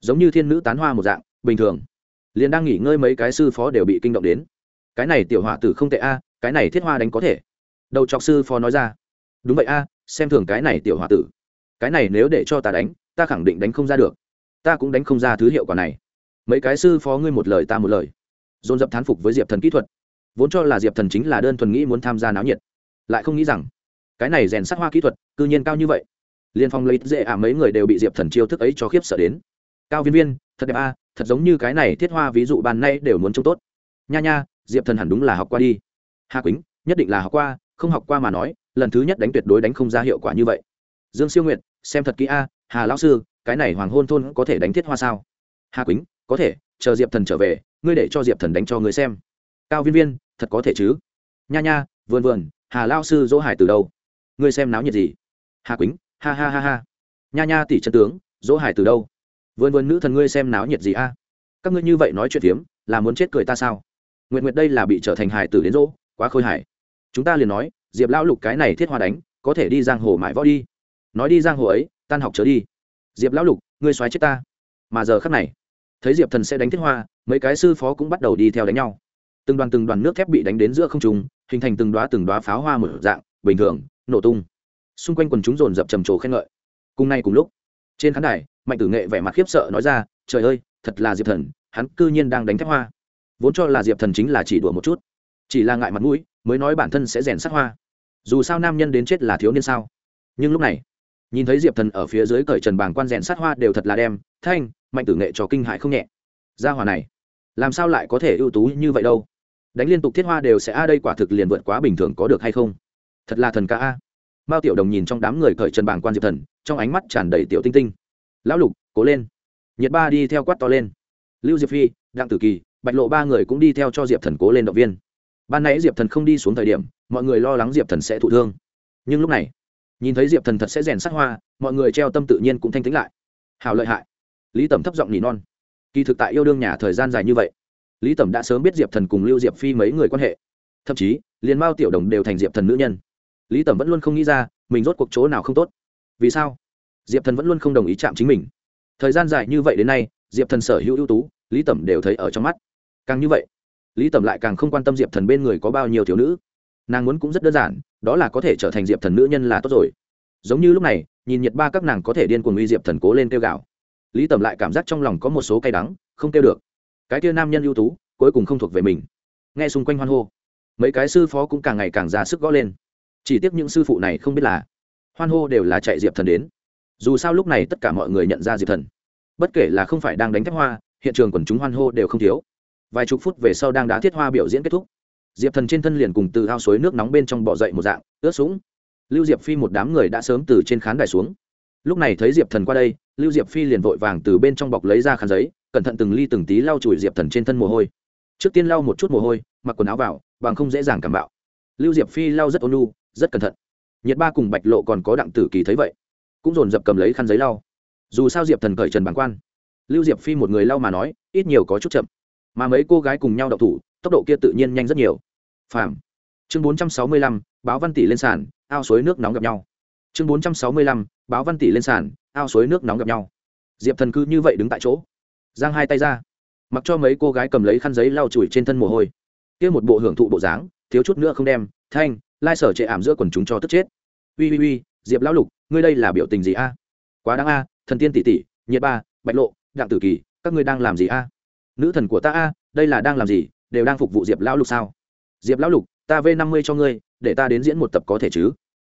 Giống như thiên nữ tán hoa một dạng, bình thường. Liền đang nghỉ ngơi mấy cái sư phó đều bị kinh động đến. Cái này tiểu họa tử không tệ a, cái này thiết hoa đánh có thể. Đầu trọc sư phó nói ra. Đúng vậy a, xem thường cái này tiểu họa tử. Cái này nếu để cho ta đánh, ta khẳng định đánh không ra được. Ta cũng đánh không ra thứ hiệu quả này mấy cái sư phó ngươi một lời ta một lời. Dồn dập thán phục với diệp thần kỹ thuật. Vốn cho là diệp thần chính là đơn thuần nghĩ muốn tham gia náo nhiệt lại không nghĩ rằng cái này rèn sắc hoa kỹ thuật cư nhiên cao như vậy. Liên phong lấy dễ ả mấy người đều bị diệp thần chiêu thức ấy cho khiếp sợ đến. Cao viên viên thật đẹp a thật giống như cái này thiết hoa ví dụ ban nay đều muốn trông tốt. Nha nha diệp thần hẳn đúng là học qua đi. Hà quýnh nhất định là học qua không học qua mà nói lần thứ nhất đánh tuyệt đối đánh không ra hiệu quả như vậy. Dương siêu Nguyệt, xem thật kỹ a hà lão sư cái này hoàng hôn thôn có thể đánh thiết hoa sao? Hà quýnh, có thể, chờ diệp thần trở về, ngươi để cho diệp thần đánh cho ngươi xem. Cao viên viên, thật có thể chứ? Nha nha, vườn vườn, hà lao sư dỗ hải từ đâu? Ngươi xem náo nhiệt gì? Hà quýnh, ha ha ha ha. Nha nha tỷ chân tướng, dỗ hải từ đâu? Vườn vườn nữ thần ngươi xem náo nhiệt gì a? Các ngươi như vậy nói chuyện phiếm, là muốn chết cười ta sao? Nguyện nguyện đây là bị trở thành hải tử đến dỗ, quá khôi hài. Chúng ta liền nói, diệp lão lục cái này thiết hoa đánh, có thể đi giang hồ mãi võ đi. Nói đi giang hồ ấy, tan học chớ đi. Diệp lão lục, ngươi xoáy chết ta mà giờ khắc này, thấy diệp thần sẽ đánh thiết hoa, mấy cái sư phó cũng bắt đầu đi theo đánh nhau. Từng đoàn từng đoàn nước thép bị đánh đến giữa không trùng hình thành từng đoá từng đoá pháo hoa một dạng, bình thường, nổ tung. Xung quanh quần chúng dồn dập trầm trồ khen ngợi. Cùng nay cùng lúc, trên khán đài, mạnh tử nghệ vẻ mặt khiếp sợ nói ra, trời ơi, thật là diệp thần, hắn cư nhiên đang đánh thép hoa. Vốn cho là diệp thần chính là chỉ đùa một chút, chỉ là ngại mặt mũi, mới nói bản thân sẽ rèn sát hoa. Dù sao nam nhân đến chết là thiếu niên sao. Nhưng lúc này, nhìn thấy diệp thần ở phía dưới cởi trần bàng quan rèn sát hoa đều thật là đem, thanh mạnh tử nghệ cho kinh hại không nhẹ. Gia hòa này, làm sao lại có thể ưu tú như vậy đâu? Đánh liên tục thiết hoa đều sẽ a đây quả thực liền vượt quá bình thường có được hay không? Thật là thần ca a. Mao tiểu đồng nhìn trong đám người cởi trần bảng quan diệp thần, trong ánh mắt tràn đầy tiểu tinh tinh. Lão lục, cố lên. Nhiệt ba đi theo quát to lên. Lưu diệp phi, đặng tử kỳ, bạch lộ ba người cũng đi theo cho diệp thần cố lên động viên. Ban nãy diệp thần không đi xuống thời điểm, mọi người lo lắng diệp thần sẽ thụ thương. Nhưng lúc này, nhìn thấy diệp thần thật sẽ rèn sát hoa, mọi người treo tâm tự nhiên cũng thanh tĩnh lại. Hào lợi hại lý tẩm thấp giọng nỉ non. Kỳ thực tại yêu đương nhà thời gian dài như vậy, lý tẩm đã sớm biết diệp thần cùng lưu diệp phi mấy người quan hệ. Thậm chí, liền mao tiểu đồng đều thành diệp thần nữ nhân. Lý tẩm vẫn luôn không nghĩ ra, mình rốt cuộc chỗ nào không tốt. Vì sao? Diệp thần vẫn luôn không đồng ý chạm chính mình. Thời gian dài như vậy đến nay, diệp thần sở hữu ưu tú, lý tẩm đều thấy ở trong mắt. Càng như vậy, lý tẩm lại càng không quan tâm diệp thần bên người có bao nhiêu thiếu nữ. Nàng muốn cũng rất đơn giản, đó là có thể trở thành diệp thần nữ nhân là tốt rồi. Giống như lúc này, nhìn nhiệt ba các nàng có thể điên cuồng uy diệp thần cố lên kêu gạo lý tẩm lại cảm giác trong lòng có một số cay đắng, không kêu được. Cái kia nam nhân ưu tú, cuối cùng không thuộc về mình. Nghe xung quanh hoan hô, mấy cái sư phó cũng càng ngày càng ra sức gõ lên. Chỉ tiếc những sư phụ này không biết là hoan hô đều là chạy diệp thần đến. Dù sao lúc này tất cả mọi người nhận ra diệp thần. Bất kể là không phải đang đánh thép hoa, hiện trường quần chúng hoan hô đều không thiếu. Vài chục phút về sau đang đá thiết hoa biểu diễn kết thúc. Diệp thần trên thân liền cùng từ ao suối nước nóng bên trong bỏ dậy một dạng, ướt sũng. Lưu diệp phi một đám người đã sớm từ trên khán đài xuống. Lúc này thấy diệp thần qua đây lưu diệp phi liền vội vàng từ bên trong bọc lấy ra khăn giấy, cẩn thận từng ly từng tí lau chùi diệp thần trên thân mồ hôi. Trước tiên lau một chút mồ hôi, mặc quần áo vào, bằng không dễ dàng cảm bạo. Lưu diệp phi lau rất ôn lu rất cẩn thận. Nhiệt ba cùng bạch lộ còn có đặng tử kỳ thấy vậy, cũng dồn dập cầm lấy khăn giấy lau. Dù sao diệp thần cởi trần bàng quan. Lưu diệp phi một người lau mà nói, ít nhiều có chút chậm. Mà mấy cô gái cùng nhau đậu thủ, tốc độ kia tự nhiên nhanh rất nhiều. Phàm. Chương bốn trăm sáu mươi lăm, báo văn tỷ lên sàn, ao suối nước nóng gặp nhau. Chương bốn trăm sáu mươi lăm, báo văn tỷ lên sàn ao suối nước nóng gặp nhau. Diệp thần cứ như vậy đứng tại chỗ. Giang hai tay ra. Mặc cho mấy cô gái cầm lấy khăn giấy lau chùi trên thân mồ hôi. Kia một bộ hưởng thụ bộ dáng thiếu chút nữa không đem. Thanh lai sở trệ ảm giữa quần chúng cho tức chết. Ui ui ui diệp lão lục ngươi đây là biểu tình gì a? Quá đáng a thần tiên tỷ tỷ nhiệt ba bạch lộ đặng tử kỳ các ngươi đang làm gì a? Nữ thần của ta a đây là đang làm gì đều đang phục vụ diệp lão lục sao? Diệp lão lục ta v năm mươi cho ngươi để ta đến diễn một tập có thể chứ?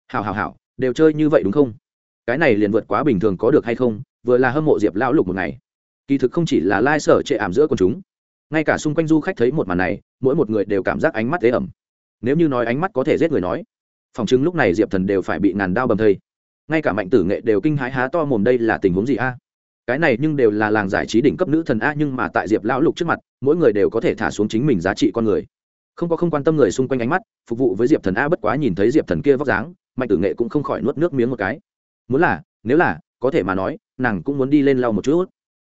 Hảo hảo hảo, đều chơi như vậy đúng không? Cái này liền vượt quá bình thường có được hay không, vừa là hâm mộ diệp lão lục một ngày. Kỳ thực không chỉ là lai、like、sở trệ ảm giữa quần chúng, ngay cả xung quanh du khách thấy một màn này, mỗi một người đều cảm giác ánh mắt thế ẩm. Nếu như nói ánh mắt có thể giết người nói, phòng chứng lúc này diệp thần đều phải bị ngàn đao bầm thây. Ngay cả mạnh tử nghệ đều kinh hãi há to mồm đây là tình huống gì a? Cái này nhưng đều là làng giải trí đỉnh cấp nữ thần a, nhưng mà tại diệp lão lục trước mặt, mỗi người đều có thể thả xuống chính mình giá trị con người. Không có không quan tâm người xung quanh ánh mắt, phục vụ với diệp thần a bất quá nhìn thấy diệp thần kia vóc dáng, mạnh tử nghệ cũng không khỏi nuốt nước miếng một cái muốn là, nếu là, có thể mà nói, nàng cũng muốn đi lên lau một chút.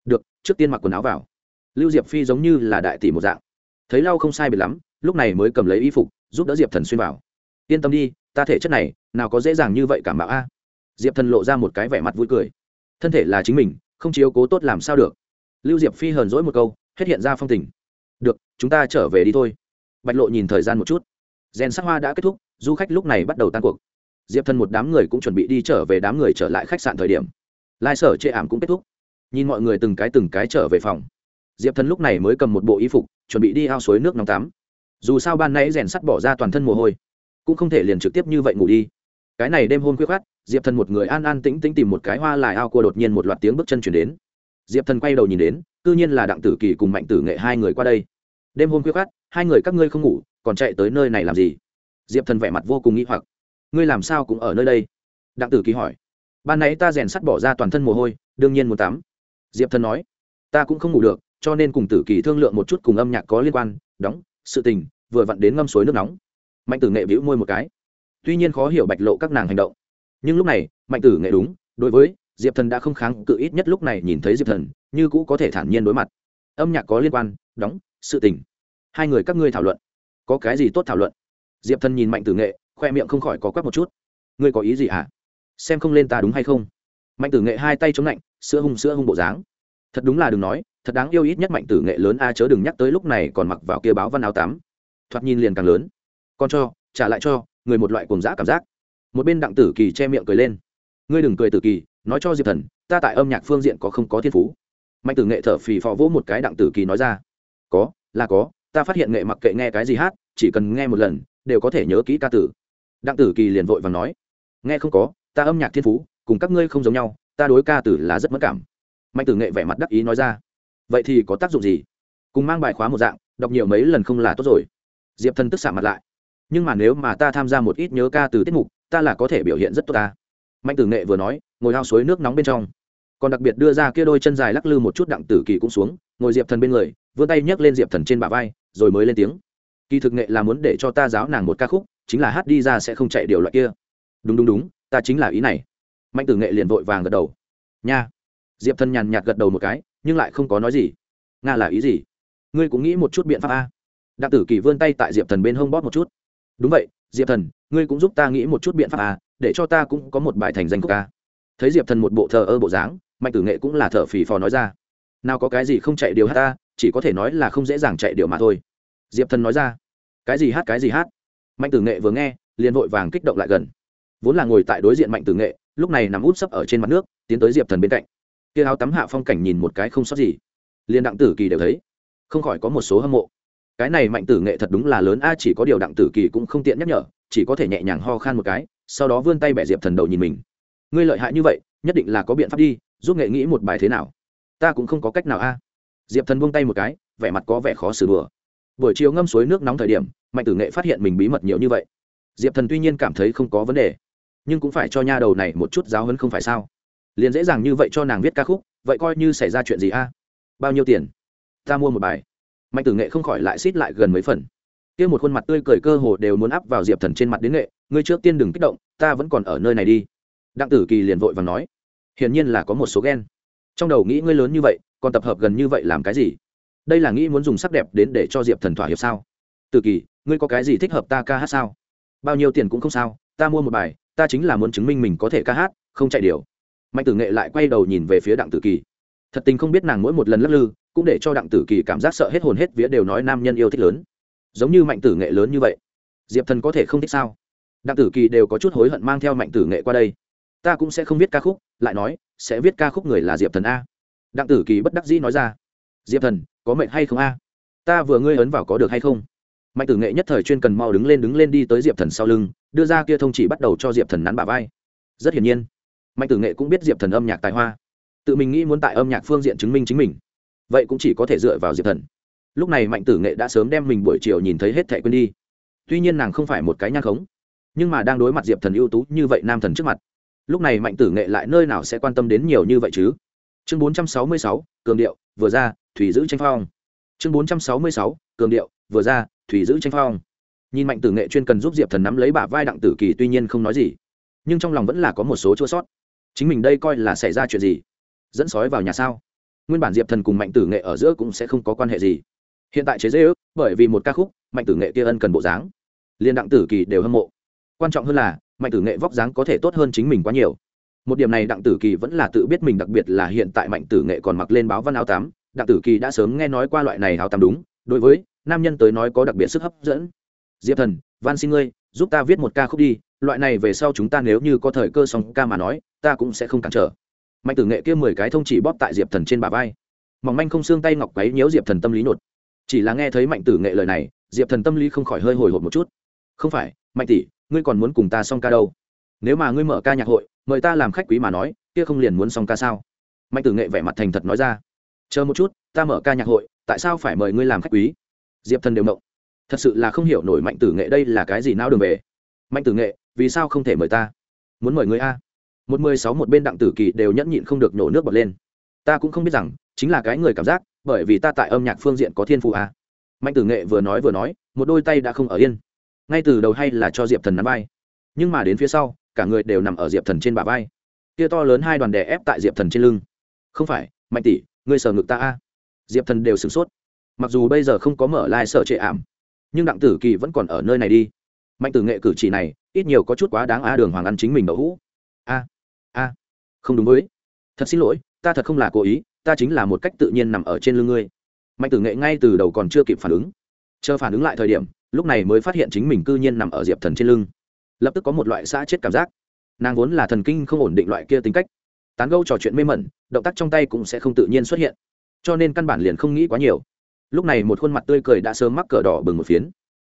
Được, trước tiên mặc quần áo vào. Lưu diệp phi giống như là đại tỷ một dạng. Thấy lau không sai biệt lắm, lúc này mới cầm lấy y phục, giúp đỡ diệp thần xuyên vào. Yên tâm đi, ta thể chất này, nào có dễ dàng như vậy cảm bạo a. Diệp thần lộ ra một cái vẻ mặt vui cười. Thân thể là chính mình, không chiếu cố tốt làm sao được. Lưu diệp phi hờn dỗi một câu, hết hiện ra phong tình. Được, chúng ta trở về đi thôi. Bạch lộ nhìn thời gian một chút. Rèn sắc hoa đã kết thúc, du khách lúc này bắt đầu tan cuộc diệp thần một đám người cũng chuẩn bị đi trở về đám người trở lại khách sạn thời điểm lai sở chệ ảm cũng kết thúc nhìn mọi người từng cái từng cái trở về phòng diệp thần lúc này mới cầm một bộ y phục chuẩn bị đi ao suối nước nóng tắm dù sao ban nãy rèn sắt bỏ ra toàn thân mồ hôi cũng không thể liền trực tiếp như vậy ngủ đi cái này đêm hôn quyết khát diệp thần một người an an tĩnh tĩnh tìm một cái hoa lại ao cua đột nhiên một loạt tiếng bước chân chuyển đến diệp thần quay đầu nhìn đến c nhiên là đặng tử kỳ cùng mạnh tử nghệ hai người qua đây đêm hôn quyết khát hai người các ngươi không ngủ còn chạy tới nơi này làm gì diệp thần vẻ mặt vô cùng nghĩ hoặc ngươi làm sao cũng ở nơi đây? Đặng tử kỳ hỏi. Ban nãy ta rèn sắt bỏ ra toàn thân mồ hôi, đương nhiên muốn tắm. Diệp thần nói. Ta cũng không ngủ được, cho nên cùng tử kỳ thương lượng một chút cùng âm nhạc có liên quan, đóng, sự tình, vừa vặn đến ngâm suối nước nóng. Mạnh tử nghệ bĩu môi một cái. Tuy nhiên khó hiểu bạch lộ các nàng hành động. Nhưng lúc này, mạnh tử nghệ đúng, đối với diệp thần đã không kháng cự ít nhất lúc này nhìn thấy diệp thần, như cũ có thể thản nhiên đối mặt. Âm nhạc có liên quan, đóng, sự tình. Hai người các ngươi thảo luận. Có cái gì tốt thảo luận? Diệp thần nhìn mạnh tử nghệ khoe miệng không khỏi có quắc một chút. Ngươi có ý gì hả? Xem không lên ta đúng hay không? Mạnh tử nghệ hai tay chống lạnh, sữa hung sữa hung bộ dáng. Thật đúng là đừng nói, thật đáng yêu ít nhất mạnh tử nghệ lớn a chớ đừng nhắc tới lúc này còn mặc vào kia báo văn áo tám thoạt nhìn liền càng lớn. Con cho, trả lại cho, người một loại cuồng dã cảm giác. Một bên đặng tử kỳ che miệng cười lên. Ngươi đừng cười tử kỳ, nói cho diệp thần, ta tại âm nhạc phương diện có không có thiên phú. Mạnh tử nghệ thở phì phò vỗ một cái đặng tử kỳ nói ra. Có, là có, ta phát hiện nghệ mặc kệ nghe cái gì hát, chỉ cần nghe một lần, đều có thể nhớ kỹ ca tử đặng tử kỳ liền vội và nói, nghe không có, ta âm nhạc thiên phú, cùng các ngươi không giống nhau, ta đối ca tử là rất mất cảm. Mạnh tử nghệ vẻ mặt đắc ý nói ra, vậy thì có tác dụng gì? Cùng mang bài khóa một dạng, đọc nhiều mấy lần không là tốt rồi. Diệp thần tức xạ mặt lại, nhưng mà nếu mà ta tham gia một ít nhớ ca từ tiết mục, ta là có thể biểu hiện rất tốt ta. Mạnh tử nghệ vừa nói, ngồi hao suối nước nóng bên trong. Còn đặc biệt đưa ra kia đôi chân dài lắc lư một chút đặng tử kỳ cũng xuống, ngồi diệp thần bên người, vươn tay nhấc lên diệp thần trên bả vai, rồi mới lên tiếng, kỳ thực nghệ là muốn để cho ta giáo nàng một ca khúc chính là hát đi ra sẽ không chạy điều loại kia. Đúng đúng đúng, ta chính là ý này. Mạnh tử nghệ liền vội vàng gật đầu. Nha. Diệp thần nhàn nhạt gật đầu một cái, nhưng lại không có nói gì. Nga là ý gì? Ngươi cũng nghĩ một chút biện pháp a. Đặng tử kỳ vươn tay tại diệp thần bên hông bóp một chút. Đúng vậy, diệp thần, ngươi cũng giúp ta nghĩ một chút biện pháp a, để cho ta cũng có một bài thành danh khúc ca thấy diệp thần một bộ thờ ơ bộ dáng, mạnh tử nghệ cũng là thở phì phò nói ra. Nào có cái gì không chạy điều hát ta, chỉ có thể nói là không dễ dàng chạy điều mà thôi. Diệp thần nói ra. Cái gì hát cái gì hát? Mạnh tử nghệ vừa nghe, liền vội vàng kích động lại gần. Vốn là ngồi tại đối diện mạnh tử nghệ, lúc này nằm út sấp ở trên mặt nước, tiến tới diệp thần bên cạnh. Kia áo tắm hạ phong cảnh nhìn một cái không sót gì. Liền đặng tử kỳ đều thấy. Không khỏi có một số hâm mộ. Cái này mạnh tử nghệ thật đúng là lớn a, chỉ có điều đặng tử kỳ cũng không tiện nhắc nhở, chỉ có thể nhẹ nhàng ho khan một cái, sau đó vươn tay bẻ diệp thần đầu nhìn mình. Ngươi lợi hại như vậy, nhất định là có biện pháp đi, giúp nghệ nghĩ một bài thế nào? Ta cũng không có cách nào a. Diệp thần buông tay một cái, vẻ mặt có vẻ khó xử đùa buổi chiều ngâm suối nước nóng thời điểm, mạnh tử nghệ phát hiện mình bí mật nhiều như vậy. Diệp thần tuy nhiên cảm thấy không có vấn đề, nhưng cũng phải cho nha đầu này một chút giáo hơn không phải sao? Liền dễ dàng như vậy cho nàng viết ca khúc, vậy coi như xảy ra chuyện gì a? Bao nhiêu tiền? Ta mua một bài. Mạnh tử nghệ không khỏi lại xít lại gần mấy phần. Kia một khuôn mặt tươi cười cơ hồ đều muốn áp vào diệp thần trên mặt đến nghệ, ngươi trước tiên đừng kích động, ta vẫn còn ở nơi này đi. Đặng tử kỳ liền vội và nói, hiển nhiên là có một số ghen. Trong đầu nghĩ ngươi lớn như vậy, còn tập hợp gần như vậy làm cái gì? Đây là nghĩ muốn dùng sắc đẹp đến để cho diệp thần thỏa hiệp sao tử kỳ ngươi có cái gì thích hợp ta ca hát sao bao nhiêu tiền cũng không sao ta mua một bài ta chính là muốn chứng minh mình có thể ca hát không chạy điều mạnh tử nghệ lại quay đầu nhìn về phía đặng tử kỳ thật tình không biết nàng mỗi một lần lắc lư cũng để cho đặng tử kỳ cảm giác sợ hết hồn hết vía đều nói nam nhân yêu thích lớn giống như mạnh tử nghệ lớn như vậy diệp thần có thể không thích sao đặng tử kỳ đều có chút hối hận mang theo mạnh tử nghệ qua đây ta cũng sẽ không viết ca khúc lại nói sẽ viết ca khúc người là diệp thần a đặng tử kỳ bất đắc dĩ nói ra diệp thần, có mệnh hay không a? Ta vừa ngươi ấn vào có được hay không? Mạnh tử nghệ nhất thời chuyên cần mau đứng lên đứng lên đi tới diệp thần sau lưng, đưa ra kia thông chỉ bắt đầu cho diệp thần nắn bà vai. Rất hiển nhiên, mạnh tử nghệ cũng biết diệp thần âm nhạc tài hoa. Tự mình nghĩ muốn tại âm nhạc phương diện chứng minh chính mình. Vậy cũng chỉ có thể dựa vào diệp thần. Lúc này mạnh tử nghệ đã sớm đem mình buổi chiều nhìn thấy hết thẻ quên đi. Tuy nhiên nàng không phải một cái nhang khống, nhưng mà đang đối mặt diệp thần ưu tú như vậy nam thần trước mặt. Lúc này mạnh tử nghệ lại nơi nào sẽ quan tâm đến nhiều như vậy chứ? Chương bốn trăm sáu mươi sáu, cường điệu, vừa ra thủy giữ tranh phong. Chương bốn trăm sáu mươi sáu, cường điệu, vừa ra, thủy giữ tranh phong. Nhìn mạnh tử nghệ chuyên cần giúp diệp thần nắm lấy bả vai đặng tử kỳ tuy nhiên không nói gì, nhưng trong lòng vẫn là có một số chua sót. Chính mình đây coi là xảy ra chuyện gì? Dẫn sói vào nhà sao? Nguyên bản diệp thần cùng mạnh tử nghệ ở giữa cũng sẽ không có quan hệ gì. Hiện tại chế dễ ước, bởi vì một ca khúc, mạnh tử nghệ kia ân cần bộ dáng, liền đặng tử kỳ đều hâm mộ. Quan trọng hơn là, mạnh tử nghệ vóc dáng có thể tốt hơn chính mình quá nhiều. Một điểm này đặng tử kỳ vẫn là tự biết mình đặc biệt là hiện tại mạnh tử nghệ còn mặc lên báo văn áo tám đặng tử kỳ đã sớm nghe nói qua loại này hào tam đúng, đối với nam nhân tới nói có đặc biệt sức hấp dẫn. Diệp thần van xin ngươi, giúp ta viết một ca khúc đi, loại này về sau chúng ta nếu như có thời cơ xong ca mà nói, ta cũng sẽ không cản trở. Mạnh tử nghệ kia mười cái thông chỉ bóp tại diệp thần trên bà vai. Mỏng manh không xương tay ngọc quấy nhiễu diệp thần tâm lý nột. Chỉ là nghe thấy mạnh tử nghệ lời này, diệp thần tâm lý không khỏi hơi hồi hộp một chút. Không phải, mạnh tỷ, ngươi còn muốn cùng ta xong ca đâu? Nếu mà ngươi mở ca nhạc hội, mời ta làm khách quý mà nói, kia không liền muốn xong ca sao? Mạnh tử nghệ vẻ mặt thành thật nói ra chờ một chút, ta mở ca nhạc hội, tại sao phải mời ngươi làm khách quý? Diệp thần đều mộng thật sự là không hiểu nổi mạnh tử nghệ đây là cái gì não đường về. Mạnh tử nghệ, vì sao không thể mời ta? Muốn mời ngươi a? Một mười sáu một bên đặng tử kỳ đều nhẫn nhịn không được nổ nước bọt lên. Ta cũng không biết rằng, chính là cái người cảm giác, bởi vì ta tại âm nhạc phương diện có thiên phụ a. Mạnh tử nghệ vừa nói vừa nói, một đôi tay đã không ở yên. Ngay từ đầu hay là cho diệp thần nắm vai. Nhưng mà đến phía sau, cả người đều nằm ở diệp thần trên bả vai. Kia to lớn hai đoàn đè ép tại diệp thần trên lưng. Không phải, mạnh tỷ ngươi sờ ngực ta a. Diệp thần đều sửng sốt. Mặc dù bây giờ không có mở lai、like、sợ trệ ảm, nhưng đặng tử kỳ vẫn còn ở nơi này đi. Mạnh tử nghệ cử chỉ này, ít nhiều có chút quá đáng a đường hoàng ăn chính mình đậu hũ. A a, không đúng với. Thật xin lỗi, ta thật không là cố ý, ta chính là một cách tự nhiên nằm ở trên lưng ngươi. Mạnh tử nghệ ngay từ đầu còn chưa kịp phản ứng. Chờ phản ứng lại thời điểm, lúc này mới phát hiện chính mình cư nhiên nằm ở diệp thần trên lưng. Lập tức có một loại xã chết cảm giác. Nàng vốn là thần kinh không ổn định loại kia tính cách tán gâu trò chuyện mê mẩn, động tác trong tay cũng sẽ không tự nhiên xuất hiện. Cho nên căn bản liền không nghĩ quá nhiều. Lúc này một khuôn mặt tươi cười đã sớm mắc cờ đỏ bừng một phiến.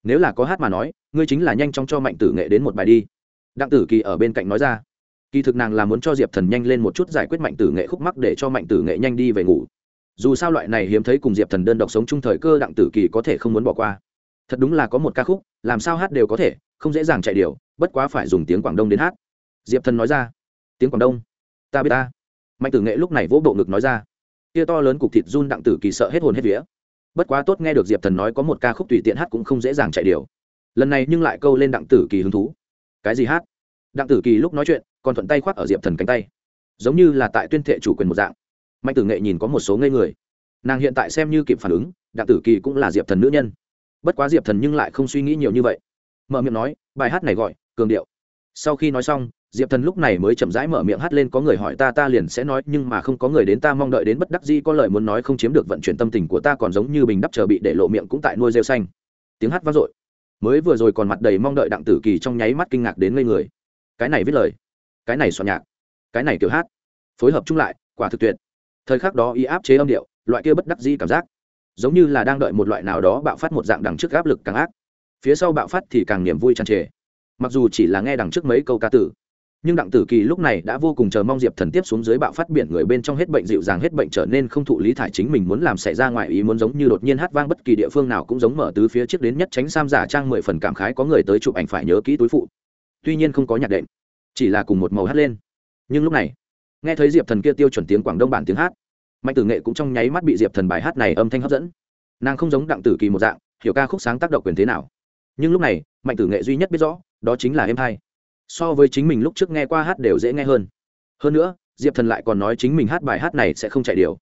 Nếu là có hát mà nói, ngươi chính là nhanh chóng cho mạnh tử nghệ đến một bài đi. Đặng tử kỳ ở bên cạnh nói ra. Kỳ thực nàng là muốn cho diệp thần nhanh lên một chút giải quyết mạnh tử nghệ khúc mắc để cho mạnh tử nghệ nhanh đi về ngủ. Dù sao loại này hiếm thấy cùng diệp thần đơn độc sống chung thời cơ đặng tử kỳ có thể không muốn bỏ qua. Thật đúng là có một ca khúc, làm sao hát đều có thể, không dễ dàng chạy điều, bất quá phải dùng tiếng quảng đông đến hát. Diệp thần nói ra. Tiếng quảng đông ta biết ta. Mạnh tử nghệ lúc này vỗ bộ ngực nói ra. Kia to lớn cục thịt run đặng tử kỳ sợ hết hồn hết vía. Bất quá tốt nghe được diệp thần nói có một ca khúc tùy tiện hát cũng không dễ dàng chạy điều. Lần này nhưng lại câu lên đặng tử kỳ hứng thú. Cái gì hát? Đặng tử kỳ lúc nói chuyện, còn thuận tay khoác ở diệp thần cánh tay. Giống như là tại tuyên thệ chủ quyền một dạng. Mạnh tử nghệ nhìn có một số ngây người. Nàng hiện tại xem như kịp phản ứng, đặng tử kỳ cũng là diệp thần nữ nhân. Bất quá diệp thần nhưng lại không suy nghĩ nhiều như vậy. Mở miệng nói, bài hát này gọi, cường điệu. Sau khi nói xong diệp thần lúc này mới chậm rãi mở miệng hát lên, có người hỏi ta ta liền sẽ nói, nhưng mà không có người đến ta, mong đợi đến bất đắc di có lời muốn nói không chiếm được vận chuyển tâm tình của ta, còn giống như bình đắp chờ bị để lộ miệng cũng tại nuôi rêu xanh. Tiếng hát vang dội. Mới vừa rồi còn mặt đầy mong đợi đặng tử kỳ trong nháy mắt kinh ngạc đến ngây người. Cái này viết lời, cái này soạn nhạc, cái này kiểu hát, phối hợp chung lại, quả thực tuyệt. Thời khắc đó y áp chế âm điệu, loại kia bất đắc di cảm giác, giống như là đang đợi một loại nào đó bạo phát một dạng đằng trước áp lực càng ác. Phía sau bạo phát thì càng niềm vui tràn trề. Mặc dù chỉ là nghe đằng trước mấy câu ca tử nhưng đặng tử kỳ lúc này đã vô cùng chờ mong diệp thần tiếp xuống dưới bạo phát biển người bên trong hết bệnh dịu dàng hết bệnh trở nên không thụ lý thải chính mình muốn làm xảy ra ngoài ý muốn giống như đột nhiên hát vang bất kỳ địa phương nào cũng giống mở tứ phía trước đến nhất tránh sam giả trang mười phần cảm khái có người tới chụp ảnh phải nhớ kỹ túi phụ. Tuy nhiên không có nhạc đệm, chỉ là cùng một màu hát lên. Nhưng lúc này, nghe thấy diệp thần kia tiêu chuẩn tiếng quảng đông bản tiếng hát, mạnh tử nghệ cũng trong nháy mắt bị diệp thần bài hát này âm thanh hấp dẫn. Nàng không giống đặng tử kỳ một dạng, hiểu ca khúc sáng tác động quyền thế nào. Nhưng lúc này, mạnh tử nghệ duy nhất biết rõ, đó chính là em hai so với chính mình lúc trước nghe qua hát đều dễ nghe hơn. Hơn nữa, diệp thần lại còn nói chính mình hát bài hát này sẽ không chạy điều.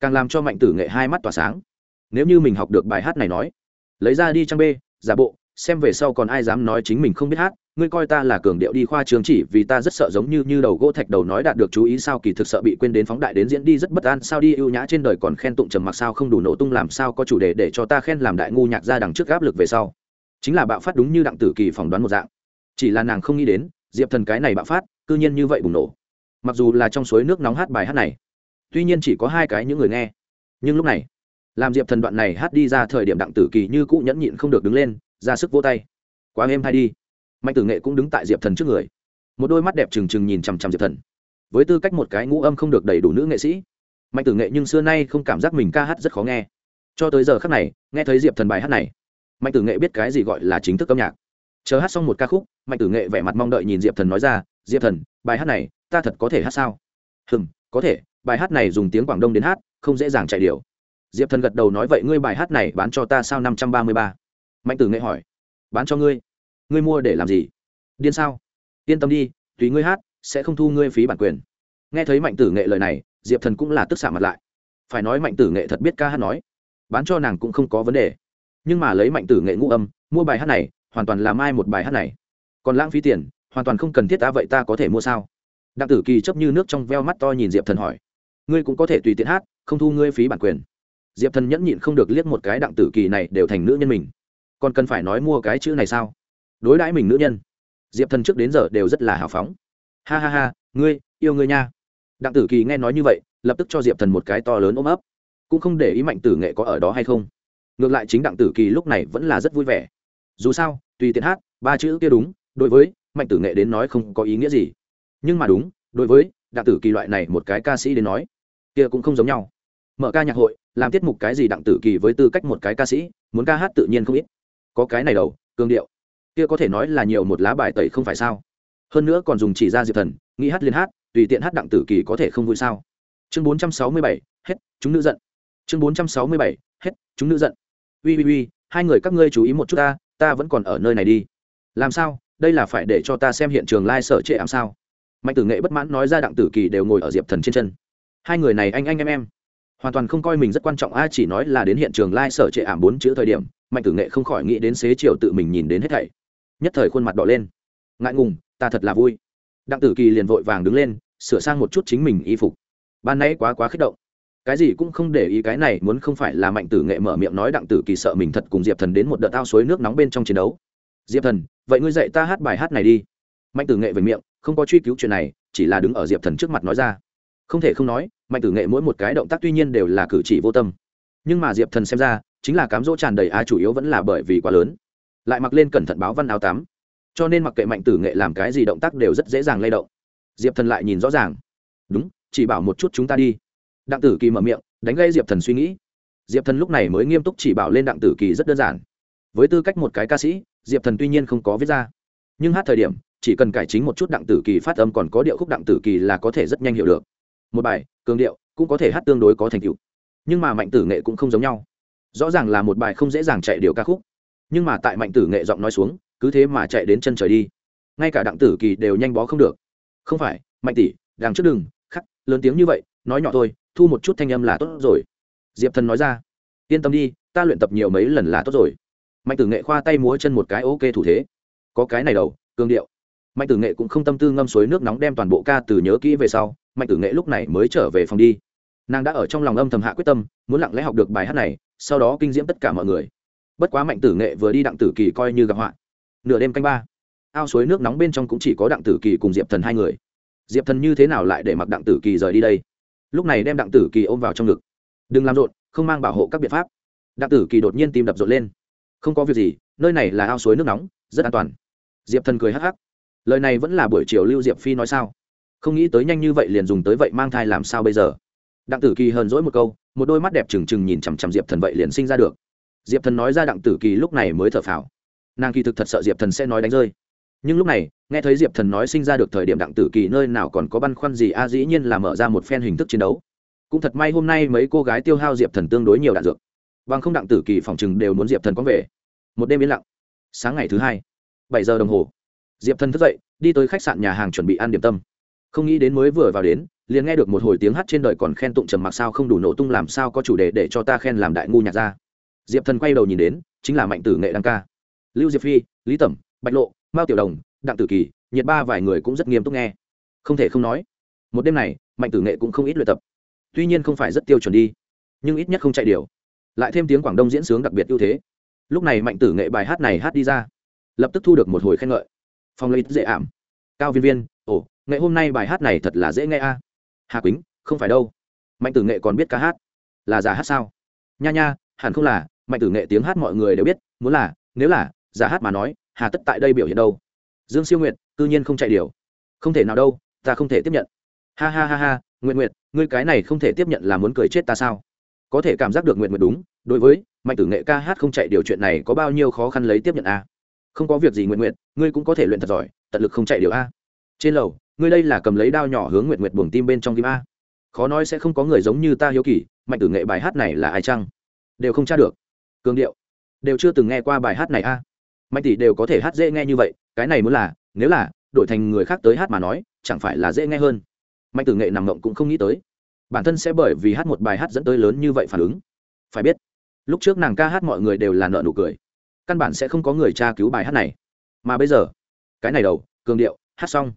Càng làm cho mạnh tử nghệ hai mắt tỏa sáng. Nếu như mình học được bài hát này nói, lấy ra đi trang b giả bộ, xem về sau còn ai dám nói chính mình không biết hát, ngươi coi ta là cường điệu đi khoa trường chỉ vì ta rất sợ giống như như đầu gỗ thạch đầu nói đạt được chú ý sao kỳ thực sợ bị quên đến phóng đại đến diễn đi rất bất an, sao đi ưu nhã trên đời còn khen tụng trầm mặc sao không đủ nổ tung làm sao có chủ đề để cho ta khen làm đại ngu nhạc ra đằng trước áp lực về sau. Chính là bạo phát đúng như đặng tử kỳ phỏng đoán một dạng chỉ là nàng không nghĩ đến, diệp thần cái này bạo phát, cư nhiên như vậy bùng nổ. Mặc dù là trong suối nước nóng hát bài hát này, tuy nhiên chỉ có hai cái những người nghe. Nhưng lúc này, làm diệp thần đoạn này hát đi ra thời điểm đặng tử kỳ như cũ nhẫn nhịn không được đứng lên, ra sức vỗ tay. Quá êm hay đi. Mạnh tử nghệ cũng đứng tại diệp thần trước người. Một đôi mắt đẹp trừng trừng nhìn chằm chằm diệp thần. Với tư cách một cái ngũ âm không được đầy đủ nữ nghệ sĩ, mạnh tử nghệ nhưng xưa nay không cảm giác mình ca hát rất khó nghe. Cho tới giờ khác này, nghe thấy diệp thần bài hát này, mạnh tử nghệ biết cái gì gọi là chính thức âm nhạc chờ hát xong một ca khúc mạnh tử nghệ vẻ mặt mong đợi nhìn diệp thần nói ra diệp thần bài hát này ta thật có thể hát sao? Hừm, có thể bài hát này dùng tiếng quảng đông đến hát không dễ dàng chạy điều diệp thần gật đầu nói vậy ngươi bài hát này bán cho ta sao năm trăm ba mươi ba? Mạnh tử nghệ hỏi. Bán cho ngươi? Ngươi mua để làm gì? Điên sao? Yên tâm đi tùy ngươi hát sẽ không thu ngươi phí bản quyền. Nghe thấy mạnh tử nghệ lời này diệp thần cũng là tức xạ mặt lại. Phải nói mạnh tử nghệ thật biết ca hát nói bán cho nàng cũng không có vấn đề. Nhưng mà lấy mạnh tử nghệ ngũ âm mua bài hát này hoàn toàn làm ai một bài hát này. Còn lãng phí tiền, hoàn toàn không cần thiết ta vậy ta có thể mua sao? Đặng tử kỳ chấp như nước trong veo mắt to nhìn diệp thần hỏi. Ngươi cũng có thể tùy tiện hát, không thu ngươi phí bản quyền. Diệp thần nhẫn nhịn không được liếc một cái đặng tử kỳ này đều thành nữ nhân mình. Còn cần phải nói mua cái chữ này sao? Đối đãi mình nữ nhân. Diệp thần trước đến giờ đều rất là hào phóng. Ha ha ha, ngươi, yêu ngươi nha. Đặng tử kỳ nghe nói như vậy, lập tức cho diệp thần một cái to lớn ôm ấp. Cũng không để ý mạnh tử nghệ có ở đó hay không. Ngược lại chính đặng tử kỳ lúc này vẫn là rất vui vẻ dù sao, tùy tiện hát, ba chữ kia đúng, đối với mạnh tử nghệ đến nói không có ý nghĩa gì. Nhưng mà đúng, đối với đặng tử kỳ loại này một cái ca sĩ đến nói, kia cũng không giống nhau. Mở ca nhạc hội, làm tiết mục cái gì đặng tử kỳ với tư cách một cái ca sĩ, muốn ca hát tự nhiên không ít. Có cái này đầu cương điệu. Kia có thể nói là nhiều một lá bài tẩy không phải sao. Hơn nữa còn dùng chỉ ra diệp thần, nghĩ hát liên hát, tùy tiện hát đặng tử kỳ có thể không vui sao. Chương bốn trăm sáu mươi bảy, hết, chúng nữ giận. Chương bốn trăm sáu mươi bảy, hết, chúng nữ giận. Ui ui ui, hai người các ngươi chú ý một chút ta ta vẫn còn ở nơi này đi. Làm sao? Đây là phải để cho ta xem hiện trường lai、like、sở trệ ảm sao? Mạnh tử nghệ bất mãn nói ra đặng tử kỳ đều ngồi ở diệp thần trên chân. Hai người này anh anh em em. Hoàn toàn không coi mình rất quan trọng a chỉ nói là đến hiện trường lai、like、sở trệ ảm bốn chữ thời điểm, mạnh tử nghệ không khỏi nghĩ đến xế chiều tự mình nhìn đến hết thảy. Nhất thời khuôn mặt đỏ lên. Ngại ngùng, ta thật là vui. Đặng tử kỳ liền vội vàng đứng lên, sửa sang một chút chính mình y phục. Ban nãy quá quá kích động cái gì cũng không để ý cái này muốn không phải là mạnh tử nghệ mở miệng nói đặng tử kỳ sợ mình thật cùng diệp thần đến một đợt ao suối nước nóng bên trong chiến đấu. Diệp thần vậy ngươi dạy ta hát bài hát này đi. Mạnh tử nghệ về miệng không có truy cứu chuyện này chỉ là đứng ở diệp thần trước mặt nói ra. Không thể không nói mạnh tử nghệ mỗi một cái động tác tuy nhiên đều là cử chỉ vô tâm. Nhưng mà diệp thần xem ra chính là cám dỗ tràn đầy a chủ yếu vẫn là bởi vì quá lớn. Lại mặc lên cẩn thận báo văn áo tám, cho nên mặc kệ mạnh tử nghệ làm cái gì động tác đều rất dễ dàng lay động. Diệp thần lại nhìn rõ ràng. Đúng chỉ bảo một chút chúng ta đi đặng tử kỳ mở miệng, đánh gây diệp thần suy nghĩ. Diệp thần lúc này mới nghiêm túc chỉ bảo lên đặng tử kỳ rất đơn giản. Với tư cách một cái ca sĩ, diệp thần tuy nhiên không có viết ra, nhưng hát thời điểm, chỉ cần cải chính một chút đặng tử kỳ phát âm còn có điệu khúc đặng tử kỳ là có thể rất nhanh hiểu được. Một bài, cường điệu, cũng có thể hát tương đối có thành tựu. Nhưng mà mạnh tử nghệ cũng không giống nhau. Rõ ràng là một bài không dễ dàng chạy điệu ca khúc, nhưng mà tại mạnh tử nghệ giọng nói xuống, cứ thế mà chạy đến chân trời đi. Ngay cả đặng tử kỳ đều nhanh bó không được. Không phải, mạnh tỷ, đằng trước đừng, khắc, lớn tiếng như vậy, nói nhỏ thôi thu một chút thanh âm là tốt rồi. Diệp thần nói ra, yên tâm đi, ta luyện tập nhiều mấy lần là tốt rồi. Mạnh tử nghệ khoa tay múa chân một cái ok thủ thế. Có cái này đầu cương điệu. Mạnh tử nghệ cũng không tâm tư ngâm suối nước nóng đem toàn bộ ca từ nhớ kỹ về sau, mạnh tử nghệ lúc này mới trở về phòng đi. Nàng đã ở trong lòng âm thầm hạ quyết tâm, muốn lặng lẽ học được bài hát này, sau đó kinh diễm tất cả mọi người. Bất quá mạnh tử nghệ vừa đi đặng tử kỳ coi như gặp họa. Nửa đêm canh ba, ao suối nước nóng bên trong cũng chỉ có đặng tử kỳ cùng diệp thần hai người. Diệp thần như thế nào lại để mặc đặng tử kỳ rời đi đây? Lúc này đem đặng tử kỳ ôm vào trong ngực. Đừng làm rộn, không mang bảo hộ các biện pháp. Đặng tử kỳ đột nhiên tim đập rộn lên. Không có việc gì, nơi này là ao suối nước nóng, rất an toàn. Diệp thần cười hắc hắc. Lời này vẫn là buổi chiều lưu diệp phi nói sao? Không nghĩ tới nhanh như vậy liền dùng tới vậy mang thai làm sao bây giờ? Đặng tử kỳ hờn dỗi một câu, một đôi mắt đẹp trừng trừng nhìn chằm chằm diệp thần vậy liền sinh ra được. Diệp thần nói ra đặng tử kỳ lúc này mới thở phào. Nàng kỳ thực thật sợ diệp thần sẽ nói đánh rơi nhưng lúc này, nghe thấy diệp thần nói sinh ra được thời điểm đặng tử kỳ nơi nào còn có băn khoăn gì, a, dĩ nhiên là mở ra một phen hình thức chiến đấu. Cũng thật may hôm nay mấy cô gái tiêu hao diệp thần tương đối nhiều đạn dược. Bằng không đặng tử kỳ phòng chừng đều muốn diệp thần có về. Một đêm yên lặng. Sáng ngày thứ hai, bảy giờ đồng hồ, diệp thần thức dậy, đi tới khách sạn nhà hàng chuẩn bị ăn điểm tâm. Không nghĩ đến mới vừa vào đến, liền nghe được một hồi tiếng hát trên đời còn khen tụng trầm mặc sao không đủ nổ tung làm sao có chủ đề để cho ta khen làm đại ngu nhạc ra diệp thần quay đầu nhìn đến, chính là mạnh tử nghệ đăng ca. Lưu diệp phi, lý tẩm, bạch lộ mao tiểu đồng, đặng tử kỳ, nhiệt ba vài người cũng rất nghiêm túc nghe. Không thể không nói, một đêm này, mạnh tử nghệ cũng không ít luyện tập. Tuy nhiên không phải rất tiêu chuẩn đi, nhưng ít nhất không chạy điều. Lại thêm tiếng quảng đông diễn sướng đặc biệt ưu thế. Lúc này mạnh tử nghệ bài hát này hát đi ra, lập tức thu được một hồi khen ngợi. Phong lấy dễ ảm. Cao viên viên, ồ, nghệ hôm nay bài hát này thật là dễ nghe a. Hà quýnh, không phải đâu. Mạnh tử nghệ còn biết ca hát. Là giả hát sao? Nha nha, hẳn không là, mạnh tử nghệ tiếng hát mọi người đều biết, muốn là, nếu là giả hát mà nói hà tất tại đây biểu hiện đâu? Dương siêu nguyện cư nhiên không chạy điều. Không thể nào đâu, ta không thể tiếp nhận. Ha ha ha ha nguyện nguyện ngươi cái này không thể tiếp nhận là muốn cười chết ta sao? Có thể cảm giác được nguyện nguyện đúng, đối với mạnh tử nghệ ca hát không chạy điều chuyện này có bao nhiêu khó khăn lấy tiếp nhận a? Không có việc gì nguyện nguyện ngươi cũng có thể luyện thật giỏi, tận lực không chạy điều a. Trên lầu, ngươi đây là cầm lấy đao nhỏ hướng nguyện nguyện buồng tim bên trong tim a. Khó nói sẽ không có người giống như ta hiếu kỳ, mạnh tử nghệ bài hát này là ai chăng? Đều không tra được. Cường điệu. Đều chưa từng nghe qua bài hát này a mạnh tỷ đều có thể hát dễ nghe như vậy, cái này muốn là, nếu là, đổi thành người khác tới hát mà nói, chẳng phải là dễ nghe hơn. Mạnh tử nghệ nằm ngộng cũng không nghĩ tới. Bản thân sẽ bởi vì hát một bài hát dẫn tới lớn như vậy phản ứng. Phải biết, lúc trước nàng ca hát mọi người đều là nợ nụ cười. Căn bản sẽ không có người tra cứu bài hát này. Mà bây giờ, cái này đầu, cường điệu, hát xong.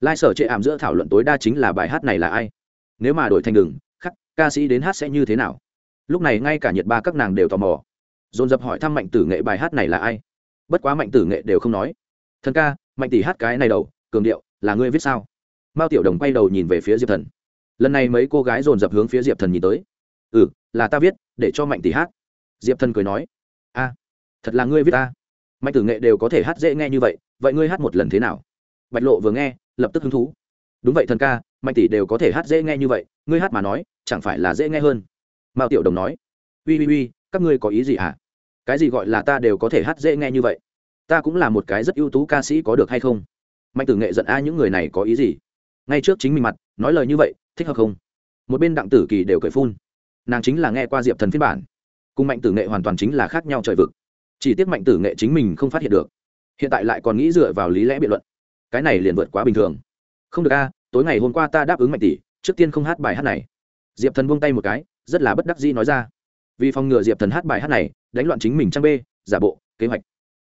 Lai sở chệ ảm giữa thảo luận tối đa chính là bài hát này là ai? Nếu mà đổi thành đường, khắc, ca sĩ đến hát sẽ như thế nào? Lúc này ngay cả nhiệt ba các nàng đều tò mò. Dồn dập hỏi thăm mạnh tử nghệ bài hát này là ai? Bất quá mạnh tử nghệ đều không nói. Thần ca, mạnh tỷ hát cái này đầu, cường điệu, là ngươi viết sao? Mao tiểu đồng quay đầu nhìn về phía diệp thần. Lần này mấy cô gái dồn dập hướng phía diệp thần nhìn tới. Ừ là ta viết, để cho mạnh tỷ hát. Diệp thần cười nói. A, thật là ngươi viết ta. Mạnh tử nghệ đều có thể hát dễ nghe như vậy vậy ngươi hát một lần thế nào? Bạch lộ vừa nghe, lập tức hứng thú. Đúng vậy thần ca, mạnh tỷ đều có thể hát dễ nghe như vậy, ngươi hát mà nói, chẳng phải là dễ nghe hơn? Mao tiểu đồng nói. Ui ui ui các ngươi có ý gì hả? Cái gì gọi là ta đều có thể hát dễ nghe như vậy? Ta cũng là một cái rất ưu tú ca sĩ có được hay không? Mạnh tử nghệ giận a những người này có ý gì? Ngay trước chính mình mặt, nói lời như vậy, thích hợp không? Một bên đặng tử kỳ đều cởi phun. Nàng chính là nghe qua diệp thần phiên bản. Cùng mạnh tử nghệ hoàn toàn chính là khác nhau trời vực. Chỉ tiếc mạnh tử nghệ chính mình không phát hiện được. Hiện tại lại còn nghĩ dựa vào lý lẽ biện luận. Cái này liền vượt quá bình thường. Không được a, tối ngày hôm qua ta đáp ứng mạnh tỷ, trước tiên không hát bài hát này. Diệp thần buông tay một cái, rất là bất đắc dĩ nói ra. Vì phòng ngừa diệp thần hát bài hát này đánh loạn chính mình trang bê, giả bộ, kế hoạch.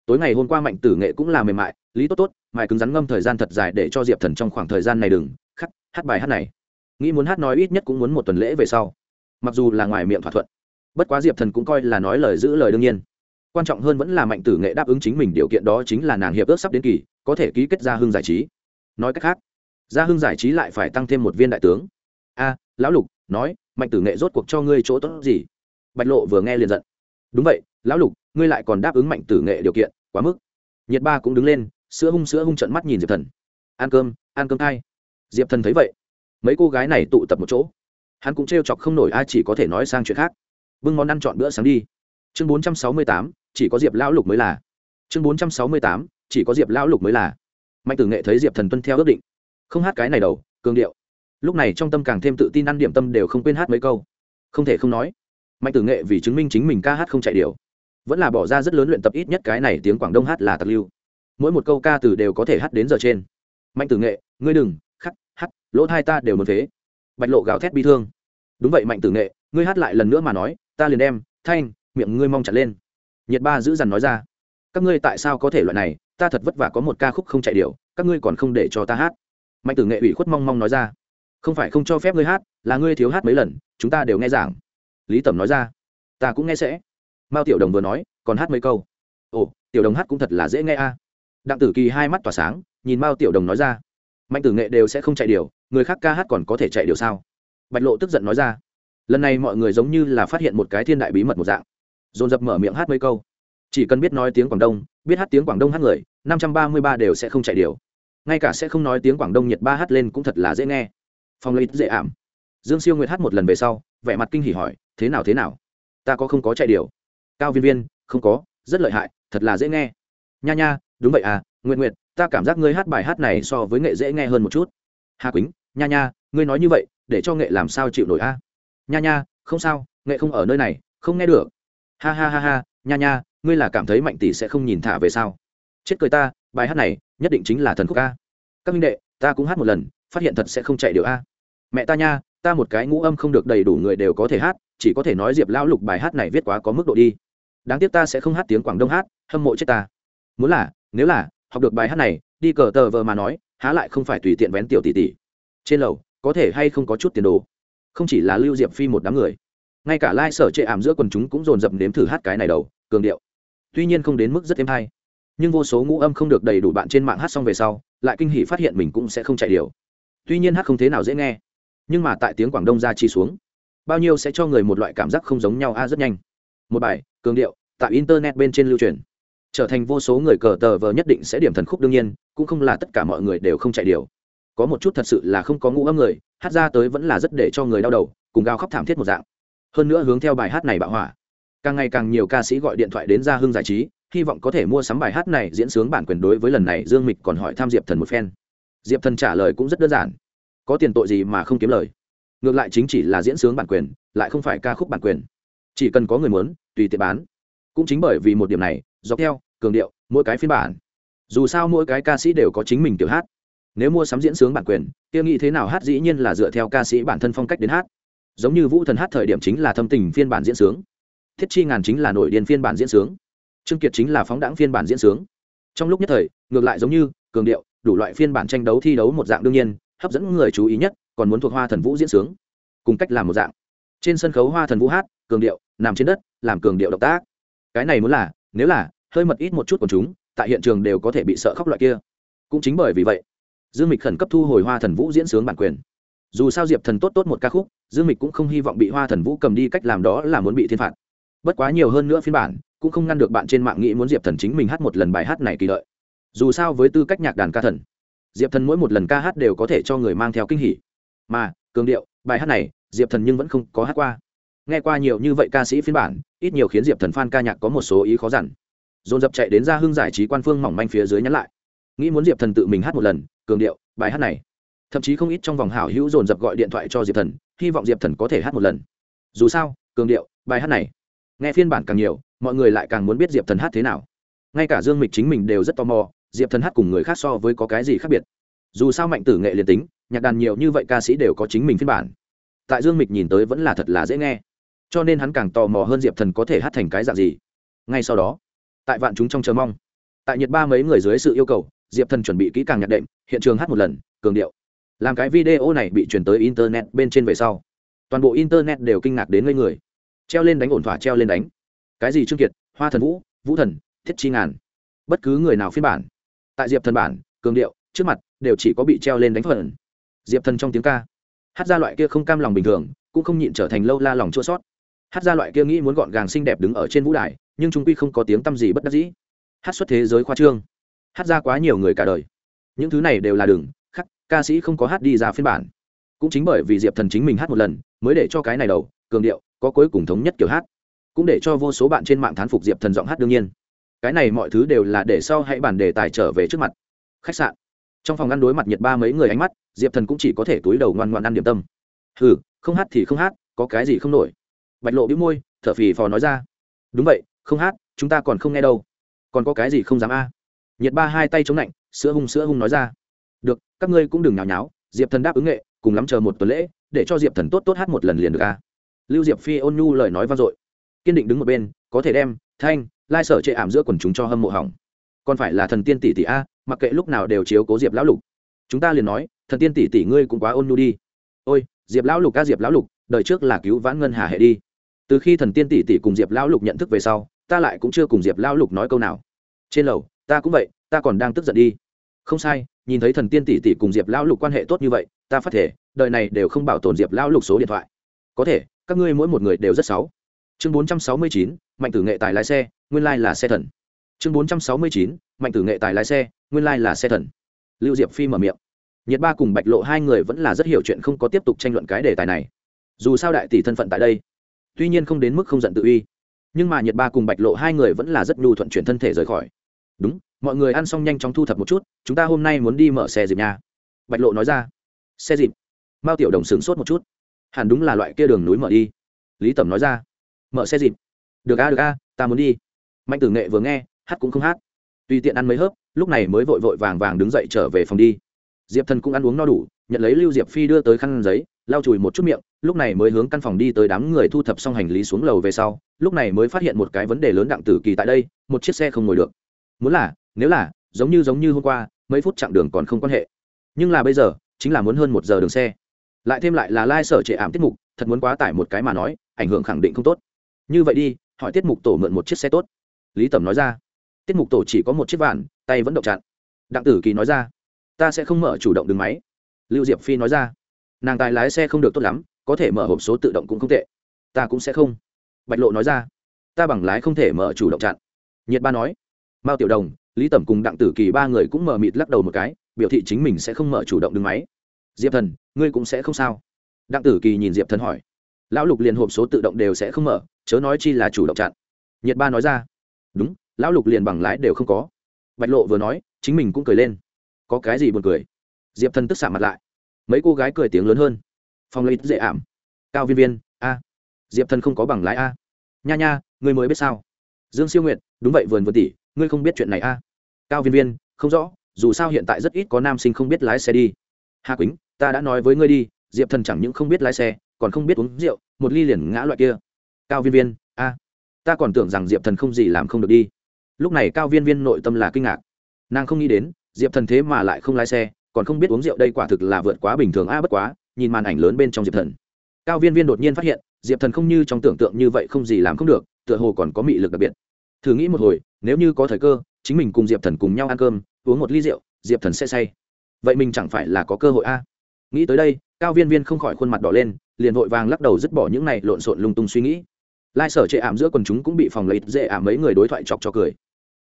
Tối ngày hôm qua mạnh tử nghệ cũng là mềm mại, lý tốt tốt mại cứng rắn ngâm thời gian thật dài để cho diệp thần trong khoảng thời gian này đừng, khắc, hát bài hát này. Nghĩ muốn hát nói ít nhất cũng muốn một tuần lễ về sau. Mặc dù là ngoài miệng thỏa thuận, bất quá diệp thần cũng coi là nói lời giữ lời đương nhiên. Quan trọng hơn vẫn là mạnh tử nghệ đáp ứng chính mình điều kiện đó chính là nàng hiệp ước sắp đến kỳ, có thể ký kết gia hưng giải trí. Nói cách khác, gia hưng giải trí lại phải tăng thêm một viên đại tướng. A, lão lục, nói, mạnh tử nghệ rốt cuộc cho ngươi chỗ tốt gì? Bạch lộ vừa nghe liền giận đúng vậy, lão lục, ngươi lại còn đáp ứng mạnh tử nghệ điều kiện, quá mức. Nhiệt ba cũng đứng lên, sữa hung sữa hung trận mắt nhìn diệp thần. Ăn cơm ăn cơm thay diệp thần thấy vậy, mấy cô gái này tụ tập một chỗ. Hắn cũng t chọc không nổi ai chỉ có thể nói sang chuyện khác. Bưng món ăn chọn bữa sáng đi. Chương bốn trăm sáu mươi tám, chỉ có diệp lão lục mới là. Chương bốn trăm sáu mươi tám, chỉ có diệp lão lục mới là. Mạnh tử nghệ thấy diệp thần tuân theo ước định. Không hát cái này đầu, cường điệu. Lúc này trong tâm càng thêm tự tin ăn điểm tâm đều không quên hát mấy câu. Không thể không nói mạnh tử nghệ vì chứng minh chính mình ca hát không chạy điều, vẫn là bỏ ra rất lớn luyện tập ít nhất cái này tiếng quảng đông hát là tặc lưu. Mỗi một câu ca từ đều có thể hát đến giờ trên. Mạnh tử nghệ, ngươi đừng, khắc, hát, lỗ thai ta đều muốn phế. Bạch lộ gào thét bi thương. Đúng vậy mạnh tử nghệ, ngươi hát lại lần nữa mà nói, ta liền đem, thanh, miệng ngươi mong chặt lên. Nhiệt ba giữ dằn nói ra. Các ngươi tại sao có thể loại này, ta thật vất vả có một ca khúc không chạy điều, các ngươi còn không để cho ta hát. Mạnh tử nghệ ủy khuất mong mong nói ra. Không phải không cho phép ngươi hát, là ngươi thiếu hát mấy lần, chúng ta đều nghe giảng lý tẩm nói ra, ta cũng nghe sẽ. Mao tiểu đồng vừa nói, còn hát mấy câu. Ồ, tiểu đồng hát cũng thật là dễ nghe a. Đặng tử kỳ hai mắt tỏa sáng, nhìn mao tiểu đồng nói ra, mạnh tử nghệ đều sẽ không chạy điều, người khác ca hát còn có thể chạy điều sao? Bạch lộ tức giận nói ra, lần này mọi người giống như là phát hiện một cái thiên đại bí mật một dạng. Dồn dập mở miệng hát mấy câu. Chỉ cần biết nói tiếng quảng đông, biết hát tiếng quảng đông hát người, năm trăm ba mươi ba đều sẽ không chạy điều. Ngay cả sẽ không nói tiếng quảng đông nhiệt ba hát lên cũng thật là dễ nghe. Phong lấy dễ ảm. Dương siêu nguyệt hát một lần về sau, vẻ mặt kinh hỉ hỏi thế nào thế nào? Ta có không có chạy điều? Cao viên viên, không có, rất lợi hại, thật là dễ nghe. Nha nha, đúng vậy à nguyện nguyện ta cảm giác ngươi hát bài hát này so với nghệ dễ nghe hơn một chút. Hà quýnh, nha nha, ngươi nói như vậy, để cho nghệ làm sao chịu nổi a? Nha nha, không sao, nghệ không ở nơi này, không nghe được. Ha ha ha ha, nha nha, ngươi là cảm thấy mạnh tỷ sẽ không nhìn thả về sao? Chết cười ta, bài hát này, nhất định chính là thần khúc a. Các minh đệ, ta cũng hát một lần, phát hiện thật sẽ không chạy điều a. Mẹ ta nha, ta một cái ngũ âm không được đầy đủ người đều có thể hát chỉ có thể nói diệp lão lục bài hát này viết quá có mức độ đi. Đáng tiếc ta sẽ không hát tiếng quảng đông hát, hâm mộ chết ta. Muốn là, nếu là, học được bài hát này, đi cờ tờ vờ mà nói, há lại không phải tùy tiện vén tiểu tỷ tỷ. Trên lầu, có thể hay không có chút tiền đồ? Không chỉ là lưu diệp phi một đám người, ngay cả lai、like、sở chệ ảm giữa quần chúng cũng dồn dập nếm thử hát cái này đầu, cường điệu. Tuy nhiên không đến mức rất êm hay, nhưng vô số ngũ âm không được đầy đủ bạn trên mạng hát xong về sau, lại kinh hỷ phát hiện mình cũng sẽ không chạy điều. Tuy nhiên hát không thế nào dễ nghe, nhưng mà tại tiếng quảng đông ra chi xuống bao nhiêu sẽ cho người một loại cảm giác không giống nhau a rất nhanh. Một bài, cường điệu, tại internet bên trên lưu truyền. Trở thành vô số người cờ tờ vờ nhất định sẽ điểm thần khúc đương nhiên, cũng không là tất cả mọi người đều không chạy điều. Có một chút thật sự là không có ngũ âm người, hát ra tới vẫn là rất để cho người đau đầu, cùng gào khóc thảm thiết một dạng. Hơn nữa hướng theo bài hát này bạo hỏa. Càng ngày càng nhiều ca sĩ gọi điện thoại đến gia hưng giải trí, hy vọng có thể mua sắm bài hát này diễn sướng bản quyền đối với lần này dương mịch còn hỏi tham diệp thần một phen. Diệp thần trả lời cũng rất đơn giản. Có tiền tội gì mà không kiếm lời? Ngược lại chính chỉ là diễn sướng bản quyền, lại không phải ca khúc bản quyền. Chỉ cần có người muốn, tùy tiện bán. Cũng chính bởi vì một điểm này, dọc theo, cường điệu, mỗi cái phiên bản. Dù sao mỗi cái ca sĩ đều có chính mình kiểu hát. Nếu mua sắm diễn sướng bản quyền, kia nghĩ thế nào hát dĩ nhiên là dựa theo ca sĩ bản thân phong cách đến hát. Giống như vũ thần hát thời điểm chính là thâm tình phiên bản diễn sướng. Thiết chi ngàn chính là nổi điên phiên bản diễn sướng. Trương kiệt chính là phóng đãng phiên bản diễn sướng. Trong lúc nhất thời, ngược lại giống như, cường điệu, đủ loại phiên bản tranh đấu thi đấu một dạng đương nhiên, hấp dẫn người chú ý nhất còn muốn thuộc hoa thần vũ diễn sướng. Cùng cách làm một dạng. Trên sân khấu hoa thần vũ hát, cường điệu, nằm trên đất, làm cường điệu động tác. Cái này muốn là, nếu là, hơi mật ít một chút của chúng, tại hiện trường đều có thể bị sợ khóc loại kia. Cũng chính bởi vì vậy, dương mịch khẩn cấp thu hồi hoa thần vũ diễn sướng bản quyền. Dù sao diệp thần tốt tốt một ca khúc, dương mịch cũng không hy vọng bị hoa thần vũ cầm đi cách làm đó là muốn bị thiên phạt. Bất quá nhiều hơn nữa phiên bản, cũng không ngăn được bạn trên mạng nghĩ muốn diệp thần chính mình hát một lần bài hát này kỳ lợi. dù sao với tư cách nhạc đàn ca thần, diệp thần mỗi một lần ca hát đều có thể cho người mang theo kinh hỉ mà, cường điệu, bài hát này, diệp thần nhưng vẫn không có hát qua. Nghe qua nhiều như vậy ca sĩ phiên bản, ít nhiều khiến diệp thần f a n ca nhạc có một số ý khó dằn. Dồn dập chạy đến ra hưng giải trí quan phương mỏng manh phía dưới nhắn lại. Nghĩ muốn diệp thần tự mình hát một lần, cường điệu, bài hát này. Thậm chí không ít trong vòng hảo hữu dồn dập gọi điện thoại cho diệp thần, hy vọng diệp thần có thể hát một lần. Dù sao, cường điệu, bài hát này. Nghe phiên bản càng nhiều, mọi người lại càng muốn biết diệp thần hát thế nào. Ngay cả dương mịch chính mình đều rất tò mò, diệp thần hát cùng người khác so với có cái gì khác biệt dù sao mạnh tử nghệ liền tính, nhạc đàn nhiều như vậy ca sĩ đều có chính mình phiên bản. Tại dương mịch nhìn tới vẫn là thật là dễ nghe. Cho nên hắn càng tò mò hơn diệp thần có thể hát thành cái dạng gì. Ngay sau đó, tại vạn chúng trong chờ mong, tại nhiệt ba mấy người dưới sự yêu cầu, diệp thần chuẩn bị kỹ càng nhạc đệm, hiện trường hát một lần, cường điệu. Làm cái video này bị chuyển tới internet bên trên về sau, toàn bộ internet đều kinh ngạc đến ngây người. Treo lên đánh ổn thỏa treo lên đánh. Cái gì trương kiệt, hoa thần vũ vũ thần, thiết chi ngàn. Bất cứ người nào phiên bản. Tại diệp thần bản, cường điệu trước mặt, đều chỉ có bị treo lên đánh phần. Diệp thần trong tiếng ca, hát ra loại kia không cam lòng bình thường, cũng không nhịn trở thành lâu la lòng chua sót. Hát ra loại kia nghĩ muốn gọn gàng xinh đẹp đứng ở trên vũ đài, nhưng chúng quy không có tiếng tâm gì bất đắc dĩ. Hát xuất thế giới khoa trương, hát ra quá nhiều người cả đời. Những thứ này đều là đường khắc, ca sĩ không có hát đi ra phiên bản. Cũng chính bởi vì diệp thần chính mình hát một lần, mới để cho cái này đầu, cường điệu, có cuối cùng thống nhất kiểu hát. Cũng để cho vô số bạn trên mạng thán phục diệp thần giọng hát đương nhiên. Cái này mọi thứ đều là để sau hãy bản đề tài trở về trước mặt. Khách sạn trong phòng ăn đối mặt nhiệt ba mấy người ánh mắt, diệp thần cũng chỉ có thể túi đầu ngoan ngoan ăn điểm tâm. Hừ, không hát thì không hát, có cái gì không nổi. Bạch lộ bĩu môi, thở phì phò nói ra. Đúng vậy, không hát, chúng ta còn không nghe đâu. Còn có cái gì không dám a? Nhiệt ba hai tay chống lạnh sữa hung sữa hung nói ra. Được, các ngươi cũng đừng nhào nháo, diệp thần đáp ứng nghệ, cùng lắm chờ một tuần lễ, để cho diệp thần tốt tốt hát một lần liền được a. Lưu diệp phi ôn nhu lời nói vang dội. Kiên định đứng một bên, có thể đem, thanh, lai sở chệ ảm giữa quần chúng cho hâm mộ hỏng. Còn phải là thần tiên tỷ tỷ a mặc kệ lúc nào đều chiếu cố diệp lão lục chúng ta liền nói thần tiên tỷ tỷ ngươi cũng quá ôn nhu đi ôi diệp lão lục ca diệp lão lục đời trước là cứu vãn ngân hà hệ đi từ khi thần tiên tỷ tỷ cùng diệp lão lục nhận thức về sau ta lại cũng chưa cùng diệp lão lục nói câu nào trên lầu ta cũng vậy ta còn đang tức giận đi không sai nhìn thấy thần tiên tỷ tỷ cùng diệp lão lục quan hệ tốt như vậy ta phát thể đời này đều không bảo tồn diệp lão lục số điện thoại có thể các ngươi mỗi một người đều rất xấu chương bốn trăm sáu mươi chín mạnh tử nghệ tài lái xe nguyên lai là xe thần chương bốn trăm sáu mươi chín, mạnh tử nghệ tài lái xe, nguyên lai là xe thần. Lưu diệp phi mở miệng. Nhiệt ba cùng bạch lộ hai người vẫn là rất hiểu chuyện không có tiếp tục tranh luận cái đề tài này. Dù sao đại tỷ thân phận tại đây, tuy nhiên không đến mức không giận tự uy. Nhưng mà nhiệt ba cùng bạch lộ hai người vẫn là rất nhu thuận chuyển thân thể rời khỏi. Đúng, mọi người ăn xong nhanh chóng thu thập một chút, chúng ta hôm nay muốn đi mở xe dịp nhà bạch lộ nói ra. Xe dịp. Mao tiểu đồng sửng sốt một chút. Hẳn đúng là loại kia đường núi mở đi. Lý tẩm nói ra. Mở xe dịp. Được a được a, ta muốn đi. Mạnh tử nghệ vừa nghe hát cũng không hát. Tùy tiện ăn mấy hớp, lúc này mới vội vội vàng vàng đứng dậy trở về phòng đi. Diệp thần cũng ăn uống no đủ, nhận lấy lưu diệp phi đưa tới khăn giấy, lau chùi một chút miệng, lúc này mới hướng căn phòng đi tới đám người thu thập xong hành lý xuống lầu về sau, lúc này mới phát hiện một cái vấn đề lớn đặng tử kỳ tại đây, một chiếc xe không ngồi được. Muốn là, nếu là, giống như giống như hôm qua, mấy phút chặng đường còn không quan hệ. Nhưng là bây giờ, chính là muốn hơn một giờ đường xe. Lại thêm lại là lai sở trệ ảm tiết mục, thật muốn quá tải một cái mà nói, ảnh hưởng khẳng định không tốt. Như vậy đi, hỏi tiết mục tổ mượn một chiếc xe tốt. Lý tẩm nói ra tiết mục tổ chỉ có một chiếc vạn, tay vẫn động chặn đặng tử kỳ nói ra, ta sẽ không mở chủ động đường máy. Lưu diệp phi nói ra, nàng tài lái xe không được tốt lắm, có thể mở hộp số tự động cũng không tệ. Ta cũng sẽ không. Bạch lộ nói ra, ta bằng lái không thể mở chủ động chặn. Nhiệt ba nói, mao tiểu đồng, lý tẩm cùng đặng tử kỳ ba người cũng mở mịt lắc đầu một cái, biểu thị chính mình sẽ không mở chủ động đường máy. Diệp thần, ngươi cũng sẽ không sao. Đặng tử kỳ nhìn diệp thần hỏi, lão lục liền hộp số tự động đều sẽ không mở, chớ nói chi là chủ động chặn. Nhiệt ba nói ra, đúng lão lục liền bằng lái đều không có. Bạch lộ vừa nói, chính mình cũng cười lên. Có cái gì buồn cười? Diệp thần tức xạ mặt lại. Mấy cô gái cười tiếng lớn hơn. Phong lấy dễ ảm. Cao viên viên, a. Diệp thần không có bằng lái a. Nha nha, ngươi mới biết sao? Dương siêu nguyện đúng vậy vườn vườn tỷ, ngươi không biết chuyện này a. Cao viên viên, không rõ, dù sao hiện tại rất ít có nam sinh không biết lái xe đi. Hà quýnh, ta đã nói với ngươi đi, diệp thần chẳng những không biết lái xe, còn không biết uống rượu, một ly liền ngã loại kia. Cao viên viên, a. Ta còn tưởng rằng diệp thần không gì làm không được đi lúc này cao viên viên nội tâm là kinh ngạc. Nàng không nghĩ đến, diệp thần thế mà lại không lái xe, còn không biết uống rượu đây quả thực là vượt quá bình thường a, bất quá, nhìn màn ảnh lớn bên trong diệp thần. Cao viên viên đột nhiên phát hiện, diệp thần không như trong tưởng tượng như vậy không gì làm không được, tựa hồ còn có mị lực đặc biệt. Thử nghĩ một hồi, nếu như có thời cơ, chính mình cùng diệp thần cùng nhau ăn cơm, uống một ly rượu, diệp thần sẽ say. Vậy mình chẳng phải là có cơ hội a? Nghĩ tới đây, cao viên viên không khỏi khuôn mặt đỏ lên, liền vội vàng lắc đầu dứt bỏ những này lộn xộn lung tung suy nghĩ. Lai sở chệ ảm giữa quần chúng cũng bị phòng lấy dễ ảm mấy người đối thoại chọc cho cười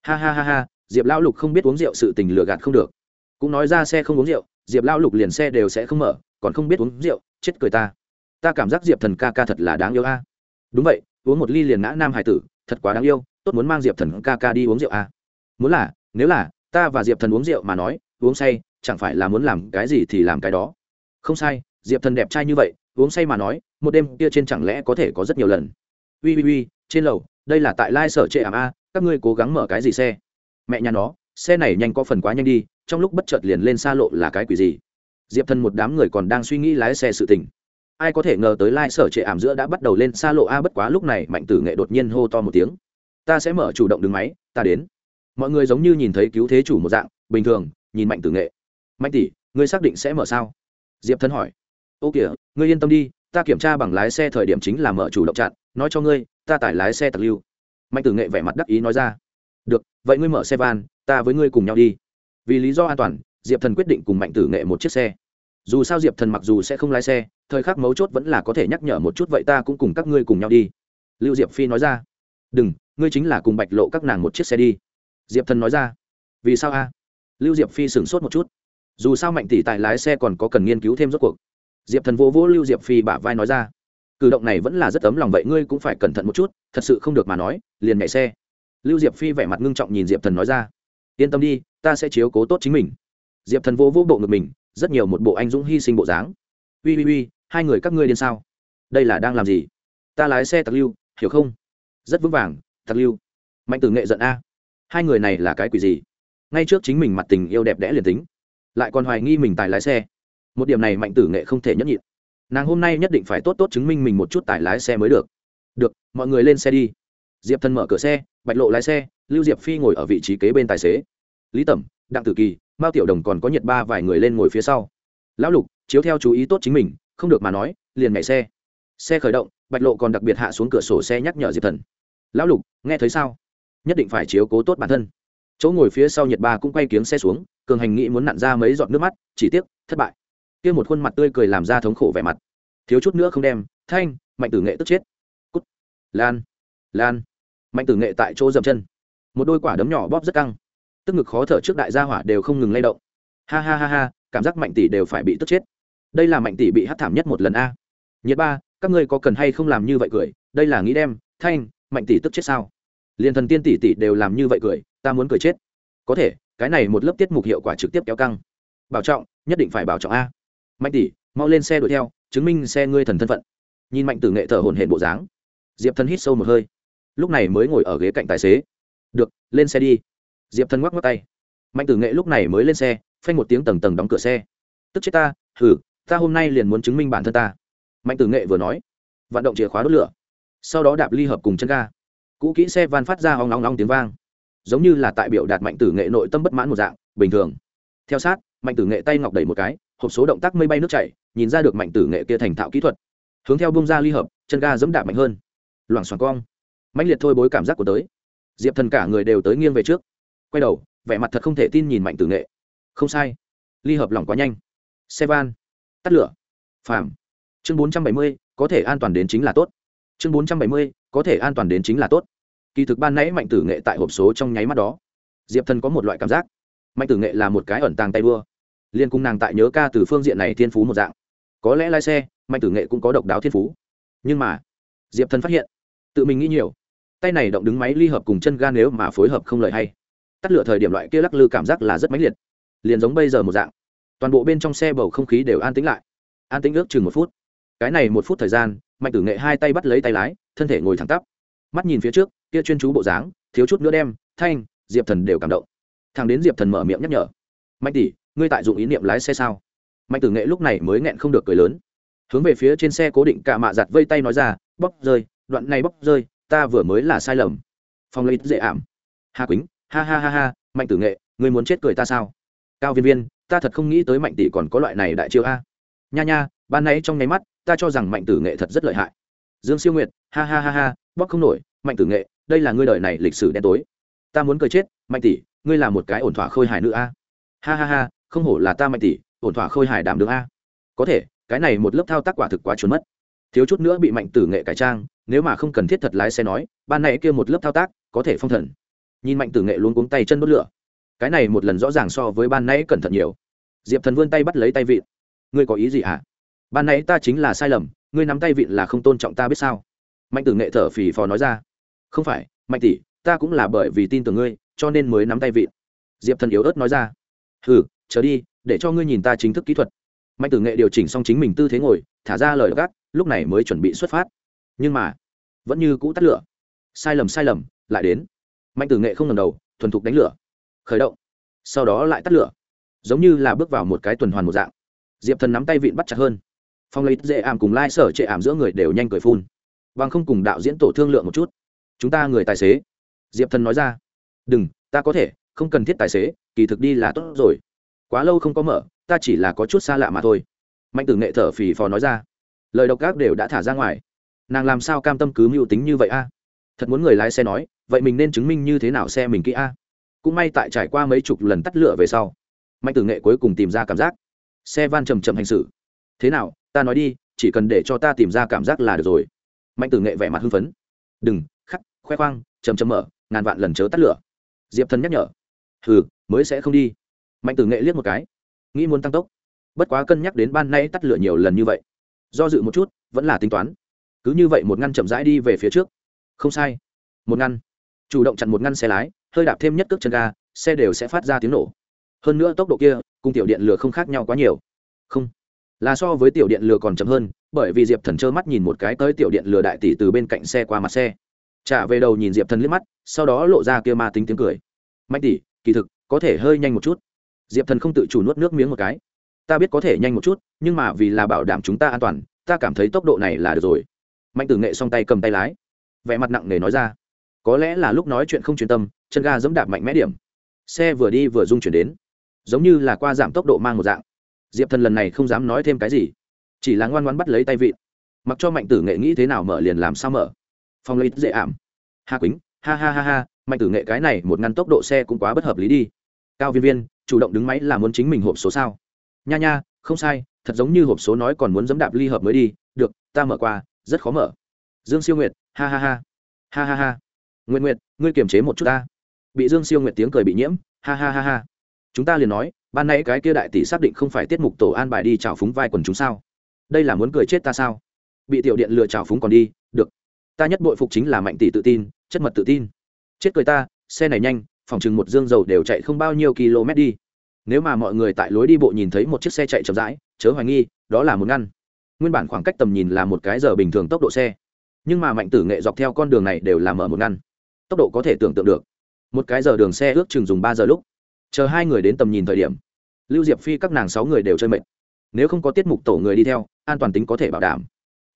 ha ha ha ha, diệp lão lục không biết uống rượu sự tình lừa gạt không được. Cũng nói ra xe không uống rượu, diệp lão lục liền xe đều sẽ không mở, còn không biết uống rượu, chết cười ta. Ta cảm giác diệp thần ca ca thật là đáng yêu a. À. Đúng vậy, uống một ly liền ngã nam hải tử, thật quá đáng yêu, tốt muốn mang diệp thần ca ca đi uống rượu a. À. Muốn là, nếu là, ta và diệp thần uống rượu mà nói, uống say, chẳng phải là muốn làm cái gì thì làm cái đó. Không sai, diệp thần đẹp trai như vậy, uống say mà nói, một đêm kia trên chẳng lẽ có thể có rất nhiều lần. Ui ui ui trên lầu, đây là tại lai sở trệ ảm a, các ngươi cố gắng mở cái gì xe? Mẹ nhà nó, xe này nhanh có phần quá nhanh đi, trong lúc bất chợt liền lên xa lộ là cái quỷ gì? Diệp thần một đám người còn đang suy nghĩ lái xe sự tình. Ai có thể ngờ tới lai sở trệ ảm giữa đã bắt đầu lên xa lộ a bất quá lúc này mạnh tử nghệ đột nhiên hô to một tiếng. Ta sẽ mở chủ động đứng máy, ta đến. Mọi người giống như nhìn thấy cứu thế chủ một dạng, bình thường, nhìn mạnh tử nghệ. Mạnh tỷ, ngươi xác định sẽ mở sao? Diệp thân hỏi. Ô kìa, ngươi yên tâm đi, ta kiểm tra bằng lái xe thời điểm chính là mở chủ động chặn, nói cho ngươi ta tải lái xe tặc lưu. Mạnh tử nghệ vẻ mặt đắc ý nói ra. Được, vậy ngươi mở xe van, ta với ngươi cùng nhau đi. Vì lý do an toàn, diệp thần quyết định cùng mạnh tử nghệ một chiếc xe. Dù sao diệp thần mặc dù sẽ không lái xe, thời khắc mấu chốt vẫn là có thể nhắc nhở một chút vậy ta cũng cùng các ngươi cùng nhau đi. Lưu diệp phi nói ra. Đừng, ngươi chính là cùng bạch lộ các nàng một chiếc xe đi. Diệp thần nói ra. Vì sao a? Lưu diệp phi sửng sốt một chút. Dù sao mạnh tỷ tài lái xe còn có cần nghiên cứu thêm rốt cuộc. Diệp thần vô vô lưu diệp phi bả vai nói ra cử động này vẫn là rất ấm lòng vậy ngươi cũng phải cẩn thận một chút, thật sự không được mà nói, liền nhảy xe. Lưu diệp phi vẻ mặt ngưng trọng nhìn diệp thần nói ra. Yên tâm đi, ta sẽ chiếu cố tốt chính mình. Diệp thần vô vô bộ ngực mình, rất nhiều một bộ anh dũng hy sinh bộ dáng. Ui ui ui hai người các ngươi điên sao? Đây là đang làm gì? Ta lái xe tặc lưu, hiểu không? Rất vững vàng, tặc lưu. Mạnh tử nghệ giận a. Hai người này là cái quỷ gì? Ngay trước chính mình mặt tình yêu đẹp đẽ liền tính, lại còn hoài nghi mình tài lái xe. Một điểm này mạnh tử nghệ không thể nhấp nhịn nàng hôm nay nhất định phải tốt tốt chứng minh mình một chút tài lái xe mới được. Được, mọi người lên xe đi. Diệp Thần mở cửa xe, bạch lộ lái xe, lưu diệp phi ngồi ở vị trí kế bên tài xế. Lý tẩm, đặng tử kỳ, mao tiểu đồng còn có nhiệt ba vài người lên ngồi phía sau. Lão lục, chiếu theo chú ý tốt chính mình, không được mà nói, liền nhảy xe. Xe khởi động, bạch lộ còn đặc biệt hạ xuống cửa sổ xe nhắc nhở diệp thần. Lão lục, nghe thấy sao? Nhất định phải chiếu cố tốt bản thân. Chỗ ngồi phía sau nhiệt ba cũng quay kiếng xe xuống, cường hành nghĩ muốn nặn ra mấy giọt nước mắt, chỉ tiếc, thất bại kia một khuôn mặt tươi cười làm ra thống khổ vẻ mặt. Thiếu chút nữa không đem, thanh, mạnh tử nghệ tức chết. Cút. Lan. Lan. Mạnh tử nghệ tại chỗ dậm chân. Một đôi quả đấm nhỏ bóp rất căng. Tức ngực khó thở trước đại gia hỏa đều không ngừng lay động. Ha ha ha ha, cảm giác mạnh tỷ đều phải bị tức chết. Đây là mạnh tỷ bị hát thảm nhất một lần a. Nhiệt ba, các ngươi có cần hay không làm như vậy cười? Đây là nghĩ đem, thanh, mạnh tỷ tức chết sao? Liền thần tiên tỷ tỷ đều làm như vậy cười, ta muốn cười chết. Có thể, cái này một lớp tiết mục hiệu quả trực tiếp kéo căng. Bảo trọng, nhất định phải bảo trọng a mạnh tỷ, mau lên xe đuổi theo, chứng minh xe ngươi thần thân phận. Nhìn mạnh tử nghệ thở hồn hển bộ dáng. Diệp thần hít sâu một hơi. Lúc này mới ngồi ở ghế cạnh tài xế. Được, lên xe đi. Diệp thần ngoắc ngoắc tay. Mạnh tử nghệ lúc này mới lên xe, phanh một tiếng tầng tầng đóng cửa xe. Tức chết ta, hừ, ta hôm nay liền muốn chứng minh bản thân ta. Mạnh tử nghệ vừa nói. Vận động chìa khóa đốt lửa. Sau đó đạp ly hợp cùng chân ga. Cũ kỹ xe van phát ra hoang long long tiếng vang. Giống như là tại biểu đạt mạnh tử nghệ nội tâm bất mãn một dạng, bình thường. Theo sát, mạnh tử nghệ tay ngọc đẩy một cái hộp số động tác mây bay nước chảy, nhìn ra được mạnh tử nghệ kia thành thạo kỹ thuật. Hướng theo bông ra ly hợp, chân ga dẫm đạp mạnh hơn. Loảng xoảng cong. Mạnh liệt thôi bối cảm giác của tới. Diệp thần cả người đều tới nghiêng về trước. Quay đầu, vẻ mặt thật không thể tin nhìn mạnh tử nghệ. Không sai. Ly hợp lỏng quá nhanh. Xe van. Tắt lửa. Phàm. Chương bốn trăm bảy mươi, có thể an toàn đến chính là tốt. Chương bốn trăm bảy mươi, có thể an toàn đến chính là tốt. Kỳ thực ban nãy mạnh tử nghệ tại hộp số trong nháy mắt đó, diệp thần có một loại cảm giác. Mạnh tử nghệ là một cái ẩn tàng tay đua liên cùng nàng tại nhớ ca từ phương diện này thiên phú một dạng. Có lẽ lái xe, mạnh tử nghệ cũng có độc đáo thiên phú. Nhưng mà, diệp thần phát hiện, tự mình nghĩ nhiều. Tay này động đứng máy ly hợp cùng chân ga nếu mà phối hợp không lời hay. Tắt lửa thời điểm loại kia lắc lư cảm giác là rất mãnh liệt. Liền giống bây giờ một dạng. Toàn bộ bên trong xe bầu không khí đều an tĩnh lại. An tĩnh ước chừng một phút. Cái này một phút thời gian, mạnh tử nghệ hai tay bắt lấy tay lái, thân thể ngồi thẳng tắp. Mắt nhìn phía trước, kia chuyên chú bộ dáng, thiếu chút nữa đem, thanh, diệp thần đều cảm động. Thằng đến diệp thần mở miệng nhắc nhở. Mạnh tỷ ngươi tại dụng ý niệm lái xe sao? Mạnh tử nghệ lúc này mới nghẹn không được cười lớn. Hướng về phía trên xe cố định cả mạ giặt vây tay nói ra bóc rơi, đoạn này bóc rơi, ta vừa mới là sai lầm. Phong lấy dễ ảm. Hà quýnh, ha ha ha ha, mạnh tử nghệ, ngươi muốn chết cười ta sao? Cao viên viên, ta thật không nghĩ tới mạnh tỷ còn có loại này đại chiêu a. Nha nha, ban nãy trong nháy mắt, ta cho rằng mạnh tử nghệ thật rất lợi hại. Dương siêu nguyệt, ha ha ha ha bóc không nổi, mạnh tử nghệ, đây là ngươi đời này lịch sử đen tối. Ta muốn cười chết, mạnh tỷ, ngươi là một cái ổn thỏa khôi hài nữ a. Ha ha ha không hổ là ta mạnh tỷ, ổn thỏa khôi hài đảm đường a. Có thể, cái này một lớp thao tác quả thực quá trốn mất. Thiếu chút nữa bị mạnh tử nghệ cải trang, nếu mà không cần thiết thật lái xe nói, ban này kia một lớp thao tác, có thể phong thần. Nhìn mạnh tử nghệ luôn cuống tay chân đốt lửa. Cái này một lần rõ ràng so với ban nãy cẩn thận nhiều. Diệp thần vươn tay bắt lấy tay vịn. Ngươi có ý gì hả? Ban nãy ta chính là sai lầm, ngươi nắm tay vịn là không tôn trọng ta biết sao? Mạnh tử nghệ thở phì phò nói ra. Không phải, mạnh tỷ, ta cũng là bởi vì tin tưởng ngươi, cho nên mới nắm tay vịn. Diệp thần yếu ớt nói ra. Hừ chờ đi, để cho ngươi nhìn ta chính thức kỹ thuật. Mạnh tử nghệ điều chỉnh xong chính mình tư thế ngồi, thả ra lời gác, lúc này mới chuẩn bị xuất phát. Nhưng mà, vẫn như cũ tắt lửa. Sai lầm sai lầm, lại đến. Mạnh tử nghệ không ngầm đầu, thuần thục đánh lửa. Khởi động. Sau đó lại tắt lửa. Giống như là bước vào một cái tuần hoàn một dạng. Diệp thần nắm tay vịn bắt chặt hơn. Phong lấy dễ ảm cùng lai、like、sở trệ ảm giữa người đều nhanh cười phun. Bằng không cùng đạo diễn tổ thương lượng một chút. Chúng ta người tài xế. Diệp thần nói ra. Đừng, ta có thể, không cần thiết tài xế, kỳ thực đi là tốt rồi quá lâu không có mở, ta chỉ là có chút xa lạ mà thôi. Mạnh tử nghệ thở phì phò nói ra. Lời độc ác đều đã thả ra ngoài. Nàng làm sao cam tâm cứ mưu tính như vậy a? Thật muốn người lái xe nói, vậy mình nên chứng minh như thế nào xe mình kỹ a? Cũng may tại trải qua mấy chục lần tắt lửa về sau, mạnh tử nghệ cuối cùng tìm ra cảm giác. Xe van chầm chậm hành xử. Thế nào, ta nói đi, chỉ cần để cho ta tìm ra cảm giác là được rồi. Mạnh tử nghệ vẻ mặt hưng phấn. Đừng, khắc, khoe khoang chầm chầm mở, ngàn vạn lần chớ tắt lửa. Diệp thần nhắc nhở. Hừ, mới sẽ không đi mạnh tử nghệ liếc một cái. Nghĩ muốn tăng tốc. Bất quá cân nhắc đến ban nay tắt lửa nhiều lần như vậy, do dự một chút, vẫn là tính toán. Cứ như vậy một ngăn chậm rãi đi về phía trước. Không sai. Một ngăn. Chủ động chặn một ngăn xe lái, hơi đạp thêm nhất cước chân ga, xe đều sẽ phát ra tiếng nổ. Hơn nữa tốc độ kia, cùng tiểu điện lửa không khác nhau quá nhiều. Không. Là so với tiểu điện lửa còn chậm hơn, bởi vì diệp thần trơ mắt nhìn một cái tới tiểu điện lửa đại tỷ từ bên cạnh xe qua mặt xe. Trả về đầu nhìn diệp thần liếc mắt, sau đó lộ ra kia ma tính tiếng cười. Mạnh tỷ, kỳ thực, có thể hơi nhanh một chút diệp thần không tự chủ nuốt nước miếng một cái. Ta biết có thể nhanh một chút, nhưng mà vì là bảo đảm chúng ta an toàn, ta cảm thấy tốc độ này là được rồi. Mạnh tử nghệ song tay cầm tay lái. Vẻ mặt nặng nề nói ra. Có lẽ là lúc nói chuyện không chuyên tâm, chân ga dẫm đạp mạnh mẽ điểm. Xe vừa đi vừa rung chuyển đến. Giống như là qua giảm tốc độ mang một dạng. Diệp thần lần này không dám nói thêm cái gì. Chỉ là ngoan ngoan bắt lấy tay vịn. Mặc cho mạnh tử nghệ nghĩ thế nào mở liền làm sao mở. Phong lấy dễ ảm. Hà quýnh, ha ha ha ha, mạnh tử nghệ cái này một ngăn tốc độ xe cũng quá bất hợp lý đi. Cao viên viên chủ động đứng máy là muốn chính mình hộp số sao? Nha nha, không sai, thật giống như hộp số nói còn muốn dẫm đạp ly hợp mới đi. Được, ta mở qua, rất khó mở. Dương siêu nguyệt, ha ha ha. Ha ha ha. Nguyện nguyệt, ngươi kiềm chế một chút ta. Bị dương siêu nguyệt tiếng cười bị nhiễm, ha ha ha ha. Chúng ta liền nói, ban nãy cái kia đại tỷ xác định không phải tiết mục tổ an bài đi chào phúng vai quần chúng sao? Đây là muốn cười chết ta sao? Bị tiểu điện lừa chào phúng còn đi, được. Ta nhất bội phục chính là mạnh tỷ tự tin, chất mật tự tin. Chết cười ta, xe này nhanh phòng chừng một dương dầu đều chạy không bao nhiêu km đi. Nếu mà mọi người tại lối đi bộ nhìn thấy một chiếc xe chạy chậm rãi, chớ hoài nghi, đó là một ngăn. Nguyên bản khoảng cách tầm nhìn là một cái giờ bình thường tốc độ xe. Nhưng mà mạnh tử nghệ dọc theo con đường này đều là mở một ngăn. Tốc độ có thể tưởng tượng được. Một cái giờ đường xe ước chừng dùng ba giờ lúc. Chờ hai người đến tầm nhìn thời điểm, lưu diệp phi các nàng sáu người đều chơi mệt. Nếu không có tiết mục tổ người đi theo, an toàn tính có thể bảo đảm.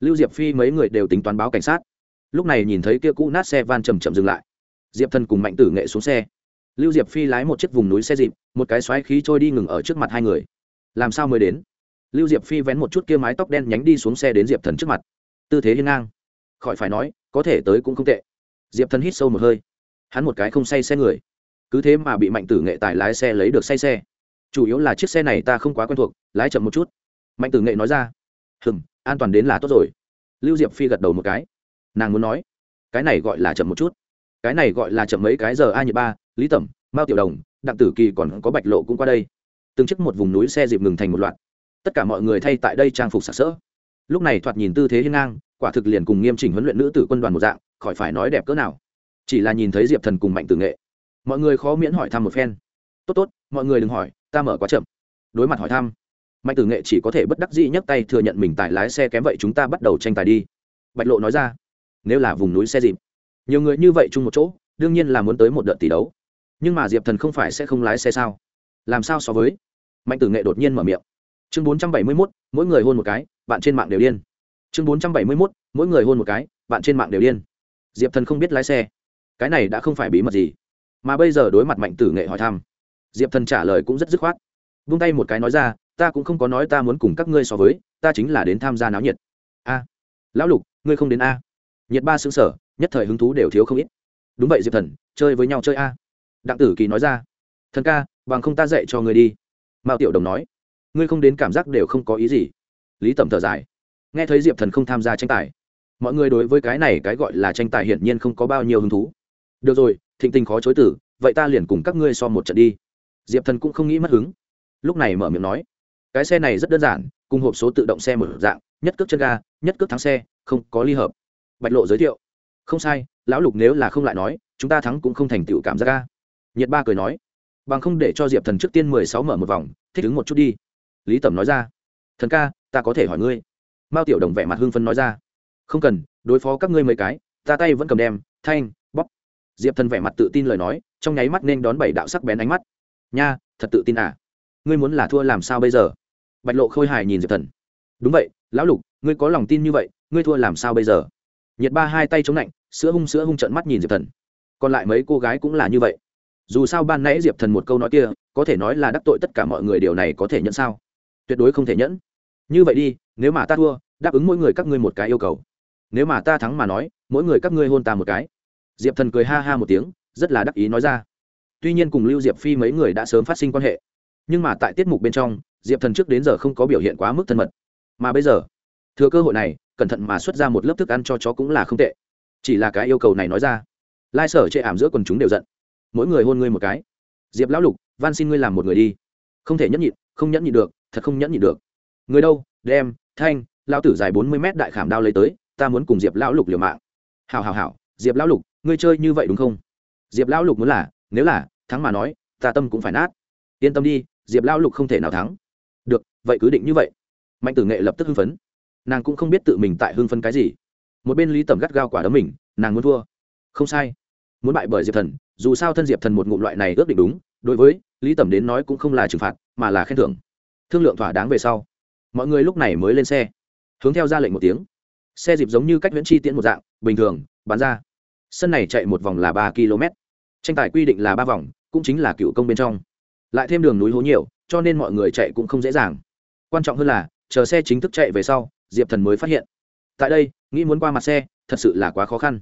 Lưu diệp phi mấy người đều tính toán báo cảnh sát. Lúc này nhìn thấy kia cũ nát xe van chầm chậm dừng lại. Diệp thân cùng mạnh tử nghệ xuống xe lưu diệp phi lái một chiếc vùng núi xe dịp, một cái xoáy khí trôi đi ngừng ở trước mặt hai người. Làm sao mới đến? Lưu diệp phi vén một chút kia mái tóc đen nhánh đi xuống xe đến diệp thần trước mặt. Tư thế hiên ngang. Khỏi phải nói, có thể tới cũng không tệ. Diệp thần hít sâu một hơi. Hắn một cái không say xe người. Cứ thế mà bị mạnh tử nghệ tài lái xe lấy được say xe. Chủ yếu là chiếc xe này ta không quá quen thuộc, lái chậm một chút. Mạnh tử nghệ nói ra. Hừng an toàn đến là tốt rồi. Lưu diệp phi gật đầu một cái. Nàng muốn nói. Cái này gọi là chậm một chút. Cái này gọi là chậm mấy cái giờ a nhị ba lý tẩm, mao tiểu đồng, đặng tử kỳ còn có bạch lộ cũng qua đây. Từng chiếc một vùng núi xe dịp ngừng thành một loạt. Tất cả mọi người thay tại đây trang phục sặc sỡ. Lúc này thoạt nhìn tư thế hiên ngang, quả thực liền cùng nghiêm chỉnh huấn luyện nữ tử quân đoàn một dạng, khỏi phải nói đẹp cỡ nào. Chỉ là nhìn thấy diệp thần cùng mạnh tử nghệ. Mọi người khó miễn hỏi thăm một phen. Tốt tốt, mọi người đừng hỏi, ta mở quá chậm. Đối mặt hỏi thăm, mạnh tử nghệ chỉ có thể bất đắc dĩ nhấc tay thừa nhận mình tại lái xe kém vậy chúng ta bắt đầu tranh tài đi. Bạch lộ nói ra, nếu là vùng núi xe dịp, nhiều người như vậy chung một chỗ, đương nhiên là muốn tới một đợt tỷ đấu nhưng mà diệp thần không phải sẽ không lái xe sao? Làm sao so với? Mạnh tử nghệ đột nhiên mở miệng. Chương bốn trăm bảy mươi mốt, mỗi người hôn một cái, bạn trên mạng đều điên. Chương bốn trăm bảy mươi mốt, mỗi người hôn một cái, bạn trên mạng đều điên. Diệp thần không biết lái xe. Cái này đã không phải bí mật gì. Mà bây giờ đối mặt mạnh tử nghệ hỏi thăm, diệp thần trả lời cũng rất dứt khoát. Vung tay một cái nói ra, ta cũng không có nói ta muốn cùng các ngươi so với, ta chính là đến tham gia náo nhiệt. A, lão lục, ngươi không đến a. Nhiệt ba xứng sở, nhất thời hứng thú đều thiếu không ít. Đúng vậy, diệp thần, chơi với nhau chơi a đặng tử kỳ nói ra. Thần ca, bằng không ta dạy cho ngươi đi. Mao tiểu đồng nói. Ngươi không đến cảm giác đều không có ý gì. Lý tẩm thở dài. Nghe thấy diệp thần không tham gia tranh tài, mọi người đối với cái này cái gọi là tranh tài hiển nhiên không có bao nhiêu hứng thú. Được rồi, thịnh tình khó chối tử vậy ta liền cùng các ngươi so một trận đi. Diệp thần cũng không nghĩ mất hứng. Lúc này mở miệng nói. Cái xe này rất đơn giản, cùng hộp số tự động xe một dạng, nhất cước chân ga, nhất cước thắng xe, không có ly hợp. Bạch lộ giới thiệu. Không sai, lão lục nếu là không lại nói, chúng ta thắng cũng không thành tựu cảm giác ga nhiệt ba cười nói, bằng không để cho diệp thần trước tiên mười sáu mở một vòng, thích ứng một chút đi. Lý tẩm nói ra, thần ca, ta có thể hỏi ngươi. Mao tiểu đồng vẻ mặt hưng phân nói ra, không cần, đối phó các ngươi mấy cái, ta tay vẫn cầm đem, thanh, bóp. Diệp thần vẻ mặt tự tin lời nói, trong nháy mắt nên đón bảy đạo sắc bén ánh mắt. Nha, thật tự tin à? Ngươi muốn là thua làm sao bây giờ? Bạch lộ khôi hài nhìn diệp thần. Đúng vậy, lão lục, ngươi có lòng tin như vậy, ngươi thua làm sao bây giờ? Nhiệt ba hai tay chống lạnh, sữa hung sữa hung trận mắt nhìn diệp thần. Còn lại mấy cô gái cũng là như vậy dù sao ban nãy diệp thần một câu nói kia, có thể nói là đắc tội tất cả mọi người, điều này có thể nhẫn sao? Tuyệt đối không thể nhẫn. Như vậy đi, nếu mà ta thua, đáp ứng mỗi người các ngươi một cái yêu cầu. Nếu mà ta thắng mà nói, mỗi người các ngươi hôn ta một cái. Diệp thần cười ha ha một tiếng, rất là đắc ý nói ra. Tuy nhiên cùng lưu diệp phi mấy người đã sớm phát sinh quan hệ. Nhưng mà tại tiết mục bên trong, diệp thần trước đến giờ không có biểu hiện quá mức thân mật. Mà bây giờ, thừa cơ hội này, cẩn thận mà xuất ra một lớp thức ăn cho chó cũng là không tệ. Chỉ là cái yêu cầu này nói ra. Lai sở chệ ảm giữa quần chúng đều giận mỗi người hôn ngươi một cái. Diệp lão lục, van xin ngươi làm một người đi. Không thể nhẫn nhịn, không nhẫn nhịn được, thật không nhẫn nhịn được. Người đâu? Đem, thanh, lão tử dài bốn mươi mét đại khảm đao lấy tới, ta muốn cùng diệp lão lục liều mạng. Hào hào hào diệp lão lục, ngươi chơi như vậy đúng không? Diệp lão lục muốn là, nếu là, thắng mà nói, ta tâm cũng phải nát. Yên tâm đi, diệp lão lục không thể nào thắng. Được, vậy cứ định như vậy. Mạnh tử nghệ lập tức hưng phấn. Nàng cũng không biết tự mình tại hưng phấn cái gì. Một bên lý tầm gắt gao quả đấm mình, nàng muốn thua. Không sai. Muốn bại bởi diệp thần dù sao thân diệp thần một ngụm loại này ước định đúng, đối với lý tầm đến nói cũng không là trừng phạt, mà là khen thưởng. Thương lượng thỏa đáng về sau, mọi người lúc này mới lên xe. Hướng theo ra lệnh một tiếng. Xe dịp giống như cách viễn chi tiễn một dạng, bình thường bán ra. Sân này chạy một vòng là ba km. Tranh tài quy định là ba vòng, cũng chính là cựu công bên trong. Lại thêm đường núi hố nhiều, cho nên mọi người chạy cũng không dễ dàng. Quan trọng hơn là, chờ xe chính thức chạy về sau, diệp thần mới phát hiện. Tại đây, nghĩ muốn qua mặt xe, thật sự là quá khó khăn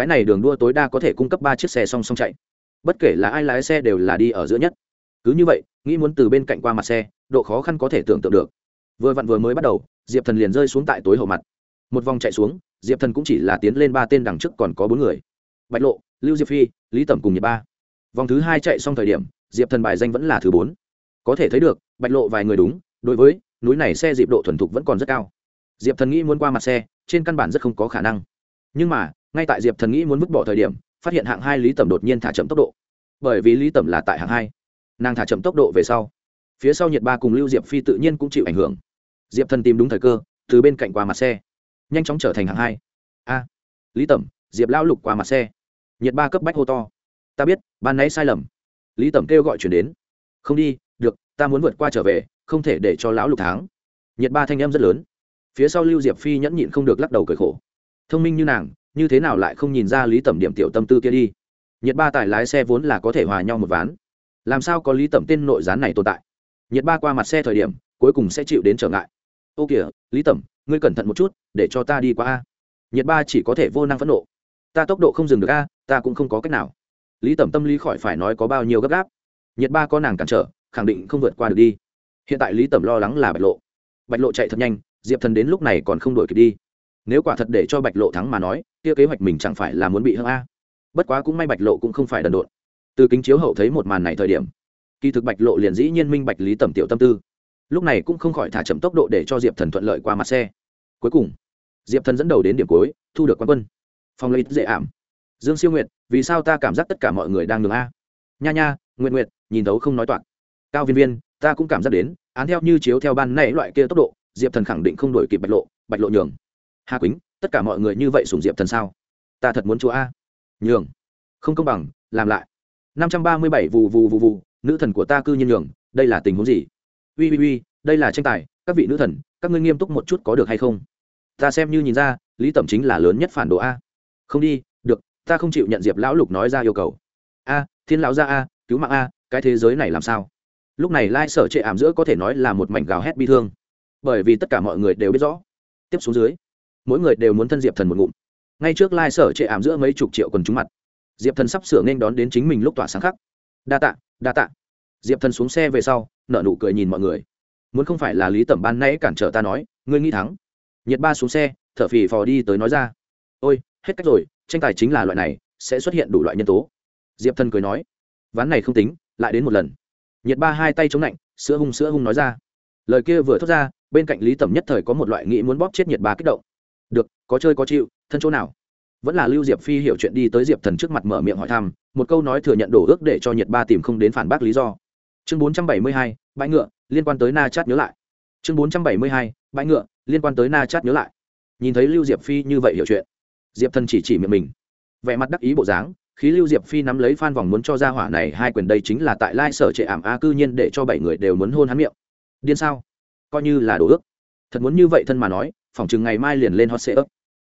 cái này đường đua tối đa có thể cung cấp ba chiếc xe song song chạy. Bất kể là ai lái xe đều là đi ở giữa nhất. Cứ như vậy, nghĩ muốn từ bên cạnh qua mặt xe, độ khó khăn có thể tưởng tượng được. Vừa vặn vừa mới bắt đầu, diệp thần liền rơi xuống tại tối hậu mặt. Một vòng chạy xuống, diệp thần cũng chỉ là tiến lên ba tên đằng trước còn có bốn người. Bạch lộ, lưu diệp phi, lý tẩm cùng nhật ba. Vòng thứ hai chạy xong thời điểm, diệp thần bài danh vẫn là thứ bốn. Có thể thấy được, bạch lộ vài người đúng, đối với, núi này xe dịp độ thuần thục vẫn còn rất cao. Diệp thần nghĩ muốn qua mặt xe, trên căn bản rất không có khả năng. Nhưng mà ngay tại diệp thần nghĩ muốn vứt bỏ thời điểm, phát hiện hạng hai lý tẩm đột nhiên thả chậm tốc độ. Bởi vì lý tẩm là tại hạng hai. Nàng thả chậm tốc độ về sau. Phía sau nhiệt ba cùng lưu diệp phi tự nhiên cũng chịu ảnh hưởng. Diệp thần tìm đúng thời cơ, từ bên cạnh qua mặt xe. Nhanh chóng trở thành hạng hai. A. Lý tẩm, diệp lão lục qua mặt xe. Nhiệt ba cấp bách hô to. Ta biết, ban nãy sai lầm. Lý tẩm kêu gọi chuyển đến. Không đi, được, ta muốn vượt qua trở về, không thể để cho lão lục tháng nhiệt ba thanh em rất lớn. Phía sau lưu diệp phi nhẫn nhịn không được lắc đầu cởi khổ. Thông minh như nàng như thế nào lại không nhìn ra lý tẩm điểm tiểu tâm tư kia đi? Nhiệt ba tài lái xe vốn là có thể hòa nhau một ván. Làm sao có lý tẩm tên nội gián này tồn tại? Nhiệt ba qua mặt xe thời điểm, cuối cùng sẽ chịu đến trở ngại. Ô kìa, lý tẩm, ngươi cẩn thận một chút, để cho ta đi qua a. Nhiệt ba chỉ có thể vô năng phẫn nộ. Ta tốc độ không dừng được a, ta cũng không có cách nào. Lý tẩm tâm lý khỏi phải nói có bao nhiêu gấp gáp. Nhiệt ba có nàng cản trở, khẳng định không vượt qua được đi. Hiện tại lý tẩm lo lắng là bạch lộ. Bạch lộ chạy thật nhanh, diệp thần đến lúc này còn không đổi kịp đi nếu quả thật để cho bạch lộ thắng mà nói, kia kế hoạch mình chẳng phải là muốn bị hưng a? Bất quá cũng may bạch lộ cũng không phải đần độn. Từ kính chiếu hậu thấy một màn này thời điểm, kỳ thực bạch lộ liền dĩ nhiên minh bạch lý tẩm tiểu tâm tư. Lúc này cũng không khỏi thả chậm tốc độ để cho diệp thần thuận lợi qua mặt xe. Cuối cùng, diệp thần dẫn đầu đến điểm cuối, thu được quán quân. Phong lấy dễ ảm. Dương siêu nguyệt, vì sao ta cảm giác tất cả mọi người đang ngừng a? Nha nha nguyện nguyện nhìn thấu không nói toạc. Cao viên viên, ta cũng cảm giác đến, án theo như chiếu theo ban nay loại kia tốc độ, diệp thần khẳng định không đổi kịp bạch lộ bạch lộ nhường hà quýnh, tất cả mọi người như vậy sùng diệp thần sao? Ta thật muốn chúa a. Nhường. Không công bằng, làm lại. Năm trăm ba mươi bảy vù vù vù vù, nữ thần của ta cư nhiên nhường, đây là tình huống gì? Ui ui ui đây là tranh tài, các vị nữ thần, các ngươi nghiêm túc một chút có được hay không? Ta xem như nhìn ra, lý tẩm chính là lớn nhất phản đồ a. Không đi, được, ta không chịu nhận diệp lão lục nói ra yêu cầu. A, thiên lão gia a, cứu mạng a, cái thế giới này làm sao? Lúc này lai sở trệ ảm giữa có thể nói là một mảnh gào hét bi thương. Bởi vì tất cả mọi người đều biết rõ. Tiếp xuống dưới mỗi người đều muốn thân diệp thần một ngụm. Ngay trước lai sở trệ ảm giữa mấy chục triệu quần chúng mặt, diệp thần sắp sửa nên đón đến chính mình lúc tỏa sáng khắc đa tạ đa tạ. Diệp thần xuống xe về sau nợ nụ cười nhìn mọi người. Muốn không phải là lý tẩm ban nãy cản trở ta nói, ngươi nghĩ thắng. Nhiệt ba xuống xe, thở phì phò đi tới nói ra. Ôi, hết cách rồi, tranh tài chính là loại này, sẽ xuất hiện đủ loại nhân tố. Diệp thần cười nói. Ván này không tính, lại đến một lần. Nhiệt ba hai tay chống lạnh sữa hung sữa hung nói ra. Lời kia vừa thốt ra, bên cạnh lý tẩm nhất thời có một loại nghĩ muốn bóp chết nhiệt ba kích động được, có chơi có chịu, thân chỗ nào? Vẫn là lưu diệp phi hiểu chuyện đi tới diệp thần trước mặt mở miệng hỏi thăm, một câu nói thừa nhận đổ ước để cho nhiệt ba tìm không đến phản bác lý do. Chương bốn trăm bảy mươi hai, bãi ngựa, liên quan tới na chát nhớ lại. Chương bốn trăm bảy mươi hai, bãi ngựa, liên quan tới na chát nhớ lại. Nhìn thấy lưu diệp phi như vậy hiểu chuyện, diệp thần chỉ chỉ miệng mình. Vẻ mặt đắc ý bộ dáng khí lưu diệp phi nắm lấy phan vòng muốn cho ra hỏa này, hai quyền đây chính là tại lai sở trệ ảm a cư nhiên để cho bảy người đều muốn hôn hắn miệng. Điên sao? Coi như là đồ ước. Thật muốn như vậy thân mà nói phòng chừng ngày mai liền lên hot sệ ấp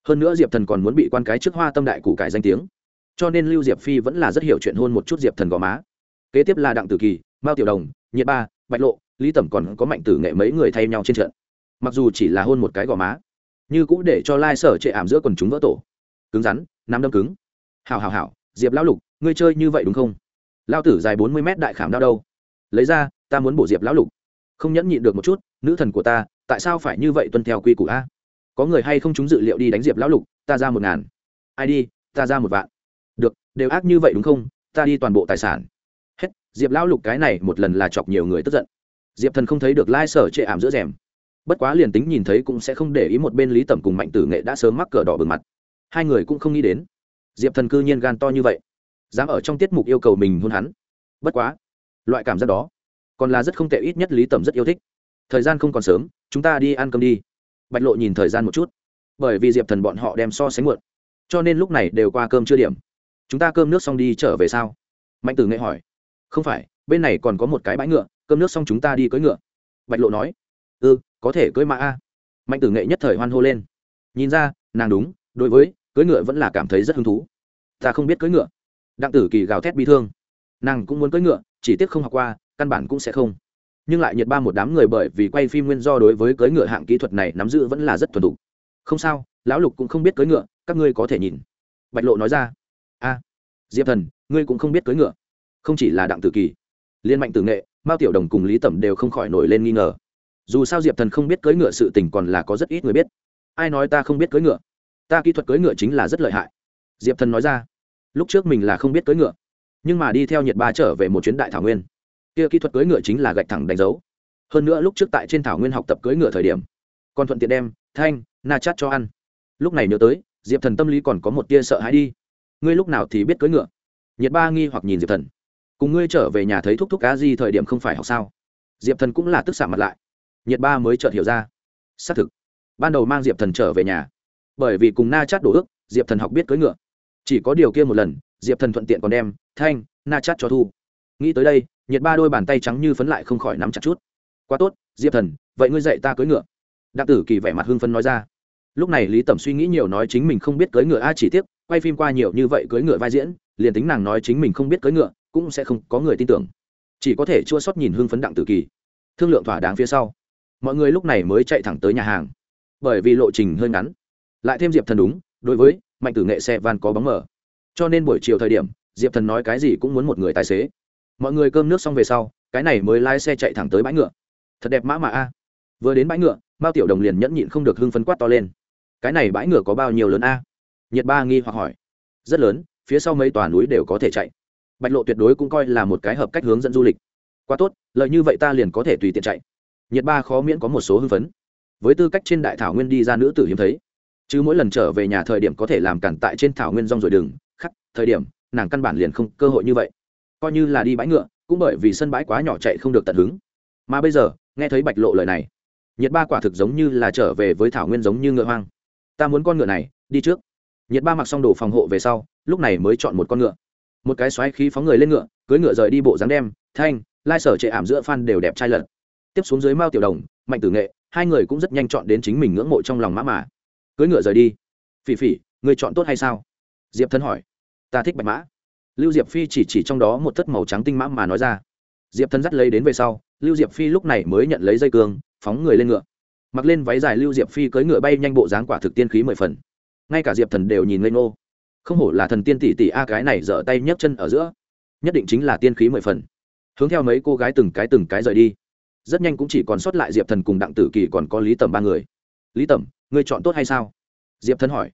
hơn nữa diệp thần còn muốn bị quan cái trước hoa tâm đại cụ cải danh tiếng. Cho nên lưu diệp phi vẫn là rất hiểu chuyện hôn một chút diệp thần gò má. Kế tiếp là đặng tử kỳ, mao tiểu đồng, nhiệt ba, bạch lộ, lý tẩm còn có mạnh tử nghệ mấy người thay nhau trên trận. Mặc dù chỉ là hôn một cái gò má, như cũng để cho lai sở trệ ảm giữa quần chúng vỡ tổ. Cứng rắn, nắm đâm cứng. Hào hào hào diệp lão lục, ngươi chơi như vậy đúng không? Lao tử dài bốn mươi mét đại khảm đau đâu. Lấy ra, ta muốn bổ diệp lão lục. Không nhẫn nhịn được một chút, nữ thần của ta tại sao phải như vậy tuân theo quy củ a? Có người hay không chúng dự liệu đi đánh diệp lão lục, ta ra một ngàn. Ai đi, ta ra một vạn. Được, đều ác như vậy đúng không? Ta đi toàn bộ tài sản. Hết, diệp lão lục cái này một lần là chọc nhiều người tức giận. Diệp thần không thấy được lai sở trệ ảm giữa rèm. Bất quá liền tính nhìn thấy cũng sẽ không để ý một bên lý tẩm cùng mạnh tử nghệ đã sớm mắc cờ đỏ bừng mặt. Hai người cũng không nghĩ đến. Diệp thần cư nhiên gan to như vậy. Dám ở trong tiết mục yêu cầu mình hôn hắn. Bất quá, loại cảm giác đó còn là rất không tệ, ít nhất lý tẩm rất yêu thích thời gian không còn sớm, chúng ta đi ăn cơm đi. Bạch lộ nhìn thời gian một chút. Bởi vì diệp thần bọn họ đem so sánh muộn, cho nên lúc này đều qua cơm chưa điểm. Chúng ta cơm nước xong đi trở về sao? Mạnh tử nghệ hỏi. Không phải, bên này còn có một cái bãi ngựa, cơm nước xong chúng ta đi cưỡi ngựa. Bạch lộ nói. Ừ có thể cưỡi mã a. Mạnh tử nghệ nhất thời hoan hô lên. Nhìn ra, nàng đúng, đối với cưỡi ngựa vẫn là cảm thấy rất hứng thú. Ta không biết cưỡi ngựa. Đặng tử kỳ gào thét bi thương. Nàng cũng muốn cưỡi ngựa, chỉ tiếc không học qua, căn bản cũng sẽ không nhưng lại nhiệt ba một đám người bởi vì quay phim nguyên do đối với cưỡi ngựa hạng kỹ thuật này nắm giữ vẫn là rất thuần thục. Không sao, lão lục cũng không biết cưỡi ngựa, các ngươi có thể nhìn. Bạch lộ nói ra. A, diệp thần, ngươi cũng không biết cưỡi ngựa. Không chỉ là đặng tử kỳ, liên mạnh tử nghệ, mao tiểu đồng cùng lý tẩm đều không khỏi nổi lên nghi ngờ. Dù sao diệp thần không biết cưỡi ngựa sự tình còn là có rất ít người biết. Ai nói ta không biết cưỡi ngựa? Ta kỹ thuật cưỡi ngựa chính là rất lợi hại. Diệp thần nói ra. Lúc trước mình là không biết cưỡi ngựa, nhưng mà đi theo nhiệt ba trở về một chuyến đại thảo nguyên kia kỹ thuật cưỡi ngựa chính là gạch thẳng đánh dấu. Hơn nữa lúc trước tại trên thảo nguyên học tập cưỡi ngựa thời điểm, còn thuận tiện đem thanh, na chát cho ăn. Lúc này nhớ tới, diệp thần tâm lý còn có một tia sợ hãi đi. Ngươi lúc nào thì biết cưỡi ngựa? Nhiệt ba nghi hoặc nhìn diệp thần. Cùng ngươi trở về nhà thấy thúc thúc cá gì thời điểm không phải học sao? Diệp thần cũng là tức xạ mặt lại. Nhiệt ba mới chợt hiểu ra. Xác thực, ban đầu mang diệp thần trở về nhà. Bởi vì cùng na chát đổ ước, diệp thần học biết cưỡi ngựa. Chỉ có điều kia một lần, diệp thần thuận tiện còn đem thanh, na chát cho thu. Nghĩ tới đây nhiệt ba đôi bàn tay trắng như phấn lại không khỏi nắm chặt chút. Quá tốt, diệp thần, vậy ngươi dạy ta cưỡi ngựa. Đặng tử kỳ vẻ mặt hưng phấn nói ra. Lúc này lý tẩm suy nghĩ nhiều nói chính mình không biết cưỡi ngựa a chỉ tiếc, quay phim qua nhiều như vậy cưỡi ngựa vai diễn, liền tính nàng nói chính mình không biết cưỡi ngựa, cũng sẽ không có người tin tưởng. Chỉ có thể chua sót nhìn hưng phấn đặng tử kỳ. Thương lượng thỏa đáng phía sau, mọi người lúc này mới chạy thẳng tới nhà hàng. Bởi vì lộ trình hơi ngắn. Lại thêm diệp thần đúng, đối với mạnh tử nghệ xe van có bóng mở cho nên buổi chiều thời điểm, diệp thần nói cái gì cũng muốn một người tài xế mọi người cơm nước xong về sau, cái này mới lái xe chạy thẳng tới bãi ngựa. Thật đẹp mã mà a. Vừa đến bãi ngựa, mao tiểu đồng liền nhẫn nhịn không được hưng phấn quát to lên. Cái này bãi ngựa có bao nhiêu lớn a? Nhiệt ba nghi hoặc hỏi. Rất lớn, phía sau mấy tòa núi đều có thể chạy. Bạch lộ tuyệt đối cũng coi là một cái hợp cách hướng dẫn du lịch. Quá tốt, lợi như vậy ta liền có thể tùy tiện chạy. Nhiệt ba khó miễn có một số hưng phấn. Với tư cách trên đại thảo nguyên đi ra nữ tử hiếm thấy, chứ mỗi lần trở về nhà thời điểm có thể làm cản tại trên thảo nguyên rong rồi đường khắc, thời điểm, nàng căn bản liền không cơ hội như vậy coi như là đi bãi ngựa, cũng bởi vì sân bãi quá nhỏ chạy không được tận hứng. Mà bây giờ, nghe thấy bạch lộ lời này, nhiệt ba quả thực giống như là trở về với thảo nguyên giống như ngựa hoang. Ta muốn con ngựa này, đi trước. Nhiệt ba mặc xong đồ phòng hộ về sau, lúc này mới chọn một con ngựa. Một cái xoáy khí phóng người lên ngựa cưới ngựa rời đi bộ dáng đem, thanh, lai sở chệ ảm giữa phan đều đẹp trai lật. Tiếp xuống dưới mao tiểu đồng, mạnh tử nghệ, hai người cũng rất nhanh chọn đến chính mình ngưỡng mộ trong lòng mã mà. Cưới ngựa rời đi. Phỉ phỉ người chọn tốt hay sao? Diệp thân hỏi. Ta thích bạch mã lưu diệp phi chỉ chỉ trong đó một thất màu trắng tinh mã mà nói ra. Diệp thân dắt lấy đến về sau lưu diệp phi lúc này mới nhận lấy dây cương phóng người lên ngựa. Mặc lên váy dài lưu diệp phi cưỡi ngựa bay nhanh bộ dáng quả thực tiên khí mười phần. Ngay cả diệp thần đều nhìn lên ngô. Không hổ là thần tiên tỷ tỷ a cái này dở tay nhấc chân ở giữa nhất định chính là tiên khí mười phần. Hướng theo mấy cô gái từng cái từng cái rời đi. Rất nhanh cũng chỉ còn sót lại diệp thần cùng đặng tử kỳ còn có lý Tầm ba người. Lý Tầm, ngươi chọn tốt hay sao? Diệp thần hỏi.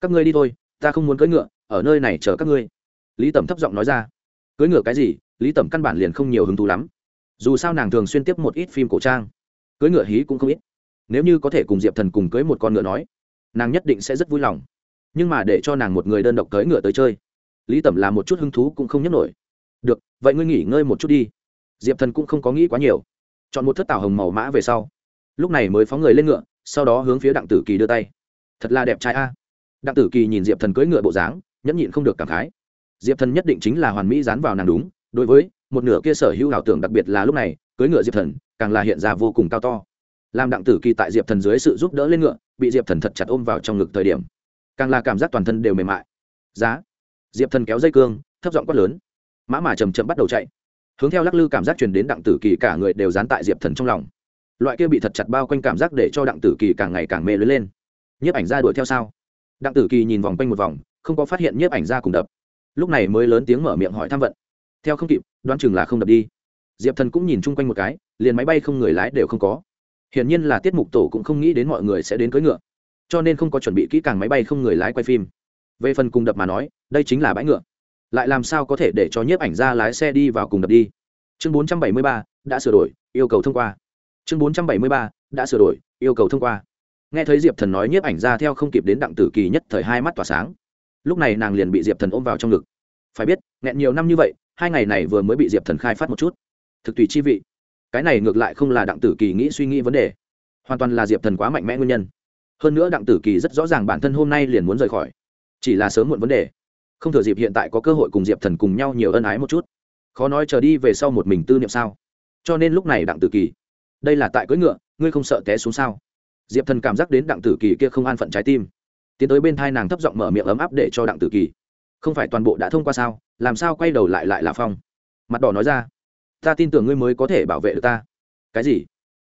Các ngươi đi thôi ta không muốn cưỡi ngựa ở nơi này chờ các ngươi lý tẩm thấp giọng nói ra. Cưới ngựa cái gì? Lý tẩm căn bản liền không nhiều hứng thú lắm. Dù sao nàng thường xuyên tiếp một ít phim cổ trang. Cưới ngựa hí cũng không ít. Nếu như có thể cùng diệp thần cùng cưới một con ngựa nói, nàng nhất định sẽ rất vui lòng. Nhưng mà để cho nàng một người đơn độc cưới ngựa tới chơi, lý tẩm là một chút hứng thú cũng không nhấc nổi. Được, vậy ngươi nghỉ ngơi một chút đi. Diệp thần cũng không có nghĩ quá nhiều. Chọn một thất tảo hồng màu mã về sau. Lúc này mới phóng người lên ngựa, sau đó hướng phía đặng tử kỳ đưa tay. Thật là đẹp trai a. Đặng tử kỳ nhìn diệp thần cưỡi ngựa bộ dáng, nhẫn nhịn không được cảm khái diệp thần nhất định chính là hoàn mỹ dán vào nàng đúng, đối với, một nửa kia sở hữu ảo tưởng đặc biệt là lúc này, cưỡi ngựa diệp thần, càng là hiện ra vô cùng cao to. Làm đặng tử kỳ tại diệp thần dưới sự giúp đỡ lên ngựa, bị diệp thần thật chặt ôm vào trong ngực thời điểm, càng là cảm giác toàn thân đều mềm mại. Giá! Diệp thần kéo dây cương, thấp giọng quát lớn. Mã mà chầm chậm bắt đầu chạy. Hướng theo lắc lư cảm giác truyền đến đặng tử kỳ cả người đều dán tại diệp thần trong lòng. Loại kia bị thật chặt bao quanh cảm giác để cho đặng tử kỳ càng ngày càng mê lớn lên. Nhiếp ảnh ra đuổi theo sao? Đặng tử kỳ nhìn vòng quanh một vòng, không có phát hiện nhiếp ảnh ra cùng đập lúc này mới lớn tiếng mở miệng hỏi tham vận. Theo không kịp đoán chừng là không đập đi. Diệp thần cũng nhìn chung quanh một cái liền máy bay không người lái đều không có. Hiển nhiên là tiết mục tổ cũng không nghĩ đến mọi người sẽ đến cưỡi ngựa cho nên không có chuẩn bị kỹ càng máy bay không người lái quay phim. Về phần cùng đập mà nói đây chính là bãi ngựa. Lại làm sao có thể để cho nhiếp ảnh ra lái xe đi vào cùng đập đi? Chương 473, đã sửa đổi yêu cầu thông qua. Chương 473, đã sửa đổi yêu cầu thông qua. Nghe thấy diệp thần nói nhiếp ảnh ra theo không kịp đến đặng tử kỳ nhất thời hai mắt tỏa sáng lúc này nàng liền bị diệp thần ôm vào trong ngực phải biết nghẹn nhiều năm như vậy hai ngày này vừa mới bị diệp thần khai phát một chút thực tùy chi vị cái này ngược lại không là đặng tử kỳ nghĩ suy nghĩ vấn đề hoàn toàn là diệp thần quá mạnh mẽ nguyên nhân hơn nữa đặng tử kỳ rất rõ ràng bản thân hôm nay liền muốn rời khỏi chỉ là sớm muộn vấn đề không thừa dịp hiện tại có cơ hội cùng diệp thần cùng nhau nhiều ân ái một chút khó nói chờ đi về sau một mình tư niệm sao cho nên lúc này đặng tử kỳ đây là tại cưỡi ngựa ngươi không sợ té xuống sao diệp thần cảm giác đến đặng tử kỳ kia không an phận trái tim tiến tới bên thai nàng thấp giọng mở miệng ấm áp để cho đặng tử kỳ không phải toàn bộ đã thông qua sao làm sao quay đầu lại lại là phong mặt đỏ nói ra ta tin tưởng ngươi mới có thể bảo vệ được ta cái gì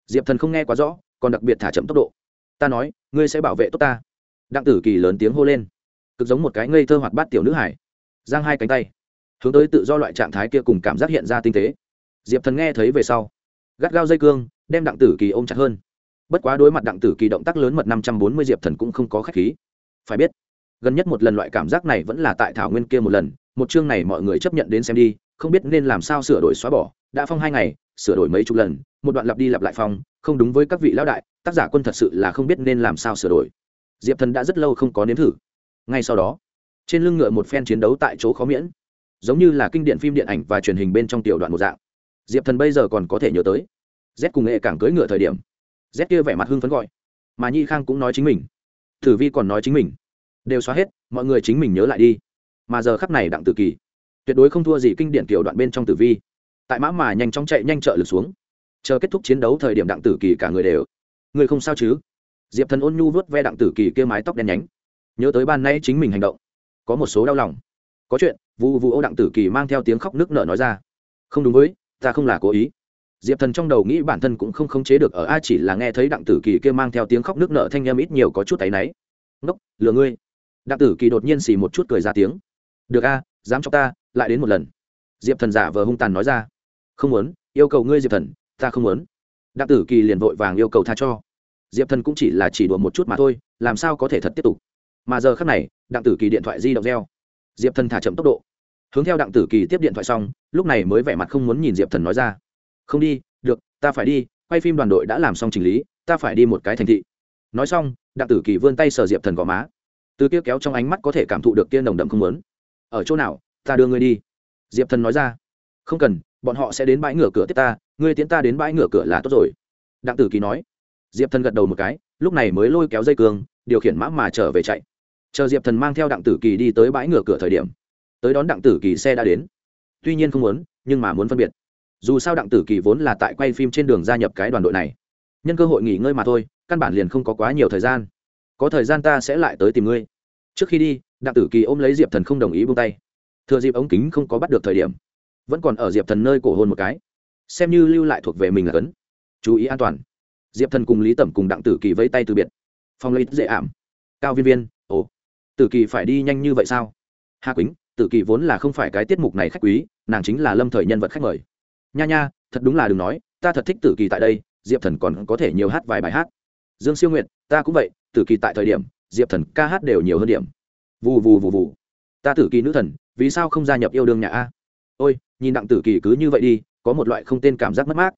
diệp thần không nghe quá rõ còn đặc biệt thả chậm tốc độ ta nói ngươi sẽ bảo vệ tốt ta đặng tử kỳ lớn tiếng hô lên cực giống một cái ngây thơ hoạt bát tiểu nữ hải giang hai cánh tay hướng tới tự do loại trạng thái kia cùng cảm giác hiện ra tinh tế diệp thần nghe thấy về sau gắt gao dây cương đem đặng tử kỳ ôm chặt hơn bất quá đối mặt đặng tử kỳ động tác lớn mật năm trăm bốn mươi diệp thần cũng không có k h á c h khí phải biết, gần nhất một lần loại cảm giác này vẫn là tại thảo nguyên kia một lần, một chương này mọi người chấp nhận đến xem đi, không biết nên làm sao sửa đổi xóa bỏ, đã phong hai ngày, sửa đổi mấy chục lần, một đoạn lặp đi lặp lại phong, không đúng với các vị lão đại, tác giả quân thật sự là không biết nên làm sao sửa đổi. Diệp thần đã rất lâu không có nếm thử. Ngay sau đó, trên lưng ngựa một phen chiến đấu tại chỗ khó miễn, giống như là kinh điện phim điện ảnh và truyền hình bên trong tiểu đoạn một dạng. Diệp thần bây giờ còn có thể nhớ tới. Z cùng nghệ cảng cưỡi ngựa thời điểm, z kia vẻ mặt hưng phấn gọi, mà nhi khang cũng nói chính mình. Tử vi còn nói chính mình. Đều xóa hết, mọi người chính mình nhớ lại đi. Mà giờ khắp này đặng tử kỳ, tuyệt đối không thua gì kinh điển kiểu đoạn bên trong tử vi. Tại mã mà nhanh chóng chạy nhanh trợ lực xuống. Chờ kết thúc chiến đấu thời điểm đặng tử kỳ cả người đều. Người không sao chứ? Diệp thần ôn nhu vớt ve đặng tử kỳ kia mái tóc đen nhánh. Nhớ tới ban nay chính mình hành động. Có một số đau lòng. Có chuyện vụ vụ ô đặng tử kỳ mang theo tiếng khóc nước nở nói ra. Không đúng với, ta không là cố ý diệp thần trong đầu nghĩ bản thân cũng không khống chế được ở a chỉ là nghe thấy đặng tử kỳ kia mang theo tiếng khóc nước nở thanh em ít nhiều có chút tay náy. Ngốc, lừa ngươi. Đặng tử kỳ đột nhiên xì một chút cười ra tiếng. Được a, dám cho ta, lại đến một lần. Diệp thần giả vờ hung tàn nói ra. Không muốn, yêu cầu ngươi diệp thần, ta không muốn. Đặng tử kỳ liền vội vàng yêu cầu tha cho. Diệp thần cũng chỉ là chỉ đùa một chút mà thôi, làm sao có thể thật tiếp tục. Mà giờ khác này, đặng tử kỳ điện thoại di động reo. Diệp thần thả chậm tốc độ. Hướng theo đặng tử kỳ tiếp điện thoại xong, lúc này mới vẻ mặt không muốn nhìn diệp thần nói ra không đi, được, ta phải đi, quay phim đoàn đội đã làm xong trình lý, ta phải đi một cái thành thị. Nói xong, đặng tử kỳ vươn tay sờ diệp thần gò má. Từ kia kéo trong ánh mắt có thể cảm thụ được kia nồng đậm không muốn. Ở chỗ nào, ta đưa ngươi đi. Diệp thần nói ra. Không cần, bọn họ sẽ đến bãi ngửa cửa tiếp ta, ngươi tiến ta đến bãi ngửa cửa là tốt rồi. Đặng tử kỳ nói. Diệp thần gật đầu một cái, lúc này mới lôi kéo dây cương, điều khiển mã mà trở về chạy. Chờ diệp thần mang theo đặng tử kỳ đi tới bãi ngựa cửa thời điểm. Tới đón đặng tử kỳ xe đã đến. Tuy nhiên không muốn, nhưng mà muốn phân biệt dù sao đặng tử kỳ vốn là tại quay phim trên đường gia nhập cái đoàn đội này. Nhân cơ hội nghỉ ngơi mà thôi, căn bản liền không có quá nhiều thời gian. Có thời gian ta sẽ lại tới tìm ngươi. Trước khi đi, đặng tử kỳ ôm lấy diệp thần không đồng ý buông tay. Thừa dịp ống kính không có bắt được thời điểm, vẫn còn ở diệp thần nơi cổ hôn một cái. Xem như lưu lại thuộc về mình là cấn. Chú ý an toàn. Diệp thần cùng lý tẩm cùng đặng tử kỳ vẫy tay từ biệt. Phong lấy dễ ảm. Cao viên viên, ồ. Tử kỳ phải đi nhanh như vậy sao? Hà quýnh, tử kỳ vốn là không phải cái tiết mục này khách quý, nàng chính là lâm thời nhân vật khách mời nha nha, thật đúng là đừng nói, ta thật thích tử kỳ tại đây, diệp thần còn có thể nhiều hát vài bài hát. Dương siêu nguyện ta cũng vậy, tử kỳ tại thời điểm, diệp thần ca hát đều nhiều hơn điểm. Vù vù vù vù. Ta tử kỳ nữ thần, vì sao không gia nhập yêu đương nhà a? Ôi, nhìn đặng tử kỳ cứ như vậy đi, có một loại không tên cảm giác mất mát.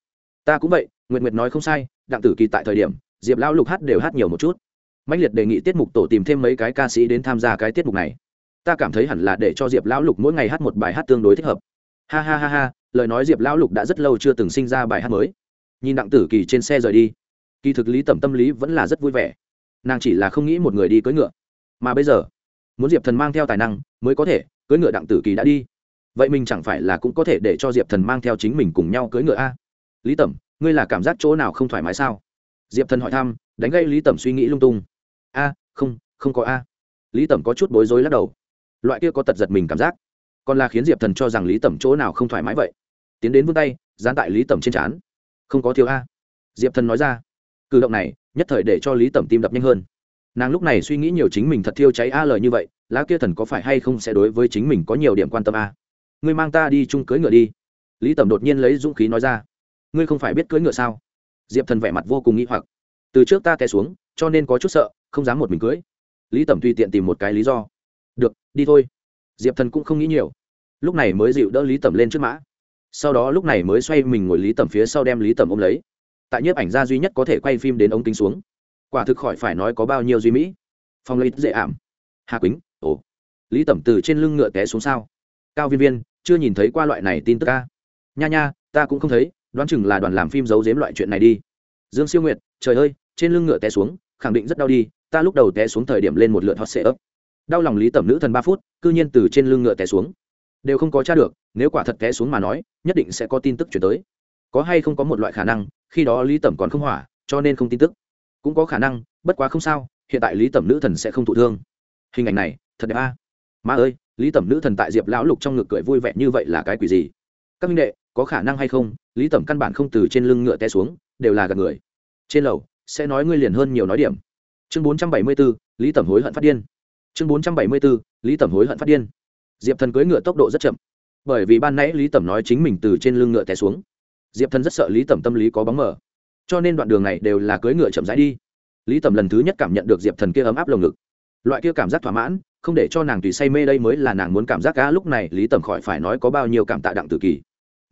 Ta cũng vậy, nguyệt nguyệt nói không sai, đặng tử kỳ tại thời điểm, diệp lão lục hát đều hát nhiều một chút. Mạnh liệt đề nghị tiết mục tổ tìm thêm mấy cái ca sĩ đến tham gia cái tiết mục này. Ta cảm thấy hẳn là để cho diệp lão lục mỗi ngày hát một bài hát tương đối thích hợp. Ha ha ha ha lời nói diệp lão lục đã rất lâu chưa từng sinh ra bài hát mới. Nhìn đặng tử kỳ trên xe rời đi, kỳ thực lý tẩm tâm lý vẫn là rất vui vẻ. Nàng chỉ là không nghĩ một người đi cưỡi ngựa. Mà bây giờ, muốn diệp thần mang theo tài năng mới có thể cưỡi ngựa đặng tử kỳ đã đi. Vậy mình chẳng phải là cũng có thể để cho diệp thần mang theo chính mình cùng nhau cưỡi ngựa a? Lý tẩm, ngươi là cảm giác chỗ nào không thoải mái sao? Diệp thần hỏi thăm, đánh gây lý tẩm suy nghĩ lung tung. A, không không có a. Lý tẩm có chút bối rối lắc đầu. Loại kia có tật giật mình cảm giác, còn là khiến diệp thần cho rằng lý tẩm chỗ nào không thoải mái vậy tiến đến vươn tay, dán tại lý tẩm trên trán. Không có thiếu a. Diệp thần nói ra. Cử động này, nhất thời để cho lý tẩm tim đập nhanh hơn. Nàng lúc này suy nghĩ nhiều chính mình thật thiêu cháy a lời như vậy, lá kia thần có phải hay không sẽ đối với chính mình có nhiều điểm quan tâm a? Ngươi mang ta đi chung cưới ngựa đi. Lý tẩm đột nhiên lấy dũng khí nói ra. Ngươi không phải biết cưới ngựa sao? Diệp thần vẻ mặt vô cùng nghĩ hoặc. Từ trước ta té xuống, cho nên có chút sợ, không dám một mình cưới. Lý tẩm tùy tiện tìm một cái lý do. Được, đi thôi. Diệp thần cũng không nghĩ nhiều. Lúc này mới dịu đỡ lý tẩm lên trước mã sau đó lúc này mới xoay mình ngồi lý tẩm phía sau đem lý tẩm ôm lấy. Tại nhiếp ảnh gia duy nhất có thể quay phim đến ống kính xuống. Quả thực khỏi phải nói có bao nhiêu duy mỹ. Phong lấy dễ ảm. Hà quýnh, ồ. Lý tẩm từ trên lưng ngựa té xuống sao? Cao viên viên, chưa nhìn thấy qua loại này tin tức ca nha nha, ta cũng không thấy, đoán chừng là đoàn làm phim giấu giếm loại chuyện này đi. Dương siêu nguyệt, trời ơi, trên lưng ngựa té xuống, khẳng định rất đau đi, ta lúc đầu té xuống thời điểm lên một lượt hot sệ ấp đau lòng lý tẩm nữ thần ba phút, cư nhiên từ trên lưng ngựa té xuống đều không có t r a được, nếu quả thật té xuống mà nói, nhất định sẽ có tin tức chuyển tới. Có hay không có một loại khả năng, khi đó lý tẩm còn không hỏa, cho nên không tin tức. Cũng có khả năng, bất quá không sao, hiện tại lý tẩm nữ thần sẽ không thụ thương. Hình ảnh này, thật đẹp a. À. Ma ơi, lý tẩm nữ thần tại diệp lão lục trong ngực cười vui vẻ như vậy là cái quỷ gì? Các minh đệ, có khả năng hay không, lý tẩm căn bản không từ trên lưng ngựa té xuống, đều là gạt người. Trên lầu, sẽ nói ngươi liền hơn nhiều nói điểm. Chương bốn trăm bảy mươi b ố lý tẩm hối hận phát điên. Chương bốn trăm bảy mươi b ố lý tẩm hối hận phát điên diệp thần cưỡi ngựa tốc độ rất chậm. Bởi vì ban nãy lý tẩm nói chính mình từ trên lưng ngựa té xuống. Diệp thần rất sợ lý tẩm tâm lý có bóng mờ. Cho nên đoạn đường này đều là cưỡi ngựa chậm rãi đi. Lý tẩm lần thứ nhất cảm nhận được diệp thần kia ấm áp lồng ngực. Loại kia cảm giác thỏa mãn, không để cho nàng tùy say mê đây mới là nàng muốn cảm giác cá lúc này lý tẩm khỏi phải nói có bao nhiêu cảm tạ đặng tử kỳ.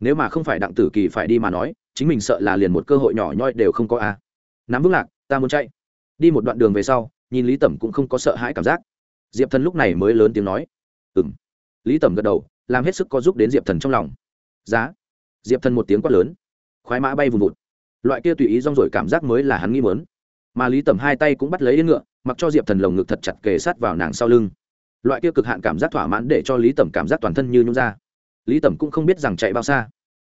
Nếu mà không phải đặng tử kỳ phải đi mà nói, chính mình sợ là liền một cơ hội nhỏ nhoi đều không có a nắm vững lạc, ta muốn chạy. Đi một đoạn đường về sau, nhìn lý tẩm cũng không có sợ hãi cảm giác. Diệp thần lúc này mới lớn tiếng nói. Ừng lý tẩm gật đầu, làm hết sức có giúp đến diệp thần trong lòng. Giá. Diệp thần một tiếng quát lớn. Khoái mã bay vùng vụt. Loại kia tùy ý rong rổi cảm giác mới là hắn nghi mớn mà lý tẩm hai tay cũng bắt lấy yên ngựa, mặc cho diệp thần lồng ngực thật chặt kề sát vào nàng sau lưng. Loại kia cực hạn cảm giác thỏa mãn để cho lý tẩm cảm giác toàn thân như nhung ra. Lý tẩm cũng không biết rằng chạy bao xa.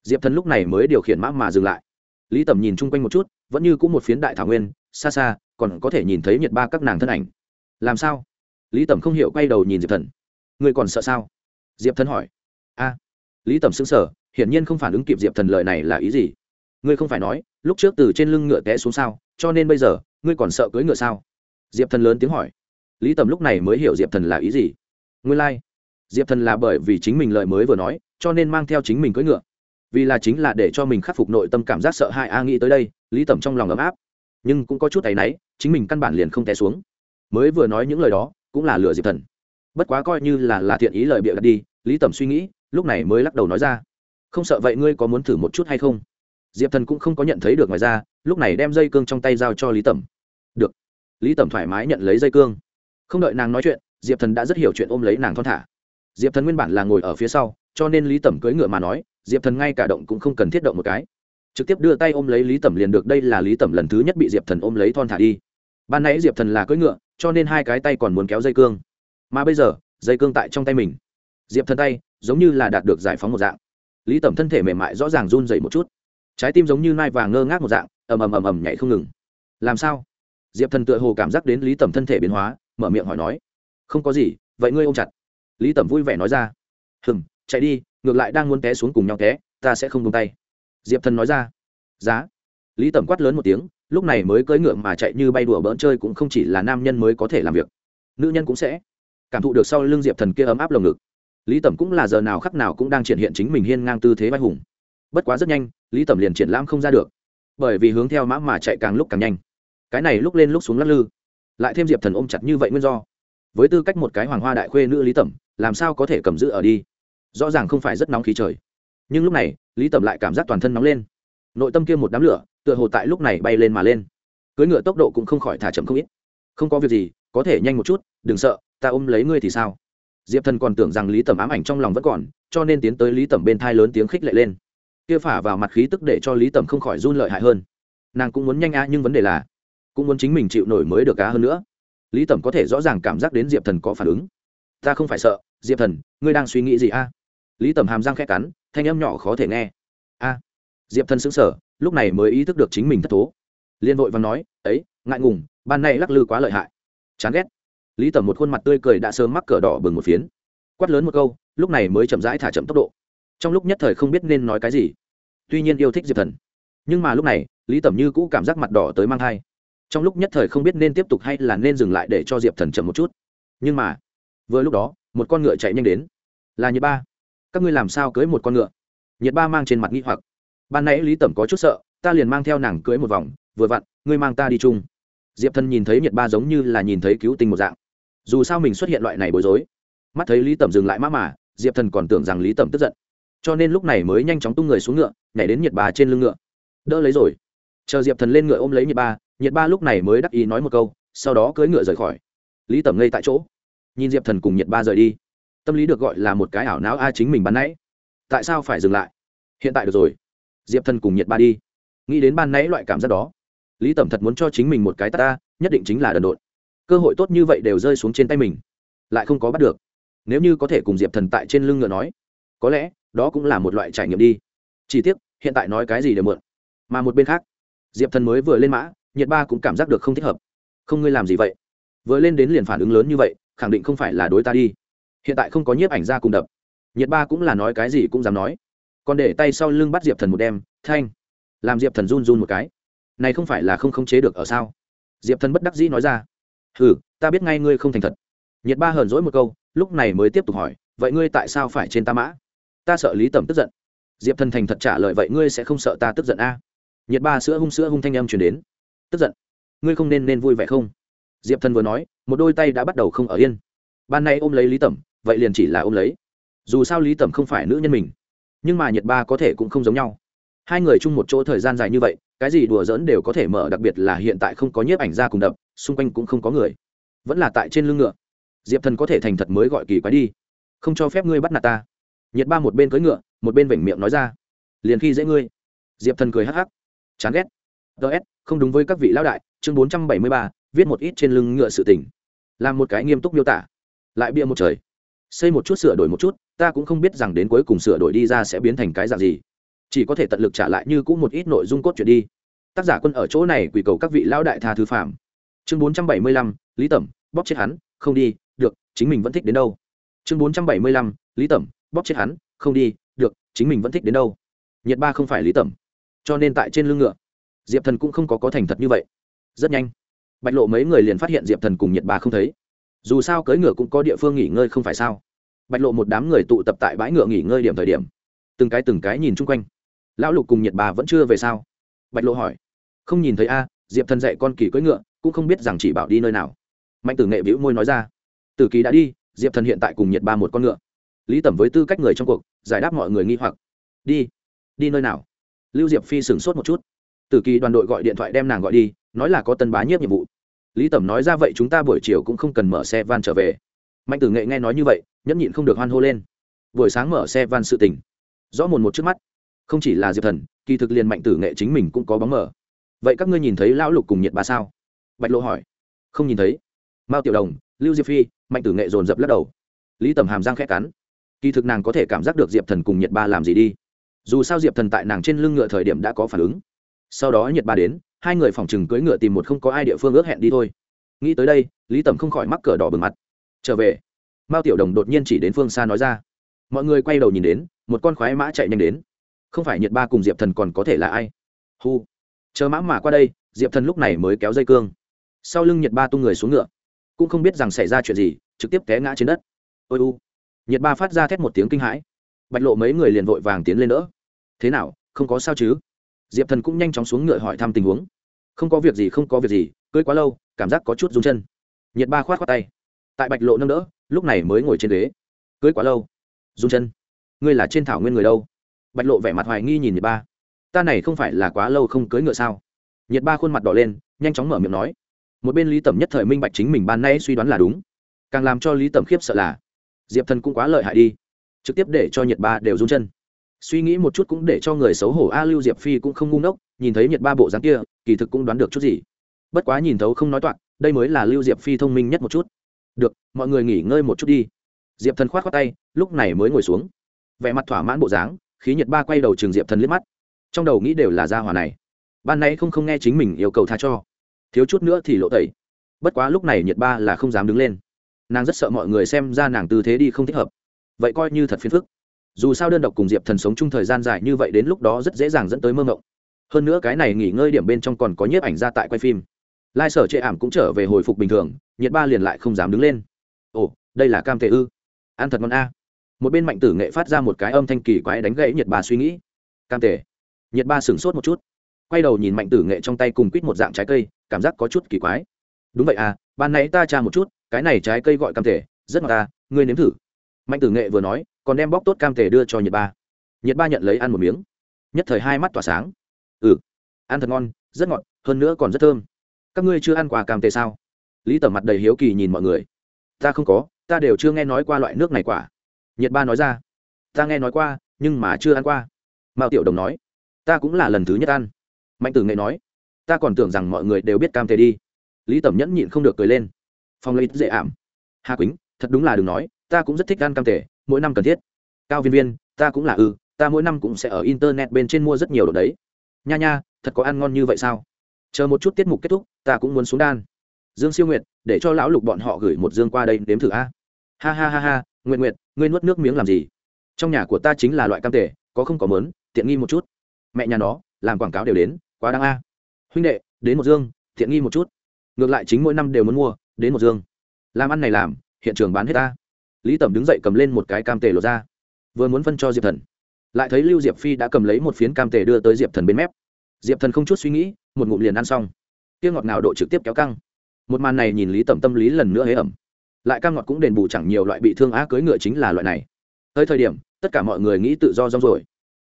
Diệp thần lúc này mới điều khiển mã mà dừng lại. Lý tẩm nhìn chung quanh một chút, vẫn như cũng một phiến đại thảo nguyên, xa xa, còn có thể nhìn thấy nhiệt ba các nàng thân ảnh. Làm sao? Lý tẩm không hiểu quay đầu nhìn diệp thần ngươi còn sợ sao? Diệp thần hỏi. A. Lý tẩm xứng sở hiển nhiên không phản ứng kịp diệp thần lời này là ý gì? Ngươi không phải nói, lúc trước từ trên lưng ngựa té xuống sao, cho nên bây giờ, ngươi còn sợ cưỡi ngựa sao? Diệp thần lớn tiếng hỏi. Lý tầm lúc này mới hiểu diệp thần là ý gì. Ngươi lai、like. diệp thần là bởi vì chính mình lời mới vừa nói, cho nên mang theo chính mình cưỡi ngựa. Vì là chính là để cho mình khắc phục nội tâm cảm giác sợ hãi a nghĩ tới đây, lý tầm trong lòng ấm áp. Nhưng cũng có chút áy náy, chính mình căn bản liền không té xuống. Mới vừa nói những lời đó, cũng là lừa diệp thần bất quá coi như là là thiện ý lời bịa đặt đi, lý tầm suy nghĩ, lúc này mới lắc đầu nói ra. Không sợ vậy ngươi có muốn thử một chút hay không? Diệp thần cũng không có nhận thấy được ngoài ra, lúc này đem dây cương trong tay giao cho lý tẩm. Được. Lý tẩm thoải mái nhận lấy dây cương. Không đợi nàng nói chuyện, diệp thần đã rất hiểu chuyện ôm lấy nàng thon thả. Diệp thần nguyên bản là ngồi ở phía sau, cho nên lý tẩm cưỡi ngựa mà nói, diệp thần ngay cả động cũng không cần thiết động một cái. Trực tiếp đưa tay ôm lấy lý tẩm liền được, đây là lý tẩm lần thứ nhất bị diệp thần ôm lấy thon thả đi. Ban nãy diệp thần là cưỡi ngựa, cho nên hai cái tay còn muốn kéo dây cương mà bây giờ, dây cương tại trong tay mình. Diệp thần tay giống như là đạt được giải phóng một dạng. Lý tẩm thân thể mềm mại rõ ràng run dậy một chút. Trái tim giống như nai vàng ngơ ngác một dạng, ầm ầm ầm ầm nhảy không ngừng. Làm sao? Diệp thần tựa hồ cảm giác đến lý tẩm thân thể biến hóa, mở miệng hỏi nói. Không có gì, vậy ngươi ôm chặt. Lý tẩm vui vẻ nói ra. Hừng chạy đi, ngược lại đang muốn té xuống cùng nhau té, ta sẽ không tung tay. Diệp thần nói ra. Giá. Lý tẩm quát lớn một tiếng, lúc này mới cưỡi ngựa mà chạy như bay đùa bỡn chơi cũng không chỉ là nam nhân mới có thể làm việc. Nữ nhân cũng sẽ cảm thụ được sau lưng diệp thần kia ấm áp lồng ngực lý tẩm cũng là giờ nào khắc nào cũng đang triển hiện chính mình hiên ngang tư thế vai hùng bất quá rất nhanh lý tẩm liền triển lãm không ra được bởi vì hướng theo mã mà chạy càng lúc càng nhanh cái này lúc lên lúc xuống lắc lư lại thêm diệp thần ôm chặt như vậy nguyên do với tư cách một cái hoàng hoa đại khuê nữ lý tẩm làm sao có thể cầm giữ ở đi rõ ràng không phải rất nóng khí trời nhưng lúc này lý tẩm lại cảm giác toàn thân nóng lên nội tâm kia một đám lửa tựa hồ tại lúc này bay lên mà lên cưới ngựa tốc độ cũng không khỏi thả chậm không ít không có việc gì có thể nhanh một chút đừng sợ ta ôm lấy ngươi thì sao? Diệp thần còn tưởng rằng lý tẩm ám ảnh trong lòng vẫn còn, cho nên tiến tới lý tẩm bên thai lớn tiếng khích lệ lên. Kia phả vào mặt khí tức để cho lý tẩm không khỏi run lợi hại hơn. Nàng cũng muốn nhanh a nhưng vấn đề là, cũng muốn chính mình chịu nổi mới được cá hơn nữa. Lý tẩm có thể rõ ràng cảm giác đến diệp thần có phản ứng. Ta không phải sợ, diệp thần, ngươi đang suy nghĩ gì a lý tẩm hàm răng khẽ cắn, thanh âm nhỏ khó thể nghe. A. Diệp thần xứng sở lúc này mới ý thức được chính mình thất thố. Liên vội và nói, ấy, ngại ngùng, ban nay lắc lư quá lợi hại. Chán ghét lý tẩm một khuôn mặt tươi cười đã sớm mắc cờ đỏ bừng một phiến. Quát lớn một câu, lúc này mới chậm rãi thả chậm tốc độ. Trong lúc nhất thời không biết nên nói cái gì. Tuy nhiên yêu thích diệp thần, nhưng mà lúc này, lý tẩm như cũ cảm giác mặt đỏ tới mang thai. Trong lúc nhất thời không biết nên tiếp tục hay là nên dừng lại để cho diệp thần chậm một chút. Nhưng mà, vừa lúc đó, một con ngựa chạy nhanh đến. Là nhiệt ba. Các ngươi làm sao cưới một con ngựa? Nhiệt ba mang trên mặt nghi hoặc. Ban nãy lý tẩm có chút sợ, ta liền mang theo nàng cưới một vòng, vừa vặn, ngươi mang ta đi chung. Diệp thần nhìn thấy nhiệt ba giống như là nhìn thấy cứu tinh một dạng dù sao mình xuất hiện loại này bối rối, mắt thấy lý tẩm dừng lại mã mà, diệp thần còn tưởng rằng lý tẩm tức giận. Cho nên lúc này mới nhanh chóng tung người xuống ngựa, nhảy đến nhiệt ba trên lưng ngựa. Đỡ lấy rồi. Chờ diệp thần lên ngựa ôm lấy nhiệt ba nhiệt ba lúc này mới đắc ý nói một câu, sau đó cưỡi ngựa rời khỏi. Lý tẩm ngây tại chỗ. Nhìn diệp thần cùng nhiệt ba rời đi, tâm lý được gọi là một cái ảo não a chính mình ban nãy. Tại sao phải dừng lại? Hiện tại được rồi. Diệp thần cùng nhiệt ba đi. Nghĩ đến ban nãy loại cảm giác đó, lý tẩm thật muốn cho chính mình một cái ta, nhất định chính là đần độn cơ hội tốt như vậy đều rơi xuống trên tay mình, lại không có bắt được. Nếu như có thể cùng diệp thần tại trên lưng ngựa nói, có lẽ đó cũng là một loại trải nghiệm đi. Chỉ tiếc, hiện tại nói cái gì đều mượn, mà một bên khác, diệp thần mới vừa lên mã, nhiệt ba cũng cảm giác được không thích hợp. Không, ngươi làm gì vậy? Vừa lên đến liền phản ứng lớn như vậy, khẳng định không phải là đối ta đi. Hiện tại không có nhiếp ảnh ra cùng đập. Nhiệt ba cũng là nói cái gì cũng dám nói. Còn để tay sau lưng bắt diệp thần một đem thanh. Làm diệp thần run run một cái. Này không phải là không khống chế được ở sao? Diệp thần bất đắc dĩ nói ra hừ, ta biết ngay ngươi không thành thật. Nhiệt ba hờn dỗi một câu, lúc này mới tiếp tục hỏi, vậy ngươi tại sao phải trên ta mã? Ta sợ lý tẩm tức giận. Diệp thần thành thật trả lời, vậy ngươi sẽ không sợ ta tức giận a? À? nhiệt ba sữa hung sữa hung thanh âm chuyển đến. Tức giận. Ngươi không nên nên vui vẻ không? Diệp thần vừa nói, một đôi tay đã bắt đầu không ở yên. Ban nay ôm lấy lý tẩm, vậy liền chỉ là ôm lấy. Dù sao lý tẩm không phải nữ nhân mình, nhưng mà nhiệt ba có thể cũng không giống nhau. Hai người chung một chỗ thời gian dài như vậy cái gì đùa giỡn đều có thể mở, đặc biệt là hiện tại không có nhiếp ảnh ra cùng đập, xung quanh cũng không có người. Vẫn là tại trên lưng ngựa. Diệp thần có thể thành thật mới gọi kỳ quái đi. Không cho phép ngươi bắt nạt ta. Nhiệt ba một bên cưỡi ngựa, một bên vểnh miệng nói ra. Liền khi dễ ngươi. Diệp thần cười hắc hắc. Chán ghét. Ts không đúng với các vị lão đại, chương bốn trăm bảy mươi ba, viết một ít trên lưng ngựa sự tình. Làm một cái nghiêm túc miêu tả. Lại bịa một trời. Xây một chút, sửa đổi một chút, ta cũng không biết rằng đến cuối cùng sửa đổi đi ra sẽ biến thành cái dạng gì chỉ có thể tận lực trả lại như cũ một ít nội dung cốt truyện đi. Tác giả quân ở chỗ này quỳ cầu các vị lão đại tha thứ phạm. Chương bốn trăm bảy mươi lăm, lý tẩm, bóp chết hắn, không đi, được, chính mình vẫn thích đến đâu. Chương bốn trăm bảy mươi lăm, lý tẩm, bóp chết hắn, không đi, được, chính mình vẫn thích đến đâu. Nhiệt ba không phải lý tẩm. Cho nên tại trên lưng ngựa, diệp thần cũng không có có thành thật như vậy. Rất nhanh, bạch lộ mấy người liền phát hiện diệp thần cùng nhiệt ba không thấy. Dù sao cưỡi ngựa cũng có địa phương nghỉ ngơi không phải sao. Bạch lộ một đám người tụ tập tại bãi ngựa nghỉ ngơi điểm thời điểm. Từng cái từng cái nhìn chung quanh lão lục cùng nhiệt bà vẫn chưa về sao? Bạch lộ hỏi. Không nhìn thấy a, diệp thần dạy con kỳ cưỡi ngựa, cũng không biết rằng chỉ bảo đi nơi nào. Mạnh tử nghệ bĩu môi nói ra. Tử kỳ đã đi, diệp thần hiện tại cùng nhiệt ba một con ngựa. Lý tẩm với tư cách người trong cuộc, giải đáp mọi người nghi hoặc. Đi. Đi nơi nào? Lưu diệp phi sửng sốt một chút. Tử kỳ đoàn đội gọi điện thoại đem nàng gọi đi, nói là có tân bá nhiếp nhiệm vụ. Lý tẩm nói ra vậy chúng ta buổi chiều cũng không cần mở xe van trở về. Mạnh tử nghệ nghe nói như vậy, nhẫn nhịn không được hoan hô lên. Buổi sáng mở xe van sự tỉnh rõ mồn một trước mắt không chỉ là diệp thần, kỳ thực liền mạnh tử nghệ chính mình cũng có bóng mờ. Vậy các ngươi nhìn thấy lão lục cùng nhiệt ba sao? Bạch lộ hỏi. Không nhìn thấy. Mao tiểu đồng, lưu diệp phi, mạnh tử nghệ dồn dập lắc đầu. Lý tầm hàm giang khẽ cắn. Kỳ thực nàng có thể cảm giác được diệp thần cùng nhiệt ba làm gì đi. Dù sao diệp thần tại nàng trên lưng ngựa thời điểm đã có phản ứng. Sau đó nhiệt ba đến, hai người phòng chừng cưỡi ngựa tìm một không có ai địa phương ước hẹn đi thôi. Nghĩ tới đây, lý tầm không khỏi mắc cờ đỏ bừng mặt. Trở về, mao tiểu đồng đột nhiên chỉ đến phương xa nói ra. Mọi người quay đầu nhìn đến, một con khoái mã chạy nhanh đến không phải nhiệt ba cùng diệp thần còn có thể là ai? Hu. Chờ mã mà qua đây, diệp thần lúc này mới kéo dây cương. Sau lưng nhiệt ba tung người xuống ngựa. Cũng không biết rằng xảy ra chuyện gì, trực tiếp té ngã trên đất. Ôi u. Nhiệt ba phát ra thét một tiếng kinh hãi. Bạch lộ mấy người liền vội vàng tiến lên đỡ. Thế nào, không có sao chứ? Diệp thần cũng nhanh chóng xuống ngựa hỏi thăm tình huống. Không có việc gì, không có việc gì, cưới quá lâu, cảm giác có chút rung chân. Nhiệt ba khoát khoát tay. Tại bạch lộ nâng đỡ, lúc này mới ngồi trên ghế. Cưới quá lâu. Rung chân. Ngươi là trên thảo nguyên người đâu? Bạch lộ vẻ mặt hoài nghi nhìn nhiệt ba. Ta này không phải là quá lâu không cưới ngựa sao? Nhiệt ba khuôn mặt đỏ lên, nhanh chóng mở miệng nói. Một bên lý tẩm nhất thời minh bạch chính mình ban nay suy đoán là đúng. Càng làm cho lý tẩm khiếp sợ là, diệp thần cũng quá lợi hại đi. Trực tiếp để cho nhiệt ba đều run chân. Suy nghĩ một chút cũng để cho người xấu hổ a lưu diệp phi cũng không ngu ngốc, nhìn thấy nhiệt ba bộ dáng kia, kỳ thực cũng đoán được chút gì. Bất quá nhìn thấu không nói toạc, đây mới là lưu diệp phi thông minh nhất một chút. Được, mọi người nghỉ ngơi một chút đi. Diệp thần k h o á t k tay, lúc này mới ngồi xuống. Vẻ mặt thỏa mãn bộ dáng khí nhiệt ba quay đầu trường diệp thần liếc mắt. Trong đầu nghĩ đều là gia hòa này. Ban nay không không nghe chính mình yêu cầu tha cho. Thiếu chút nữa thì lộ tẩy. Bất quá lúc này nhiệt ba là không dám đứng lên. Nàng rất sợ mọi người xem ra nàng tư thế đi không thích hợp. Vậy coi như thật phiền phức. Dù sao đơn độc cùng diệp thần sống chung thời gian dài như vậy đến lúc đó rất dễ dàng dẫn tới mơ mộng. Hơn nữa cái này nghỉ ngơi điểm bên trong còn có nhiếp ảnh ra tại quay phim. Lai sở chệ ảm cũng trở về hồi phục bình thường nhiệt ba liền lại không dám đứng lên. Ồ, đây là cam tệ ư? Ăn thật ngon a một bên mạnh tử nghệ phát ra một cái âm thanh kỳ quái đánh gãy nhiệt ba suy nghĩ. Cam tề. Nhiệt ba sửng sốt một chút. Quay đầu nhìn mạnh tử nghệ trong tay cùng quýt một dạng trái cây, cảm giác có chút kỳ quái. Đúng vậy à ban nãy ta tra một chút, cái này trái cây gọi cam tề, rất ngọt ta, ngươi nếm thử. Mạnh tử nghệ vừa nói, còn đem bóc tốt cam tề đưa cho nhiệt ba. Nhiệt ba nhận lấy ăn một miếng. Nhất thời hai mắt tỏa sáng. Ừ ăn thật ngon, rất ngọt, hơn nữa còn rất thơm. Các ngươi chưa ăn quà cam tề sao? Lý tẩm mặt đầy hiếu kỳ nhìn mọi người. Ta không có, ta đều chưa nghe nói qua loại nước này quả nhiệt ba nói ra. Ta nghe nói qua, nhưng mà chưa ăn qua. Mao tiểu đồng nói. Ta cũng là lần thứ nhất ăn. Mạnh tử nghệ nói. Ta còn tưởng rằng mọi người đều biết cam thể đi. Lý tẩm nhẫn nhịn không được cười lên. Phong lấy dễ ảm. Hà quýnh, thật đúng là đừng nói, ta cũng rất thích ăn cam thể mỗi năm cần thiết. Cao viên viên, ta cũng là ư ta mỗi năm cũng sẽ ở internet bên trên mua rất nhiều đồ đấy. Nha nha, thật có ăn ngon như vậy sao? Chờ một chút tiết mục kết thúc, ta cũng muốn xuống đan. Dương siêu nguyệt, để cho lão lục bọn họ gửi một dương qua đây đếm thử a. Ha ha ha ha nguyện nguyện, ngươi nuốt nước miếng làm gì? Trong nhà của ta chính là loại cam tể có không có mớn, tiện nghi một chút. Mẹ nhà nó, làm quảng cáo đều đến, quá đáng a. Huynh đệ, đến một dương, tiện nghi một chút. Ngược lại chính mỗi năm đều muốn mua, đến một dương. Làm ăn này làm, hiện trường bán hết ta. Lý tẩm đứng dậy cầm lên một cái cam tề lột ra. Vừa muốn phân cho diệp thần. Lại thấy lưu diệp phi đã cầm lấy một phiến cam tề đưa tới diệp thần bên mép. Diệp thần không chút suy nghĩ, một ngụm liền ăn xong. Tiêu ngọt nào độ trực tiếp kéo căng. Một màn này nhìn lý tẩm tâm lý lần nữa hế ẩm lại cam ngọt cũng đền bù chẳng nhiều loại bị thương á cưới ngựa chính là loại này. Tới thời điểm, tất cả mọi người nghĩ tự do rong rồi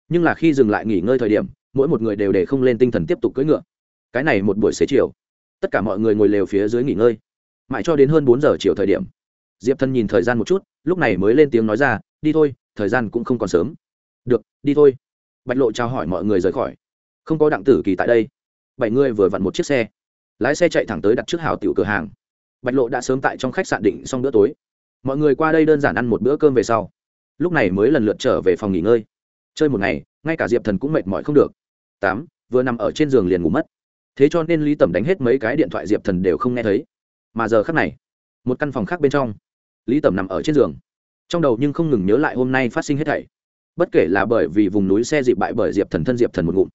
nhưng là khi dừng lại nghỉ ngơi thời điểm, mỗi một người đều để không lên tinh thần tiếp tục cưỡi ngựa. Cái này một buổi xế chiều, tất cả mọi người ngồi lều phía dưới nghỉ ngơi. Mãi cho đến hơn bốn giờ chiều thời điểm, diệp Thân nhìn thời gian một chút, lúc này mới lên tiếng nói ra, đi thôi, thời gian cũng không còn sớm. Được, đi thôi. Bạch lộ trao hỏi mọi người rời khỏi. Không có đặng tử kỳ tại đây. Bảy người vừa vặn một chiếc xe. Lái xe chạy thẳng tới đặt trước hào tiểu cửa hàng bạch lộ đã sớm tại trong khách sạn định xong bữa tối. Mọi người qua đây đơn giản ăn một bữa cơm về sau. Lúc này mới lần lượt trở về phòng nghỉ ngơi. Chơi một ngày, ngay cả diệp thần cũng mệt mỏi không được. Tám, vừa nằm ở trên giường liền ngủ mất. Thế cho nên lý tẩm đánh hết mấy cái điện thoại diệp thần đều không nghe thấy. Mà giờ khắc này, một căn phòng khác bên trong, lý tẩm nằm ở trên giường. Trong đầu nhưng không ngừng nhớ lại hôm nay phát sinh hết thảy. Bất kể là bởi vì vùng núi xe dịp bại bởi diệp thần thân diệp thần một ngụm,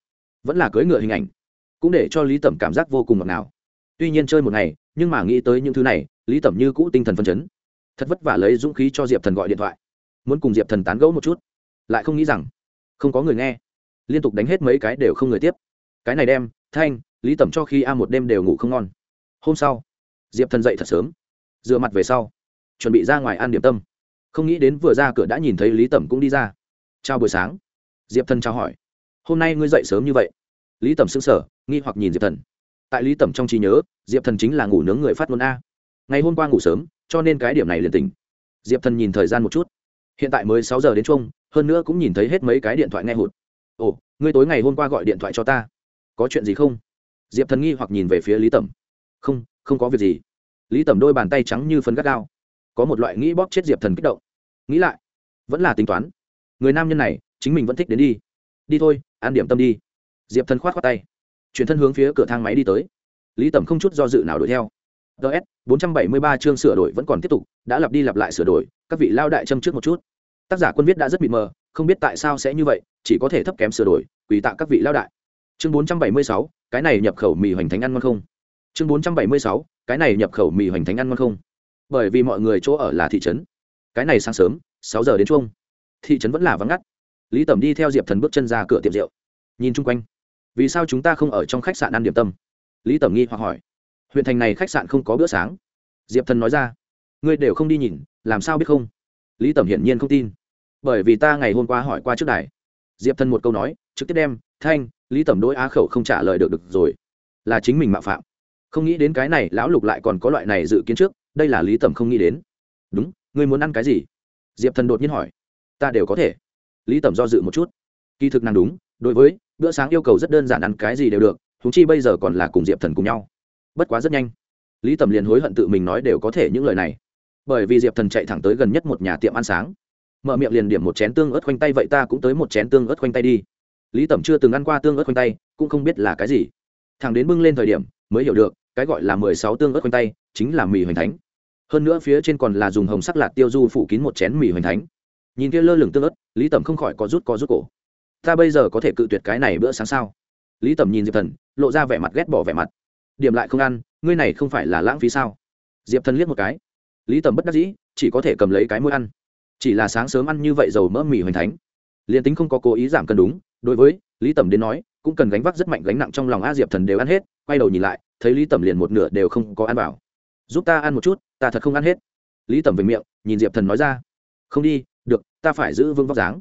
vẫn là cưỡi ngựa hình ảnh, cũng để cho lý tẩm cảm giác vô cùng ngọt ngào. Tuy nhiên chơi một ngày nhưng mà nghĩ tới những thứ này, lý tẩm như cũ tinh thần phân chấn. Thật vất vả lấy dũng khí cho diệp thần gọi điện thoại. Muốn cùng diệp thần tán gẫu một chút. Lại không nghĩ rằng, không có người nghe. Liên tục đánh hết mấy cái đều không người tiếp. Cái này đem, thanh, lý tẩm cho khi a một đêm đều ngủ không ngon. Hôm sau, diệp thần dậy thật sớm. Rửa mặt về sau, chuẩn bị ra ngoài ăn điểm tâm. Không nghĩ đến vừa ra cửa đã nhìn thấy lý tẩm cũng đi ra. Chào buổi sáng. Diệp thần chào hỏi. Hôm nay ngươi dậy sớm như vậy. Lý tẩm xứng sở nghi hoặc nhìn diệp thần tại lý tẩm trong trí nhớ, diệp thần chính là ngủ nướng người phát ngôn a. Ngày hôm qua ngủ sớm, cho nên cái điểm này liền tỉnh. Diệp thần nhìn thời gian một chút. Hiện tại mới sáu giờ đến chung hơn nữa cũng nhìn thấy hết mấy cái điện thoại nghe hụt. Ồ, ngươi tối ngày hôm qua gọi điện thoại cho ta. Có chuyện gì không? Diệp thần nghi hoặc nhìn về phía lý tẩm. Không không có việc gì. Lý tẩm đôi bàn tay trắng như phấn gắt gao. Có một loại nghĩ bóp chết diệp thần kích động. Nghĩ lại, vẫn là tính toán. Người nam nhân này, chính mình vẫn thích đến đi. Đi thôi an điểm tâm đi. Diệp thần k h o á t khoác tay chuyển thân hướng phía cửa thang máy đi tới. Lý Tầm không chút do dự nào đuổi theo. Ts bốn trăm bảy mươi ba chương sửa đổi vẫn còn tiếp tục, đã lặp đi lặp lại sửa đổi, các vị lao đại châm trước một chút. Tác giả quân viết đã rất bị mờ, không biết tại sao sẽ như vậy, chỉ có thể thấp kém sửa đổi, quỳ tạ các vị lao đại. Chương bốn trăm bảy mươi sáu, cái này nhập khẩu mì hoành thánh ăn ngon không? Chương bốn trăm bảy mươi sáu, cái này nhập khẩu mì hoành thánh ăn ngon không? Bởi vì mọi người chỗ ở là thị trấn. Cái này sáng sớm, sáu giờ đến chung thị trấn vẫn là vắng ngắt. Lý tẩm đi theo diệp thần bước chân ra cửa tiệm rượu. Nhìn chung quanh vì sao chúng ta không ở trong khách sạn ăn điểm tâm? Lý tẩm nghi hoặc hỏi. Huyện thành này khách sạn không có bữa sáng. Diệp thần nói ra. Ngươi đều không đi nhìn, làm sao biết không? Lý tẩm hiển nhiên không tin. Bởi vì ta ngày hôm qua hỏi qua trước đài. Diệp thần một câu nói, trực tiếp đem, thanh, lý tẩm đôi á khẩu không trả lời được được rồi. Là chính mình mạo phạm. Không nghĩ đến cái này lão lục lại còn có loại này dự kiến trước, đây là lý tẩm không nghĩ đến. Đúng, ngươi muốn ăn cái gì? Diệp thần đột nhiên hỏi. Ta đều có thể. Lý tẩm do dự một chút. Kỳ thực nàng đúng, đối với bữa sáng yêu cầu rất đơn giản ăn cái gì đều được thúng chi bây giờ còn là cùng diệp thần cùng nhau. Bất quá rất nhanh. Lý tẩm liền hối hận tự mình nói đều có thể những lời này. Bởi vì diệp thần chạy thẳng tới gần nhất một nhà tiệm ăn sáng. Mở miệng liền điểm một chén tương ớt khoanh tay vậy ta cũng tới một chén tương ớt khoanh tay đi. Lý tẩm chưa từng ăn qua tương ớt khoanh tay, cũng không biết là cái gì. Thằng đến bưng lên thời điểm, mới hiểu được, cái gọi là mười sáu tương ớt khoanh tay, chính là mì hoành thánh. Hơn nữa phía trên còn là dùng hồng sắc lạc tiêu du phủ kín một chén mì hoành thánh. Nhìn kia lơ lửng tương ớt, lý tẩm không khỏi có rút có rút cổ ta bây giờ có thể cự tuyệt cái này bữa sáng sao? Lý tẩm nhìn diệp thần, lộ ra vẻ mặt ghét bỏ vẻ mặt. Điểm lại không ăn, ngươi này không phải là lãng phí sao? Diệp thần liếc một cái. Lý tẩm bất đắc dĩ, chỉ có thể cầm lấy cái mũi ăn. Chỉ là sáng sớm ăn như vậy dầu mỡ mì hoành thánh. Liền tính không có cố ý giảm cân đúng, đối với lý tẩm đến nói, cũng cần gánh vác rất mạnh gánh nặng trong lòng a diệp thần đều ăn hết, quay đầu nhìn lại, thấy lý tẩm liền một nửa đều không có ăn vào. Giúp ta ăn một chút, ta thật không ăn hết. Lý tẩm về miệng, nhìn diệp thần nói ra. Không đi, được, ta phải giữ vững vóc dáng.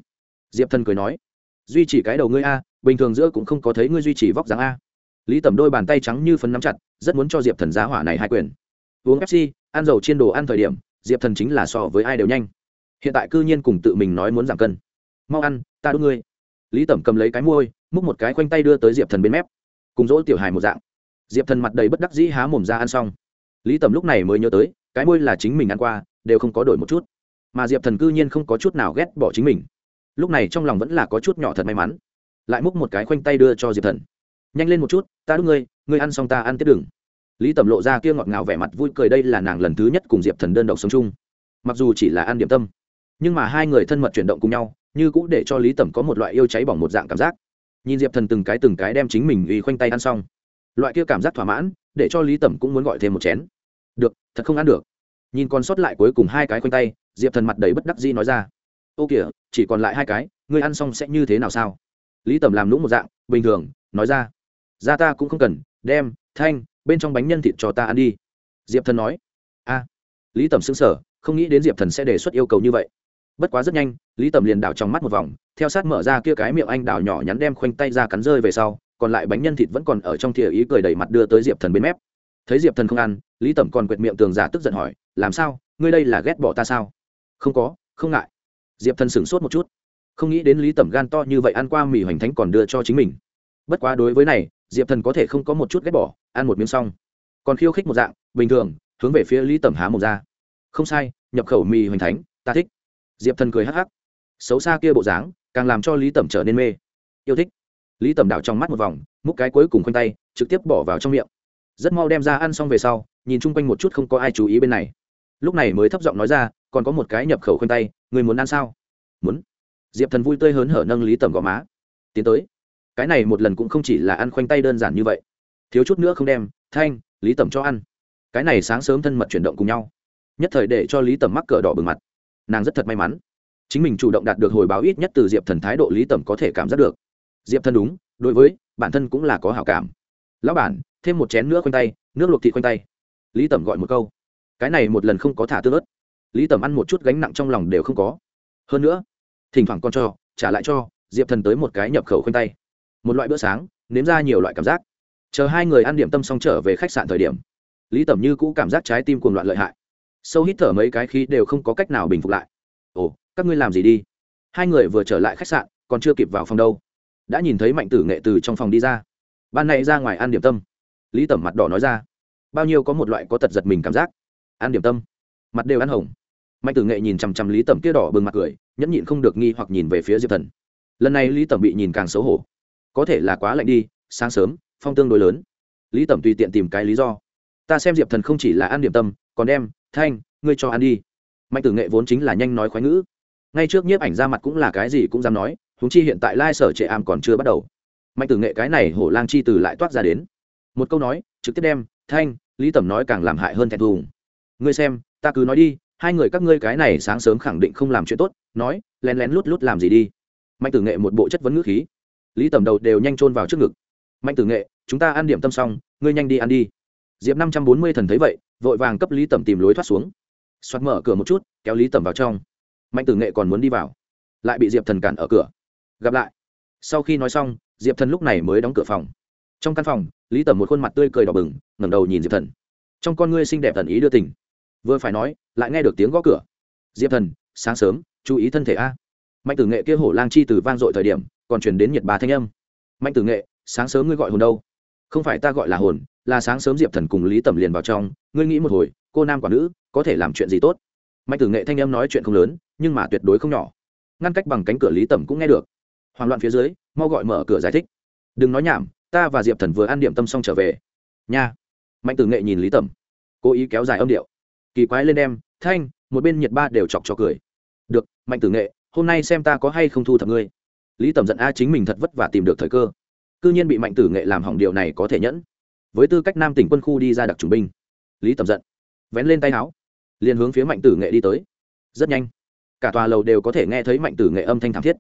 Diệp thần cười nói duy trì cái đầu ngươi a, bình thường giữa cũng không có thấy ngươi duy trì vóc dáng a. Lý tẩm đôi bàn tay trắng như phấn nắm chặt, rất muốn cho diệp thần giá hỏa này hai quyền. Uống fc ăn dầu chiên đồ ăn thời điểm, diệp thần chính là so với ai đều nhanh. Hiện tại cư nhiên cùng tự mình nói muốn giảm cân. Mau ăn, ta đ ngươi. Lý tẩm cầm lấy cái môi, múc một cái khoanh tay đưa tới diệp thần bên mép. Cùng dỗ tiểu hài một dạng. Diệp thần mặt đầy bất đắc dĩ há mồm ra ăn xong. Lý tẩm lúc này mới nhớ tới, cái môi là chính mình ăn qua, đều không có đổi một chút. Mà diệp thần cư nhiên không có chút nào ghét bỏ chính mình lúc này trong lòng vẫn là có chút nhỏ thật may mắn. Lại múc một cái khoanh tay đưa cho diệp thần. Nhanh lên một chút, ta đúc ngươi ngươi ăn xong ta ăn tiếp đừng lý tẩm lộ ra kia ngọt ngào vẻ mặt vui cười đây là nàng lần thứ nhất cùng diệp thần đơn độc sống chung. Mặc dù chỉ là ăn điểm tâm, nhưng mà hai người thân mật chuyển động cùng nhau, như cũng để cho lý tẩm có một loại yêu cháy bỏng một dạng cảm giác. Nhìn diệp thần từng cái từng cái đem chính mình uy khoanh tay ăn xong, loại kia cảm giác thỏa mãn, để cho lý tẩm cũng muốn gọi thêm một chén. Được, thật không ăn được. Nhìn còn sót lại cuối cùng hai cái khoanh tay, diệp thần mặt đầy bất đắc dĩ nói ra ô kìa, chỉ còn lại hai cái, ngươi ăn xong sẽ như thế nào sao? Lý tẩm làm lũng một dạng, bình thường, nói ra. Ra ta cũng không cần, đem, thanh, bên trong bánh nhân thịt cho ta ăn đi. Diệp thần nói. A lý tẩm xứng sở không nghĩ đến diệp thần sẽ đề xuất yêu cầu như vậy. Bất quá rất nhanh, lý tẩm liền đảo trong mắt một vòng, theo sát mở ra kia cái miệng anh đảo nhỏ nhắn đem khoanh tay ra cắn rơi về sau, còn lại bánh nhân thịt vẫn còn ở trong thìa ý cười đầy mặt đưa tới diệp thần bên mép. Thấy diệp thần không ăn, lý tẩm còn quệt miệng tường giả tức giận hỏi, làm sao? Ngươi đây là ghét bỏ ta sao? Không có, không ngại diệp thần sửng sốt một chút không nghĩ đến lý tẩm gan to như vậy ăn qua mì hoành thánh còn đưa cho chính mình bất quá đối với này diệp thần có thể không có một chút ghét bỏ ăn một miếng xong còn khiêu khích một dạng bình thường hướng về phía lý tẩm há một ra không sai nhập khẩu mì hoành thánh ta thích diệp thần cười hắc hắc xấu xa kia bộ dáng càng làm cho lý tẩm trở nên mê yêu thích lý tẩm đảo trong mắt một vòng múc cái cuối cùng khoanh tay trực tiếp bỏ vào trong miệng rất mau đem ra ăn xong về sau nhìn chung quanh một chút không có ai chú ý bên này lúc này mới thấp giọng nói ra còn có một cái nhập khẩu khoanh tay người muốn ăn sao? Muốn. Diệp thần vui tươi hớn hở nâng lý Tầm gò má. Tiến tới. Cái này một lần cũng không chỉ là ăn khoanh tay đơn giản như vậy. Thiếu chút nữa không đem, thanh, lý Tầm cho ăn. Cái này sáng sớm thân mật chuyển động cùng nhau. Nhất thời để cho lý Tầm mắc cỡ đỏ bừng mặt. Nàng rất thật may mắn. Chính mình chủ động đạt được hồi báo ít nhất từ diệp thần thái độ lý Tầm có thể cảm giác được. Diệp thần đúng, đối với, bản thân cũng là có hảo cảm. Lão bản, thêm một chén nữa khoanh tay, nước luộc thịt khoanh tay. Lý Tầm gọi một câu. Cái này một lần không có thả tương ớt lý tẩm ăn một chút gánh nặng trong lòng đều không có. Hơn nữa, thỉnh thoảng con cho, trả lại cho, diệp thần tới một cái nhập khẩu khoanh tay. Một loại bữa sáng, nếm ra nhiều loại cảm giác. Chờ hai người ăn điểm tâm xong trở về khách sạn thời điểm, lý tẩm như cũ cảm giác trái tim cuồng loạn lợi hại. Sâu hít thở mấy cái khí đều không có cách nào bình phục lại. Ồ, các ngươi làm gì đi? Hai người vừa trở lại khách sạn, còn chưa kịp vào phòng đâu, đã nhìn thấy mạnh tử nghệ từ trong phòng đi ra. Ban này ra ngoài ăn điểm tâm, lý tẩm mặt đỏ nói ra, bao nhiêu có một loại có tật giật mình cảm giác. Ăn điểm tâm, mặt đều ăn hồng mạnh tử nghệ nhìn chằm chằm lý tẩm kia đỏ bừng mặt cười, nhẫn nhịn không được nghi hoặc nhìn về phía diệp thần. Lần này lý tẩm bị nhìn càng xấu hổ. Có thể là quá lạnh đi, sáng sớm, phong tương đối lớn. Lý tẩm tùy tiện tìm cái lý do. Ta xem diệp thần không chỉ là ăn điểm tâm, còn đem, thanh, ngươi cho ăn đi. Mạnh tử nghệ vốn chính là nhanh nói khoái ngữ. Ngay trước nhiếp ảnh ra mặt cũng là cái gì cũng dám nói húng chi hiện tại lai sở trệ am còn chưa bắt đầu. Mạnh tử nghệ cái này hổ lang chi từ lại toát ra đến. Một câu nói, trực tiếp đem, thanh, lý tẩm nói càng làm hại hơn thẹn thùng. Ngươi xem, ta cứ nói đi hai người các ngươi cái này sáng sớm khẳng định không làm chuyện tốt, nói, lén lén lút lút làm gì đi. Mạnh tử nghệ một bộ chất vấn ngữ khí. Lý tẩm đầu đều nhanh chôn vào trước ngực. Mạnh tử nghệ, chúng ta ăn điểm tâm xong, ngươi nhanh đi ăn đi. Diệp năm trăm bốn mươi thần thấy vậy, vội vàng cấp lý tẩm tìm lối thoát xuống. Xoát mở cửa một chút, kéo lý tẩm vào trong. Mạnh tử nghệ còn muốn đi vào, lại bị diệp thần cản ở cửa. Gặp lại. Sau khi nói xong, diệp thần lúc này mới đóng cửa phòng. Trong căn phòng, lý tẩm một khuôn mặt tươi cười đỏ bừng, ngẩng đầu nhìn diệp thần. Trong con ngươi xinh đẹp thần ý đưa tình vừa phải nói, lại nghe được tiếng gõ cửa. Diệp thần, sáng sớm, chú ý thân thể a. Mạnh tử nghệ kia hổ lang chi từ vang dội thời điểm, còn chuyển đến nhiệt bà thanh âm. Mạnh tử nghệ, sáng sớm ngươi gọi hồn đâu? Không phải ta gọi là hồn, là sáng sớm diệp thần cùng lý tẩm liền vào trong, ngươi nghĩ một hồi, cô nam quả nữ, có thể làm chuyện gì tốt? Mạnh tử nghệ thanh âm nói chuyện không lớn, nhưng mà tuyệt đối không nhỏ. Ngăn cách bằng cánh cửa lý tẩm cũng nghe được. Hoảng loạn phía dưới, mau gọi mở cửa giải thích. Đừng nói nhảm, ta và diệp thần vừa ăn điểm tâm xong trở về. Nha. Mạnh tử nghệ nhìn lý tẩm, cố ý kéo dài âm điệu kỳ quái lên đem, thanh, một bên nhiệt ba đều chọc cho cười. Được, mạnh tử nghệ, hôm nay xem ta có hay không thu thập ngươi. Lý tẩm giận a chính mình thật vất vả tìm được thời cơ. C ư nhiên bị mạnh tử nghệ làm hỏng điều này có thể nhẫn. Với tư cách nam tỉnh quân khu đi ra đặc trùng binh, lý tẩm giận, vén lên tay áo, liền hướng phía mạnh tử nghệ đi tới. Rất nhanh, cả tòa lầu đều có thể nghe thấy mạnh tử nghệ âm thanh thảm thiết.